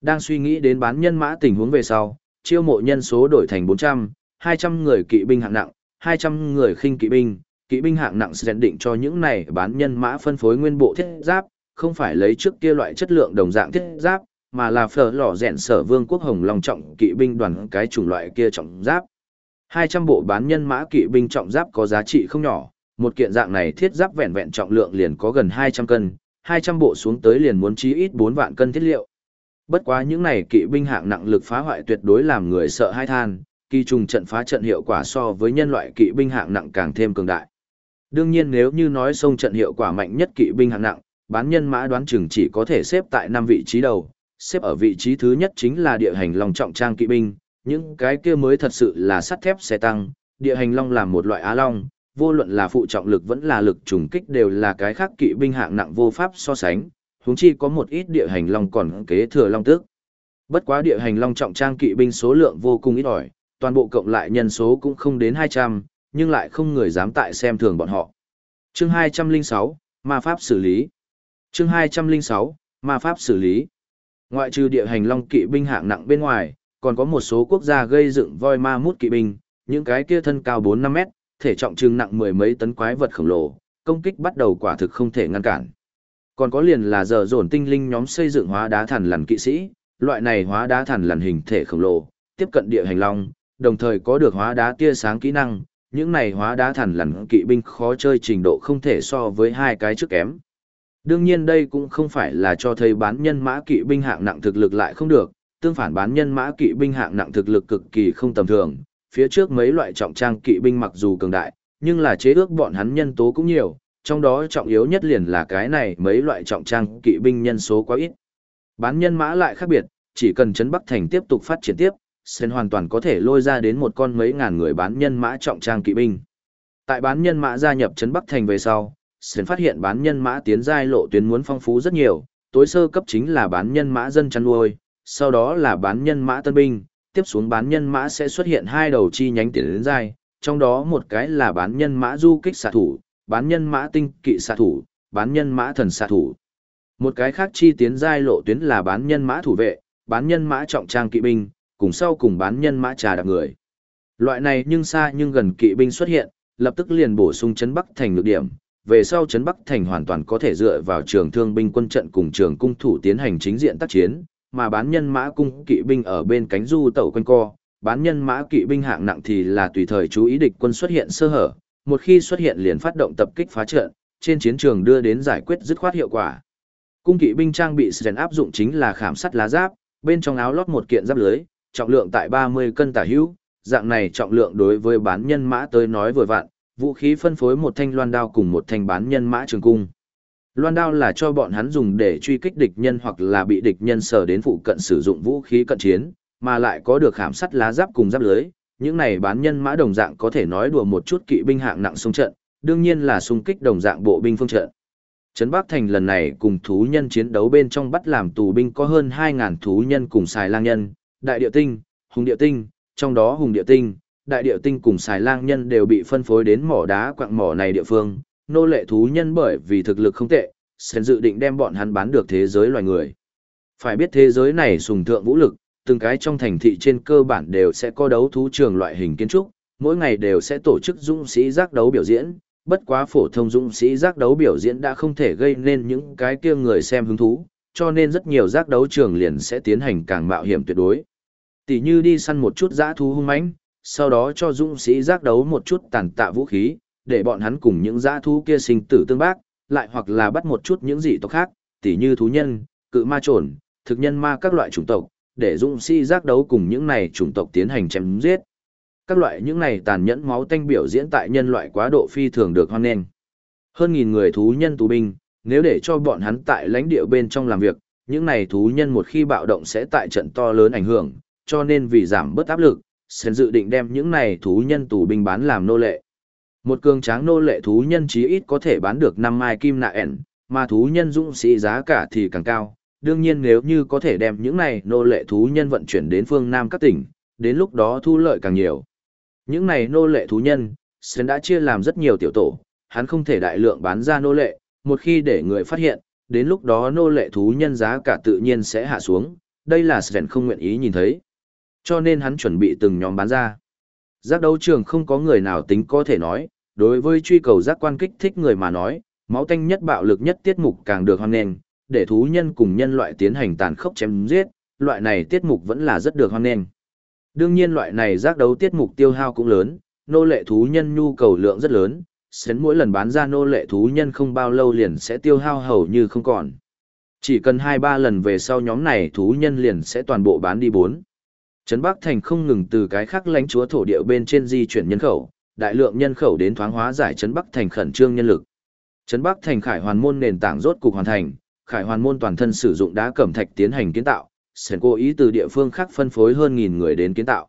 Đang suy nghĩ đến bán nhân mã tình huống về sau, chiêu mộ nhân số đổi thành 400, 200 người kỵ binh hạng nặng, 200 người khinh kỵ binh, kỵ binh hạng nặng sẽ định cho những này bán nhân mã phân phối nguyên bộ thiết giáp, không phải lấy trước kia loại chất lượng đồng dạng thiết giáp, mà là phở lò rèn sở vương quốc hồng long trọng kỵ binh đoàn cái chủng loại kia trọng giáp. 200 bộ bán nhân mã kỵ binh trọng giáp có giá trị không nhỏ, một kiện dạng này thiết giáp vẹn vẹn trọng lượng liền có gần 200 cân, 200 bộ xuống tới liền muốn chí ít 4 vạn cân thiết liệu. Bất quá những này kỵ binh hạng nặng lực phá hoại tuyệt đối làm người sợ hai than, kỳ trùng trận phá trận hiệu quả so với nhân loại kỵ binh hạng nặng càng thêm cường đại. Đương nhiên nếu như nói sông trận hiệu quả mạnh nhất kỵ binh hạng nặng, bán nhân mã đoán chừng chỉ có thể xếp tại năm vị trí đầu, xếp ở vị trí thứ nhất chính là địa hành long trọng trang kỵ binh, những cái kia mới thật sự là sắt thép xe tăng, địa hành long là một loại á long, vô luận là phụ trọng lực vẫn là lực trùng kích đều là cái khác kỵ binh hạng nặng vô pháp so sánh, huống chi có một ít địa hành long còn kế thừa long tước. Bất quá địa hành long trọng trang kỵ binh số lượng vô cùng ít ỏi, toàn bộ cộng lại nhân số cũng không đến 200, nhưng lại không người dám tại xem thường bọn họ. Chương 206, Ma Pháp xử lý. Chương 206, Ma Pháp xử lý. Ngoại trừ địa hành long kỵ binh hạng nặng bên ngoài, còn có một số quốc gia gây dựng voi ma mút kỵ binh, những cái kia thân cao 4-5 mét, thể trọng trừng nặng mười mấy tấn quái vật khổng lồ, công kích bắt đầu quả thực không thể ngăn cản. Còn có liền là giờ dồn tinh linh nhóm xây dựng hóa đá thần lằn kỵ sĩ, loại này hóa đá thần lằn hình thể khổng lồ, tiếp cận địa hành long, đồng thời có được hóa đá tia sáng kỹ năng, những này hóa đá thần lằn kỵ binh khó chơi trình độ không thể so với hai cái trước kém. Đương nhiên đây cũng không phải là cho thấy bán nhân mã kỵ binh hạng nặng thực lực lại không được, tương phản bán nhân mã kỵ binh hạng nặng thực lực cực kỳ không tầm thường, phía trước mấy loại trọng trang kỵ binh mặc dù cường đại, nhưng là chế ước bọn hắn nhân tố cũng nhiều, trong đó trọng yếu nhất liền là cái này mấy loại trọng trang kỵ binh nhân số quá ít. Bán nhân mã lại khác biệt, chỉ cần chấn Bắc Thành tiếp tục phát triển tiếp, Sen hoàn toàn có thể lôi ra đến một con mấy ngàn người bán nhân mã trọng trang kỵ binh. Tại bán nhân mã gia nhập chấn Bắc Thành về sau, Sen phát hiện bán nhân mã tiến giai lộ tuyến muốn phong phú rất nhiều, tối sơ cấp chính là bán nhân mã dân chăn nuôi, sau đó là bán nhân mã tân binh, tiếp xuống bán nhân mã sẽ xuất hiện hai đầu chi nhánh tiến đến dài, trong đó một cái là bán nhân mã du kích xạ thủ, bán nhân mã tinh kỵ xạ thủ, bán nhân mã thần xạ thủ. Một cái khác chi tiến giai lộ tuyến là bán nhân mã thủ vệ, bán nhân mã trọng trang kỵ binh, cùng sau cùng bán nhân mã trà đạp người. Loại này nhưng xa nhưng gần kỵ binh xuất hiện, lập tức liền bổ sung chấn Bắc thành lực điểm, về sau chấn Bắc thành hoàn toàn có thể dựa vào trường thương binh quân trận cùng trường cung thủ tiến hành chính diện tác chiến, mà bán nhân mã cung kỵ binh ở bên cánh du tẩu quanh co, bán nhân mã kỵ binh hạng nặng thì là tùy thời chú ý địch quân xuất hiện sơ hở, một khi xuất hiện liền phát động tập kích phá trận, trên chiến trường đưa đến giải quyết dứt khoát hiệu quả. Cung kỵ binh trang bị sren áp dụng chính là khảm sắt lá giáp, bên trong áo lót một kiện giáp lưới, trọng lượng tại 30 cân tả hữu, dạng này trọng lượng đối với bán nhân mã tới nói vừa vặn, vũ khí phân phối một thanh loan đao cùng một thanh bán nhân mã trường cung. Loan đao là cho bọn hắn dùng để truy kích địch nhân hoặc là bị địch nhân sở đến phụ cận sử dụng vũ khí cận chiến, mà lại có được khảm sắt lá giáp cùng giáp lưới. Những này bán nhân mã đồng dạng có thể nói đùa một chút kỵ binh hạng nặng xung trận, đương nhiên là xung kích đồng dạng bộ binh phương trận. Trấn Bắc Thành lần này cùng thú nhân chiến đấu bên trong bắt làm tù binh có hơn 2.000 thú nhân cùng xài lang nhân, đại địa tinh, hùng địa tinh, trong đó hùng địa tinh, đại địa tinh cùng xài lang nhân đều bị phân phối đến mỏ đá quạng mỏ này địa phương, nô lệ thú nhân bởi vì thực lực không tệ, sẽ dự định đem bọn hắn bán được thế giới loài người. Phải biết thế giới này sùng thượng vũ lực, từng cái trong thành thị trên cơ bản đều sẽ có đấu thú trường loại hình kiến trúc, mỗi ngày đều sẽ tổ chức dũng sĩ giác đấu biểu diễn, bất quá phổ thông dũng sĩ giác đấu biểu diễn đã không thể gây nên những cái kia người xem hứng thú, cho nên rất nhiều giác đấu trường liền sẽ tiến hành càng mạo hiểm tuyệt đối. Tỷ như đi săn một chút dã thú hung mãnh, sau đó cho dũng sĩ giác đấu một chút tàn tạ vũ khí, để bọn hắn cùng những dã thú kia sinh tử tương bác, lại hoặc là bắt một chút những dị tộc khác, tỉ như thú nhân, cự ma trồn, thực nhân ma các loại chủng tộc, để dũng sĩ giác đấu cùng những này chủng tộc tiến hành chém giết. Các loại những này tàn nhẫn máu tanh biểu diễn tại nhân loại quá độ phi thường được hoan nghênh. Hơn nghìn người thú nhân tù binh, nếu để cho bọn hắn tại lãnh địa bên trong làm việc, những này thú nhân một khi bạo động sẽ tại trận to lớn ảnh hưởng, cho nên vì giảm bớt áp lực, sẽ dự định đem những này thú nhân tù binh bán làm nô lệ. Một cường tráng nô lệ thú nhân chí ít có thể bán được năm mai kim nạ ẻn, mà thú nhân dũng sĩ giá cả thì càng cao. Đương nhiên nếu như có thể đem những này nô lệ thú nhân vận chuyển đến phương Nam các tỉnh, đến lúc đó thu lợi càng nhiều. Những này nô lệ thú nhân, Sen đã chia làm rất nhiều tiểu tổ, hắn không thể đại lượng bán ra nô lệ, một khi để người phát hiện, đến lúc đó nô lệ thú nhân giá cả tự nhiên sẽ hạ xuống, đây là Sven không nguyện ý nhìn thấy. Cho nên hắn chuẩn bị từng nhóm bán ra. Giác đấu trường không có người nào tính có thể nói, đối với truy cầu giác quan kích thích người mà nói, máu tanh nhất bạo lực nhất tiết mục càng được hoan nghênh, để thú nhân cùng nhân loại tiến hành tàn khốc chém giết, loại này tiết mục vẫn là rất được hoan nghênh. Đương nhiên loại này giác đấu tiết mục tiêu hao cũng lớn, nô lệ thú nhân nhu cầu lượng rất lớn, sến mỗi lần bán ra nô lệ thú nhân không bao lâu liền sẽ tiêu hao hầu như không còn. Chỉ cần 2-3 lần về sau nhóm này thú nhân liền sẽ toàn bộ bán đi bốn. Trấn Bắc Thành không ngừng từ cái khác lãnh chúa thổ địa bên trên di chuyển nhân khẩu, đại lượng nhân khẩu đến thoáng hóa giải Trấn Bắc Thành khẩn trương nhân lực. Trấn Bắc Thành khải hoàn môn nền tảng rốt cục hoàn thành, khải hoàn môn toàn thân sử dụng đá cẩm thạch tiến hành kiến tạo, sẽ cố ý từ địa phương khác phân phối hơn nghìn người đến kiến tạo.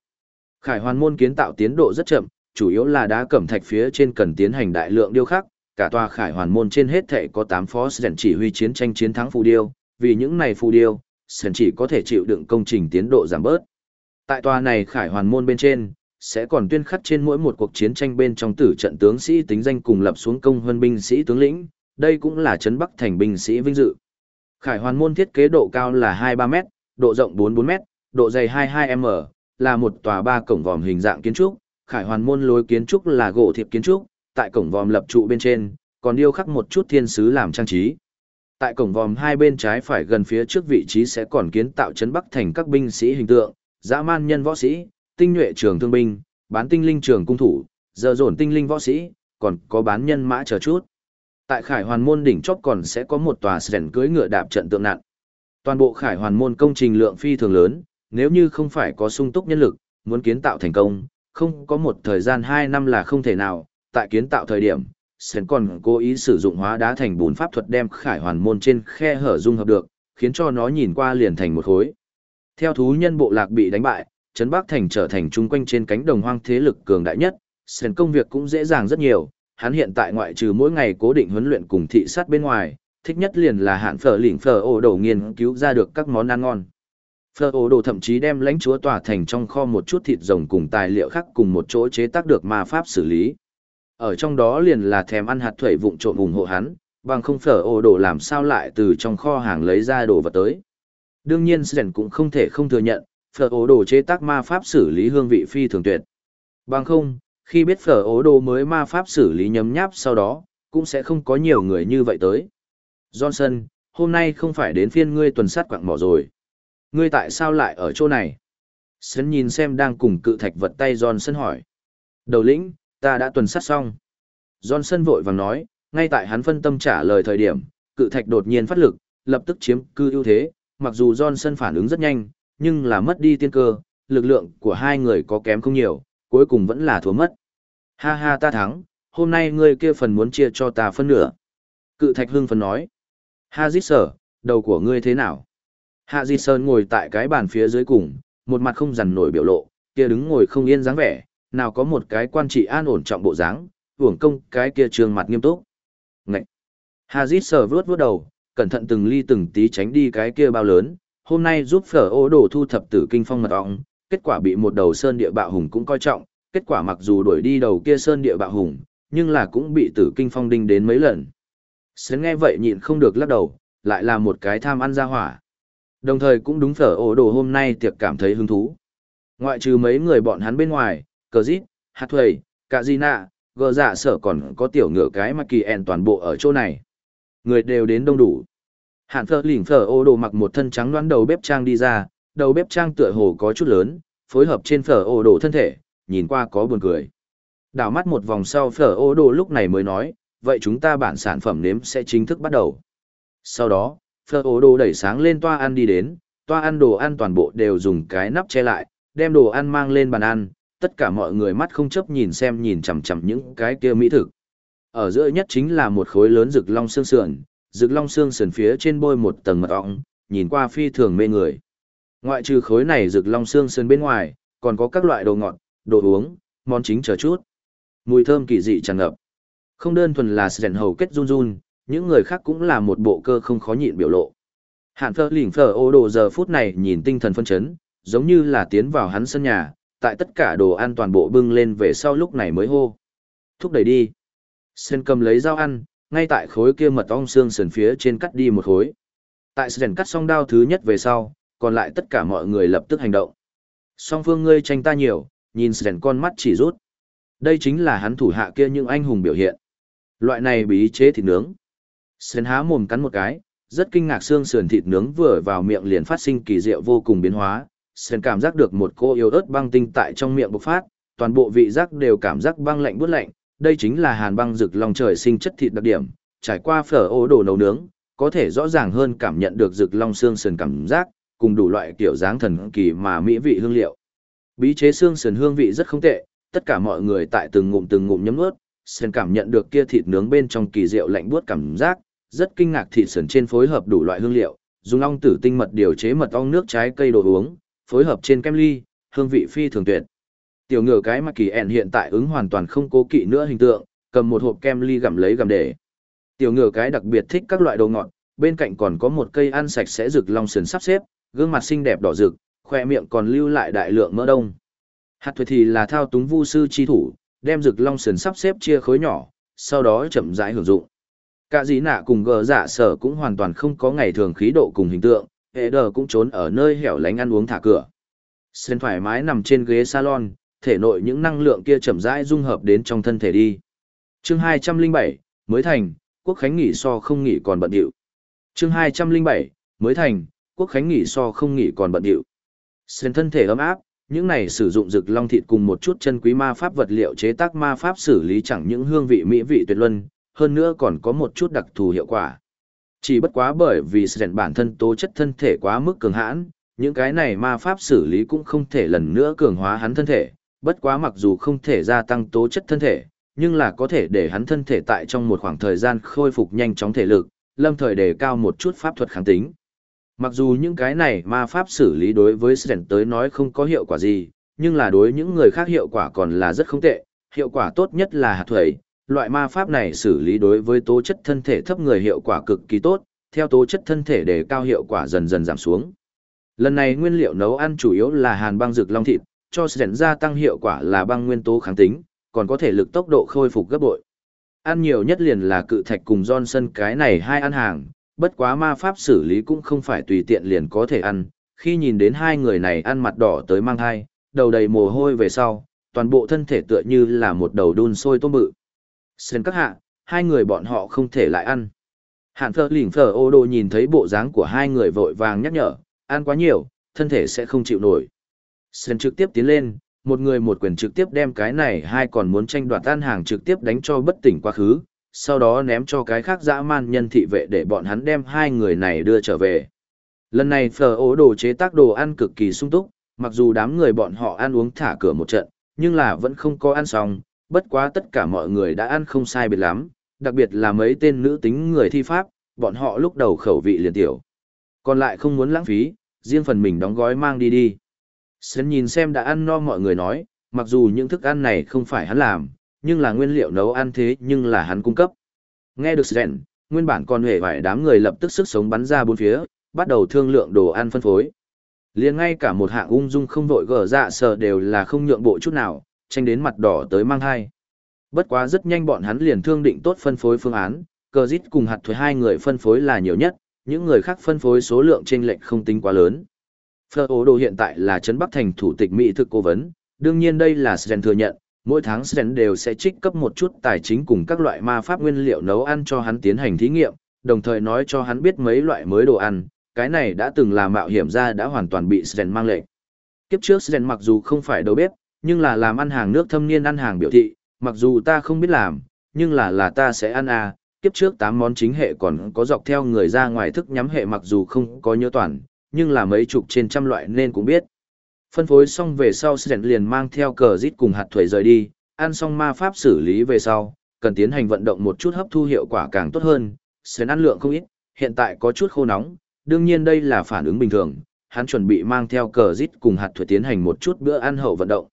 Khải hoàn môn kiến tạo tiến độ rất chậm, chủ yếu là đá cẩm thạch phía trên cần tiến hành đại lượng điêu khắc, cả tòa khải hoàn môn trên hết thể có 8 phó sển chỉ huy chiến tranh chiến thắng phù điêu, vì những này phù điêu, sển chỉ có thể chịu đựng công trình tiến độ giảm bớt. Tại tòa này khải hoàn môn bên trên, sẽ còn tuyên khắc trên mỗi một cuộc chiến tranh bên trong tử trận tướng sĩ tính danh cùng lập xuống công hơn binh sĩ tướng lĩnh, đây cũng là trấn Bắc thành binh sĩ vinh dự. Khải hoàn môn thiết kế độ cao là 23 m độ rộng 44 m độ dày 22 m là một tòa ba cổng vòm hình dạng kiến trúc, khải hoàn môn lối kiến trúc là gỗ thiệp kiến trúc, tại cổng vòm lập trụ bên trên, còn điêu khắc một chút thiên sứ làm trang trí. Tại cổng vòm hai bên trái phải gần phía trước vị trí sẽ còn kiến tạo trấn Bắc thành các binh sĩ hình tượng, dã man nhân võ sĩ, tinh nhuệ trường thương binh, bán tinh linh trường cung thủ, giờ dồn tinh linh võ sĩ, còn có bán nhân mã chờ chút. Tại Khải Hoàn môn đỉnh chóp còn sẽ có một tòa sren cưới ngựa đạp trận tượng nạn. Toàn bộ Khải Hoàn môn công trình lượng phi thường lớn, nếu như không phải có sung túc nhân lực, muốn kiến tạo thành công, không có một thời gian 2 năm là không thể nào. Tại kiến tạo thời điểm, Sến còn cố ý sử dụng hóa đá thành bùn pháp thuật đem Khải Hoàn môn trên khe hở dung hợp được, khiến cho nó nhìn qua liền thành một khối. Theo thú nhân bộ lạc bị đánh bại, Trấn Bắc Thành trở thành trung quanh trên cánh đồng hoang thế lực cường đại nhất, sền công việc cũng dễ dàng rất nhiều, hắn hiện tại ngoại trừ mỗi ngày cố định huấn luyện cùng thị sát bên ngoài, thích nhất liền là hạn phở lỉnh phở ổ đồ nghiên cứu ra được các món ăn ngon. Phở ổ đồ thậm chí đem lãnh chúa tòa thành trong kho một chút thịt rồng cùng tài liệu khác cùng một chỗ chế tác được ma pháp xử lý. Ở trong đó liền là thèm ăn hạt thuẩy vụng trộn ủng hộ hắn, bằng không phở ổ đồ làm sao lại từ trong kho hàng lấy ra đồ vật tới. Đương nhiên Sren cũng không thể không thừa nhận, phở ố đồ chế tác ma pháp xử lý hương vị phi thường tuyệt. Bằng không, khi biết phở ố đồ mới ma pháp xử lý nhấm nháp sau đó, cũng sẽ không có nhiều người như vậy tới. Johnson, hôm nay không phải đến phiên ngươi tuần sát quạng mỏ rồi. Ngươi tại sao lại ở chỗ này? Sến nhìn xem đang cùng cự thạch vật tay Johnson hỏi. Đầu lĩnh, ta đã tuần sát xong. Johnson vội vàng nói, ngay tại hắn phân tâm trả lời thời điểm, cự thạch đột nhiên phát lực, lập tức chiếm cư ưu thế, mặc dù Johnson phản ứng rất nhanh, nhưng là mất đi tiên cơ, lực lượng của hai người có kém không nhiều, cuối cùng vẫn là thua mất. Ha ha ta thắng, hôm nay ngươi kia phần muốn chia cho ta phân nửa. Cự thạch hưng phần nói. Ha dít sở, đầu của ngươi thế nào? Hạ dít Sơn ngồi tại cái bàn phía dưới cùng, một mặt không dằn nổi biểu lộ, kia đứng ngồi không yên dáng vẻ, nào có một cái quan trị an ổn trọng bộ dáng, hưởng công cái kia trường mặt nghiêm túc. Ngậy! Hạ Di Sở vướt vướt đầu, cẩn thận từng ly từng tí tránh đi cái kia bao lớn, hôm nay giúp phở ô đồ thu thập tử kinh phong mật ong, kết quả bị một đầu sơn địa bạo hùng cũng coi trọng, kết quả mặc dù đuổi đi đầu kia sơn địa bạo hùng, nhưng là cũng bị tử kinh phong đinh đến mấy lần. Sến nghe vậy nhịn không được lắc đầu, lại là một cái tham ăn ra hỏa. Đồng thời cũng đúng phở ổ đồ hôm nay tiệc cảm thấy hứng thú. Ngoại trừ mấy người bọn hắn bên ngoài, cờ dít, hạt thuầy, cả di nạ, gờ dạ sở còn có tiểu ngựa cái mà kỳ ẹn toàn bộ ở chỗ này. Người đều đến đông đủ. Hạn phở lỉnh phở ô đồ mặc một thân trắng đoán đầu bếp trang đi ra, đầu bếp trang tựa hồ có chút lớn, phối hợp trên phở ô đồ thân thể, nhìn qua có buồn cười. Đảo mắt một vòng sau phở ô đồ lúc này mới nói, vậy chúng ta bản sản phẩm nếm sẽ chính thức bắt đầu. Sau đó, phở ô đồ đẩy sáng lên toa ăn đi đến, toa ăn đồ ăn toàn bộ đều dùng cái nắp che lại, đem đồ ăn mang lên bàn ăn, tất cả mọi người mắt không chấp nhìn xem nhìn chằm chằm những cái kia mỹ thực. Ở giữa nhất chính là một khối lớn rực long xương sườn, rực long xương sườn phía trên bôi một tầng mật ong, nhìn qua phi thường mê người. Ngoại trừ khối này rực long xương sườn bên ngoài, còn có các loại đồ ngọt, đồ uống, món chính chờ chút. Mùi thơm kỳ dị tràn ngập. Không đơn thuần là sèn hầu kết run run, những người khác cũng là một bộ cơ không khó nhịn biểu lộ. Hạn phơ lỉnh phở ô đồ giờ phút này nhìn tinh thần phân chấn, giống như là tiến vào hắn sân nhà, tại tất cả đồ ăn toàn bộ bưng lên về sau lúc này mới hô. Thúc đẩy đi. Sen cầm lấy dao ăn, ngay tại khối kia mật ong xương sườn phía trên cắt đi một khối. Tại Sen cắt xong đao thứ nhất về sau, còn lại tất cả mọi người lập tức hành động. Song phương ngươi tranh ta nhiều, nhìn sườn con mắt chỉ rút. Đây chính là hắn thủ hạ kia những anh hùng biểu hiện. Loại này bí chế thịt nướng. Sren há mồm cắn một cái, rất kinh ngạc xương sườn thịt nướng vừa vào miệng liền phát sinh kỳ diệu vô cùng biến hóa. Sren cảm giác được một cô yêu ớt băng tinh tại trong miệng bộc phát, toàn bộ vị giác đều cảm giác băng lạnh buốt lạnh. Đây chính là hàn băng rực lòng trời sinh chất thịt đặc điểm, trải qua phở ô đồ nấu nướng, có thể rõ ràng hơn cảm nhận được rực long xương sườn cảm giác, cùng đủ loại kiểu dáng thần kỳ mà mỹ vị hương liệu. Bí chế xương sườn hương vị rất không tệ, tất cả mọi người tại từng ngụm từng ngụm nhấm ướt, sườn cảm nhận được kia thịt nướng bên trong kỳ diệu lạnh buốt cảm giác, rất kinh ngạc thịt sườn trên phối hợp đủ loại hương liệu, dùng ong tử tinh mật điều chế mật ong nước trái cây đồ uống, phối hợp trên kem ly, hương vị phi thường tuyệt. Tiểu ngựa cái mà kỳ ẹn hiện tại ứng hoàn toàn không cố kỵ nữa hình tượng, cầm một hộp kem ly gặm lấy gặm để. Tiểu ngựa cái đặc biệt thích các loại đồ ngọt, bên cạnh còn có một cây ăn sạch sẽ rực long sườn sắp xếp, gương mặt xinh đẹp đỏ rực, khoe miệng còn lưu lại đại lượng mỡ đông. Hạt thuế thì là thao túng vu sư chi thủ, đem rực long sườn sắp xếp chia khối nhỏ, sau đó chậm rãi hưởng dụng. Cả dĩ nạ cùng gờ dạ sở cũng hoàn toàn không có ngày thường khí độ cùng hình tượng, hệ đờ cũng trốn ở nơi hẻo lánh ăn uống thả cửa. Sơn thoải mái nằm trên ghế salon, thể nội những năng lượng kia chậm rãi dung hợp đến trong thân thể đi. chương 207, mới thành, quốc khánh nghỉ so không nghỉ còn bận điệu. chương 207, mới thành, quốc khánh nghỉ so không nghỉ còn bận điệu. Xuyên thân thể ấm áp, những này sử dụng rực long thịt cùng một chút chân quý ma pháp vật liệu chế tác ma pháp xử lý chẳng những hương vị mỹ vị tuyệt luân, hơn nữa còn có một chút đặc thù hiệu quả. Chỉ bất quá bởi vì Sến bản thân tố chất thân thể quá mức cường hãn, những cái này ma pháp xử lý cũng không thể lần nữa cường hóa hắn thân thể, bất quá mặc dù không thể gia tăng tố chất thân thể, nhưng là có thể để hắn thân thể tại trong một khoảng thời gian khôi phục nhanh chóng thể lực, lâm thời đề cao một chút pháp thuật kháng tính. Mặc dù những cái này ma pháp xử lý đối với Sren tới nói không có hiệu quả gì, nhưng là đối những người khác hiệu quả còn là rất không tệ, hiệu quả tốt nhất là hạt thuẩy. Loại ma pháp này xử lý đối với tố chất thân thể thấp người hiệu quả cực kỳ tốt, theo tố chất thân thể để cao hiệu quả dần dần giảm xuống. Lần này nguyên liệu nấu ăn chủ yếu là hàn băng rực long thịt, cho sẻn gia tăng hiệu quả là băng nguyên tố kháng tính, còn có thể lực tốc độ khôi phục gấp bội. Ăn nhiều nhất liền là cự thạch cùng Johnson cái này hai ăn hàng, bất quá ma pháp xử lý cũng không phải tùy tiện liền có thể ăn. Khi nhìn đến hai người này ăn mặt đỏ tới mang thai, đầu đầy mồ hôi về sau, toàn bộ thân thể tựa như là một đầu đun sôi tôm bự. Sơn các hạ, hai người bọn họ không thể lại ăn. Hạn phở lỉnh phở ô đồ nhìn thấy bộ dáng của hai người vội vàng nhắc nhở, ăn quá nhiều, thân thể sẽ không chịu nổi. Sơn trực tiếp tiến lên, một người một quyền trực tiếp đem cái này hai còn muốn tranh đoạt tan hàng trực tiếp đánh cho bất tỉnh quá khứ, sau đó ném cho cái khác dã man nhân thị vệ để bọn hắn đem hai người này đưa trở về. Lần này phở ố đồ chế tác đồ ăn cực kỳ sung túc, mặc dù đám người bọn họ ăn uống thả cửa một trận, nhưng là vẫn không có ăn xong, bất quá tất cả mọi người đã ăn không sai biệt lắm, đặc biệt là mấy tên nữ tính người thi pháp, bọn họ lúc đầu khẩu vị liền tiểu. Còn lại không muốn lãng phí, riêng phần mình đóng gói mang đi đi. Sến nhìn xem đã ăn no mọi người nói, mặc dù những thức ăn này không phải hắn làm, nhưng là nguyên liệu nấu ăn thế nhưng là hắn cung cấp. Nghe được Sến, nguyên bản còn hề vài đám người lập tức sức sống bắn ra bốn phía, bắt đầu thương lượng đồ ăn phân phối. liền ngay cả một hạng ung dung không vội gở dạ sợ đều là không nhượng bộ chút nào, tranh đến mặt đỏ tới mang hai. Bất quá rất nhanh bọn hắn liền thương định tốt phân phối phương án, cờ dít cùng hạt thuế hai người phân phối là nhiều nhất, những người khác phân phối số lượng chênh lệch không tính quá lớn. Phở ố đồ hiện tại là Trấn Bắc Thành thủ tịch Mỹ thực cố vấn, đương nhiên đây là Sren thừa nhận, mỗi tháng Sren đều sẽ trích cấp một chút tài chính cùng các loại ma pháp nguyên liệu nấu ăn cho hắn tiến hành thí nghiệm, đồng thời nói cho hắn biết mấy loại mới đồ ăn, cái này đã từng là mạo hiểm ra đã hoàn toàn bị Sren mang lệnh. Kiếp trước Sren mặc dù không phải đầu bếp, nhưng là làm ăn hàng nước thâm niên ăn hàng biểu thị, mặc dù ta không biết làm, nhưng là là ta sẽ ăn à, kiếp trước 8 món chính hệ còn có dọc theo người ra ngoài thức nhắm hệ mặc dù không có nhớ toàn, nhưng là mấy chục trên trăm loại nên cũng biết. Phân phối xong về sau Sren liền mang theo cờ rít cùng hạt thuế rời đi, ăn xong ma pháp xử lý về sau, cần tiến hành vận động một chút hấp thu hiệu quả càng tốt hơn, Sren ăn lượng không ít, hiện tại có chút khô nóng, đương nhiên đây là phản ứng bình thường, hắn chuẩn bị mang theo cờ rít cùng hạt thuế tiến hành một chút bữa ăn hậu vận động.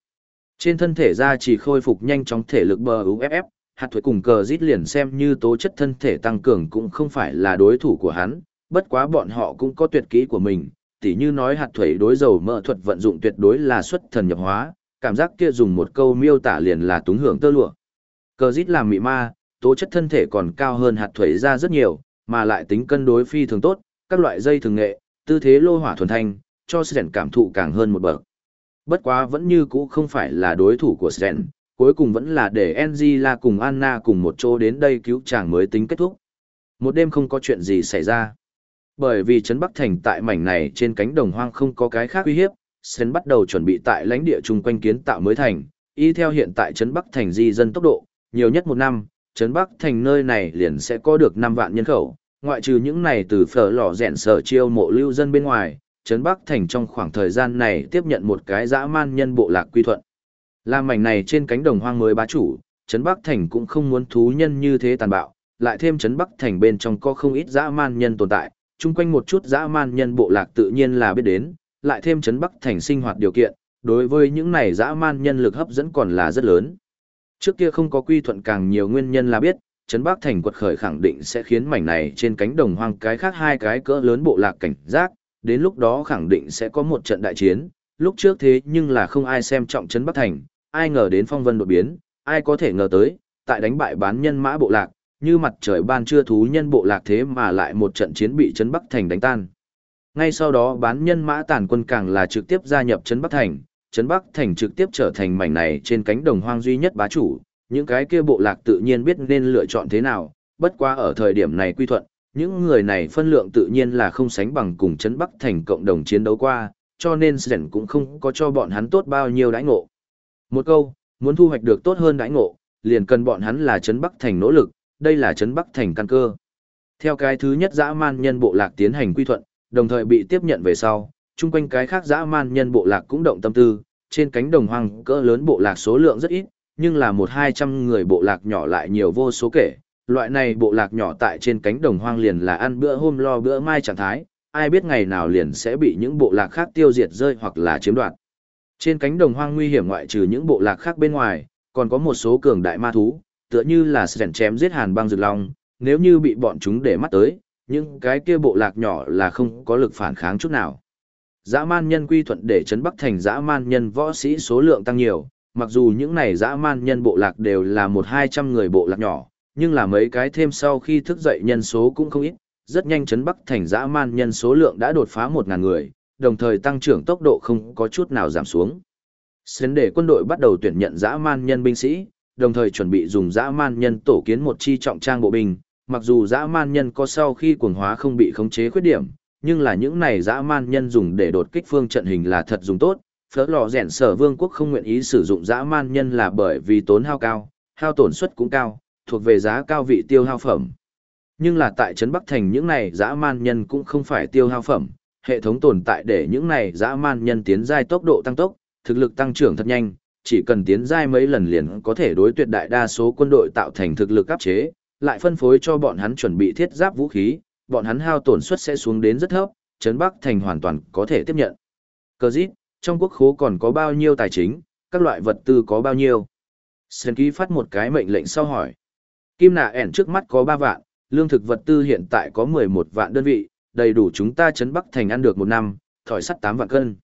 Trên thân thể ra chỉ khôi phục nhanh chóng thể lực bờ UFF, hạt thuế cùng cờ rít liền xem như tố chất thân thể tăng cường cũng không phải là đối thủ của hắn, bất quá bọn họ cũng có tuyệt kỹ của mình, tỉ như nói hạt thủy đối dầu mỡ thuật vận dụng tuyệt đối là xuất thần nhập hóa, cảm giác kia dùng một câu miêu tả liền là túng hưởng tơ lụa. Cờ dít làm mị ma, tố chất thân thể còn cao hơn hạt thủy ra rất nhiều, mà lại tính cân đối phi thường tốt, các loại dây thường nghệ, tư thế lô hỏa thuần thanh, cho Sren cảm thụ càng hơn một bậc. Bất quá vẫn như cũ không phải là đối thủ của Sren, cuối cùng vẫn là để Angela cùng Anna cùng một chỗ đến đây cứu chàng mới tính kết thúc. Một đêm không có chuyện gì xảy ra. Bởi vì Trấn Bắc Thành tại mảnh này trên cánh đồng hoang không có cái khác uy hiếp, Sến bắt đầu chuẩn bị tại lãnh địa chung quanh kiến tạo mới thành, y theo hiện tại Trấn Bắc Thành di dân tốc độ, nhiều nhất một năm, Trấn Bắc Thành nơi này liền sẽ có được 5 vạn nhân khẩu, ngoại trừ những này từ phở lò rèn sở chiêu mộ lưu dân bên ngoài, Trấn Bắc Thành trong khoảng thời gian này tiếp nhận một cái dã man nhân bộ lạc quy thuận. Làm mảnh này trên cánh đồng hoang mới bá chủ, Trấn Bắc Thành cũng không muốn thú nhân như thế tàn bạo, lại thêm Trấn Bắc Thành bên trong có không ít dã man nhân tồn tại, chung quanh một chút dã man nhân bộ lạc tự nhiên là biết đến, lại thêm chấn Bắc thành sinh hoạt điều kiện, đối với những này dã man nhân lực hấp dẫn còn là rất lớn. Trước kia không có quy thuận càng nhiều nguyên nhân là biết, chấn Bắc thành quật khởi khẳng định sẽ khiến mảnh này trên cánh đồng hoang cái khác hai cái cỡ lớn bộ lạc cảnh giác, đến lúc đó khẳng định sẽ có một trận đại chiến, lúc trước thế nhưng là không ai xem trọng chấn Bắc thành, ai ngờ đến phong vân đột biến, ai có thể ngờ tới, tại đánh bại bán nhân mã bộ lạc, như mặt trời ban trưa thú nhân bộ lạc thế mà lại một trận chiến bị Trấn Bắc Thành đánh tan. Ngay sau đó bán nhân mã tàn quân càng là trực tiếp gia nhập Trấn Bắc Thành, Trấn Bắc Thành trực tiếp trở thành mảnh này trên cánh đồng hoang duy nhất bá chủ, những cái kia bộ lạc tự nhiên biết nên lựa chọn thế nào, bất quá ở thời điểm này quy thuận, những người này phân lượng tự nhiên là không sánh bằng cùng Trấn Bắc Thành cộng đồng chiến đấu qua, cho nên Sren cũng không có cho bọn hắn tốt bao nhiêu đãi ngộ. Một câu, muốn thu hoạch được tốt hơn đãi ngộ, liền cần bọn hắn là Trấn Bắc Thành nỗ lực, đây là Trấn Bắc Thành căn cơ. Theo cái thứ nhất dã man nhân bộ lạc tiến hành quy thuận, đồng thời bị tiếp nhận về sau, chung quanh cái khác dã man nhân bộ lạc cũng động tâm tư, trên cánh đồng hoang cỡ lớn bộ lạc số lượng rất ít, nhưng là một hai trăm người bộ lạc nhỏ lại nhiều vô số kể. Loại này bộ lạc nhỏ tại trên cánh đồng hoang liền là ăn bữa hôm lo bữa mai trạng thái, ai biết ngày nào liền sẽ bị những bộ lạc khác tiêu diệt rơi hoặc là chiếm đoạt. Trên cánh đồng hoang nguy hiểm ngoại trừ những bộ lạc khác bên ngoài, còn có một số cường đại ma thú, tựa như là sẻn chém giết hàn băng rực long, nếu như bị bọn chúng để mắt tới, những cái kia bộ lạc nhỏ là không có lực phản kháng chút nào. Dã man nhân quy thuận để trấn Bắc thành dã man nhân võ sĩ số lượng tăng nhiều, mặc dù những này dã man nhân bộ lạc đều là một hai trăm người bộ lạc nhỏ, nhưng là mấy cái thêm sau khi thức dậy nhân số cũng không ít, rất nhanh trấn Bắc thành dã man nhân số lượng đã đột phá một ngàn người, đồng thời tăng trưởng tốc độ không có chút nào giảm xuống. Xến để quân đội bắt đầu tuyển nhận dã man nhân binh sĩ, đồng thời chuẩn bị dùng dã man nhân tổ kiến một chi trọng trang bộ binh, mặc dù dã man nhân có sau khi cuồng hóa không bị khống chế khuyết điểm, nhưng là những này dã man nhân dùng để đột kích phương trận hình là thật dùng tốt. Phở lò rèn sở vương quốc không nguyện ý sử dụng dã man nhân là bởi vì tốn hao cao, hao tổn suất cũng cao, thuộc về giá cao vị tiêu hao phẩm. Nhưng là tại Trấn Bắc Thành những này dã man nhân cũng không phải tiêu hao phẩm, hệ thống tồn tại để những này dã man nhân tiến giai tốc độ tăng tốc, thực lực tăng trưởng thật nhanh, chỉ cần tiến giai mấy lần liền có thể đối tuyệt đại đa số quân đội tạo thành thực lực áp chế, lại phân phối cho bọn hắn chuẩn bị thiết giáp vũ khí, bọn hắn hao tổn suất sẽ xuống đến rất thấp, Trấn Bắc Thành hoàn toàn có thể tiếp nhận. Cờ dít, trong quốc khố còn có bao nhiêu tài chính, các loại vật tư có bao nhiêu? Sơn ký phát một cái mệnh lệnh sau hỏi. Kim nạ ẻn trước mắt có 3 vạn, lương thực vật tư hiện tại có 11 vạn đơn vị, đầy đủ chúng ta Trấn Bắc Thành ăn được một năm, thỏi sắt 8 vạn cân.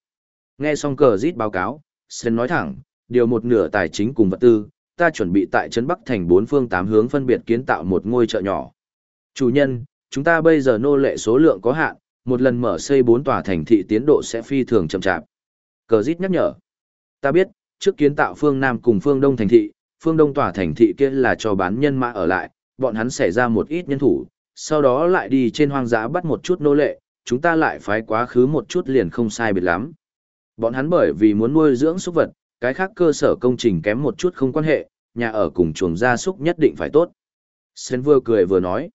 Nghe xong cờ dít báo cáo, Sơn nói thẳng, điều một nửa tài chính cùng vật tư, ta chuẩn bị tại Trấn Bắc Thành bốn phương tám hướng phân biệt kiến tạo một ngôi chợ nhỏ. Chủ nhân, chúng ta bây giờ nô lệ số lượng có hạn, một lần mở xây bốn tòa thành thị tiến độ sẽ phi thường chậm chạp. Cờ dít nhắc nhở. Ta biết, trước kiến tạo phương Nam cùng phương Đông thành thị, phương Đông tòa thành thị kia là cho bán nhân mã ở lại, bọn hắn xảy ra một ít nhân thủ, sau đó lại đi trên hoang dã bắt một chút nô lệ, chúng ta lại phái quá khứ một chút liền không sai biệt lắm. Bọn hắn bởi vì muốn nuôi dưỡng súc vật, cái khác cơ sở công trình kém một chút không quan hệ, nhà ở cùng chuồng gia súc nhất định phải tốt. Sen vừa cười vừa nói.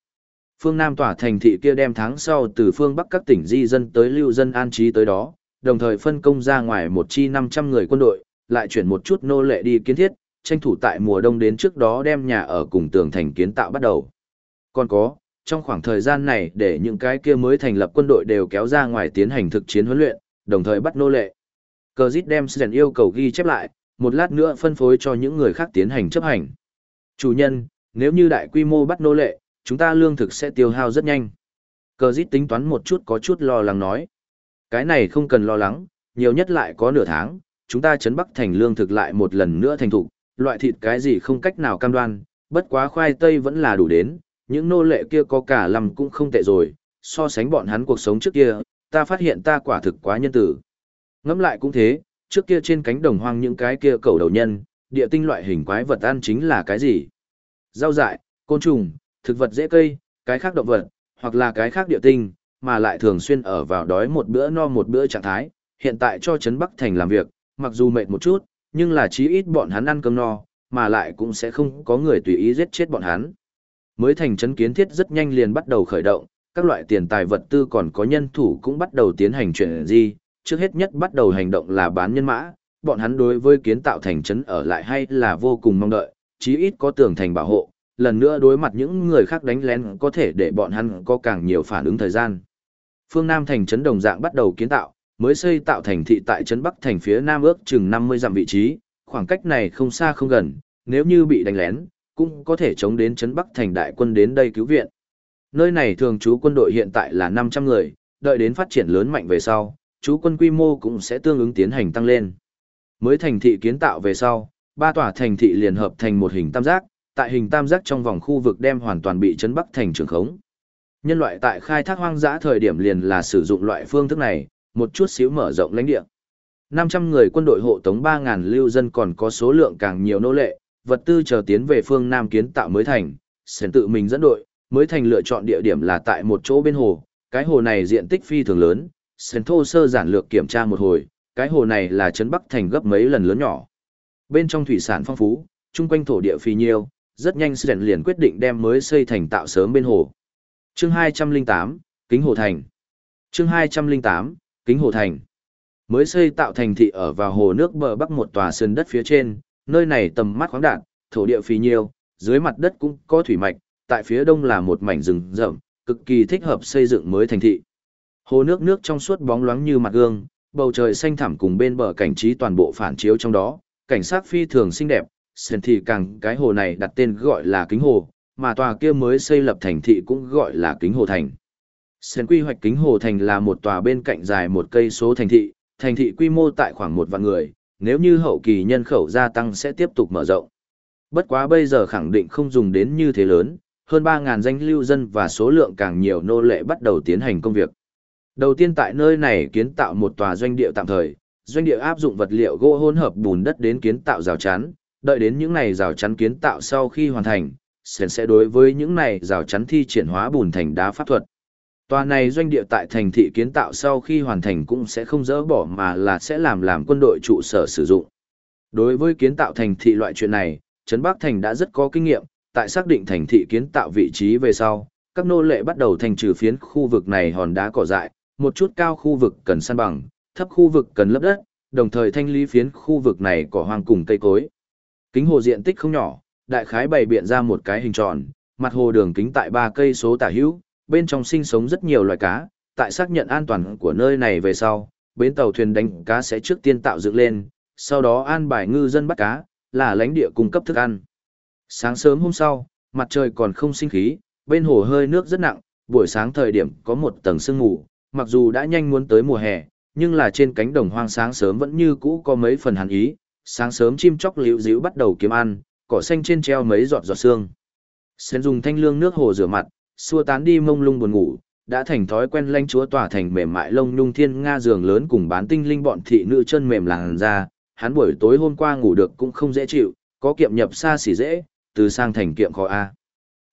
Phương Nam tỏa thành thị kia đem tháng sau từ phương Bắc các tỉnh di dân tới lưu dân an trí tới đó, đồng thời phân công ra ngoài một chi 500 người quân đội, lại chuyển một chút nô lệ đi kiến thiết, tranh thủ tại mùa đông đến trước đó đem nhà ở cùng tường thành kiến tạo bắt đầu. Còn có, trong khoảng thời gian này để những cái kia mới thành lập quân đội đều kéo ra ngoài tiến hành thực chiến huấn luyện, đồng thời bắt nô lệ. Cờ dít đem Sren yêu cầu ghi chép lại, một lát nữa phân phối cho những người khác tiến hành chấp hành. Chủ nhân, nếu như đại quy mô bắt nô lệ, chúng ta lương thực sẽ tiêu hao rất nhanh. Cờ dít tính toán một chút có chút lo lắng nói. Cái này không cần lo lắng, nhiều nhất lại có nửa tháng, chúng ta chấn bắc thành lương thực lại một lần nữa thành thục, loại thịt cái gì không cách nào cam đoan, bất quá khoai tây vẫn là đủ đến, những nô lệ kia có cả lầm cũng không tệ rồi, so sánh bọn hắn cuộc sống trước kia, ta phát hiện ta quả thực quá nhân tử. Ngẫm lại cũng thế, trước kia trên cánh đồng hoang những cái kia cầu đầu nhân, địa tinh loại hình quái vật ăn chính là cái gì? Rau dại, côn trùng, thực vật dễ cây, cái khác động vật, hoặc là cái khác địa tinh, mà lại thường xuyên ở vào đói một bữa no một bữa trạng thái, hiện tại cho Trấn Bắc Thành làm việc, mặc dù mệt một chút, nhưng là chí ít bọn hắn ăn cơm no, mà lại cũng sẽ không có người tùy ý giết chết bọn hắn. Mới thành trấn kiến thiết rất nhanh liền bắt đầu khởi động, các loại tiền tài vật tư còn có nhân thủ cũng bắt đầu tiến hành chuyển di, trước hết nhất bắt đầu hành động là bán nhân mã, bọn hắn đối với kiến tạo thành trấn ở lại hay là vô cùng mong đợi, chí ít có tường thành bảo hộ, lần nữa đối mặt những người khác đánh lén có thể để bọn hắn có càng nhiều phản ứng thời gian. Phương Nam thành trấn đồng dạng bắt đầu kiến tạo, mới xây tạo thành thị tại trấn Bắc thành phía Nam ước chừng 50 dặm vị trí, khoảng cách này không xa không gần, nếu như bị đánh lén, cũng có thể chống đến trấn Bắc thành đại quân đến đây cứu viện. Nơi này thường trú quân đội hiện tại là 500 người, đợi đến phát triển lớn mạnh về sau, chú quân quy mô cũng sẽ tương ứng tiến hành tăng lên. Mới thành thị kiến tạo về sau, ba tòa thành thị liền hợp thành một hình tam giác, tại hình tam giác trong vòng khu vực đem hoàn toàn bị chấn bắc thành trường khống. Nhân loại tại khai thác hoang dã thời điểm liền là sử dụng loại phương thức này, một chút xíu mở rộng lãnh địa. 500 người quân đội hộ tống 3.000 lưu dân còn có số lượng càng nhiều nô lệ, vật tư chờ tiến về phương Nam kiến tạo mới thành, sến tự mình dẫn đội, Mới thành lựa chọn địa điểm là tại một chỗ bên hồ, cái hồ này diện tích phi thường lớn, Sến thô sơ giản lược kiểm tra một hồi, cái hồ này là trấn Bắc thành gấp mấy lần lớn nhỏ. Bên trong thủy sản phong phú, chung quanh thổ địa phì nhiêu, rất nhanh Sến liền quyết định đem mới xây thành tạo sớm bên hồ. Chương 208, Kính Hồ Thành. Chương 208, Kính Hồ Thành. Mới xây tạo thành thị ở vào hồ nước bờ bắc một tòa sân đất phía trên, nơi này tầm mắt khoáng đạn, thổ địa phì nhiêu, dưới mặt đất cũng có thủy mạch, tại phía đông là một mảnh rừng rậm, cực kỳ thích hợp xây dựng mới thành thị. Hồ nước nước trong suốt bóng loáng như mặt gương, bầu trời xanh thẳm cùng bên bờ cảnh trí toàn bộ phản chiếu trong đó, cảnh sát phi thường xinh đẹp, sơn thì càng cái hồ này đặt tên gọi là kính hồ, mà tòa kia mới xây lập thành thị cũng gọi là kính hồ thành. Sơn quy hoạch kính hồ thành là một tòa bên cạnh dài một cây số thành thị, thành thị quy mô tại khoảng một vạn người, nếu như hậu kỳ nhân khẩu gia tăng sẽ tiếp tục mở rộng. Bất quá bây giờ khẳng định không dùng đến như thế lớn, hơn 3.000 danh lưu dân và số lượng càng nhiều nô lệ bắt đầu tiến hành công việc. Đầu tiên tại nơi này kiến tạo một tòa doanh địa tạm thời, doanh địa áp dụng vật liệu gỗ hỗn hợp bùn đất đến kiến tạo rào chắn, đợi đến những này rào chắn kiến tạo sau khi hoàn thành, sẽ sẽ đối với những này rào chắn thi triển hóa bùn thành đá pháp thuật. Tòa này doanh địa tại thành thị kiến tạo sau khi hoàn thành cũng sẽ không dỡ bỏ mà là sẽ làm làm quân đội trụ sở sử dụng. Đối với kiến tạo thành thị loại chuyện này, Trấn Bắc Thành đã rất có kinh nghiệm, tại xác định thành thị kiến tạo vị trí về sau, các nô lệ bắt đầu thành trừ phiến khu vực này hòn đá cỏ dại, một chút cao khu vực cần săn bằng, thấp khu vực cần lấp đất, đồng thời thanh lý phiến khu vực này cỏ hoang cùng cây cối. Kính hồ diện tích không nhỏ, đại khái bày biện ra một cái hình tròn, mặt hồ đường kính tại ba cây số tả hữu, bên trong sinh sống rất nhiều loài cá, tại xác nhận an toàn của nơi này về sau, bến tàu thuyền đánh cá sẽ trước tiên tạo dựng lên, sau đó an bài ngư dân bắt cá, là lãnh địa cung cấp thức ăn. Sáng sớm hôm sau, mặt trời còn không sinh khí, bên hồ hơi nước rất nặng, buổi sáng thời điểm có một tầng sương mù, mặc dù đã nhanh muốn tới mùa hè, nhưng là trên cánh đồng hoang sáng sớm vẫn như cũ có mấy phần hàn ý, sáng sớm chim chóc liễu díu bắt đầu kiếm ăn, cỏ xanh trên treo mấy giọt giọt sương. Sen dùng thanh lương nước hồ rửa mặt, xua tán đi mông lung buồn ngủ, đã thành thói quen lanh chúa tỏa thành mềm mại lông nhung thiên nga giường lớn cùng bán tinh linh bọn thị nữ chân mềm làn ra, hắn buổi tối hôm qua ngủ được cũng không dễ chịu, có kiệm nhập xa xỉ dễ, từ sang thành kiệm khó a.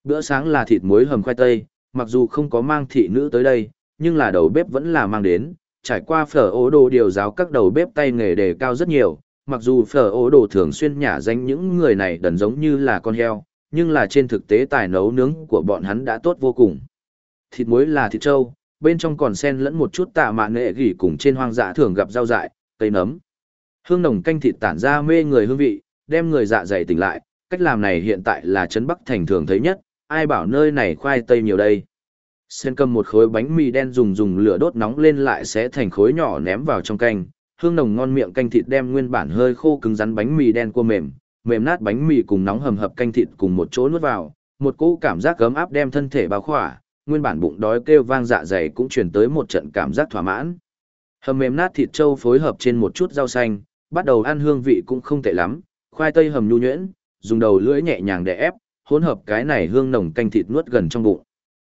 Bữa sáng là thịt muối hầm khoai tây, mặc dù không có mang thị nữ tới đây, nhưng là đầu bếp vẫn là mang đến, trải qua phở ố đồ điều giáo các đầu bếp tay nghề đề cao rất nhiều, mặc dù phở ố đồ thường xuyên nhả danh những người này đần giống như là con heo, nhưng là trên thực tế tài nấu nướng của bọn hắn đã tốt vô cùng. Thịt muối là thịt trâu, bên trong còn xen lẫn một chút tạ mạ nghệ gỉ cùng trên hoang dã thường gặp rau dại, cây nấm. Hương nồng canh thịt tản ra mê người hương vị, đem người dạ dày tỉnh lại, cách làm này hiện tại là trấn Bắc thành thường thấy nhất, ai bảo nơi này khoai tây nhiều đây. Sen cầm một khối bánh mì đen dùng dùng lửa đốt nóng lên lại sẽ thành khối nhỏ ném vào trong canh, hương nồng ngon miệng canh thịt đem nguyên bản hơi khô cứng rắn bánh mì đen cua mềm, mềm nát bánh mì cùng nóng hầm hập canh thịt cùng một chỗ nuốt vào, một cỗ cảm giác gấm áp đem thân thể bao khỏa, nguyên bản bụng đói kêu vang dạ dày cũng truyền tới một trận cảm giác thỏa mãn. Hầm mềm nát thịt trâu phối hợp trên một chút rau xanh, bắt đầu ăn hương vị cũng không tệ lắm, khoai tây hầm nhu nhuyễn, dùng đầu lưỡi nhẹ nhàng để ép, hỗn hợp cái này hương nồng canh thịt nuốt gần trong bụng.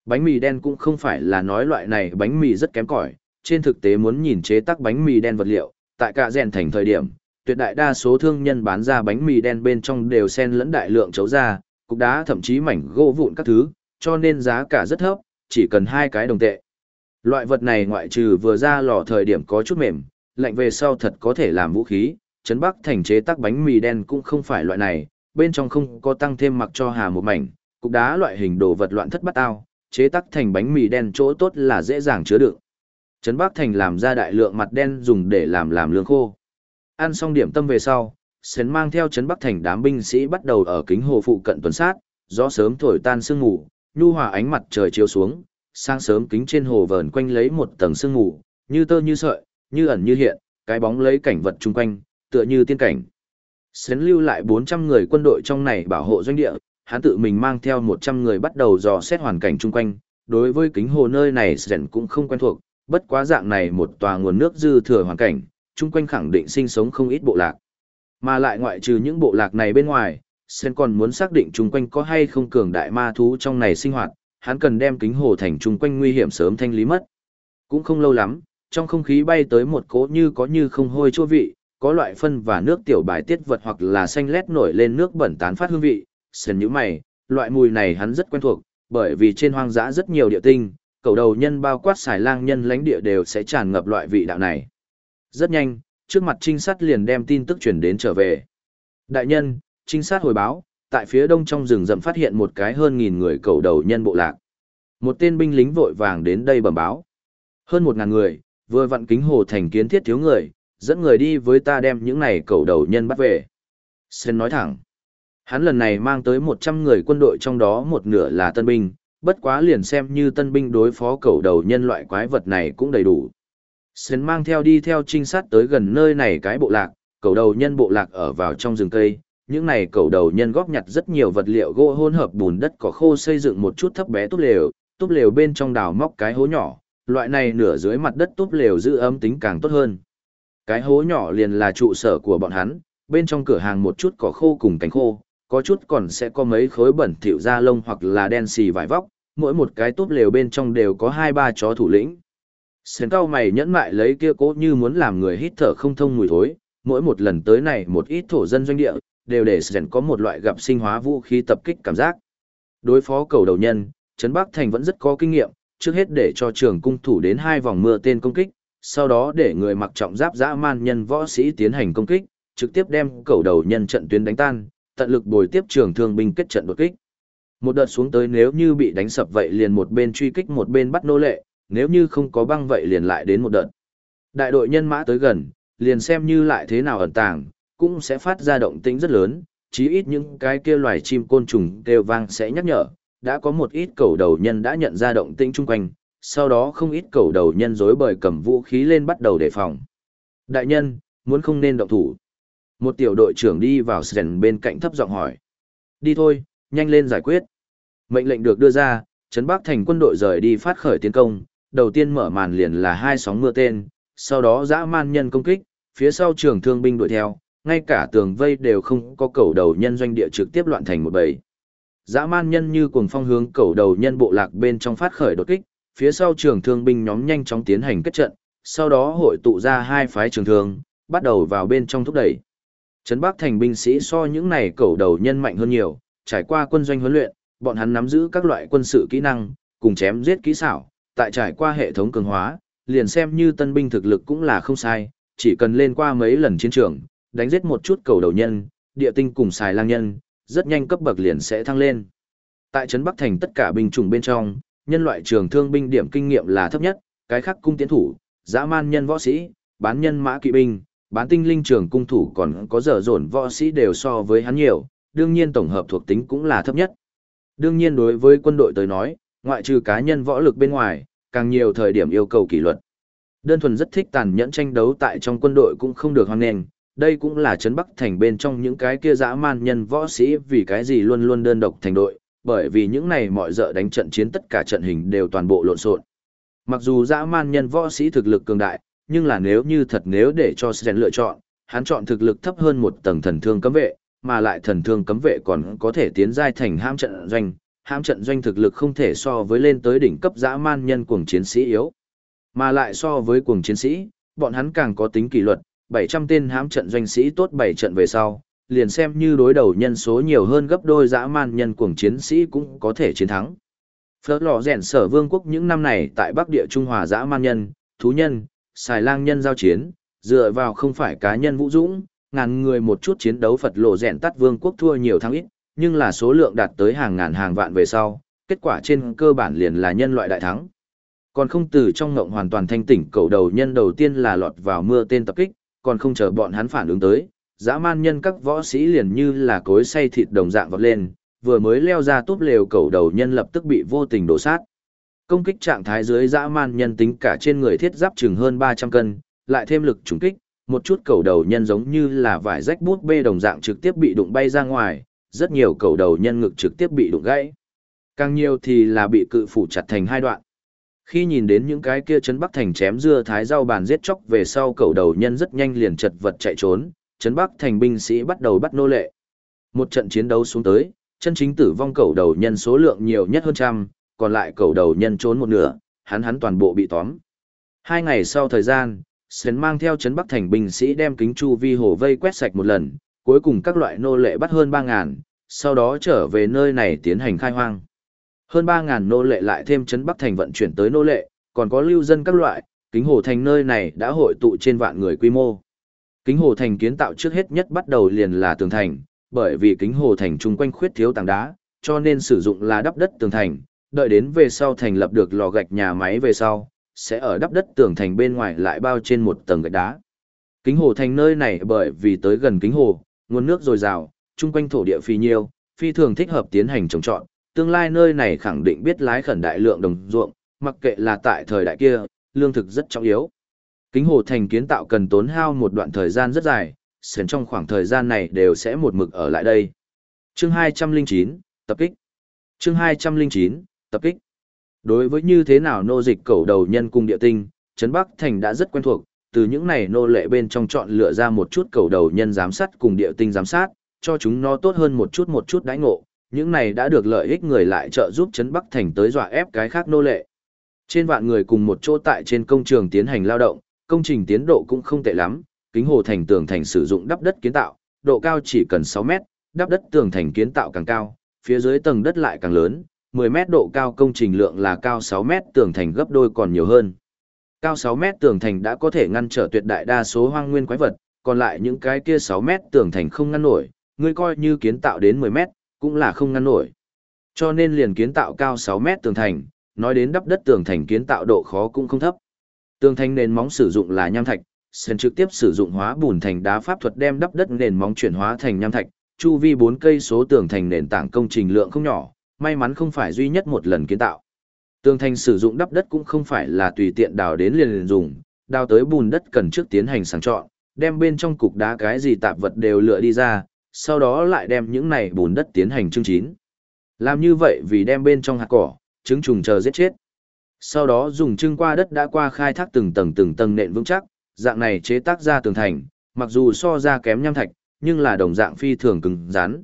Bánh mì đen cũng không phải là nói loại này bánh mì rất kém cỏi, trên thực tế muốn nhìn chế tác bánh mì đen vật liệu, tại cả rèn thành thời điểm, tuyệt đại đa số thương nhân bán ra bánh mì đen bên trong đều xen lẫn đại lượng chấu ra, cục đá thậm chí mảnh gỗ vụn các thứ, cho nên giá cả rất thấp, chỉ cần hai cái đồng tệ. Loại vật này ngoại trừ vừa ra lò thời điểm có chút mềm, lạnh về sau thật có thể làm vũ khí, Trấn Bắc thành chế tác bánh mì đen cũng không phải loại này, bên trong không có tăng thêm mặc cho hà một mảnh, cục đá loại hình đồ vật loạn thất bắt ao, chế tác thành bánh mì đen chỗ tốt là dễ dàng chứa đựng. Trấn Bắc thành làm ra đại lượng mặt đen dùng để làm làm lương khô. Ăn xong điểm tâm về sau, Sến mang theo Trấn Bắc thành đám binh sĩ bắt đầu ở kính hồ phụ cận tuần sát, gió sớm thổi tan sương ngủ, nhu hòa ánh mặt trời chiếu xuống, sáng sớm kính trên hồ vờn quanh lấy một tầng sương ngủ, như tơ như sợi, như ẩn như hiện, cái bóng lấy cảnh vật chung quanh, tựa như tiên cảnh. Sến lưu lại 400 người quân đội trong này bảo hộ doanh địa, hắn tự mình mang theo 100 người bắt đầu dò xét hoàn cảnh chung quanh. Đối với kính hồ nơi này Sến cũng không quen thuộc, bất quá dạng này một tòa nguồn nước dư thừa hoàn cảnh, chung quanh khẳng định sinh sống không ít bộ lạc. Mà lại ngoại trừ những bộ lạc này bên ngoài, Sen còn muốn xác định chung quanh có hay không cường đại ma thú trong này sinh hoạt, hắn cần đem kính hồ thành chung quanh nguy hiểm sớm thanh lý mất. Cũng không lâu lắm, trong không khí bay tới một cỗ như có như không hôi chua vị, có loại phân và nước tiểu bài tiết vật hoặc là xanh lét nổi lên nước bẩn tán phát hương vị, sần như mày, loại mùi này hắn rất quen thuộc, bởi vì trên hoang dã rất nhiều địa tinh, cầu đầu nhân bao quát xài lang nhân lãnh địa đều sẽ tràn ngập loại vị đạo này. Rất nhanh, trước mặt trinh sát liền đem tin tức chuyển đến trở về. Đại nhân, trinh sát hồi báo, tại phía đông trong rừng rậm phát hiện một cái hơn nghìn người cầu đầu nhân bộ lạc. Một tên binh lính vội vàng đến đây bẩm báo. Hơn một ngàn người, vừa vặn kính hồ thành kiến thiết thiếu người, dẫn người đi với ta đem những này cầu đầu nhân bắt về. Sơn nói thẳng. Hắn lần này mang tới 100 người quân đội trong đó một nửa là tân binh, bất quá liền xem như tân binh đối phó cầu đầu nhân loại quái vật này cũng đầy đủ. Sến mang theo đi theo trinh sát tới gần nơi này cái bộ lạc, cầu đầu nhân bộ lạc ở vào trong rừng cây, những này cầu đầu nhân góp nhặt rất nhiều vật liệu gỗ hỗn hợp bùn đất cỏ khô xây dựng một chút thấp bé túp lều, túp lều bên trong đào móc cái hố nhỏ, loại này nửa dưới mặt đất túp lều giữ ấm tính càng tốt hơn. Cái hố nhỏ liền là trụ sở của bọn hắn, bên trong cửa hàng một chút cỏ khô cùng cánh khô, có chút còn sẽ có mấy khối bẩn thỉu da lông hoặc là đen xì vải vóc, mỗi một cái tốt lều bên trong đều có hai ba chó thủ lĩnh. Sến cao mày nhẫn mại lấy kia cố như muốn làm người hít thở không thông mùi thối, mỗi một lần tới này một ít thổ dân doanh địa, đều để Sến có một loại gặp sinh hóa vũ khí tập kích cảm giác. Đối phó cầu đầu nhân, Trấn Bắc Thành vẫn rất có kinh nghiệm, trước hết để cho trường cung thủ đến hai vòng mưa tên công kích, sau đó để người mặc trọng giáp dã man nhân võ sĩ tiến hành công kích, trực tiếp đem cầu đầu nhân trận tuyến đánh tan, tận lực bồi tiếp trường thương binh kết trận đột kích. Một đợt xuống tới nếu như bị đánh sập vậy liền một bên truy kích một bên bắt nô lệ, nếu như không có băng vậy liền lại đến một đợt. Đại đội nhân mã tới gần, liền xem như lại thế nào ẩn tàng, cũng sẽ phát ra động tĩnh rất lớn, chí ít những cái kia loài chim côn trùng kêu vang sẽ nhắc nhở, đã có một ít cầu đầu nhân đã nhận ra động tĩnh chung quanh, sau đó không ít cầu đầu nhân dối bời cầm vũ khí lên bắt đầu đề phòng. Đại nhân, muốn không nên động thủ. Một tiểu đội trưởng đi vào sèn bên cạnh thấp giọng hỏi. Đi thôi, nhanh lên giải quyết. Mệnh lệnh được đưa ra, Trấn Bắc thành quân đội rời đi phát khởi tiến công, đầu tiên mở màn liền là hai sóng mưa tên, sau đó dã man nhân công kích, phía sau trường thương binh đuổi theo, ngay cả tường vây đều không có cầu đầu nhân doanh địa trực tiếp loạn thành một bầy. Dã man nhân như cuồng phong hướng cầu đầu nhân bộ lạc bên trong phát khởi đột kích, phía sau trường thương binh nhóm nhanh chóng tiến hành kết trận, sau đó hội tụ ra hai phái trường thương, bắt đầu vào bên trong thúc đẩy. Trấn Bắc thành binh sĩ so những này cầu đầu nhân mạnh hơn nhiều, trải qua quân doanh huấn luyện, bọn hắn nắm giữ các loại quân sự kỹ năng, cùng chém giết kỹ xảo, tại trải qua hệ thống cường hóa, liền xem như tân binh thực lực cũng là không sai, chỉ cần lên qua mấy lần chiến trường, đánh giết một chút cầu đầu nhân, địa tinh cùng xài lang nhân, rất nhanh cấp bậc liền sẽ thăng lên. Tại trấn Bắc thành tất cả binh chủng bên trong, nhân loại trường thương binh điểm kinh nghiệm là thấp nhất, cái khác cung tiến thủ, dã man nhân võ sĩ, bán nhân mã kỵ binh, bán tinh linh trường cung thủ còn có dở dồn võ sĩ đều so với hắn nhiều, đương nhiên tổng hợp thuộc tính cũng là thấp nhất. Đương nhiên đối với quân đội tới nói, ngoại trừ cá nhân võ lực bên ngoài, càng nhiều thời điểm yêu cầu kỷ luật. Đơn thuần rất thích tàn nhẫn tranh đấu tại trong quân đội cũng không được hoan nghênh, đây cũng là trấn Bắc thành bên trong những cái kia dã man nhân võ sĩ vì cái gì luôn luôn đơn độc thành đội, bởi vì những này mọi dợ đánh trận chiến tất cả trận hình đều toàn bộ lộn xộn. Mặc dù dã man nhân võ sĩ thực lực cường đại, nhưng là nếu như thật nếu để cho Sren lựa chọn, hắn chọn thực lực thấp hơn một tầng thần thương cấm vệ, mà lại thần thương cấm vệ còn có thể tiến giai thành ham trận doanh, ham trận doanh thực lực không thể so với lên tới đỉnh cấp dã man nhân cuồng chiến sĩ yếu. Mà lại so với cuồng chiến sĩ, bọn hắn càng có tính kỷ luật, 700 tên hám trận doanh sĩ tốt 7 trận về sau, liền xem như đối đầu nhân số nhiều hơn gấp đôi dã man nhân cuồng chiến sĩ cũng có thể chiến thắng. Phớt lò rèn sở vương quốc những năm này tại Bắc Địa Trung Hòa dã man nhân, thú nhân, xài lang nhân giao chiến, dựa vào không phải cá nhân vũ dũng, ngàn người một chút chiến đấu Phật lộ rèn tắt vương quốc thua nhiều thắng ít, nhưng là số lượng đạt tới hàng ngàn hàng vạn về sau, kết quả trên cơ bản liền là nhân loại đại thắng. Còn không từ trong ngộng hoàn toàn thanh tỉnh cầu đầu nhân đầu tiên là lọt vào mưa tên tập kích, còn không chờ bọn hắn phản ứng tới, dã man nhân các võ sĩ liền như là cối xay thịt đồng dạng vọt lên, vừa mới leo ra túp lều cầu đầu nhân lập tức bị vô tình đổ sát. Công kích trạng thái dưới dã man nhân tính cả trên người thiết giáp chừng hơn 300 cân, lại thêm lực trùng kích, một chút cầu đầu nhân giống như là vải rách bút bê đồng dạng trực tiếp bị đụng bay ra ngoài, rất nhiều cầu đầu nhân ngực trực tiếp bị đụng gãy. Càng nhiều thì là bị cự phủ chặt thành hai đoạn. Khi nhìn đến những cái kia chấn Bắc Thành chém dưa thái rau bàn giết chóc về sau cầu đầu nhân rất nhanh liền chật vật chạy trốn, chấn Bắc Thành binh sĩ bắt đầu bắt nô lệ. Một trận chiến đấu xuống tới, chân chính tử vong cầu đầu nhân số lượng nhiều nhất hơn trăm, còn lại cầu đầu nhân trốn một nửa, hắn hắn toàn bộ bị tóm. Hai ngày sau thời gian, Sến mang theo chấn Bắc Thành binh sĩ đem kính chu vi hồ vây quét sạch một lần, cuối cùng các loại nô lệ bắt hơn 3.000, sau đó trở về nơi này tiến hành khai hoang. Hơn 3.000 nô lệ lại thêm chấn Bắc Thành vận chuyển tới nô lệ, còn có lưu dân các loại, kính hồ thành nơi này đã hội tụ trên vạn người quy mô. Kính hồ thành kiến tạo trước hết nhất bắt đầu liền là tường thành, bởi vì kính hồ thành chung quanh khuyết thiếu tảng đá, cho nên sử dụng là đắp đất tường thành, đợi đến về sau thành lập được lò gạch nhà máy về sau, sẽ ở đắp đất tường thành bên ngoài lại bao trên một tầng gạch đá. Kính hồ thành nơi này bởi vì tới gần kính hồ, nguồn nước dồi dào, chung quanh thổ địa phi nhiêu, phi thường thích hợp tiến hành trồng trọt, tương lai nơi này khẳng định biết lái khẩn đại lượng đồng ruộng, mặc kệ là tại thời đại kia, lương thực rất trọng yếu. Kính hồ thành kiến tạo cần tốn hao một đoạn thời gian rất dài, sến trong khoảng thời gian này đều sẽ một mực ở lại đây. Chương 209, tập kích. Chương 209, tập kích. Đối với như thế nào nô dịch cầu đầu nhân cung địa tinh, Trấn Bắc Thành đã rất quen thuộc, từ những này nô lệ bên trong chọn lựa ra một chút cầu đầu nhân giám sát cùng địa tinh giám sát, cho chúng nó tốt hơn một chút một chút đãi ngộ, những này đã được lợi ích người lại trợ giúp Trấn Bắc Thành tới dọa ép cái khác nô lệ. Trên vạn người cùng một chỗ tại trên công trường tiến hành lao động, công trình tiến độ cũng không tệ lắm, kính hồ thành tường thành sử dụng đắp đất kiến tạo, độ cao chỉ cần 6 mét, đắp đất tường thành kiến tạo càng cao, phía dưới tầng đất lại càng lớn, 10 mét độ cao công trình lượng là cao 6 mét tường thành gấp đôi còn nhiều hơn. Cao 6 mét tường thành đã có thể ngăn trở tuyệt đại đa số hoang nguyên quái vật, còn lại những cái kia 6 mét tường thành không ngăn nổi, ngươi coi như kiến tạo đến 10 mét, cũng là không ngăn nổi. Cho nên liền kiến tạo cao 6 mét tường thành, nói đến đắp đất tường thành kiến tạo độ khó cũng không thấp. Tường thành nền móng sử dụng là nham thạch, sân trực tiếp sử dụng hóa bùn thành đá pháp thuật đem đắp đất nền móng chuyển hóa thành nham thạch, chu vi 4 cây số tường thành nền tảng công trình lượng không nhỏ, may mắn không phải duy nhất một lần kiến tạo. Tường thành sử dụng đắp đất cũng không phải là tùy tiện đào đến liền liền dùng, đào tới bùn đất cần trước tiến hành sàng chọn, đem bên trong cục đá cái gì tạp vật đều lựa đi ra, sau đó lại đem những này bùn đất tiến hành trưng chín. Làm như vậy vì đem bên trong hạt cỏ, trứng trùng chờ giết chết. Sau đó dùng trưng qua đất đã qua khai thác từng tầng từng tầng nện vững chắc, dạng này chế tác ra tường thành, mặc dù so ra kém nham thạch, nhưng là đồng dạng phi thường cứng rắn.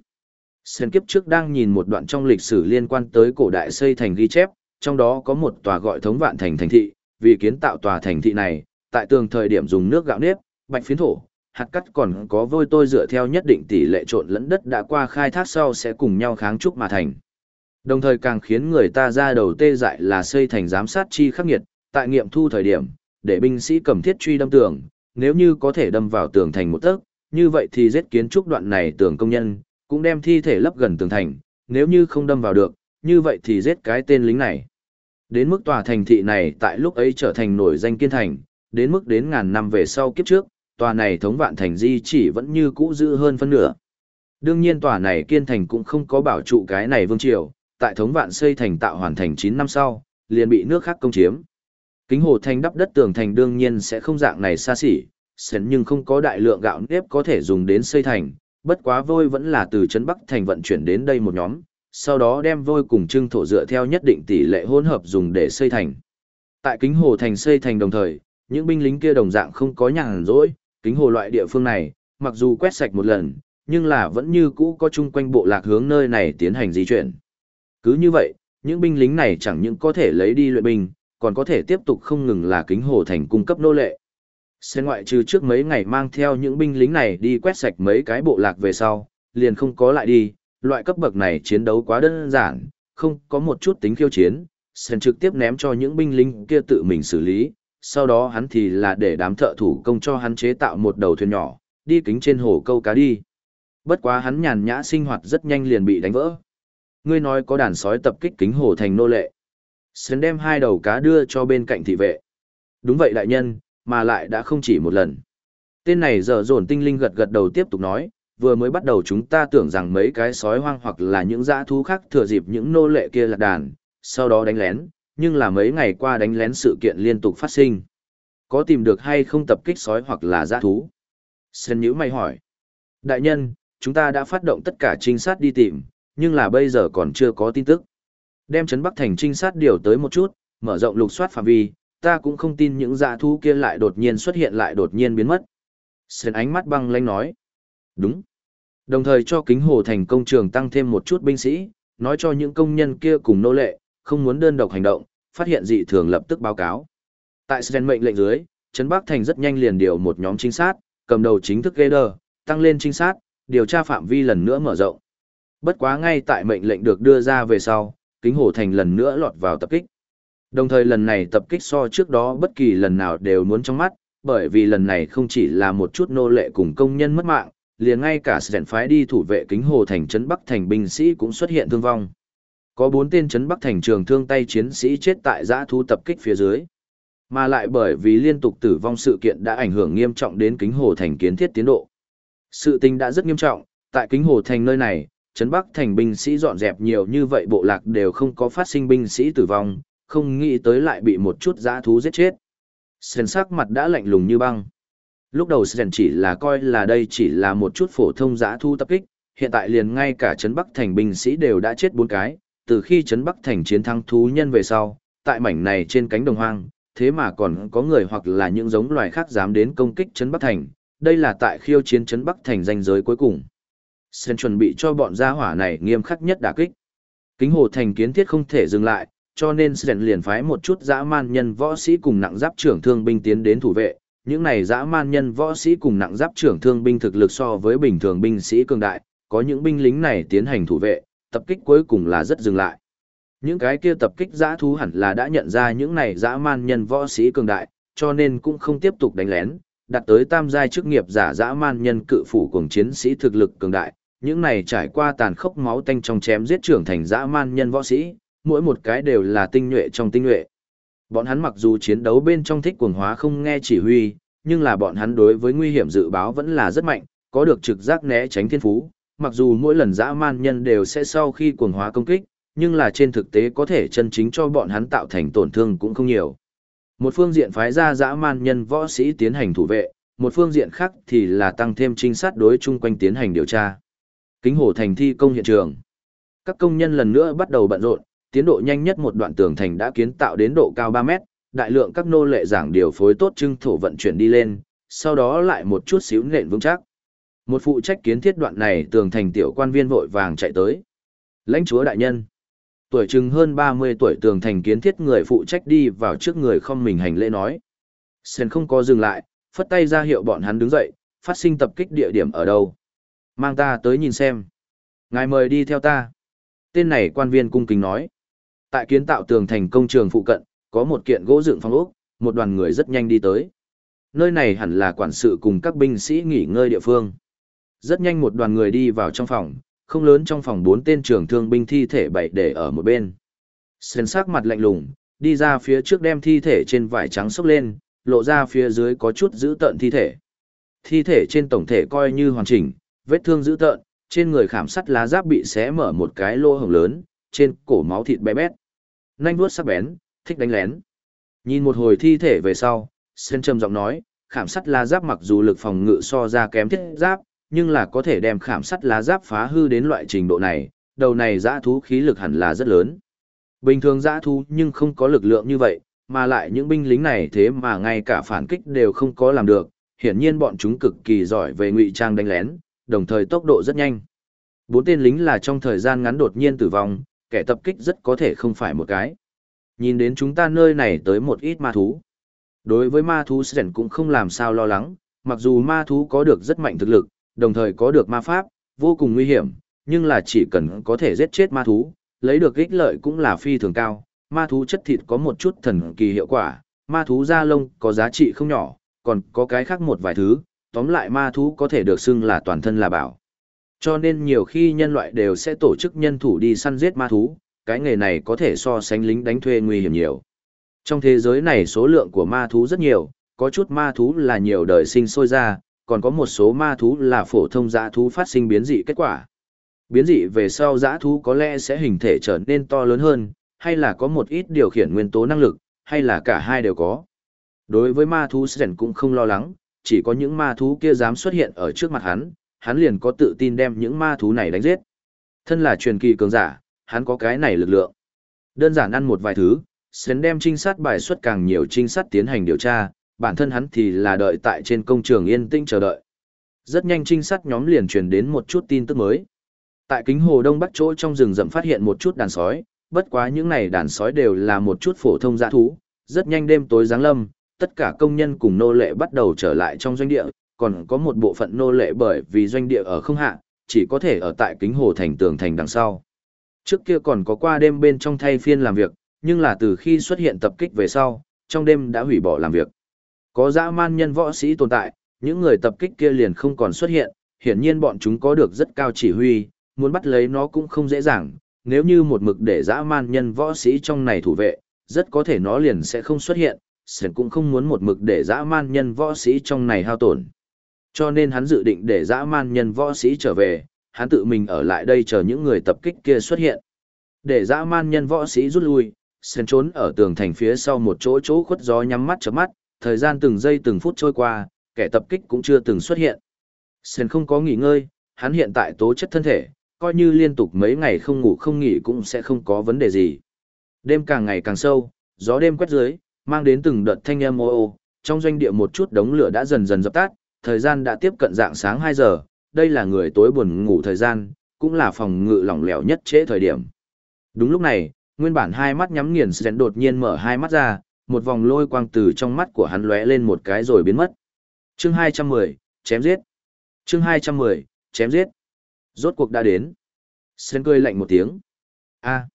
Sen kiếp trước đang nhìn một đoạn trong lịch sử liên quan tới cổ đại xây thành ghi chép, trong đó có một tòa gọi thống vạn thành thành thị, vì kiến tạo tòa thành thị này, tại tường thời điểm dùng nước gạo nếp, bạch phiến thổ, hạt cắt còn có vôi tôi dựa theo nhất định tỷ lệ trộn lẫn đất đã qua khai thác sau sẽ cùng nhau kháng trúc mà thành. Đồng thời càng khiến người ta ra đầu tê dại là xây thành giám sát chi khắc nghiệt, tại nghiệm thu thời điểm, để binh sĩ cầm thiết truy đâm tường, nếu như có thể đâm vào tường thành một tấc, như vậy thì giết kiến trúc đoạn này tường công nhân, cũng đem thi thể lấp gần tường thành, nếu như không đâm vào được, như vậy thì giết cái tên lính này. Đến mức tòa thành thị này tại lúc ấy trở thành nổi danh kiên thành, đến mức đến ngàn năm về sau kiếp trước, tòa này thống vạn thành di chỉ vẫn như cũ giữ hơn phân nửa. Đương nhiên tòa này kiên thành cũng không có bảo trụ cái này vương triều, tại thống vạn xây thành tạo hoàn thành 9 năm sau, liền bị nước khác công chiếm. Kính hồ thành đắp đất tường thành đương nhiên sẽ không dạng này xa xỉ, sến nhưng không có đại lượng gạo nếp có thể dùng đến xây thành, bất quá vôi vẫn là từ trấn Bắc thành vận chuyển đến đây một nhóm, sau đó đem vôi cùng trưng thổ dựa theo nhất định tỷ lệ hỗn hợp dùng để xây thành. Tại kính hồ thành xây thành đồng thời, những binh lính kia đồng dạng không có nhàn rỗi, kính hồ loại địa phương này, mặc dù quét sạch một lần, nhưng là vẫn như cũ có chung quanh bộ lạc hướng nơi này tiến hành di chuyển. Cứ như vậy, những binh lính này chẳng những có thể lấy đi luyện binh, còn có thể tiếp tục không ngừng là kính hồ thành cung cấp nô lệ. Xen ngoại trừ trước mấy ngày mang theo những binh lính này đi quét sạch mấy cái bộ lạc về sau, liền không có lại đi, loại cấp bậc này chiến đấu quá đơn giản, không có một chút tính khiêu chiến, Sen trực tiếp ném cho những binh lính kia tự mình xử lý, sau đó hắn thì là để đám thợ thủ công cho hắn chế tạo một đầu thuyền nhỏ, đi kính trên hồ câu cá đi. Bất quá hắn nhàn nhã sinh hoạt rất nhanh liền bị đánh vỡ. Ngươi nói có đàn sói tập kích kính hồ thành nô lệ. Sen đem hai đầu cá đưa cho bên cạnh thị vệ. Đúng vậy đại nhân, mà lại đã không chỉ một lần. Tên này giờ dồn tinh linh gật gật đầu tiếp tục nói, vừa mới bắt đầu chúng ta tưởng rằng mấy cái sói hoang hoặc là những dã thú khác thừa dịp những nô lệ kia lạc đàn, sau đó đánh lén, nhưng là mấy ngày qua đánh lén sự kiện liên tục phát sinh. Có tìm được hay không tập kích sói hoặc là dã thú? Sơn nhữ mày hỏi. Đại nhân, chúng ta đã phát động tất cả trinh sát đi tìm, nhưng là bây giờ còn chưa có tin tức. Đem Trấn Bắc Thành trinh sát điều tới một chút, mở rộng lục soát phạm vi, ta cũng không tin những dạ thú kia lại đột nhiên xuất hiện lại đột nhiên biến mất. Sơn ánh mắt băng lanh nói. Đúng. Đồng thời cho kính hồ thành công trường tăng thêm một chút binh sĩ, nói cho những công nhân kia cùng nô lệ, không muốn đơn độc hành động, phát hiện dị thường lập tức báo cáo. Tại Sven mệnh lệnh dưới, Trấn Bắc Thành rất nhanh liền điều một nhóm trinh sát, cầm đầu chính thức Gator, tăng lên trinh sát, điều tra phạm vi lần nữa mở rộng. Bất quá ngay tại mệnh lệnh được đưa ra về sau, kính hồ thành lần nữa lọt vào tập kích. Đồng thời lần này tập kích so trước đó bất kỳ lần nào đều muốn trong mắt, bởi vì lần này không chỉ là một chút nô lệ cùng công nhân mất mạng, liền ngay cả sẻn phái đi thủ vệ kính hồ thành trấn Bắc thành binh sĩ cũng xuất hiện thương vong. Có bốn tên trấn Bắc thành trường thương tay chiến sĩ chết tại giã thu tập kích phía dưới. Mà lại bởi vì liên tục tử vong sự kiện đã ảnh hưởng nghiêm trọng đến kính hồ thành kiến thiết tiến độ. Sự tình đã rất nghiêm trọng, tại kính hồ thành nơi này, trấn Bắc thành binh sĩ dọn dẹp nhiều như vậy bộ lạc đều không có phát sinh binh sĩ tử vong, không nghĩ tới lại bị một chút giã thú giết chết. Sren sắc mặt đã lạnh lùng như băng. Lúc đầu Sren chỉ là coi là đây chỉ là một chút phổ thông giã thu tập kích, hiện tại liền ngay cả Trấn Bắc Thành binh sĩ đều đã chết bốn cái, từ khi Trấn Bắc Thành chiến thắng thú nhân về sau, tại mảnh này trên cánh đồng hoang, thế mà còn có người hoặc là những giống loài khác dám đến công kích Trấn Bắc Thành, đây là tại khiêu chiến Trấn Bắc Thành danh giới cuối cùng. Sen chuẩn bị cho bọn gia hỏa này nghiêm khắc nhất đả kích. Kính hồ thành kiến thiết không thể dừng lại, cho nên Sren liền phái một chút dã man nhân võ sĩ cùng nặng giáp trưởng thương binh tiến đến thủ vệ. Những này dã man nhân võ sĩ cùng nặng giáp trưởng thương binh thực lực so với bình thường binh sĩ cường đại, có những binh lính này tiến hành thủ vệ, tập kích cuối cùng là rất dừng lại. Những cái kia tập kích dã thú hẳn là đã nhận ra những này dã man nhân võ sĩ cường đại, cho nên cũng không tiếp tục đánh lén, đặt tới tam giai chức nghiệp giả dã man nhân cự phủ cùng chiến sĩ thực lực cường đại, những này trải qua tàn khốc máu tanh trong chém giết trưởng thành dã man nhân võ sĩ, mỗi một cái đều là tinh nhuệ trong tinh nhuệ. Bọn hắn mặc dù chiến đấu bên trong thích cuồng hóa không nghe chỉ huy, nhưng là bọn hắn đối với nguy hiểm dự báo vẫn là rất mạnh, có được trực giác né tránh thiên phú, mặc dù mỗi lần dã man nhân đều sẽ sau khi cuồng hóa công kích, nhưng là trên thực tế có thể chân chính cho bọn hắn tạo thành tổn thương cũng không nhiều. Một phương diện phái ra dã man nhân võ sĩ tiến hành thủ vệ, một phương diện khác thì là tăng thêm trinh sát đối chung quanh tiến hành điều tra. Kính hồ thành thi công hiện trường. Các công nhân lần nữa bắt đầu bận rộn, tiến độ nhanh nhất một đoạn tường thành đã kiến tạo đến độ cao 3 mét, đại lượng các nô lệ giảng điều phối tốt trưng thổ vận chuyển đi lên, sau đó lại một chút xíu nện vững chắc. Một phụ trách kiến thiết đoạn này tường thành tiểu quan viên vội vàng chạy tới. Lãnh chúa đại nhân. Tuổi chừng hơn 30 tuổi tường thành kiến thiết người phụ trách đi vào trước người không mình hành lễ nói. Sen không có dừng lại, phất tay ra hiệu bọn hắn đứng dậy, phát sinh tập kích địa điểm ở đâu. Mang ta tới nhìn xem. Ngài mời đi theo ta. Tên này quan viên cung kính nói. Tại kiến tạo tường thành công trường phụ cận, có một kiện gỗ dựng phong ốc, một đoàn người rất nhanh đi tới. Nơi này hẳn là quản sự cùng các binh sĩ nghỉ ngơi địa phương. Rất nhanh một đoàn người đi vào trong phòng, không lớn trong phòng bốn tên trưởng thương binh thi thể bày để ở một bên. Sến sắc mặt lạnh lùng, đi ra phía trước đem thi thể trên vải trắng xốc lên, lộ ra phía dưới có chút giữ tợn thi thể. Thi thể trên tổng thể coi như hoàn chỉnh, vết thương dữ tợn, trên người khảm sắt lá giáp bị xé mở một cái lỗ hổng lớn, trên cổ máu thịt bé bét. Nanh vuốt sắc bén, thích đánh lén. Nhìn một hồi thi thể về sau, Sen trầm giọng nói, khảm sắt lá giáp mặc dù lực phòng ngự so ra kém thiết giáp, nhưng là có thể đem khảm sắt lá giáp phá hư đến loại trình độ này, đầu này dã thú khí lực hẳn là rất lớn. Bình thường dã thú nhưng không có lực lượng như vậy, mà lại những binh lính này thế mà ngay cả phản kích đều không có làm được, hiển nhiên bọn chúng cực kỳ giỏi về ngụy trang đánh lén, đồng thời tốc độ rất nhanh. Bốn tên lính là trong thời gian ngắn đột nhiên tử vong, kẻ tập kích rất có thể không phải một cái. Nhìn đến chúng ta nơi này tới một ít ma thú. Đối với ma thú Sren cũng không làm sao lo lắng, mặc dù ma thú có được rất mạnh thực lực, đồng thời có được ma pháp, vô cùng nguy hiểm, nhưng là chỉ cần có thể giết chết ma thú, lấy được ích lợi cũng là phi thường cao. Ma thú chất thịt có một chút thần kỳ hiệu quả, ma thú da lông có giá trị không nhỏ, còn có cái khác một vài thứ, tóm lại ma thú có thể được xưng là toàn thân là bảo. Cho nên nhiều khi nhân loại đều sẽ tổ chức nhân thủ đi săn giết ma thú, cái nghề này có thể so sánh lính đánh thuê nguy hiểm nhiều. Trong thế giới này số lượng của ma thú rất nhiều, có chút ma thú là nhiều đời sinh sôi ra, còn có một số ma thú là phổ thông dã thú phát sinh biến dị kết quả. Biến dị về sau dã thú có lẽ sẽ hình thể trở nên to lớn hơn, hay là có một ít điều khiển nguyên tố năng lực, hay là cả hai đều có. Đối với ma thú Sren cũng không lo lắng, chỉ có những ma thú kia dám xuất hiện ở trước mặt hắn, hắn liền có tự tin đem những ma thú này đánh giết. Thân là truyền kỳ cường giả, hắn có cái này lực lượng. Đơn giản ăn một vài thứ, Sến đem trinh sát bài xuất càng nhiều trinh sát tiến hành điều tra, bản thân hắn thì là đợi tại trên công trường yên tĩnh chờ đợi. Rất nhanh trinh sát nhóm liền truyền đến một chút tin tức mới. Tại kính hồ đông bắc chỗ trong rừng rậm phát hiện một chút đàn sói, bất quá những này đàn sói đều là một chút phổ thông dã thú, rất nhanh đêm tối giáng lâm, tất cả công nhân cùng nô lệ bắt đầu trở lại trong doanh địa, còn có một bộ phận nô lệ bởi vì doanh địa ở không hạ, chỉ có thể ở tại kính hồ thành tường thành đằng sau. Trước kia còn có qua đêm bên trong thay phiên làm việc, nhưng là từ khi xuất hiện tập kích về sau, trong đêm đã hủy bỏ làm việc. Có dã man nhân võ sĩ tồn tại, những người tập kích kia liền không còn xuất hiện, hiển nhiên bọn chúng có được rất cao chỉ huy, muốn bắt lấy nó cũng không dễ dàng, nếu như một mực để dã man nhân võ sĩ trong này thủ vệ, rất có thể nó liền sẽ không xuất hiện, Sren cũng không muốn một mực để dã man nhân võ sĩ trong này hao tổn. Cho nên hắn dự định để dã man nhân võ sĩ trở về, hắn tự mình ở lại đây chờ những người tập kích kia xuất hiện. Để dã man nhân võ sĩ rút lui, sen trốn ở tường thành phía sau một chỗ chỗ khuất gió nhắm mắt chớp mắt, thời gian từng giây từng phút trôi qua, kẻ tập kích cũng chưa từng xuất hiện. Sen không có nghỉ ngơi, hắn hiện tại tố chất thân thể, coi như liên tục mấy ngày không ngủ không nghỉ cũng sẽ không có vấn đề gì. Đêm càng ngày càng sâu, gió đêm quét dưới, mang đến từng đợt thanh âm ô ô, trong doanh địa một chút đống lửa đã dần dần dập tắt, thời gian đã tiếp cận dạng sáng 2 giờ, đây là người tối buồn ngủ thời gian, cũng là phòng ngự lỏng lẻo nhất trễ thời điểm. Đúng lúc này, nguyên bản hai mắt nhắm nghiền Sren đột nhiên mở hai mắt ra, một vòng lôi quang từ trong mắt của hắn lóe lên một cái rồi biến mất. Chương 210, chém giết. Chương 210, chém giết. Rốt cuộc đã đến. Sren cười lạnh một tiếng. A.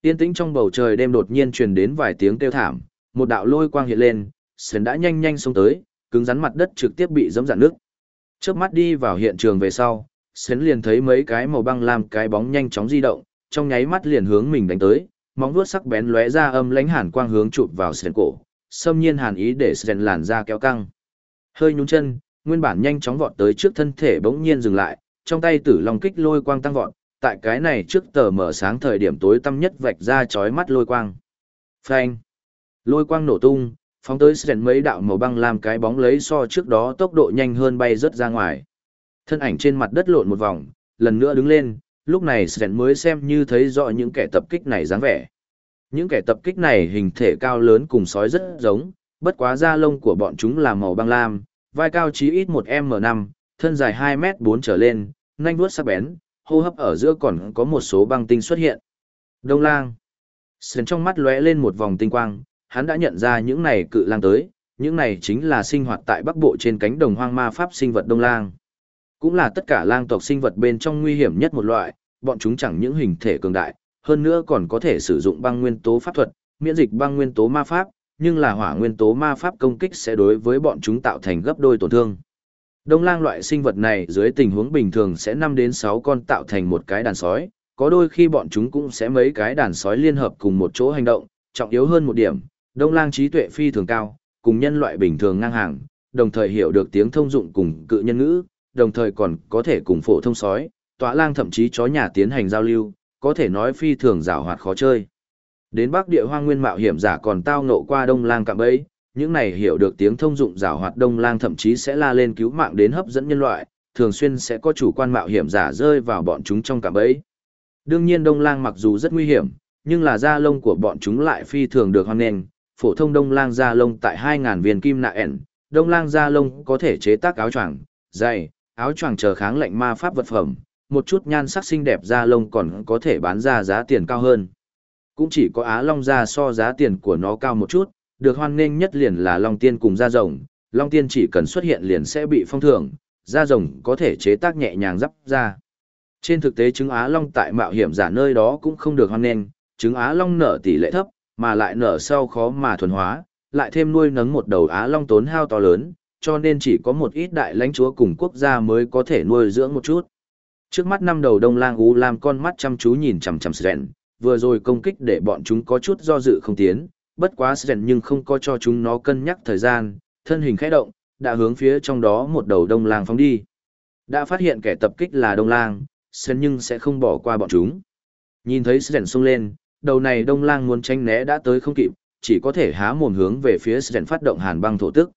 Tiên tĩnh trong bầu trời đêm đột nhiên truyền đến vài tiếng kêu thảm, một đạo lôi quang hiện lên, Sren đã nhanh nhanh xông tới, cứng rắn mặt đất trực tiếp bị dẫm dạn nước. Trước mắt đi vào hiện trường về sau, Sến liền thấy mấy cái màu băng làm cái bóng nhanh chóng di động, trong nháy mắt liền hướng mình đánh tới, móng vuốt sắc bén lóe ra âm lãnh hàn quang hướng chụp vào Sến cổ, xâm nhiên hàn ý để Sến làn ra kéo căng. Hơi nhún chân, nguyên bản nhanh chóng vọt tới trước thân thể bỗng nhiên dừng lại, trong tay tử long kích lôi quang tăng vọt, tại cái này trước tờ mở sáng thời điểm tối tăm nhất vạch ra chói mắt lôi quang. Phanh! Lôi quang nổ tung, phóng tới sren mấy đạo màu băng làm cái bóng lấy so trước đó tốc độ nhanh hơn bay rớt ra ngoài. Thân ảnh trên mặt đất lộn một vòng, lần nữa đứng lên, lúc này sren mới xem như thấy rõ những kẻ tập kích này dáng vẻ. Những kẻ tập kích này hình thể cao lớn cùng sói rất giống, bất quá da lông của bọn chúng là màu băng lam, vai cao chí ít một m năm, thân dài hai m bốn trở lên, nanh vuốt sắc bén, hô hấp ở giữa còn có một số băng tinh xuất hiện. Đông lang. Sren trong mắt lóe lên một vòng tinh quang hắn đã nhận ra những này cự lang tới, những này chính là sinh hoạt tại bắc bộ trên cánh đồng hoang ma pháp sinh vật đông lang. Cũng là tất cả lang tộc sinh vật bên trong nguy hiểm nhất một loại, bọn chúng chẳng những hình thể cường đại, hơn nữa còn có thể sử dụng băng nguyên tố pháp thuật, miễn dịch băng nguyên tố ma pháp, nhưng là hỏa nguyên tố ma pháp công kích sẽ đối với bọn chúng tạo thành gấp đôi tổn thương. Đông lang loại sinh vật này dưới tình huống bình thường sẽ 5 đến 6 con tạo thành một cái đàn sói, có đôi khi bọn chúng cũng sẽ mấy cái đàn sói liên hợp cùng một chỗ hành động, trọng yếu hơn một điểm, Đông lang trí tuệ phi thường cao, cùng nhân loại bình thường ngang hàng, đồng thời hiểu được tiếng thông dụng cùng cự nhân ngữ, đồng thời còn có thể cùng phổ thông sói, tọa lang thậm chí chó nhà tiến hành giao lưu, có thể nói phi thường rào hoạt khó chơi. Đến Bắc Địa Hoang Nguyên mạo hiểm giả còn tao ngộ qua Đông Lang cạm bẫy, những này hiểu được tiếng thông dụng rào hoạt Đông Lang thậm chí sẽ la lên cứu mạng đến hấp dẫn nhân loại, thường xuyên sẽ có chủ quan mạo hiểm giả rơi vào bọn chúng trong cạm bẫy. Đương nhiên Đông Lang mặc dù rất nguy hiểm, nhưng là da lông của bọn chúng lại phi thường được hoan nghênh, phổ thông đông lang da lông tại 2.000 viên kim nạ ẻn, đông lang da lông có thể chế tác áo choàng, dày, áo choàng chờ kháng lạnh ma pháp vật phẩm, một chút nhan sắc xinh đẹp da lông còn có thể bán ra giá tiền cao hơn. Cũng chỉ có á long da so giá tiền của nó cao một chút, được hoan nghênh nhất liền là long tiên cùng da rồng, long tiên chỉ cần xuất hiện liền sẽ bị phong thưởng, da rồng có thể chế tác nhẹ nhàng dắp ra. Trên thực tế trứng á long tại mạo hiểm giả nơi đó cũng không được hoan nghênh, trứng á long nở tỷ lệ thấp, mà lại nở sau khó mà thuần hóa, lại thêm nuôi nấng một đầu á long tốn hao to lớn, cho nên chỉ có một ít đại lãnh chúa cùng quốc gia mới có thể nuôi dưỡng một chút. Trước mắt năm đầu đông lang u lam con mắt chăm chú nhìn chằm chằm Sren, vừa rồi công kích để bọn chúng có chút do dự không tiến, bất quá Sren nhưng không có cho chúng nó cân nhắc thời gian, thân hình khẽ động, đã hướng phía trong đó một đầu đông lang phóng đi. Đã phát hiện kẻ tập kích là đông lang, Sren nhưng sẽ không bỏ qua bọn chúng. Nhìn thấy Sren xông lên, đầu này đông lang muốn tránh né đã tới không kịp, chỉ có thể há mồm hướng về phía Sren phát động hàn băng thổ tức.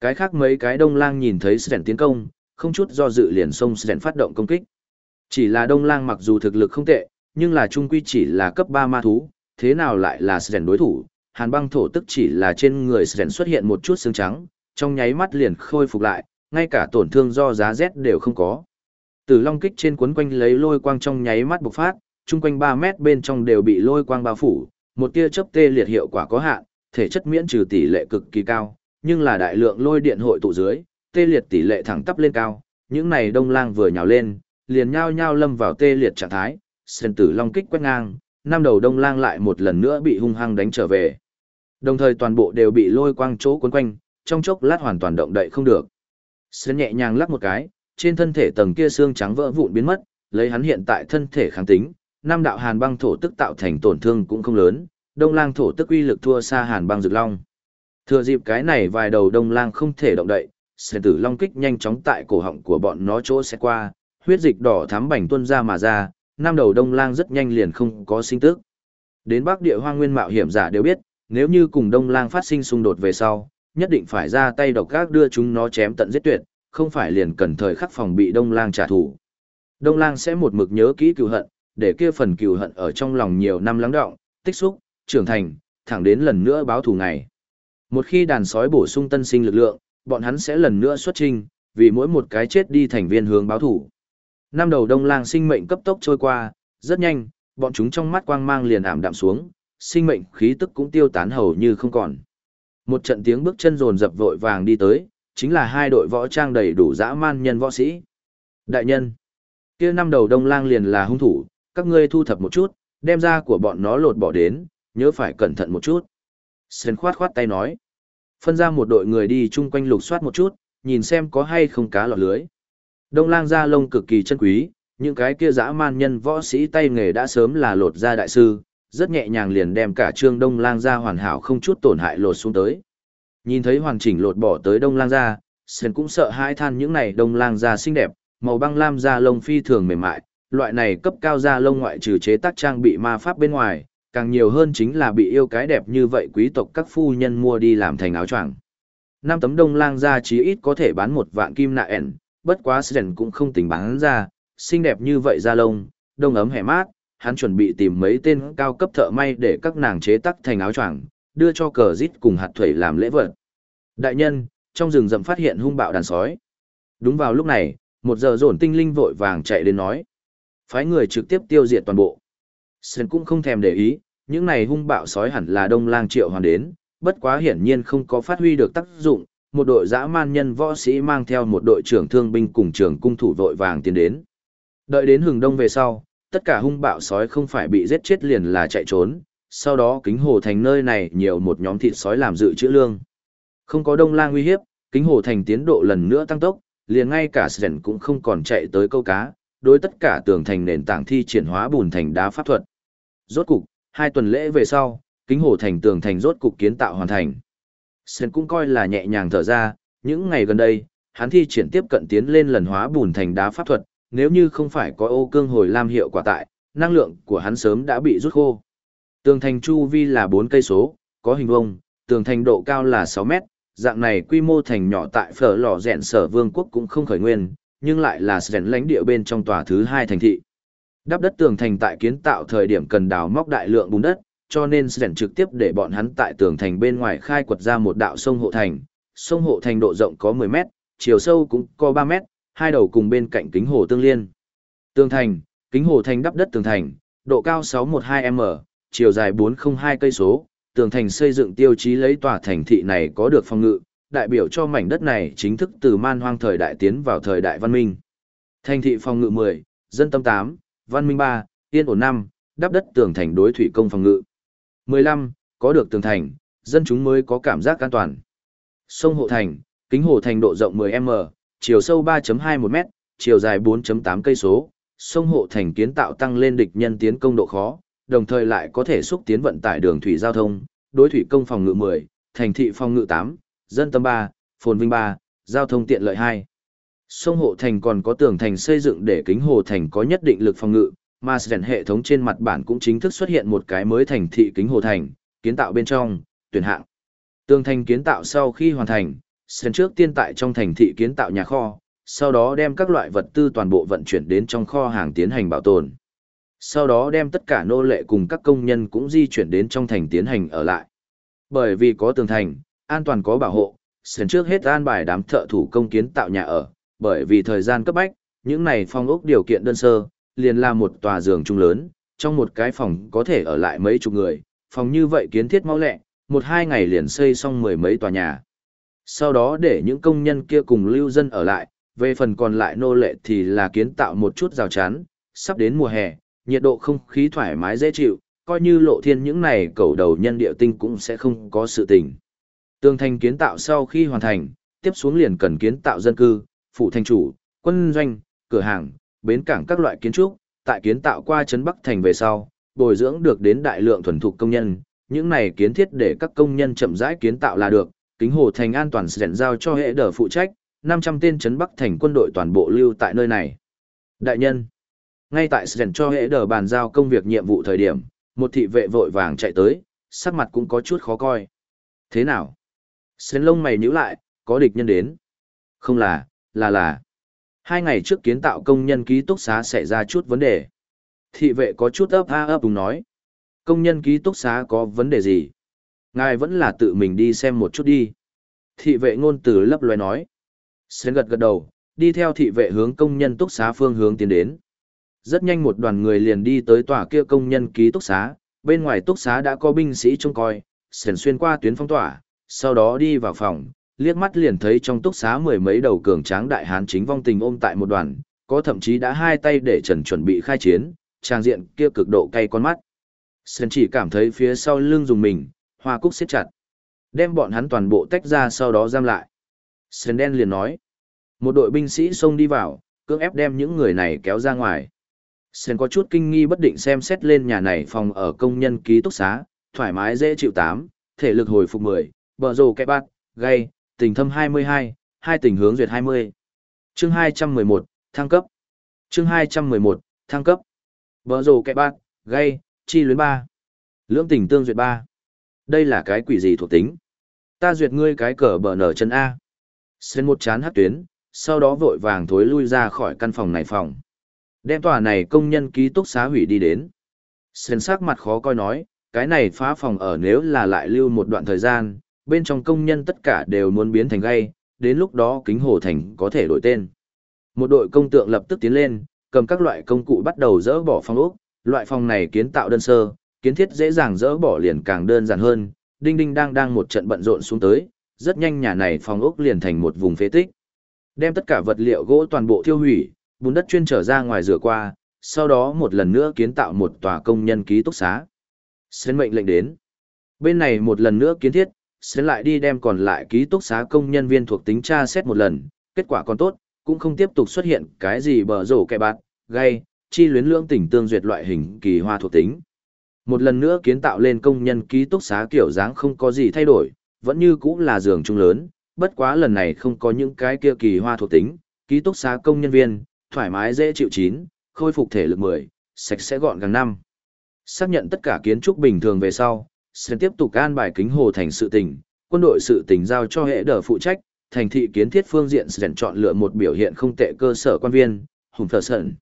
Cái khác mấy cái đông lang nhìn thấy Sren tiến công, không chút do dự liền xông Sren phát động công kích. Chỉ là đông lang mặc dù thực lực không tệ, nhưng là trung quy chỉ là cấp 3 ma thú, thế nào lại là Sren đối thủ, hàn băng thổ tức chỉ là trên người Sren xuất hiện một chút xương trắng, trong nháy mắt liền khôi phục lại, ngay cả tổn thương do giá rét đều không có. Tử long kích trên cuốn quanh lấy lôi quang trong nháy mắt bộc phát, chung quanh 3 mét bên trong đều bị lôi quang bao phủ, một tia chớp tê liệt hiệu quả có hạn, thể chất miễn trừ tỷ lệ cực kỳ cao, nhưng là đại lượng lôi điện hội tụ dưới, tê liệt tỷ lệ thẳng tắp lên cao, những này đông lang vừa nhào lên, liền nhao nhao lâm vào tê liệt trạng thái, sen tử long kích quét ngang, năm đầu đông lang lại một lần nữa bị hung hăng đánh trở về. Đồng thời toàn bộ đều bị lôi quang chỗ cuốn quanh, trong chốc lát hoàn toàn động đậy không được. Sen nhẹ nhàng lắc một cái, trên thân thể tầng kia xương trắng vỡ vụn biến mất, lấy hắn hiện tại thân thể kháng tính, năm đạo hàn băng thổ tức tạo thành tổn thương cũng không lớn, đông lang thổ tức uy lực thua xa hàn băng rực long. Thừa dịp cái này vài đầu đông lang không thể động đậy, sen tử long kích nhanh chóng tại cổ họng của bọn nó chỗ sẽ qua, huyết dịch đỏ thắm bành tuôn ra mà ra, năm đầu đông lang rất nhanh liền không có sinh tức. Đến Bắc Địa Hoang Nguyên mạo hiểm giả đều biết, nếu như cùng đông lang phát sinh xung đột về sau, nhất định phải ra tay độc gác đưa chúng nó chém tận giết tuyệt, không phải liền cần thời khắc phòng bị đông lang trả thù. Đông lang sẽ một mực nhớ kỹ cừu hận, để kia phần cừu hận ở trong lòng nhiều năm lắng đọng, tích xúc, trưởng thành, thẳng đến lần nữa báo thù ngày. Một khi đàn sói bổ sung tân sinh lực lượng, bọn hắn sẽ lần nữa xuất trình, vì mỗi một cái chết đi thành viên hướng báo thù. Năm đầu đông lang sinh mệnh cấp tốc trôi qua, rất nhanh, bọn chúng trong mắt quang mang liền ảm đạm xuống, sinh mệnh khí tức cũng tiêu tán hầu như không còn. Một trận tiếng bước chân rồn rập vội vàng đi tới, chính là hai đội võ trang đầy đủ dã man nhân võ sĩ. Đại nhân, kia năm đầu đông lang liền là hung thủ, các ngươi thu thập một chút, đem ra của bọn nó lột bỏ đến, nhớ phải cẩn thận một chút. Sơn khoát khoát tay nói. Phân ra một đội người đi chung quanh lục soát một chút, nhìn xem có hay không cá lọt lưới. Đông lang da lông cực kỳ chân quý, những cái kia dã man nhân võ sĩ tay nghề đã sớm là lột ra đại sư, rất nhẹ nhàng liền đem cả trương đông lang ra hoàn hảo không chút tổn hại lột xuống tới. Nhìn thấy hoàn chỉnh lột bỏ tới đông lang ra, Sơn cũng sợ hãi than những này đông lang da xinh đẹp, màu băng lam da lông phi thường mềm mại, loại này cấp cao da lông ngoại trừ chế tác trang bị ma pháp bên ngoài, càng nhiều hơn chính là bị yêu cái đẹp như vậy quý tộc các phu nhân mua đi làm thành áo choàng. Năm tấm đông lang da chí ít có thể bán một vạn kim nạ ẻn, bất quá Sren cũng không tính bán ra, xinh đẹp như vậy da lông, đông ấm hẻ mát, hắn chuẩn bị tìm mấy tên cao cấp thợ may để các nàng chế tác thành áo choàng, đưa cho cờ rít cùng hạt thủy làm lễ vật. Đại nhân, trong rừng rậm phát hiện hung bạo đàn sói. Đúng vào lúc này, một giờ dồn tinh linh vội vàng chạy đến nói. Phái người trực tiếp tiêu diệt toàn bộ. Sơn cũng không thèm để ý, những này hung bạo sói hẳn là đông lang triệu hoàn đến, bất quá hiển nhiên không có phát huy được tác dụng. Một đội dã man nhân võ sĩ mang theo một đội trưởng thương binh cùng trưởng cung thủ vội vàng tiến đến. Đợi đến hừng đông về sau, tất cả hung bạo sói không phải bị giết chết liền là chạy trốn, sau đó kính hồ thành nơi này nhiều một nhóm thịt sói làm dự trữ lương. Không có đông lang uy hiếp, kính hồ thành tiến độ lần nữa tăng tốc, liền ngay cả Sren cũng không còn chạy tới câu cá, đối tất cả tường thành nền tảng thi triển hóa bùn thành đá pháp thuật. Rốt cục, hai tuần lễ về sau, kính hồ thành tường thành rốt cục kiến tạo hoàn thành. Sơn cũng coi là nhẹ nhàng thở ra, những ngày gần đây, hắn thi triển tiếp cận tiến lên lần hóa bùn thành đá pháp thuật, nếu như không phải có ô cương hồi lam hiệu quả tại, năng lượng của hắn sớm đã bị rút khô. Tường thành chu vi là 4 cây số, có hình vuông, tường thành độ cao là 6 mét, dạng này quy mô thành nhỏ tại phở lò rèn sở vương quốc cũng không khởi nguyên, nhưng lại là rèn lãnh địa bên trong tòa thứ hai thành thị. Đắp đất tường thành tại kiến tạo thời điểm cần đào móc đại lượng bùn đất, cho nên rèn trực tiếp để bọn hắn tại tường thành bên ngoài khai quật ra một đạo sông hộ thành. Sông hộ thành độ rộng có 10 mét, chiều sâu cũng có 3 mét, hai đầu cùng bên cạnh kính hồ tương liên. Tường thành, kính hồ thành đắp đất tường thành, độ cao 612m, chiều dài 402 cây số, tường thành xây dựng tiêu chí lấy tòa thành thị này có được phong ngự, đại biểu cho mảnh đất này chính thức từ man hoang thời đại tiến vào thời đại văn minh. Thành thị phòng ngự 10, dân tâm 8, văn minh 3, yên ổn 5, đắp đất tường thành đối thủy công phòng ngự. 15, có được tường thành, dân chúng mới có cảm giác an toàn. Sông Hộ Thành, kính hồ thành độ rộng 10m, chiều sâu 3.21 m, chiều dài 4.8 cây số. Sông Hộ Thành kiến tạo tăng lên địch nhân tiến công độ khó, đồng thời lại có thể xúc tiến vận tải đường thủy giao thông, đối thủy công phòng ngự 10, thành thị phòng ngự 8, dân tâm 3, phồn vinh 3, giao thông tiện lợi 2. Sông hộ thành còn có tường thành xây dựng để kính hồ thành có nhất định lực phòng ngự, mà sẵn hệ thống trên mặt bản cũng chính thức xuất hiện một cái mới thành thị kính hồ thành, kiến tạo bên trong, tuyển hạng. Tường thành kiến tạo sau khi hoàn thành, sẵn trước tiên tại trong thành thị kiến tạo nhà kho, sau đó đem các loại vật tư toàn bộ vận chuyển đến trong kho hàng tiến hành bảo tồn sau đó đem tất cả nô lệ cùng các công nhân cũng di chuyển đến trong thành tiến hành ở lại. Bởi vì có tường thành, an toàn có bảo hộ, sến trước hết an bài đám thợ thủ công kiến tạo nhà ở, bởi vì thời gian cấp bách, những này phong ốc điều kiện đơn sơ, liền là một tòa giường chung lớn, trong một cái phòng có thể ở lại mấy chục người, phòng như vậy kiến thiết mau lẹ, một hai ngày liền xây xong mười mấy tòa nhà. Sau đó để những công nhân kia cùng lưu dân ở lại, về phần còn lại nô lệ thì là kiến tạo một chút rào chắn, sắp đến mùa hè, nhiệt độ không khí thoải mái dễ chịu, coi như lộ thiên những này cầu đầu nhân địa tinh cũng sẽ không có sự tình. Tường thành kiến tạo sau khi hoàn thành, tiếp xuống liền cần kiến tạo dân cư, phụ thành chủ, quân doanh, cửa hàng, bến cảng các loại kiến trúc, tại kiến tạo qua trấn Bắc thành về sau, bồi dưỡng được đến đại lượng thuần thục công nhân, những này kiến thiết để các công nhân chậm rãi kiến tạo là được, kính hồ thành an toàn sẽ giao cho hệ đờ phụ trách, 500 tên trấn Bắc thành quân đội toàn bộ lưu tại nơi này. Đại nhân, ngay tại Sren cho hệ đờ bàn giao công việc nhiệm vụ thời điểm, một thị vệ vội vàng chạy tới, sắc mặt cũng có chút khó coi. Thế nào? Sren lông mày nhíu lại, có địch nhân đến. Không là, là là. Hai ngày trước kiến tạo công nhân ký túc xá xảy ra chút vấn đề. Thị vệ có chút ấp a ấp đúng nói. Công nhân ký túc xá có vấn đề gì? Ngài vẫn là tự mình đi xem một chút đi. Thị vệ ngôn từ lấp loé nói. Sến gật gật đầu, đi theo thị vệ hướng công nhân túc xá phương hướng tiến đến. Rất nhanh một đoàn người liền đi tới tòa kia công nhân ký túc xá, bên ngoài túc xá đã có binh sĩ trông coi, Sến xuyên qua tuyến phong tỏa, sau đó đi vào phòng, liếc mắt liền thấy trong túc xá mười mấy đầu cường tráng đại hán chính vong tình ôm tại một đoàn, có thậm chí đã hai tay để trần chuẩn bị khai chiến, trang diện kia cực độ cay con mắt. Sơn chỉ cảm thấy phía sau lưng dùng mình, hoa cúc siết chặt. Đem bọn hắn toàn bộ tách ra sau đó giam lại. Sơn đen liền nói. Một đội binh sĩ xông đi vào, cưỡng ép đem những người này kéo ra ngoài. Sơn có chút kinh nghi bất định xem xét lên nhà này phòng ở công nhân ký túc xá, thoải mái dễ chịu tám, thể lực hồi phục 10, bờ rồ kẹp bát, gây, tình thâm 22, hai tình hướng duyệt 20. Chương 211, thăng cấp. Chương 211, thăng cấp. Bờ rồ kẹp bát, gây, chi luyến 3. Lưỡng tình tương duyệt 3. Đây là cái quỷ gì thuộc tính? Ta duyệt ngươi cái cờ bờ nở chân A. Xên một chán hát tuyến, sau đó vội vàng thối lui ra khỏi căn phòng này phòng. Đem tòa này công nhân ký túc xá hủy đi đến. Xên sắc mặt khó coi nói, cái này phá phòng ở nếu là lại lưu một đoạn thời gian, bên trong công nhân tất cả đều muốn biến thành gay, đến lúc đó kính hồ thành có thể đổi tên. Một đội công tượng lập tức tiến lên, cầm các loại công cụ bắt đầu dỡ bỏ phòng ốc, loại phòng này kiến tạo đơn sơ, kiến thiết dễ dàng dỡ bỏ liền càng đơn giản hơn, đinh đinh đang đang một trận bận rộn xuống tới, rất nhanh nhà này phòng ốc liền thành một vùng phế tích. Đem tất cả vật liệu gỗ toàn bộ tiêu hủy, bùn đất chuyên trở ra ngoài rửa qua, sau đó một lần nữa kiến tạo một tòa công nhân ký túc xá. Xuyên mệnh lệnh đến. Bên này một lần nữa kiến thiết, sẽ lại đi đem còn lại ký túc xá công nhân viên thuộc tính tra xét một lần, kết quả còn tốt, cũng không tiếp tục xuất hiện cái gì bờ rổ kẻ bạt, gây, chi luyến lưỡng tỉnh tương duyệt loại hình kỳ hoa thuộc tính. Một lần nữa kiến tạo lên công nhân ký túc xá kiểu dáng không có gì thay đổi, vẫn như cũ là giường chung lớn, bất quá lần này không có những cái kia kỳ hoa thuộc tính, ký túc xá công nhân viên, thoải mái dễ chịu chín, khôi phục thể lực 10, sạch sẽ gọn gàng năm. Xác nhận tất cả kiến trúc bình thường về sau, sẽ tiếp tục an bài kính hồ thành sự tình, quân đội sự tình giao cho hệ đờ phụ trách, thành thị kiến thiết phương diện sẽ chọn lựa một biểu hiện không tệ cơ sở quan viên, hùng thờ sẩn.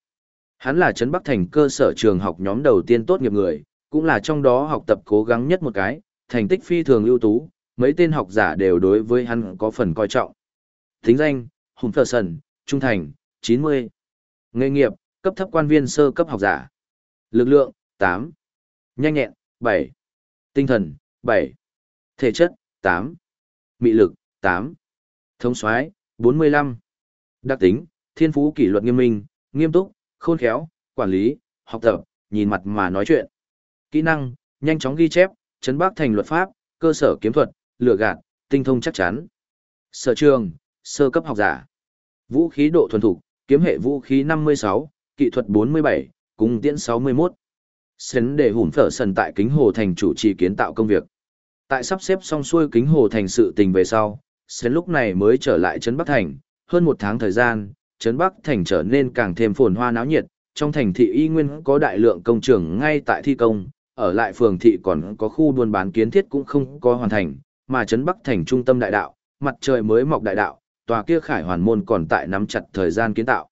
Hắn là Trấn Bắc Thành cơ sở trường học nhóm đầu tiên tốt nghiệp người, cũng là trong đó học tập cố gắng nhất một cái, thành tích phi thường ưu tú, mấy tên học giả đều đối với hắn có phần coi trọng. Thính danh, Hùng Thờ Sẩn, Trung Thành, 90. Nghề nghiệp, cấp thấp quan viên sơ cấp học giả. Lực lượng, 8. Nhanh nhẹn, 7. Tinh thần, 7. Thể chất, 8. Mị lực, 8. Thống soái 45. Đặc tính, thiên phú kỷ luật nghiêm minh, nghiêm túc, khôn khéo, quản lý, học tập, nhìn mặt mà nói chuyện. Kỹ năng, nhanh chóng ghi chép, chấn bác thành luật pháp, cơ sở kiếm thuật, lừa gạt, tinh thông chắc chắn. Sở trường, sơ cấp học giả. Vũ khí độ thuần thục, kiếm hệ vũ khí 56, kỹ thuật 47, cung tiễn 61. Sến để hùn phở sần tại kính hồ thành chủ trì kiến tạo công việc. Tại sắp xếp xong xuôi kính hồ thành sự tình về sau, Sến lúc này mới trở lại Trấn Bắc Thành, hơn một tháng thời gian, Trấn Bắc Thành trở nên càng thêm phồn hoa náo nhiệt, trong thành thị y nguyên có đại lượng công trường ngay tại thi công, ở lại phường thị còn có khu buôn bán kiến thiết cũng không có hoàn thành, mà Trấn Bắc Thành trung tâm đại đạo, mặt trời mới mọc đại đạo, tòa kia khải hoàn môn còn tại nắm chặt thời gian kiến tạo.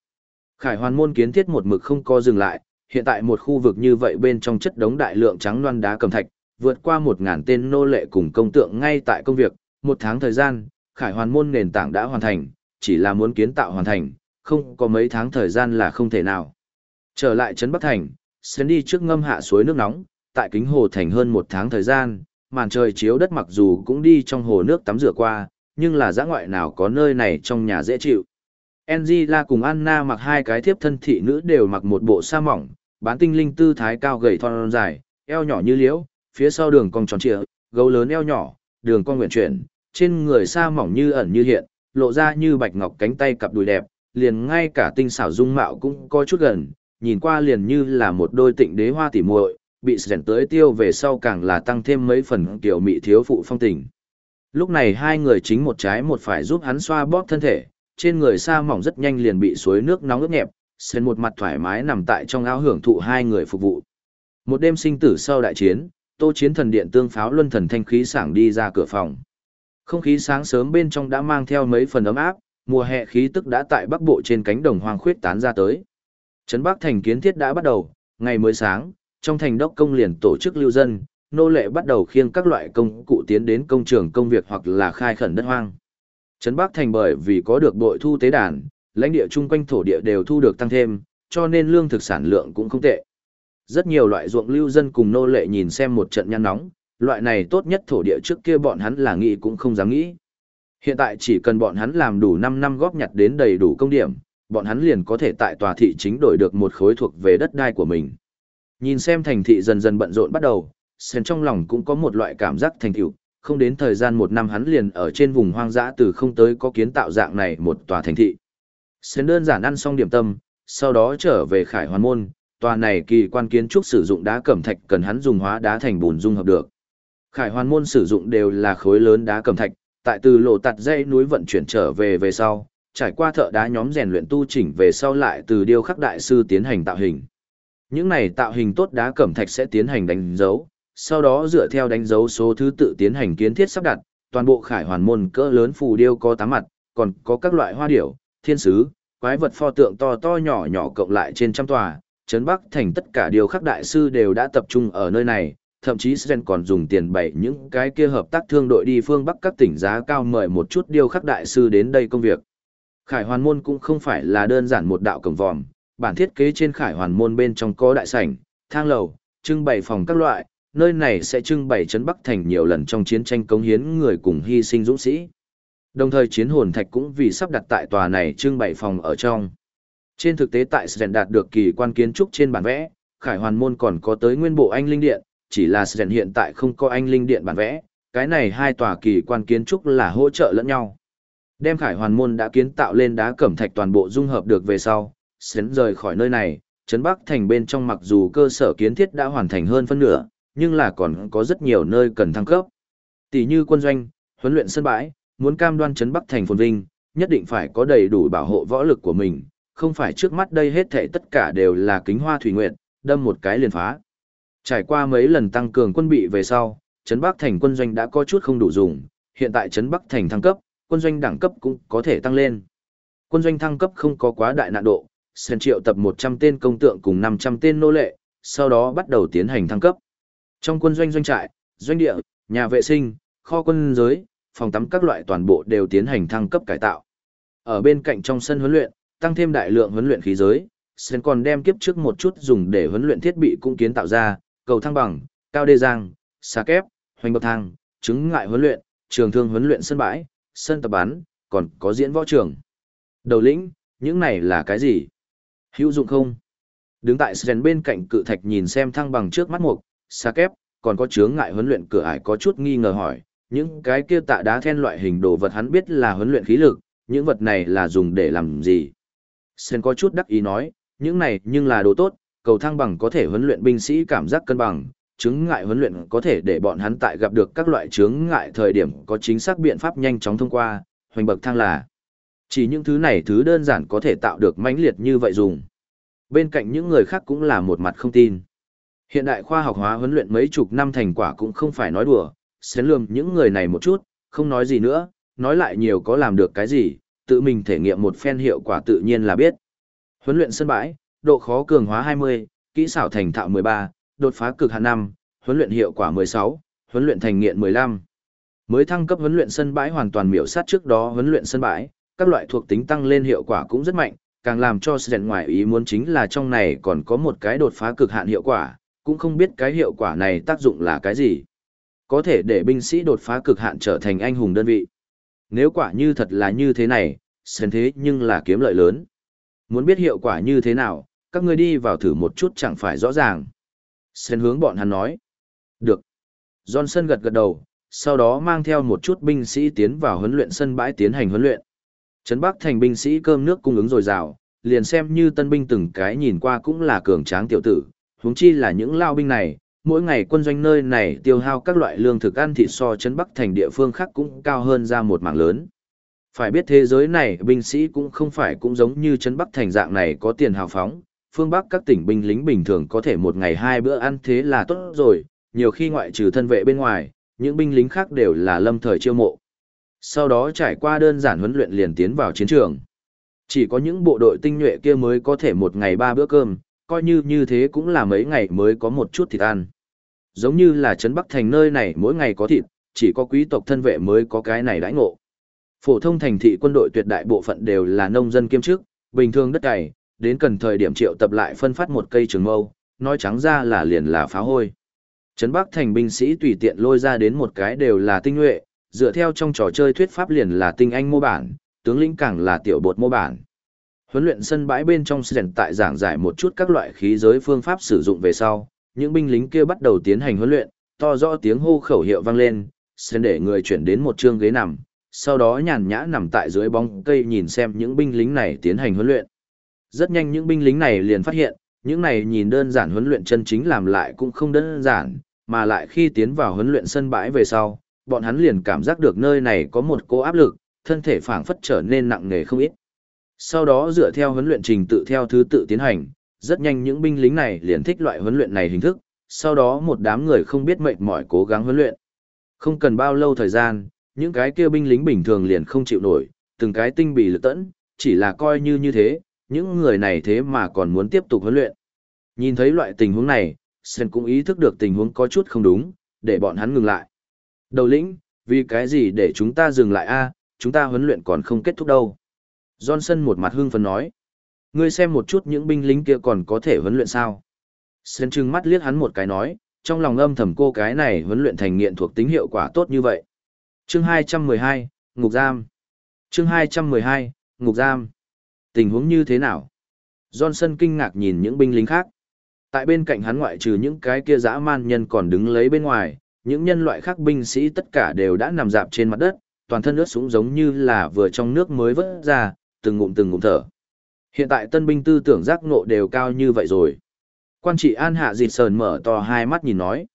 Khải hoàn môn kiến thiết một mực không có dừng lại, hiện tại một khu vực như vậy bên trong chất đống đại lượng trắng loan đá cầm thạch, vượt qua một ngàn tên nô lệ cùng công tượng ngay tại công việc, một tháng thời gian, khải hoàn môn nền tảng đã hoàn thành, chỉ là muốn kiến tạo hoàn thành, không có mấy tháng thời gian là không thể nào. Trở lại Trấn Bắc Thành, Sến đi trước ngâm hạ suối nước nóng, tại kính hồ thành hơn một tháng thời gian, màn trời chiếu đất mặc dù cũng đi trong hồ nước tắm rửa qua, nhưng là giã ngoại nào có nơi này trong nhà dễ chịu. Angela cùng Anna mặc hai cái thiếp thân thị nữ đều mặc một bộ sa mỏng, bán tinh linh tư thái cao gầy thon dài, eo nhỏ như liễu, phía sau đường cong tròn trịa, gấu lớn eo nhỏ, đường cong nguyện chuyển, trên người sa mỏng như ẩn như hiện, lộ ra như bạch ngọc cánh tay cặp đùi đẹp, liền ngay cả tinh xảo dung mạo cũng có chút gần, nhìn qua liền như là một đôi tịnh đế hoa tỉ muội, bị rèn tới tiêu về sau càng là tăng thêm mấy phần kiểu mị thiếu phụ phong tình. Lúc này hai người chính một trái một phải giúp hắn xoa bóp thân thể, trên người sa mỏng rất nhanh liền bị suối nước nóng ướt nhẹp, Sơn một mặt thoải mái nằm tại trong áo hưởng thụ hai người phục vụ. Một đêm sinh tử sau đại chiến, Tô Chiến Thần Điện tương pháo luân thần thanh khí sảng đi ra cửa phòng. Không khí sáng sớm bên trong đã mang theo mấy phần ấm áp, mùa hè khí tức đã tại bắc bộ trên cánh đồng hoang khuyết tán ra tới. Trấn Bắc thành kiến thiết đã bắt đầu, ngày mới sáng, trong thành đốc công liền tổ chức lưu dân, nô lệ bắt đầu khiêng các loại công cụ tiến đến công trường công việc hoặc là khai khẩn đất hoang. Trấn Bắc thành bởi vì có được đội thu tế đàn, lãnh địa chung quanh thổ địa đều thu được tăng thêm, cho nên lương thực sản lượng cũng không tệ. Rất nhiều loại ruộng lưu dân cùng nô lệ nhìn xem một trận nhăn nóng, loại này tốt nhất thổ địa trước kia bọn hắn là nghĩ cũng không dám nghĩ. Hiện tại chỉ cần bọn hắn làm đủ 5 năm góp nhặt đến đầy đủ công điểm, bọn hắn liền có thể tại tòa thị chính đổi được một khối thuộc về đất đai của mình. Nhìn xem thành thị dần dần bận rộn bắt đầu, Sen trong lòng cũng có một loại cảm giác thành tựu, không đến thời gian một năm hắn liền ở trên vùng hoang dã từ không tới có kiến tạo dạng này một tòa thành thị. Sen đơn giản ăn xong điểm tâm, sau đó trở về Khải Hoàn Môn, tòa này kỳ quan kiến trúc sử dụng đá cẩm thạch cần hắn dùng hóa đá thành bùn dung hợp được. Khải Hoàn Môn sử dụng đều là khối lớn đá cẩm thạch, tại từ lộ tạt dây núi vận chuyển trở về về sau, trải qua thợ đá nhóm rèn luyện tu chỉnh về sau lại từ điêu khắc đại sư tiến hành tạo hình. Những này tạo hình tốt đá cẩm thạch sẽ tiến hành đánh dấu, sau đó dựa theo đánh dấu số thứ tự tiến hành kiến thiết sắp đặt, toàn bộ khải hoàn môn cỡ lớn phù điêu có tám mặt, còn có các loại hoa điểu, thiên sứ, quái vật pho tượng to to nhỏ nhỏ cộng lại trên trăm tòa, trấn Bắc thành tất cả điều khắc đại sư đều đã tập trung ở nơi này, thậm chí Sven còn dùng tiền bày những cái kia hợp tác thương đội đi phương Bắc các tỉnh giá cao mời một chút điêu khắc đại sư đến đây công việc. Khải hoàn môn cũng không phải là đơn giản một đạo cổng vòm, bản thiết kế trên khải hoàn môn bên trong có đại sảnh, thang lầu, trưng bày phòng các loại, nơi này sẽ trưng bày trấn Bắc thành nhiều lần trong chiến tranh cống hiến người cùng hy sinh dũng sĩ. Đồng thời chiến hồn thạch cũng vì sắp đặt tại tòa này trưng bày phòng ở trong. Trên thực tế tại Sren đạt được kỳ quan kiến trúc trên bản vẽ, Khải Hoàn Môn còn có tới nguyên bộ anh linh điện, chỉ là Sren hiện tại không có anh linh điện bản vẽ, cái này hai tòa kỳ quan kiến trúc là hỗ trợ lẫn nhau. Đem Khải Hoàn Môn đã kiến tạo lên đá cẩm thạch toàn bộ dung hợp được về sau, Sren rời khỏi nơi này, Trấn Bắc thành bên trong mặc dù cơ sở kiến thiết đã hoàn thành hơn phân nửa, nhưng là còn có rất nhiều nơi cần thăng cấp. Tỷ như quân doanh, huấn luyện sân bãi, muốn cam đoan chấn Bắc thành phồn vinh, nhất định phải có đầy đủ bảo hộ võ lực của mình, không phải trước mắt đây hết thảy tất cả đều là kính hoa thủy nguyện, đâm một cái liền phá. Trải qua mấy lần tăng cường quân bị về sau, Trấn Bắc thành quân doanh đã có chút không đủ dùng, hiện tại Trấn Bắc thành thăng cấp, quân doanh đẳng cấp cũng có thể tăng lên. Quân doanh thăng cấp không có quá đại nạn độ, sen triệu tập 100 tên công tượng cùng 500 tên nô lệ, sau đó bắt đầu tiến hành thăng cấp. Trong quân doanh doanh trại, doanh địa, nhà vệ sinh, kho quân giới, phòng tắm các loại toàn bộ đều tiến hành thăng cấp cải tạo. Ở bên cạnh trong sân huấn luyện, tăng thêm đại lượng huấn luyện khí giới, Sen còn đem kiếp trước một chút dùng để huấn luyện thiết bị cũng kiến tạo ra, cầu thăng bằng, cao đê giang, xà kép, hoành bậc thang, chứng ngại huấn luyện, trường thương huấn luyện sân bãi, sân tập bắn, còn có diễn võ trường. Đầu lĩnh, những này là cái gì? Hữu dụng không? Đứng tại Sren bên cạnh cự thạch nhìn xem thăng bằng trước mắt mục, xà kép, còn có chướng ngại huấn luyện cửa ải có chút nghi ngờ hỏi, những cái kia tạ đá then loại hình đồ vật hắn biết là huấn luyện khí lực, những vật này là dùng để làm gì? Sen có chút đắc ý nói, những này nhưng là đồ tốt, cầu thăng bằng có thể huấn luyện binh sĩ cảm giác cân bằng, chứng ngại huấn luyện có thể để bọn hắn tại gặp được các loại chứng ngại thời điểm có chính xác biện pháp nhanh chóng thông qua, hoành bậc thang là. Chỉ những thứ này thứ đơn giản có thể tạo được mãnh liệt như vậy dùng. Bên cạnh những người khác cũng là một mặt không tin. Hiện đại khoa học hóa huấn luyện mấy chục năm thành quả cũng không phải nói đùa, xén lườm những người này một chút, không nói gì nữa, nói lại nhiều có làm được cái gì, tự mình thể nghiệm một phen hiệu quả tự nhiên là biết. Huấn luyện sân bãi, độ khó cường hóa 20, kỹ xảo thành thạo 13, đột phá cực hạn 5, huấn luyện hiệu quả 16, huấn luyện thành nghiện 15. Mới thăng cấp huấn luyện sân bãi hoàn toàn miểu sát trước đó huấn luyện sân bãi, các loại thuộc tính tăng lên hiệu quả cũng rất mạnh, càng làm cho sự ngoài ý muốn chính là trong này còn có một cái đột phá cực hạn hiệu quả, cũng không biết cái hiệu quả này tác dụng là cái gì. Có thể để binh sĩ đột phá cực hạn trở thành anh hùng đơn vị. Nếu quả như thật là như thế này, xem thế nhưng là kiếm lợi lớn. Muốn biết hiệu quả như thế nào, các ngươi đi vào thử một chút chẳng phải rõ ràng. sân hướng bọn hắn nói. Được. Johnson gật gật đầu, sau đó mang theo một chút binh sĩ tiến vào huấn luyện sân bãi tiến hành huấn luyện. Trấn Bắc thành binh sĩ cơm nước cung ứng dồi dào, liền xem như tân binh từng cái nhìn qua cũng là cường tráng tiểu tử, huống chi là những lao binh này, mỗi ngày quân doanh nơi này tiêu hao các loại lương thực ăn thịt so chấn Bắc thành địa phương khác cũng cao hơn ra một mảng lớn. Phải biết thế giới này binh sĩ cũng không phải cũng giống như chấn Bắc thành dạng này có tiền hào phóng, phương Bắc các tỉnh binh lính bình thường có thể một ngày hai bữa ăn thế là tốt rồi, nhiều khi ngoại trừ thân vệ bên ngoài, những binh lính khác đều là lâm thời chiêu mộ. Sau đó trải qua đơn giản huấn luyện liền tiến vào chiến trường. Chỉ có những bộ đội tinh nhuệ kia mới có thể một ngày ba bữa cơm, coi như như thế cũng là mấy ngày mới có một chút thịt ăn. Giống như là Trấn Bắc Thành nơi này mỗi ngày có thịt, chỉ có quý tộc thân vệ mới có cái này đãi ngộ. Phổ thông thành thị quân đội tuyệt đại bộ phận đều là nông dân kiêm chức, bình thường đất cày, đến cần thời điểm triệu tập lại phân phát một cây trường mâu, nói trắng ra là liền là phá hôi. Trấn Bắc thành binh sĩ tùy tiện lôi ra đến một cái đều là tinh nhuệ, dựa theo trong trò chơi thuyết pháp liền là tinh anh mô bản, tướng lĩnh càng là tiểu bột mô bản. Huấn luyện sân bãi bên trong sèn tại giảng giải một chút các loại khí giới phương pháp sử dụng về sau, những binh lính kia bắt đầu tiến hành huấn luyện, to rõ tiếng hô khẩu hiệu vang lên, sen để người chuyển đến một trương ghế nằm, sau đó nhàn nhã nằm tại dưới bóng cây nhìn xem những binh lính này tiến hành huấn luyện. Rất nhanh những binh lính này liền phát hiện, những này nhìn đơn giản huấn luyện chân chính làm lại cũng không đơn giản, mà lại khi tiến vào huấn luyện sân bãi về sau, bọn hắn liền cảm giác được nơi này có một cô áp lực, thân thể phảng phất trở nên nặng nề không ít. Sau đó dựa theo huấn luyện trình tự theo thứ tự tiến hành, rất nhanh những binh lính này liền thích loại huấn luyện này hình thức, sau đó một đám người không biết mệt mỏi cố gắng huấn luyện. Không cần bao lâu thời gian, những cái kia binh lính bình thường liền không chịu nổi, từng cái tinh bì lực tẫn, chỉ là coi như như thế, những người này thế mà còn muốn tiếp tục huấn luyện. Nhìn thấy loại tình huống này, Sen cũng ý thức được tình huống có chút không đúng, để bọn hắn ngừng lại. Đầu lĩnh, vì cái gì để chúng ta dừng lại a? chúng ta huấn luyện còn không kết thúc đâu. Johnson một mặt hưng phấn nói. Ngươi xem một chút những binh lính kia còn có thể huấn luyện sao. Sơn trừng mắt liếc hắn một cái nói, trong lòng âm thầm cô cái này huấn luyện thành nghiện thuộc tính hiệu quả tốt như vậy. Chương 212, Ngục Giam. Chương 212, Ngục Giam. Tình huống như thế nào? Johnson kinh ngạc nhìn những binh lính khác. Tại bên cạnh hắn ngoại trừ những cái kia dã man nhân còn đứng lấy bên ngoài, những nhân loại khác binh sĩ tất cả đều đã nằm dạp trên mặt đất, toàn thân ướt sũng giống như là vừa trong nước mới vớt ra, từng ngụm từng ngụm thở. Hiện tại tân binh tư tưởng giác ngộ đều cao như vậy rồi. Quan trị An Hạ dịt Sờn mở to hai mắt nhìn nói.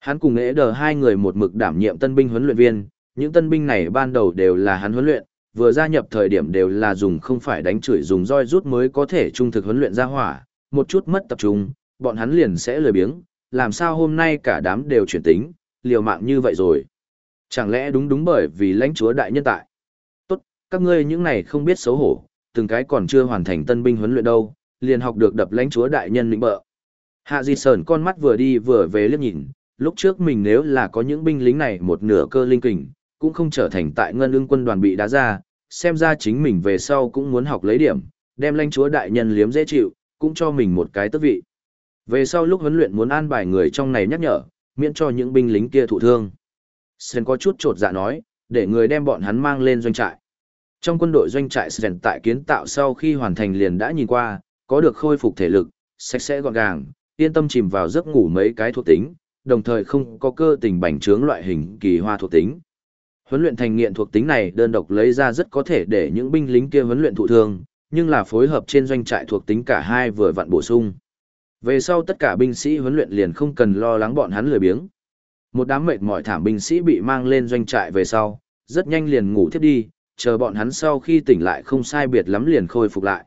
Hắn cùng ế đờ hai người một mực đảm nhiệm tân binh huấn luyện viên, những tân binh này ban đầu đều là hắn huấn luyện, vừa gia nhập thời điểm đều là dùng không phải đánh chửi dùng roi rút mới có thể trung thực huấn luyện ra hỏa, một chút mất tập trung, bọn hắn liền sẽ lười biếng, làm sao hôm nay cả đám đều chuyển tính, liều mạng như vậy rồi. Chẳng lẽ đúng đúng bởi vì lãnh chúa đại nhân tại. Tốt, các ngươi những này không biết xấu hổ, từng cái còn chưa hoàn thành tân binh huấn luyện đâu, liền học được đập lãnh chúa đại nhân lĩnh bợ. Hạ Di Sơn con mắt vừa đi vừa về liếc nhìn, lúc trước mình nếu là có những binh lính này một nửa cơ linh kình, cũng không trở thành tại ngân ương quân đoàn bị đá ra, xem ra chính mình về sau cũng muốn học lấy điểm, đem lãnh chúa đại nhân liếm dễ chịu, cũng cho mình một cái tước vị. Về sau lúc huấn luyện muốn an bài người trong này nhắc nhở, miễn cho những binh lính kia thụ thương. Sơn có chút trột dạ nói, để người đem bọn hắn mang lên doanh trại. Trong quân đội doanh trại Sren tại kiến tạo sau khi hoàn thành liền đã nhìn qua, có được khôi phục thể lực, sạch sẽ gọn gàng, yên tâm chìm vào giấc ngủ mấy cái thuộc tính, đồng thời không có cơ tình bành trướng loại hình kỳ hoa thuộc tính. Huấn luyện thành nghiện thuộc tính này đơn độc lấy ra rất có thể để những binh lính kia huấn luyện thụ thương, nhưng là phối hợp trên doanh trại thuộc tính cả hai vừa vặn bổ sung. Về sau tất cả binh sĩ huấn luyện liền không cần lo lắng bọn hắn lười biếng. Một đám mệt mỏi thảm binh sĩ bị mang lên doanh trại về sau, rất nhanh liền ngủ thiếp đi, chờ bọn hắn sau khi tỉnh lại không sai biệt lắm liền khôi phục lại.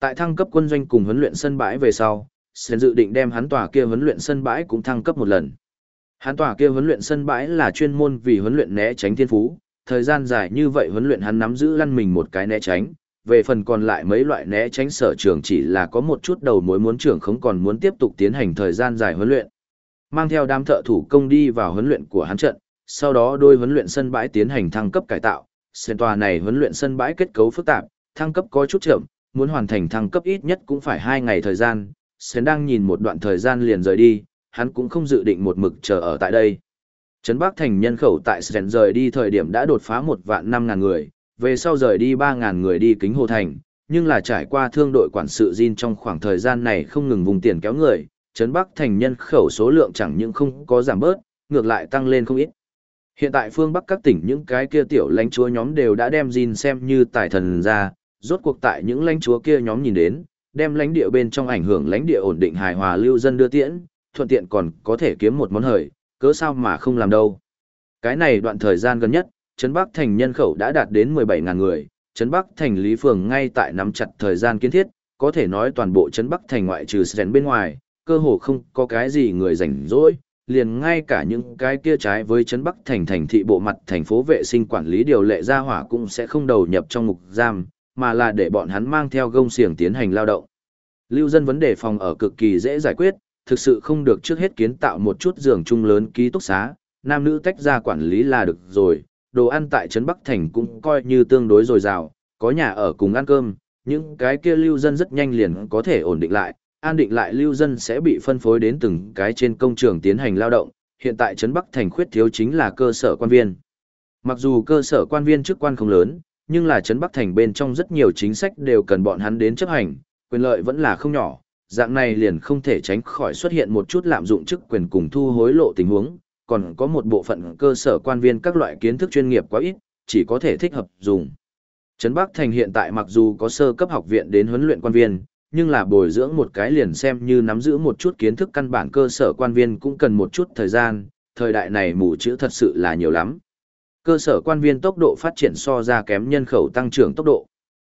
Tại thăng cấp quân doanh cùng huấn luyện sân bãi về sau, Sen dự định đem hắn tòa kia huấn luyện sân bãi cũng thăng cấp một lần. Hắn tòa kia huấn luyện sân bãi là chuyên môn vì huấn luyện né tránh thiên phú, thời gian dài như vậy huấn luyện hắn nắm giữ lăn mình một cái né tránh, về phần còn lại mấy loại né tránh sở trường chỉ là có một chút đầu mối muốn trưởng không còn muốn tiếp tục tiến hành thời gian dài huấn luyện. Mang theo đám thợ thủ công đi vào huấn luyện của hắn trận, sau đó đôi huấn luyện sân bãi tiến hành thăng cấp cải tạo. Sân tòa này huấn luyện sân bãi kết cấu phức tạp, thăng cấp có chút chậm, muốn hoàn thành thăng cấp ít nhất cũng phải 2 ngày thời gian. Sến đang nhìn một đoạn thời gian liền rời đi, hắn cũng không dự định một mực chờ ở tại đây. Trấn Bắc thành nhân khẩu tại Sren rời đi thời điểm đã đột phá một vạn năm ngàn người, về sau rời đi 3.000 người đi kính hồ thành, nhưng là trải qua thương đội quản sự Jin trong khoảng thời gian này không ngừng vùng tiền kéo người, Trấn Bắc thành nhân khẩu số lượng chẳng những không có giảm bớt, ngược lại tăng lên không ít. Hiện tại phương Bắc các tỉnh những cái kia tiểu lãnh chúa nhóm đều đã đem Jin xem như tài thần ra, rốt cuộc tại những lãnh chúa kia nhóm nhìn đến, đem lãnh địa bên trong ảnh hưởng lãnh địa ổn định hài hòa lưu dân đưa tiễn, thuận tiện còn có thể kiếm một món hời, cớ sao mà không làm đâu. Cái này đoạn thời gian gần nhất, Trấn Bắc thành nhân khẩu đã đạt đến 17.000 người, Trấn Bắc thành Lý Phường ngay tại nắm chặt thời gian kiến thiết, có thể nói toàn bộ Trấn Bắc thành ngoại trừ Sren bên ngoài, cơ hồ không có cái gì người rảnh rỗi, liền ngay cả những cái kia trái với Trấn Bắc thành thành thị bộ mặt thành phố vệ sinh quản lý điều lệ gia hỏa cũng sẽ không đầu nhập trong ngục giam, mà là để bọn hắn mang theo gông xiềng tiến hành lao động. Lưu dân vấn đề phòng ở cực kỳ dễ giải quyết, thực sự không được trước hết kiến tạo một chút giường chung lớn ký túc xá, nam nữ tách ra quản lý là được rồi, đồ ăn tại Trấn Bắc Thành cũng coi như tương đối dồi dào, có nhà ở cùng ăn cơm, những cái kia lưu dân rất nhanh liền có thể ổn định lại, an định lại lưu dân sẽ bị phân phối đến từng cái trên công trường tiến hành lao động, hiện tại Trấn Bắc Thành khuyết thiếu chính là cơ sở quan viên. Mặc dù cơ sở quan viên chức quan không lớn, nhưng là Trấn Bắc Thành bên trong rất nhiều chính sách đều cần bọn hắn đến chấp hành, quyền lợi vẫn là không nhỏ, dạng này liền không thể tránh khỏi xuất hiện một chút lạm dụng chức quyền cùng thu hối lộ tình huống, còn có một bộ phận cơ sở quan viên các loại kiến thức chuyên nghiệp quá ít, chỉ có thể thích hợp dùng. Trấn Bắc Thành hiện tại mặc dù có sơ cấp học viện đến huấn luyện quan viên, nhưng là bồi dưỡng một cái liền xem như nắm giữ một chút kiến thức căn bản cơ sở quan viên cũng cần một chút thời gian, thời đại này mù chữ thật sự là nhiều lắm. Cơ sở quan viên tốc độ phát triển so ra kém nhân khẩu tăng trưởng tốc độ.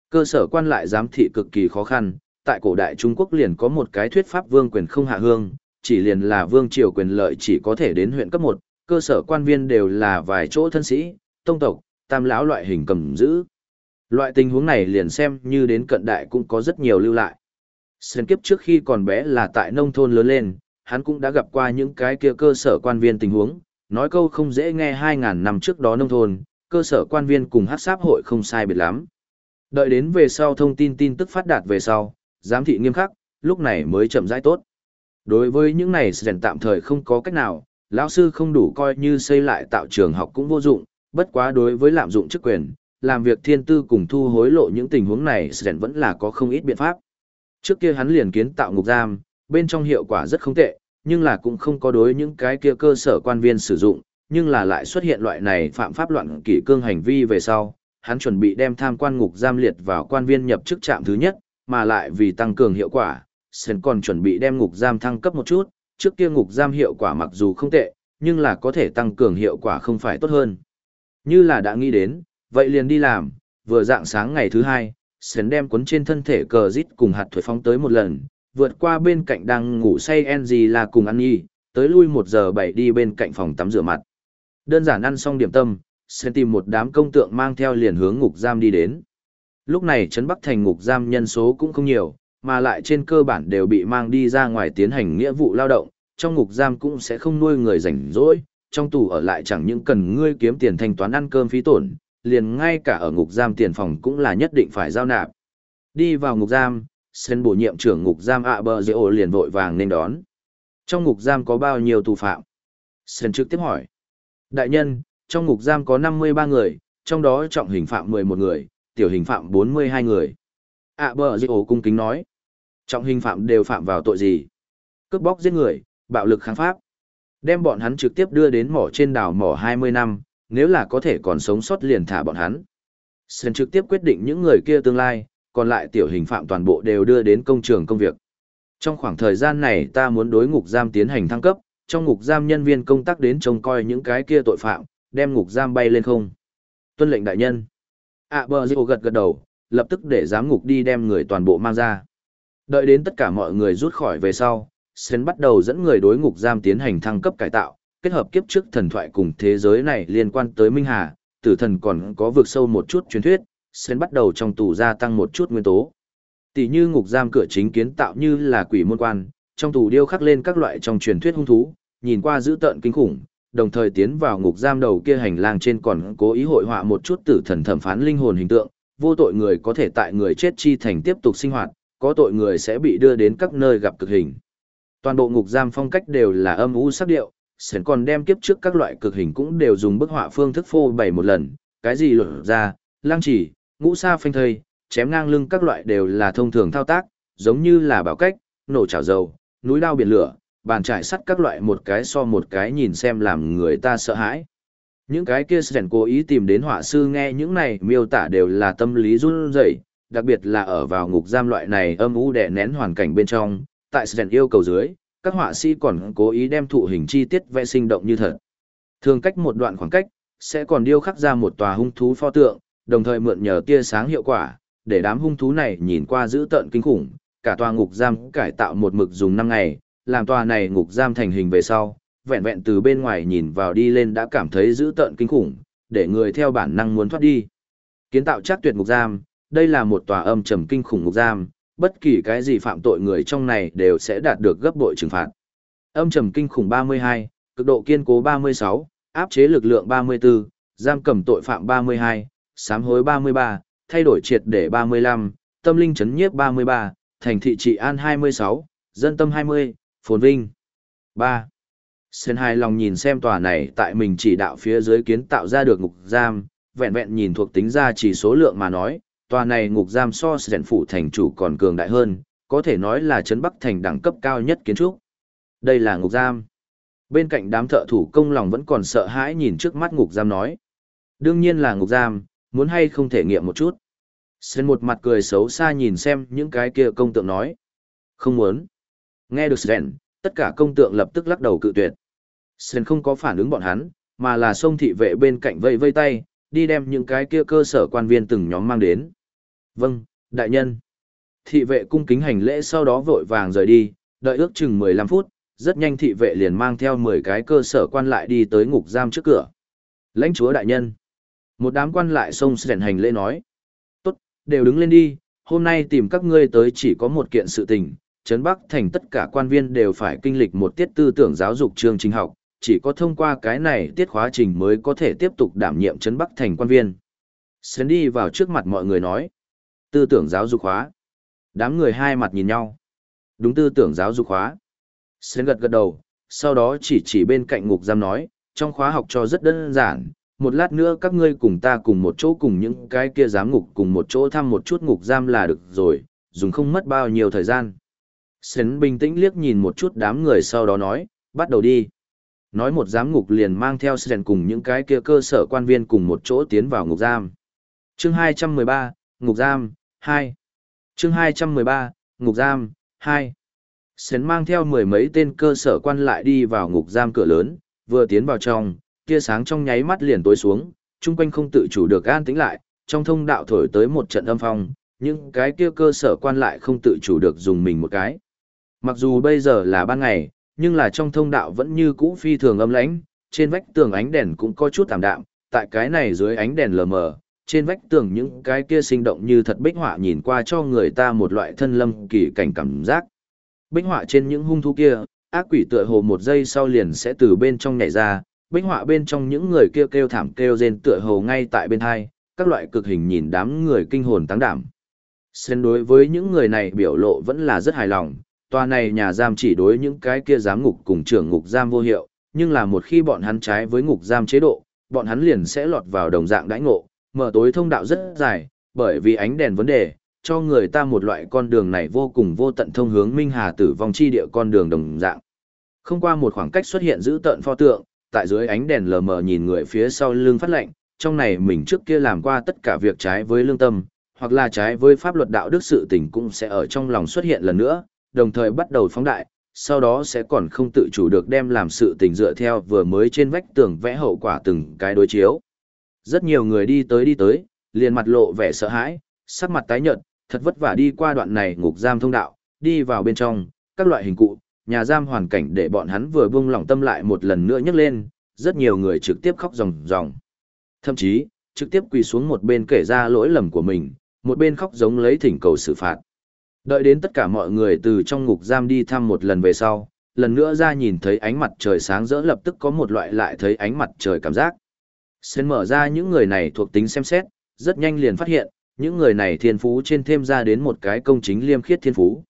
Cơ sở quan lại giám thị cực kỳ khó khăn, tại cổ đại Trung Quốc liền có một cái thuyết pháp vương quyền không hạ hương, chỉ liền là vương triều quyền lợi chỉ có thể đến huyện cấp 1, cơ sở quan viên đều là vài chỗ thân sĩ, tông tộc, tam lão loại hình cầm giữ. Loại tình huống này liền xem như đến cận đại cũng có rất nhiều lưu lại. Sơn kiếp trước khi còn bé là tại nông thôn lớn lên, hắn cũng đã gặp qua những cái kia cơ sở quan viên tình huống, nói câu không dễ nghe 2.000 năm trước đó nông thôn, cơ sở quan viên cùng hát sáp hội không sai biệt lắm. Đợi đến về sau thông tin tin tức phát đạt về sau, giám thị nghiêm khắc, lúc này mới chậm rãi tốt. Đối với những này Sơn tạm thời không có cách nào, lão sư không đủ coi như xây lại tạo trường học cũng vô dụng, bất quá đối với lạm dụng chức quyền, làm việc thiên tư cùng thu hối lộ những tình huống này Sơn vẫn là có không ít biện pháp. Trước kia hắn liền kiến tạo ngục giam, bên trong hiệu quả rất không tệ, nhưng là cũng không có đối những cái kia cơ sở quan viên sử dụng, nhưng là lại xuất hiện loại này phạm pháp loạn kỷ cương hành vi về sau, hắn chuẩn bị đem tham quan ngục giam liệt vào quan viên nhập chức trạm thứ nhất, mà lại vì tăng cường hiệu quả, Sen còn chuẩn bị đem ngục giam thăng cấp một chút, trước kia ngục giam hiệu quả mặc dù không tệ, nhưng là có thể tăng cường hiệu quả không phải tốt hơn. Như là đã nghĩ đến, vậy liền đi làm, vừa dạng sáng ngày thứ hai, sến đem cuốn trên thân thể cờ rít cùng hạt thuế phóng tới một lần, vượt qua bên cạnh đang ngủ say Enzy là cùng ăn nhi, tới lui một giờ bảy đi bên cạnh phòng tắm rửa mặt. Đơn giản ăn xong điểm tâm, sến tìm một đám công tượng mang theo liền hướng ngục giam đi đến. Lúc này Trấn Bắc Thành ngục giam nhân số cũng không nhiều, mà lại trên cơ bản đều bị mang đi ra ngoài tiến hành nghĩa vụ lao động, trong ngục giam cũng sẽ không nuôi người rảnh rỗi, trong tù ở lại chẳng những cần ngươi kiếm tiền thanh toán ăn cơm phí tổn, liền ngay cả ở ngục giam tiền phòng cũng là nhất định phải giao nạp. Đi vào ngục giam, sen bổ nhiệm trưởng ngục giam ạ bờ dễ ổ liền vội vàng nên đón. Trong ngục giam có bao nhiêu tù phạm? Sen trực tiếp hỏi. Đại nhân, trong ngục giam có 53 người, trong đó trọng hình phạm 11 người, tiểu hình phạm 42 người. ạ bờ dễ ổ cung kính nói. Trọng hình phạm đều phạm vào tội gì? Cướp bóc giết người, bạo lực kháng pháp. Đem bọn hắn trực tiếp đưa đến mỏ trên đảo mỏ 20 năm, nếu là có thể còn sống sót liền thả bọn hắn. sơn trực tiếp quyết định những người kia tương lai, còn lại tiểu hình phạm toàn bộ đều đưa đến công trường công việc. Trong khoảng thời gian này ta muốn đối ngục giam tiến hành thăng cấp, trong ngục giam nhân viên công tác đến trông coi những cái kia tội phạm, đem ngục giam bay lên không. Tuân lệnh đại nhân. À bờ dịu gật gật đầu, lập tức để giám ngục đi đem người toàn bộ mang ra. Đợi đến tất cả mọi người rút khỏi về sau, sơn bắt đầu dẫn người đối ngục giam tiến hành thăng cấp cải tạo, kết hợp kiếp trước thần thoại cùng thế giới này liên quan tới Minh Hà, tử thần còn có vượt sâu một chút truyền thuyết, Sen bắt đầu trong tù gia tăng một chút nguyên tố. Tỷ như ngục giam cửa chính kiến tạo như là quỷ môn quan, trong tù điêu khắc lên các loại trong truyền thuyết hung thú, nhìn qua dữ tợn kinh khủng, đồng thời tiến vào ngục giam đầu kia hành lang trên còn cố ý hội họa một chút tử thần thẩm phán linh hồn hình tượng, vô tội người có thể tại người chết chi thành tiếp tục sinh hoạt, có tội người sẽ bị đưa đến các nơi gặp cực hình. Toàn bộ ngục giam phong cách đều là âm u sắc điệu, sến còn đem kiếp trước các loại cực hình cũng đều dùng bức họa phương thức phô bày một lần, cái gì lột ra, lang chỉ, ngũ sa phanh thây, chém ngang lưng các loại đều là thông thường thao tác, giống như là bảo cách, nổ chảo dầu, núi đao biển lửa, bàn trải sắt các loại một cái so một cái nhìn xem làm người ta sợ hãi. Những cái kia Sren cố ý tìm đến họa sư nghe những này miêu tả đều là tâm lý run rẩy, đặc biệt là ở vào ngục giam loại này âm u đè nén hoàn cảnh bên trong, tại Sren yêu cầu dưới, các họa sĩ còn cố ý đem thụ hình chi tiết vẽ sinh động như thật. Thường cách một đoạn khoảng cách, sẽ còn điêu khắc ra một tòa hung thú pho tượng, đồng thời mượn nhờ tia sáng hiệu quả, để đám hung thú này nhìn qua dữ tợn kinh khủng, cả tòa ngục giam cải tạo một mực dùng 5 ngày, làm tòa này ngục giam thành hình về sau, vẹn vẹn từ bên ngoài nhìn vào đi lên đã cảm thấy dữ tợn kinh khủng, để người theo bản năng muốn thoát đi. Kiến tạo chắc tuyệt ngục giam, đây là một tòa âm trầm kinh khủng ngục giam, bất kỳ cái gì phạm tội người trong này đều sẽ đạt được gấp bội trừng phạt. Âm trầm kinh khủng 32, cực độ kiên cố 36, áp chế lực lượng 34, giam cầm tội phạm 32, sám hối 33, thay đổi triệt để 35, tâm linh chấn nhiếp 33, thành thị trị an 26, dân tâm 20, phồn vinh. 3. Sơn hài lòng nhìn xem tòa này tại mình chỉ đạo phía dưới kiến tạo ra được ngục giam, vẹn vẹn nhìn thuộc tính ra chỉ số lượng mà nói, tòa này ngục giam so sẻn phủ thành chủ còn cường đại hơn, có thể nói là trấn Bắc thành đẳng cấp cao nhất kiến trúc. Đây là ngục giam. Bên cạnh đám thợ thủ công lòng vẫn còn sợ hãi nhìn trước mắt ngục giam nói. Đương nhiên là ngục giam, muốn hay không thể nghiệm một chút. Sơn một mặt cười xấu xa nhìn xem những cái kia công tượng nói. Không muốn. Nghe được Sven, tất cả công tượng lập tức lắc đầu cự tuyệt. Sven không có phản ứng bọn hắn, mà là xông thị vệ bên cạnh vây vây tay, đi đem những cái kia cơ sở quan viên từng nhóm mang đến. Vâng, đại nhân. Thị vệ cung kính hành lễ sau đó vội vàng rời đi, đợi ước chừng 15 phút, rất nhanh thị vệ liền mang theo 10 cái cơ sở quan lại đi tới ngục giam trước cửa. Lãnh chúa đại nhân. Một đám quan lại xông xẻn hành lễ nói. Tốt, đều đứng lên đi, hôm nay tìm các ngươi tới chỉ có một kiện sự tình, Trấn Bắc thành tất cả quan viên đều phải kinh lịch một tiết tư tưởng giáo dục chương trình học, chỉ có thông qua cái này tiết khóa trình mới có thể tiếp tục đảm nhiệm Trấn Bắc thành quan viên. Sến đi vào trước mặt mọi người nói. Tư tưởng giáo dục khóa. Đám người hai mặt nhìn nhau. Đúng tư tưởng giáo dục khóa. Sến gật gật đầu, sau đó chỉ chỉ bên cạnh ngục giam nói, trong khóa học cho rất đơn giản, một lát nữa các ngươi cùng ta cùng một chỗ cùng những cái kia giám ngục cùng một chỗ thăm một chút ngục giam là được rồi, dùng không mất bao nhiêu thời gian. Sến bình tĩnh liếc nhìn một chút đám người sau đó nói, bắt đầu đi. Nói một giám ngục liền mang theo Sến cùng những cái kia cơ sở quan viên cùng một chỗ tiến vào ngục giam. Chương 213, Ngục giam, 2. Chương 213, Ngục giam, 2. Sến mang theo mười mấy tên cơ sở quan lại đi vào ngục giam cửa lớn, vừa tiến vào trong, tia sáng trong nháy mắt liền tối xuống, chung quanh không tự chủ được an tĩnh lại, trong thông đạo thổi tới một trận âm phong, những cái kia cơ sở quan lại không tự chủ được dùng mình một cái. Mặc dù bây giờ là ban ngày, nhưng là trong thông đạo vẫn như cũ phi thường âm lãnh, trên vách tường ánh đèn cũng có chút tạm đạm, tại cái này dưới ánh đèn lờ mờ, trên vách tường những cái kia sinh động như thật bích họa nhìn qua cho người ta một loại thân lâm kỳ cảnh cảm giác. Bích họa trên những hung thú kia, ác quỷ tựa hồ một giây sau liền sẽ từ bên trong nhảy ra, bích họa bên trong những người kia kêu, thảm kêu rên tựa hồ ngay tại bên hai, các loại cực hình nhìn đám người kinh hồn tăng đảm. Xen đối với những người này biểu lộ vẫn là rất hài lòng, tòa này nhà giam chỉ đối những cái kia giám ngục cùng trưởng ngục giam vô hiệu, nhưng là một khi bọn hắn trái với ngục giam chế độ, bọn hắn liền sẽ lọt vào đồng dạng đãi ngộ, mở tối thông đạo rất dài, bởi vì ánh đèn vấn đề, cho người ta một loại con đường này vô cùng vô tận thông hướng minh hà tử vong chi địa con đường đồng dạng. Không qua một khoảng cách xuất hiện giữ tận pho tượng, tại dưới ánh đèn lờ mờ nhìn người phía sau lưng phát lệnh, trong này mình trước kia làm qua tất cả việc trái với lương tâm, hoặc là trái với pháp luật đạo đức sự tình cũng sẽ ở trong lòng xuất hiện lần nữa, đồng thời bắt đầu phóng đại, sau đó sẽ còn không tự chủ được đem làm sự tình dựa theo vừa mới trên vách tường vẽ hậu quả từng cái đối chiếu. Rất nhiều người đi tới đi tới, liền mặt lộ vẻ sợ hãi, sắc mặt tái nhợt, thật vất vả đi qua đoạn này ngục giam thông đạo, đi vào bên trong, các loại hình cụ, nhà giam hoàn cảnh để bọn hắn vừa buông lòng tâm lại một lần nữa nhấc lên, rất nhiều người trực tiếp khóc ròng ròng. Thậm chí, trực tiếp quỳ xuống một bên kể ra lỗi lầm của mình, một bên khóc giống lấy thỉnh cầu xử phạt. Đợi đến tất cả mọi người từ trong ngục giam đi thăm một lần về sau, lần nữa ra nhìn thấy ánh mặt trời sáng rỡ lập tức có một loại lại thấy ánh mặt trời cảm giác. Xen mở ra những người này thuộc tính xem xét, rất nhanh liền phát hiện, những người này thiên phú trên thêm ra đến một cái công chính liêm khiết thiên phú.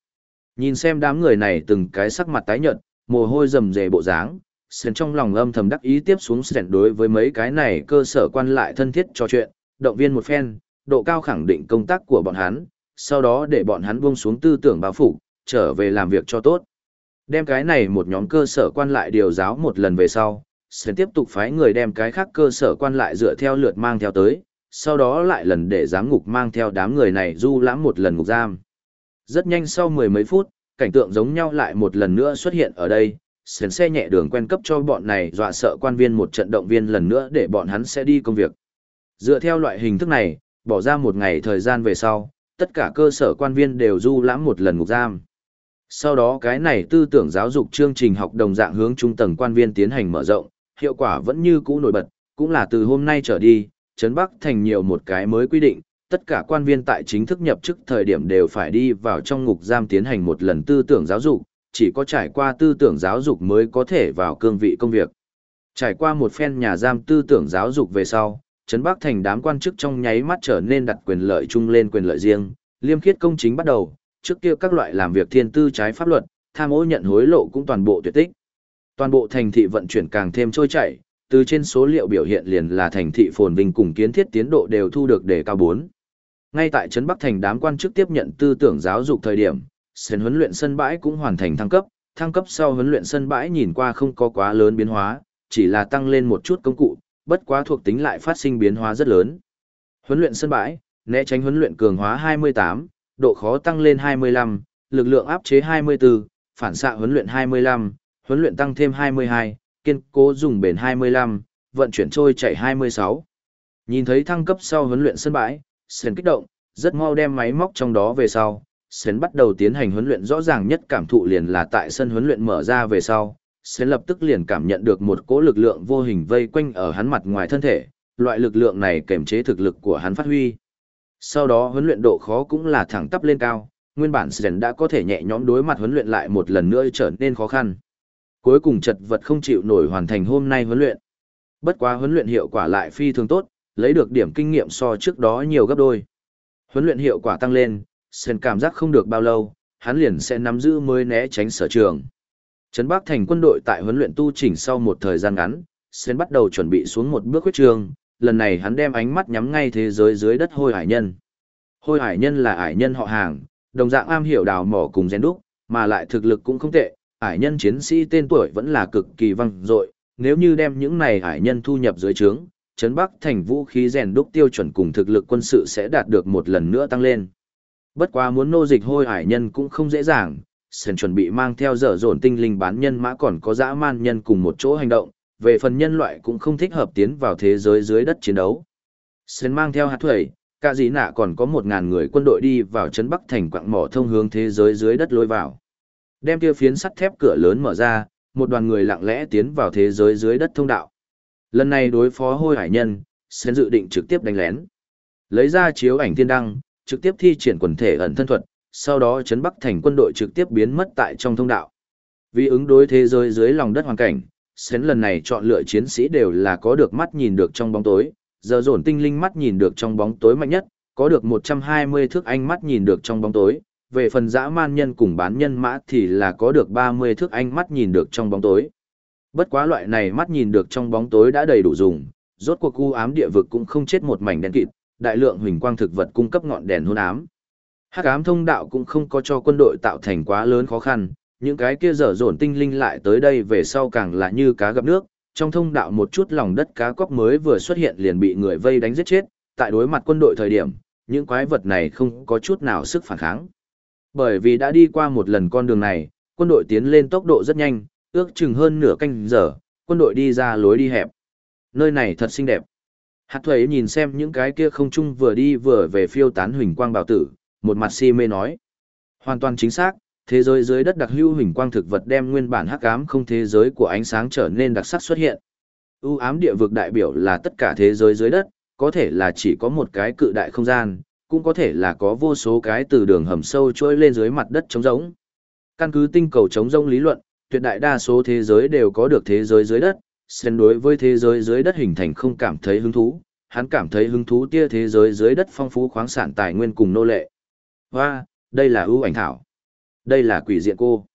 Nhìn xem đám người này từng cái sắc mặt tái nhợt, mồ hôi rầm rề bộ dáng, Sến trong lòng âm thầm đắc ý tiếp xuống Sến đối với mấy cái này cơ sở quan lại thân thiết trò chuyện, động viên một phen, độ cao khẳng định công tác của bọn hắn, sau đó để bọn hắn buông xuống tư tưởng bao phủ, trở về làm việc cho tốt. Đem cái này một nhóm cơ sở quan lại điều giáo một lần về sau, sẽ tiếp tục phái người đem cái khác cơ sở quan lại dựa theo lượt mang theo tới, sau đó lại lần để giám ngục mang theo đám người này du lãm một lần ngục giam. Rất nhanh sau mười mấy phút, cảnh tượng giống nhau lại một lần nữa xuất hiện ở đây, sến xe nhẹ đường quen cấp cho bọn này dọa sợ quan viên một trận động viên lần nữa để bọn hắn sẽ đi công việc. Dựa theo loại hình thức này, bỏ ra một ngày thời gian về sau, tất cả cơ sở quan viên đều du lãm một lần ngục giam. Sau đó cái này tư tưởng giáo dục chương trình học đồng dạng hướng trung tầng quan viên tiến hành mở rộng, hiệu quả vẫn như cũ nổi bật, cũng là từ hôm nay trở đi, Trấn Bắc thành nhiều một cái mới quy định, tất cả quan viên tại chính thức nhập chức thời điểm đều phải đi vào trong ngục giam tiến hành một lần tư tưởng giáo dục, chỉ có trải qua tư tưởng giáo dục mới có thể vào cương vị công việc. Trải qua một phen nhà giam tư tưởng giáo dục về sau, Trấn Bắc thành đám quan chức trong nháy mắt trở nên đặt quyền lợi chung lên quyền lợi riêng, liêm khiết công chính bắt đầu, trước kia các loại làm việc thiên tư trái pháp luật, tham ô nhận hối lộ cũng toàn bộ tuyệt tích. Toàn bộ thành thị vận chuyển càng thêm trôi chảy, từ trên số liệu biểu hiện liền là thành thị phồn vinh cùng kiến thiết tiến độ đều thu được đề cao 4. Ngay tại trấn Bắc thành đám quan chức tiếp nhận tư tưởng giáo dục thời điểm, sân huấn luyện sân bãi cũng hoàn thành thăng cấp, thăng cấp sau huấn luyện sân bãi nhìn qua không có quá lớn biến hóa, chỉ là tăng lên một chút công cụ, bất quá thuộc tính lại phát sinh biến hóa rất lớn. Huấn luyện sân bãi, né tránh huấn luyện cường hóa 28, độ khó tăng lên 25, lực lượng áp chế 24, phản xạ huấn luyện 25, huấn luyện tăng thêm 22, kiên cố dùng bền 25, vận chuyển trôi chạy 26. Nhìn thấy thăng cấp sau huấn luyện sân bãi, Sến kích động, rất mau đem máy móc trong đó về sau. Sến bắt đầu tiến hành huấn luyện rõ ràng nhất cảm thụ liền là tại sân huấn luyện mở ra về sau. Sến lập tức liền cảm nhận được một cỗ lực lượng vô hình vây quanh ở hắn mặt ngoài thân thể, loại lực lượng này kềm chế thực lực của hắn phát huy. Sau đó huấn luyện độ khó cũng là thẳng tắp lên cao, nguyên bản Sến đã có thể nhẹ nhõm đối mặt huấn luyện lại một lần nữa trở nên khó khăn. Cuối cùng chật vật không chịu nổi hoàn thành hôm nay huấn luyện. Bất quá huấn luyện hiệu quả lại phi thường tốt, lấy được điểm kinh nghiệm so trước đó nhiều gấp đôi. Huấn luyện hiệu quả tăng lên, Sen cảm giác không được bao lâu, hắn liền sẽ nắm giữ mới né tránh sở trường. Trấn Bắc thành quân đội tại huấn luyện tu chỉnh sau một thời gian ngắn, Sen bắt đầu chuẩn bị xuống một bước huyết trường, lần này hắn đem ánh mắt nhắm ngay thế giới dưới đất hôi hải nhân. Hôi hải nhân là hải nhân họ hàng, đồng dạng am hiểu đào mỏ cùng gen đúc, mà lại thực lực cũng không tệ, hải nhân chiến sĩ tên tuổi vẫn là cực kỳ vang dội, nếu như đem những này hải nhân thu nhập dưới trướng, Trấn Bắc thành vũ khí rèn đúc tiêu chuẩn cùng thực lực quân sự sẽ đạt được một lần nữa tăng lên. Bất quá muốn nô dịch hôi hải nhân cũng không dễ dàng, Sền chuẩn bị mang theo dở dồn tinh linh bán nhân mã còn có dã man nhân cùng một chỗ hành động, về phần nhân loại cũng không thích hợp tiến vào thế giới dưới đất chiến đấu. Sền mang theo hạt thuẩy, cả dĩ nạ còn có một ngàn người quân đội đi vào Trấn Bắc thành quạng mỏ thông hướng thế giới dưới đất lôi vào. Đem kia phiến sắt thép cửa lớn mở ra, một đoàn người lặng lẽ tiến vào thế giới dưới đất thông đạo. Lần này đối phó hôi hải nhân, Sen dự định trực tiếp đánh lén. Lấy ra chiếu ảnh thiên đăng, trực tiếp thi triển quần thể ẩn thân thuật, sau đó chấn bắc thành quân đội trực tiếp biến mất tại trong thông đạo. Vì ứng đối thế giới dưới lòng đất hoàn cảnh, Sen lần này chọn lựa chiến sĩ đều là có được mắt nhìn được trong bóng tối, giờ dồn tinh linh mắt nhìn được trong bóng tối mạnh nhất, có được 120 thước anh mắt nhìn được trong bóng tối, về phần dã man nhân cùng bán nhân mã thì là có được 30 thước anh mắt nhìn được trong bóng tối. Bất quá loại này mắt nhìn được trong bóng tối đã đầy đủ dùng, rốt cuộc u ám địa vực cũng không chết một mảnh đen kịt, đại lượng huỳnh quang thực vật cung cấp ngọn đèn hôn ám. Hắc ám thông đạo cũng không có cho quân đội tạo thành quá lớn khó khăn, những cái kia dở dồn tinh linh lại tới đây về sau càng là như cá gặp nước, trong thông đạo một chút lòng đất cá cóc mới vừa xuất hiện liền bị người vây đánh giết chết, tại đối mặt quân đội thời điểm, những quái vật này không có chút nào sức phản kháng. Bởi vì đã đi qua một lần con đường này, quân đội tiến lên tốc độ rất nhanh, ước chừng hơn nửa canh giờ, quân đội đi ra lối đi hẹp. Nơi này thật xinh đẹp. Hạt thuế nhìn xem những cái kia không chung vừa đi vừa về phiêu tán huỳnh quang bảo tử, một mặt si mê nói. Hoàn toàn chính xác, thế giới dưới đất đặc hữu huỳnh quang thực vật đem nguyên bản hắc ám không thế giới của ánh sáng trở nên đặc sắc xuất hiện. U ám địa vực đại biểu là tất cả thế giới dưới đất, có thể là chỉ có một cái cự đại không gian, cũng có thể là có vô số cái từ đường hầm sâu trôi lên dưới mặt đất trống rỗng. Căn cứ tinh cầu trống rỗng lý luận, tuyệt đại đa số thế giới đều có được thế giới dưới đất, Sen đối với thế giới dưới đất hình thành không cảm thấy hứng thú, hắn cảm thấy hứng thú tia thế giới dưới đất phong phú khoáng sản tài nguyên cùng nô lệ. Hoa, đây là ưu ảnh thảo. Đây là quỷ diện cô.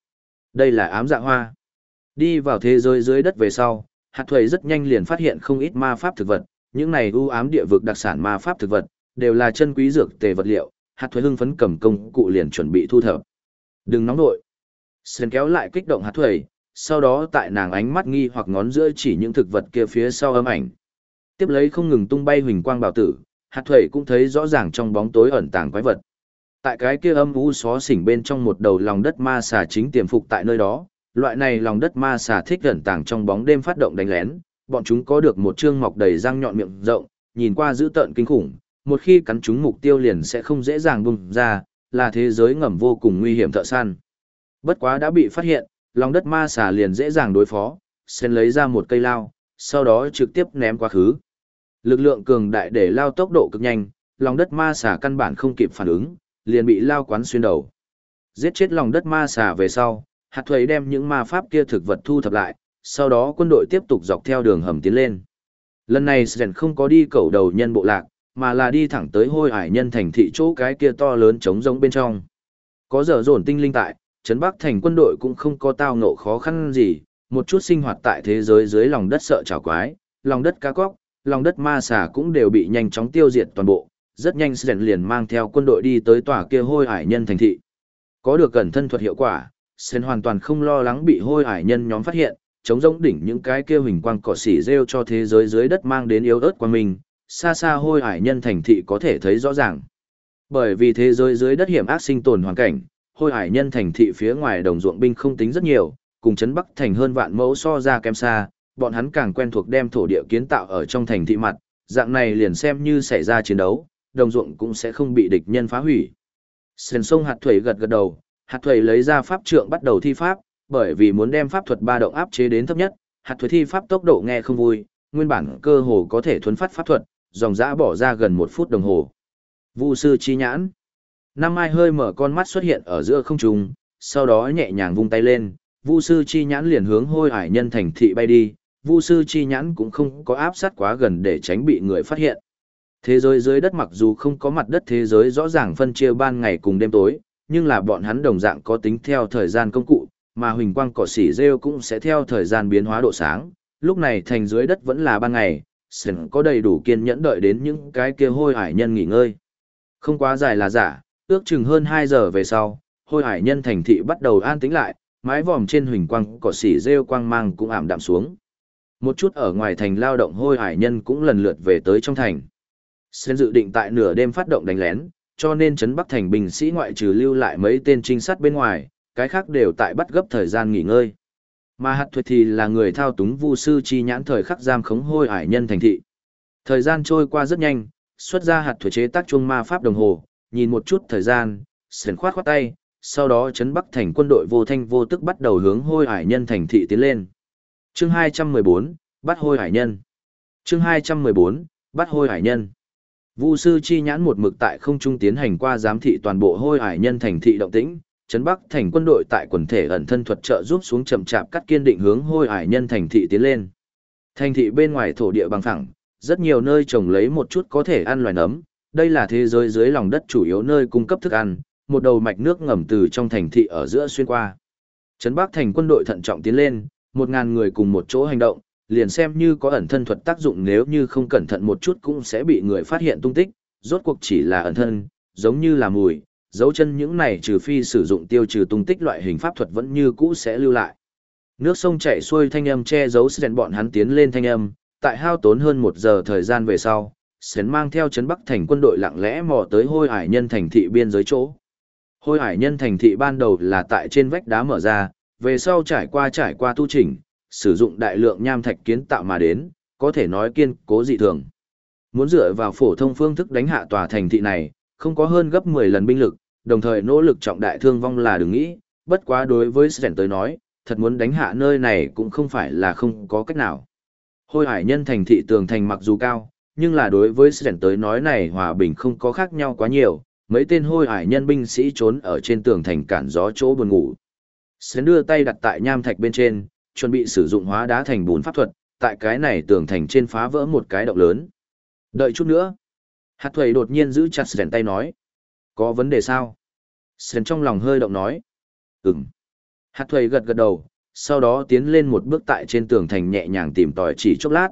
Đây là ám dạ hoa. Đi vào thế giới dưới đất về sau, hạt thuầy rất nhanh liền phát hiện không ít ma pháp thực vật, những này ưu ám địa vực đặc sản ma pháp thực vật, đều là chân quý dược tề vật liệu, hạt thuế hưng phấn cầm công cụ liền chuẩn bị thu thập. Đừng nóng nội. Sơn kéo lại kích động hạt thuế, sau đó tại nàng ánh mắt nghi hoặc ngón giữa chỉ những thực vật kia phía sau âm ảnh. Tiếp lấy không ngừng tung bay huỳnh quang bảo tử, hạt thuế cũng thấy rõ ràng trong bóng tối ẩn tàng quái vật. Tại cái kia âm u xó xỉnh bên trong một đầu lòng đất ma xà chính tiềm phục tại nơi đó, loại này lòng đất ma xà thích ẩn tàng trong bóng đêm phát động đánh lén, bọn chúng có được một trương mọc đầy răng nhọn miệng rộng, nhìn qua dữ tợn kinh khủng, một khi cắn trúng mục tiêu liền sẽ không dễ dàng bùng ra, là thế giới ngầm vô cùng nguy hiểm thợ săn. Bất quá đã bị phát hiện, lòng đất ma xà liền dễ dàng đối phó, sen lấy ra một cây lao, sau đó trực tiếp ném qua khứ. Lực lượng cường đại để lao tốc độ cực nhanh, lòng đất ma xà căn bản không kịp phản ứng, liền bị lao quán xuyên đầu. Giết chết lòng đất ma xà về sau, hạt thuế đem những ma pháp kia thực vật thu thập lại, sau đó quân đội tiếp tục dọc theo đường hầm tiến lên. Lần này Sren không có đi cầu đầu nhân bộ lạc, mà là đi thẳng tới hôi hải nhân thành thị chỗ cái kia to lớn trống rỗng bên trong. Có giờ dồn tinh linh tại, Trấn Bắc thành quân đội cũng không có tao ngộ khó khăn gì, một chút sinh hoạt tại thế giới dưới lòng đất sợ trào quái, lòng đất cá cóc, lòng đất ma xà cũng đều bị nhanh chóng tiêu diệt toàn bộ. Rất nhanh Sren liền mang theo quân đội đi tới tòa kia hôi hải nhân thành thị. Có được cẩn thân thuật hiệu quả, Sren hoàn toàn không lo lắng bị hôi hải nhân nhóm phát hiện, chống rỗng đỉnh những cái kia hình quang cỏ xỉ rêu cho thế giới dưới đất mang đến yếu ớt qua mình, xa xa hôi hải nhân thành thị có thể thấy rõ ràng. Bởi vì thế giới dưới đất hiểm ác sinh tồn hoàn cảnh, hôi hải nhân thành thị phía ngoài đồng ruộng binh không tính rất nhiều, cùng chấn bắc thành hơn vạn mẫu so ra kém xa, bọn hắn càng quen thuộc đem thổ địa kiến tạo ở trong thành thị mặt, dạng này liền xem như xảy ra chiến đấu, đồng ruộng cũng sẽ không bị địch nhân phá hủy. Sền sông hạt thủy gật gật đầu, hạt thủy lấy ra pháp trượng bắt đầu thi pháp, bởi vì muốn đem pháp thuật ba động áp chế đến thấp nhất, hạt thủy thi pháp tốc độ nghe không vui, nguyên bản cơ hồ có thể thuấn phát pháp thuật, dòng dã bỏ ra gần một phút đồng hồ. Vu sư chi nhãn. Năm mai hơi mở con mắt xuất hiện ở giữa không trung, sau đó nhẹ nhàng vung tay lên, Vu sư chi nhãn liền hướng hôi hải nhân thành thị bay đi, Vu sư chi nhãn cũng không có áp sát quá gần để tránh bị người phát hiện. Thế giới dưới đất mặc dù không có mặt đất thế giới rõ ràng phân chia ban ngày cùng đêm tối, nhưng là bọn hắn đồng dạng có tính theo thời gian công cụ, mà huỳnh quang cỏ xỉ rêu cũng sẽ theo thời gian biến hóa độ sáng, lúc này thành dưới đất vẫn là ban ngày, sần có đầy đủ kiên nhẫn đợi đến những cái kia hôi hải nhân nghỉ ngơi. Không quá dài là giả, ước chừng hơn hai giờ về sau, hôi hải nhân thành thị bắt đầu an tĩnh lại, mái vòm trên huỳnh quang cỏ xỉ rêu quang mang cũng ảm đạm xuống. Một chút ở ngoài thành lao động hôi hải nhân cũng lần lượt về tới trong thành. Sến dự định tại nửa đêm phát động đánh lén, cho nên trấn Bắc thành binh sĩ ngoại trừ lưu lại mấy tên trinh sát bên ngoài, cái khác đều tại bắt gấp thời gian nghỉ ngơi. Mà hạt thuật thì là người thao túng vu sư chi nhãn thời khắc giam khống hôi ải nhân thành thị. Thời gian trôi qua rất nhanh, xuất ra hạt thuật chế tác chuông ma pháp đồng hồ, nhìn một chút thời gian, sền khoát khoát tay, sau đó chấn bắc thành quân đội vô thanh vô tức bắt đầu hướng hôi ải nhân thành thị tiến lên. Chương 214, bắt hôi ải nhân. Chương 214, bắt hôi ải nhân. Vu sư chi nhãn một mực tại không trung tiến hành qua giám thị toàn bộ hôi ải nhân thành thị động tĩnh, Trấn Bắc thành quân đội tại quần thể ẩn thân thuật trợ giúp xuống chậm chạp cắt kiên định hướng hôi ải nhân thành thị tiến lên. Thành thị bên ngoài thổ địa bằng phẳng, rất nhiều nơi trồng lấy một chút có thể ăn loài nấm, đây là thế giới dưới lòng đất chủ yếu nơi cung cấp thức ăn, một đầu mạch nước ngầm từ trong thành thị ở giữa xuyên qua. Trấn Bắc thành quân đội thận trọng tiến lên, một ngàn người cùng một chỗ hành động, liền xem như có ẩn thân thuật tác dụng nếu như không cẩn thận một chút cũng sẽ bị người phát hiện tung tích, rốt cuộc chỉ là ẩn thân, giống như là mùi, dấu chân những này trừ phi sử dụng tiêu trừ tung tích loại hình pháp thuật vẫn như cũ sẽ lưu lại. Nước sông chảy xuôi thanh âm che giấu sến bọn hắn tiến lên thanh âm, tại hao tốn hơn một giờ thời gian về sau, sến mang theo chấn bắc thành quân đội lặng lẽ mò tới hôi hải nhân thành thị biên giới chỗ. Hôi hải nhân thành thị ban đầu là tại trên vách đá mở ra, về sau trải qua trải qua tu chỉnh, sử dụng đại lượng nham thạch kiến tạo mà đến, có thể nói kiên cố dị thường. Muốn dựa vào phổ thông phương thức đánh hạ tòa thành thị này, không có hơn gấp 10 lần binh lực, đồng thời nỗ lực trọng đại thương vong là đừng nghĩ, bất quá đối với Sren tới nói, thật muốn đánh hạ nơi này cũng không phải là không có cách nào. Hôi hải nhân thành thị tường thành mặc dù cao, nhưng là đối với Sren tới nói này hòa bình không có khác nhau quá nhiều, mấy tên hôi hải nhân binh sĩ trốn ở trên tường thành cản gió chỗ buồn ngủ. Sren đưa tay đặt tại nham thạch bên trên, chuẩn bị sử dụng hóa đá thành bùn pháp thuật, tại cái này tường thành trên phá vỡ một cái động lớn. Đợi chút nữa. Hạt thuầy đột nhiên giữ chặt Sren tay nói. Có vấn đề sao? Sren trong lòng hơi động nói. Ừm. Hạt thuầy gật gật đầu, sau đó tiến lên một bước tại trên tường thành nhẹ nhàng tìm tòi chỉ chốc lát,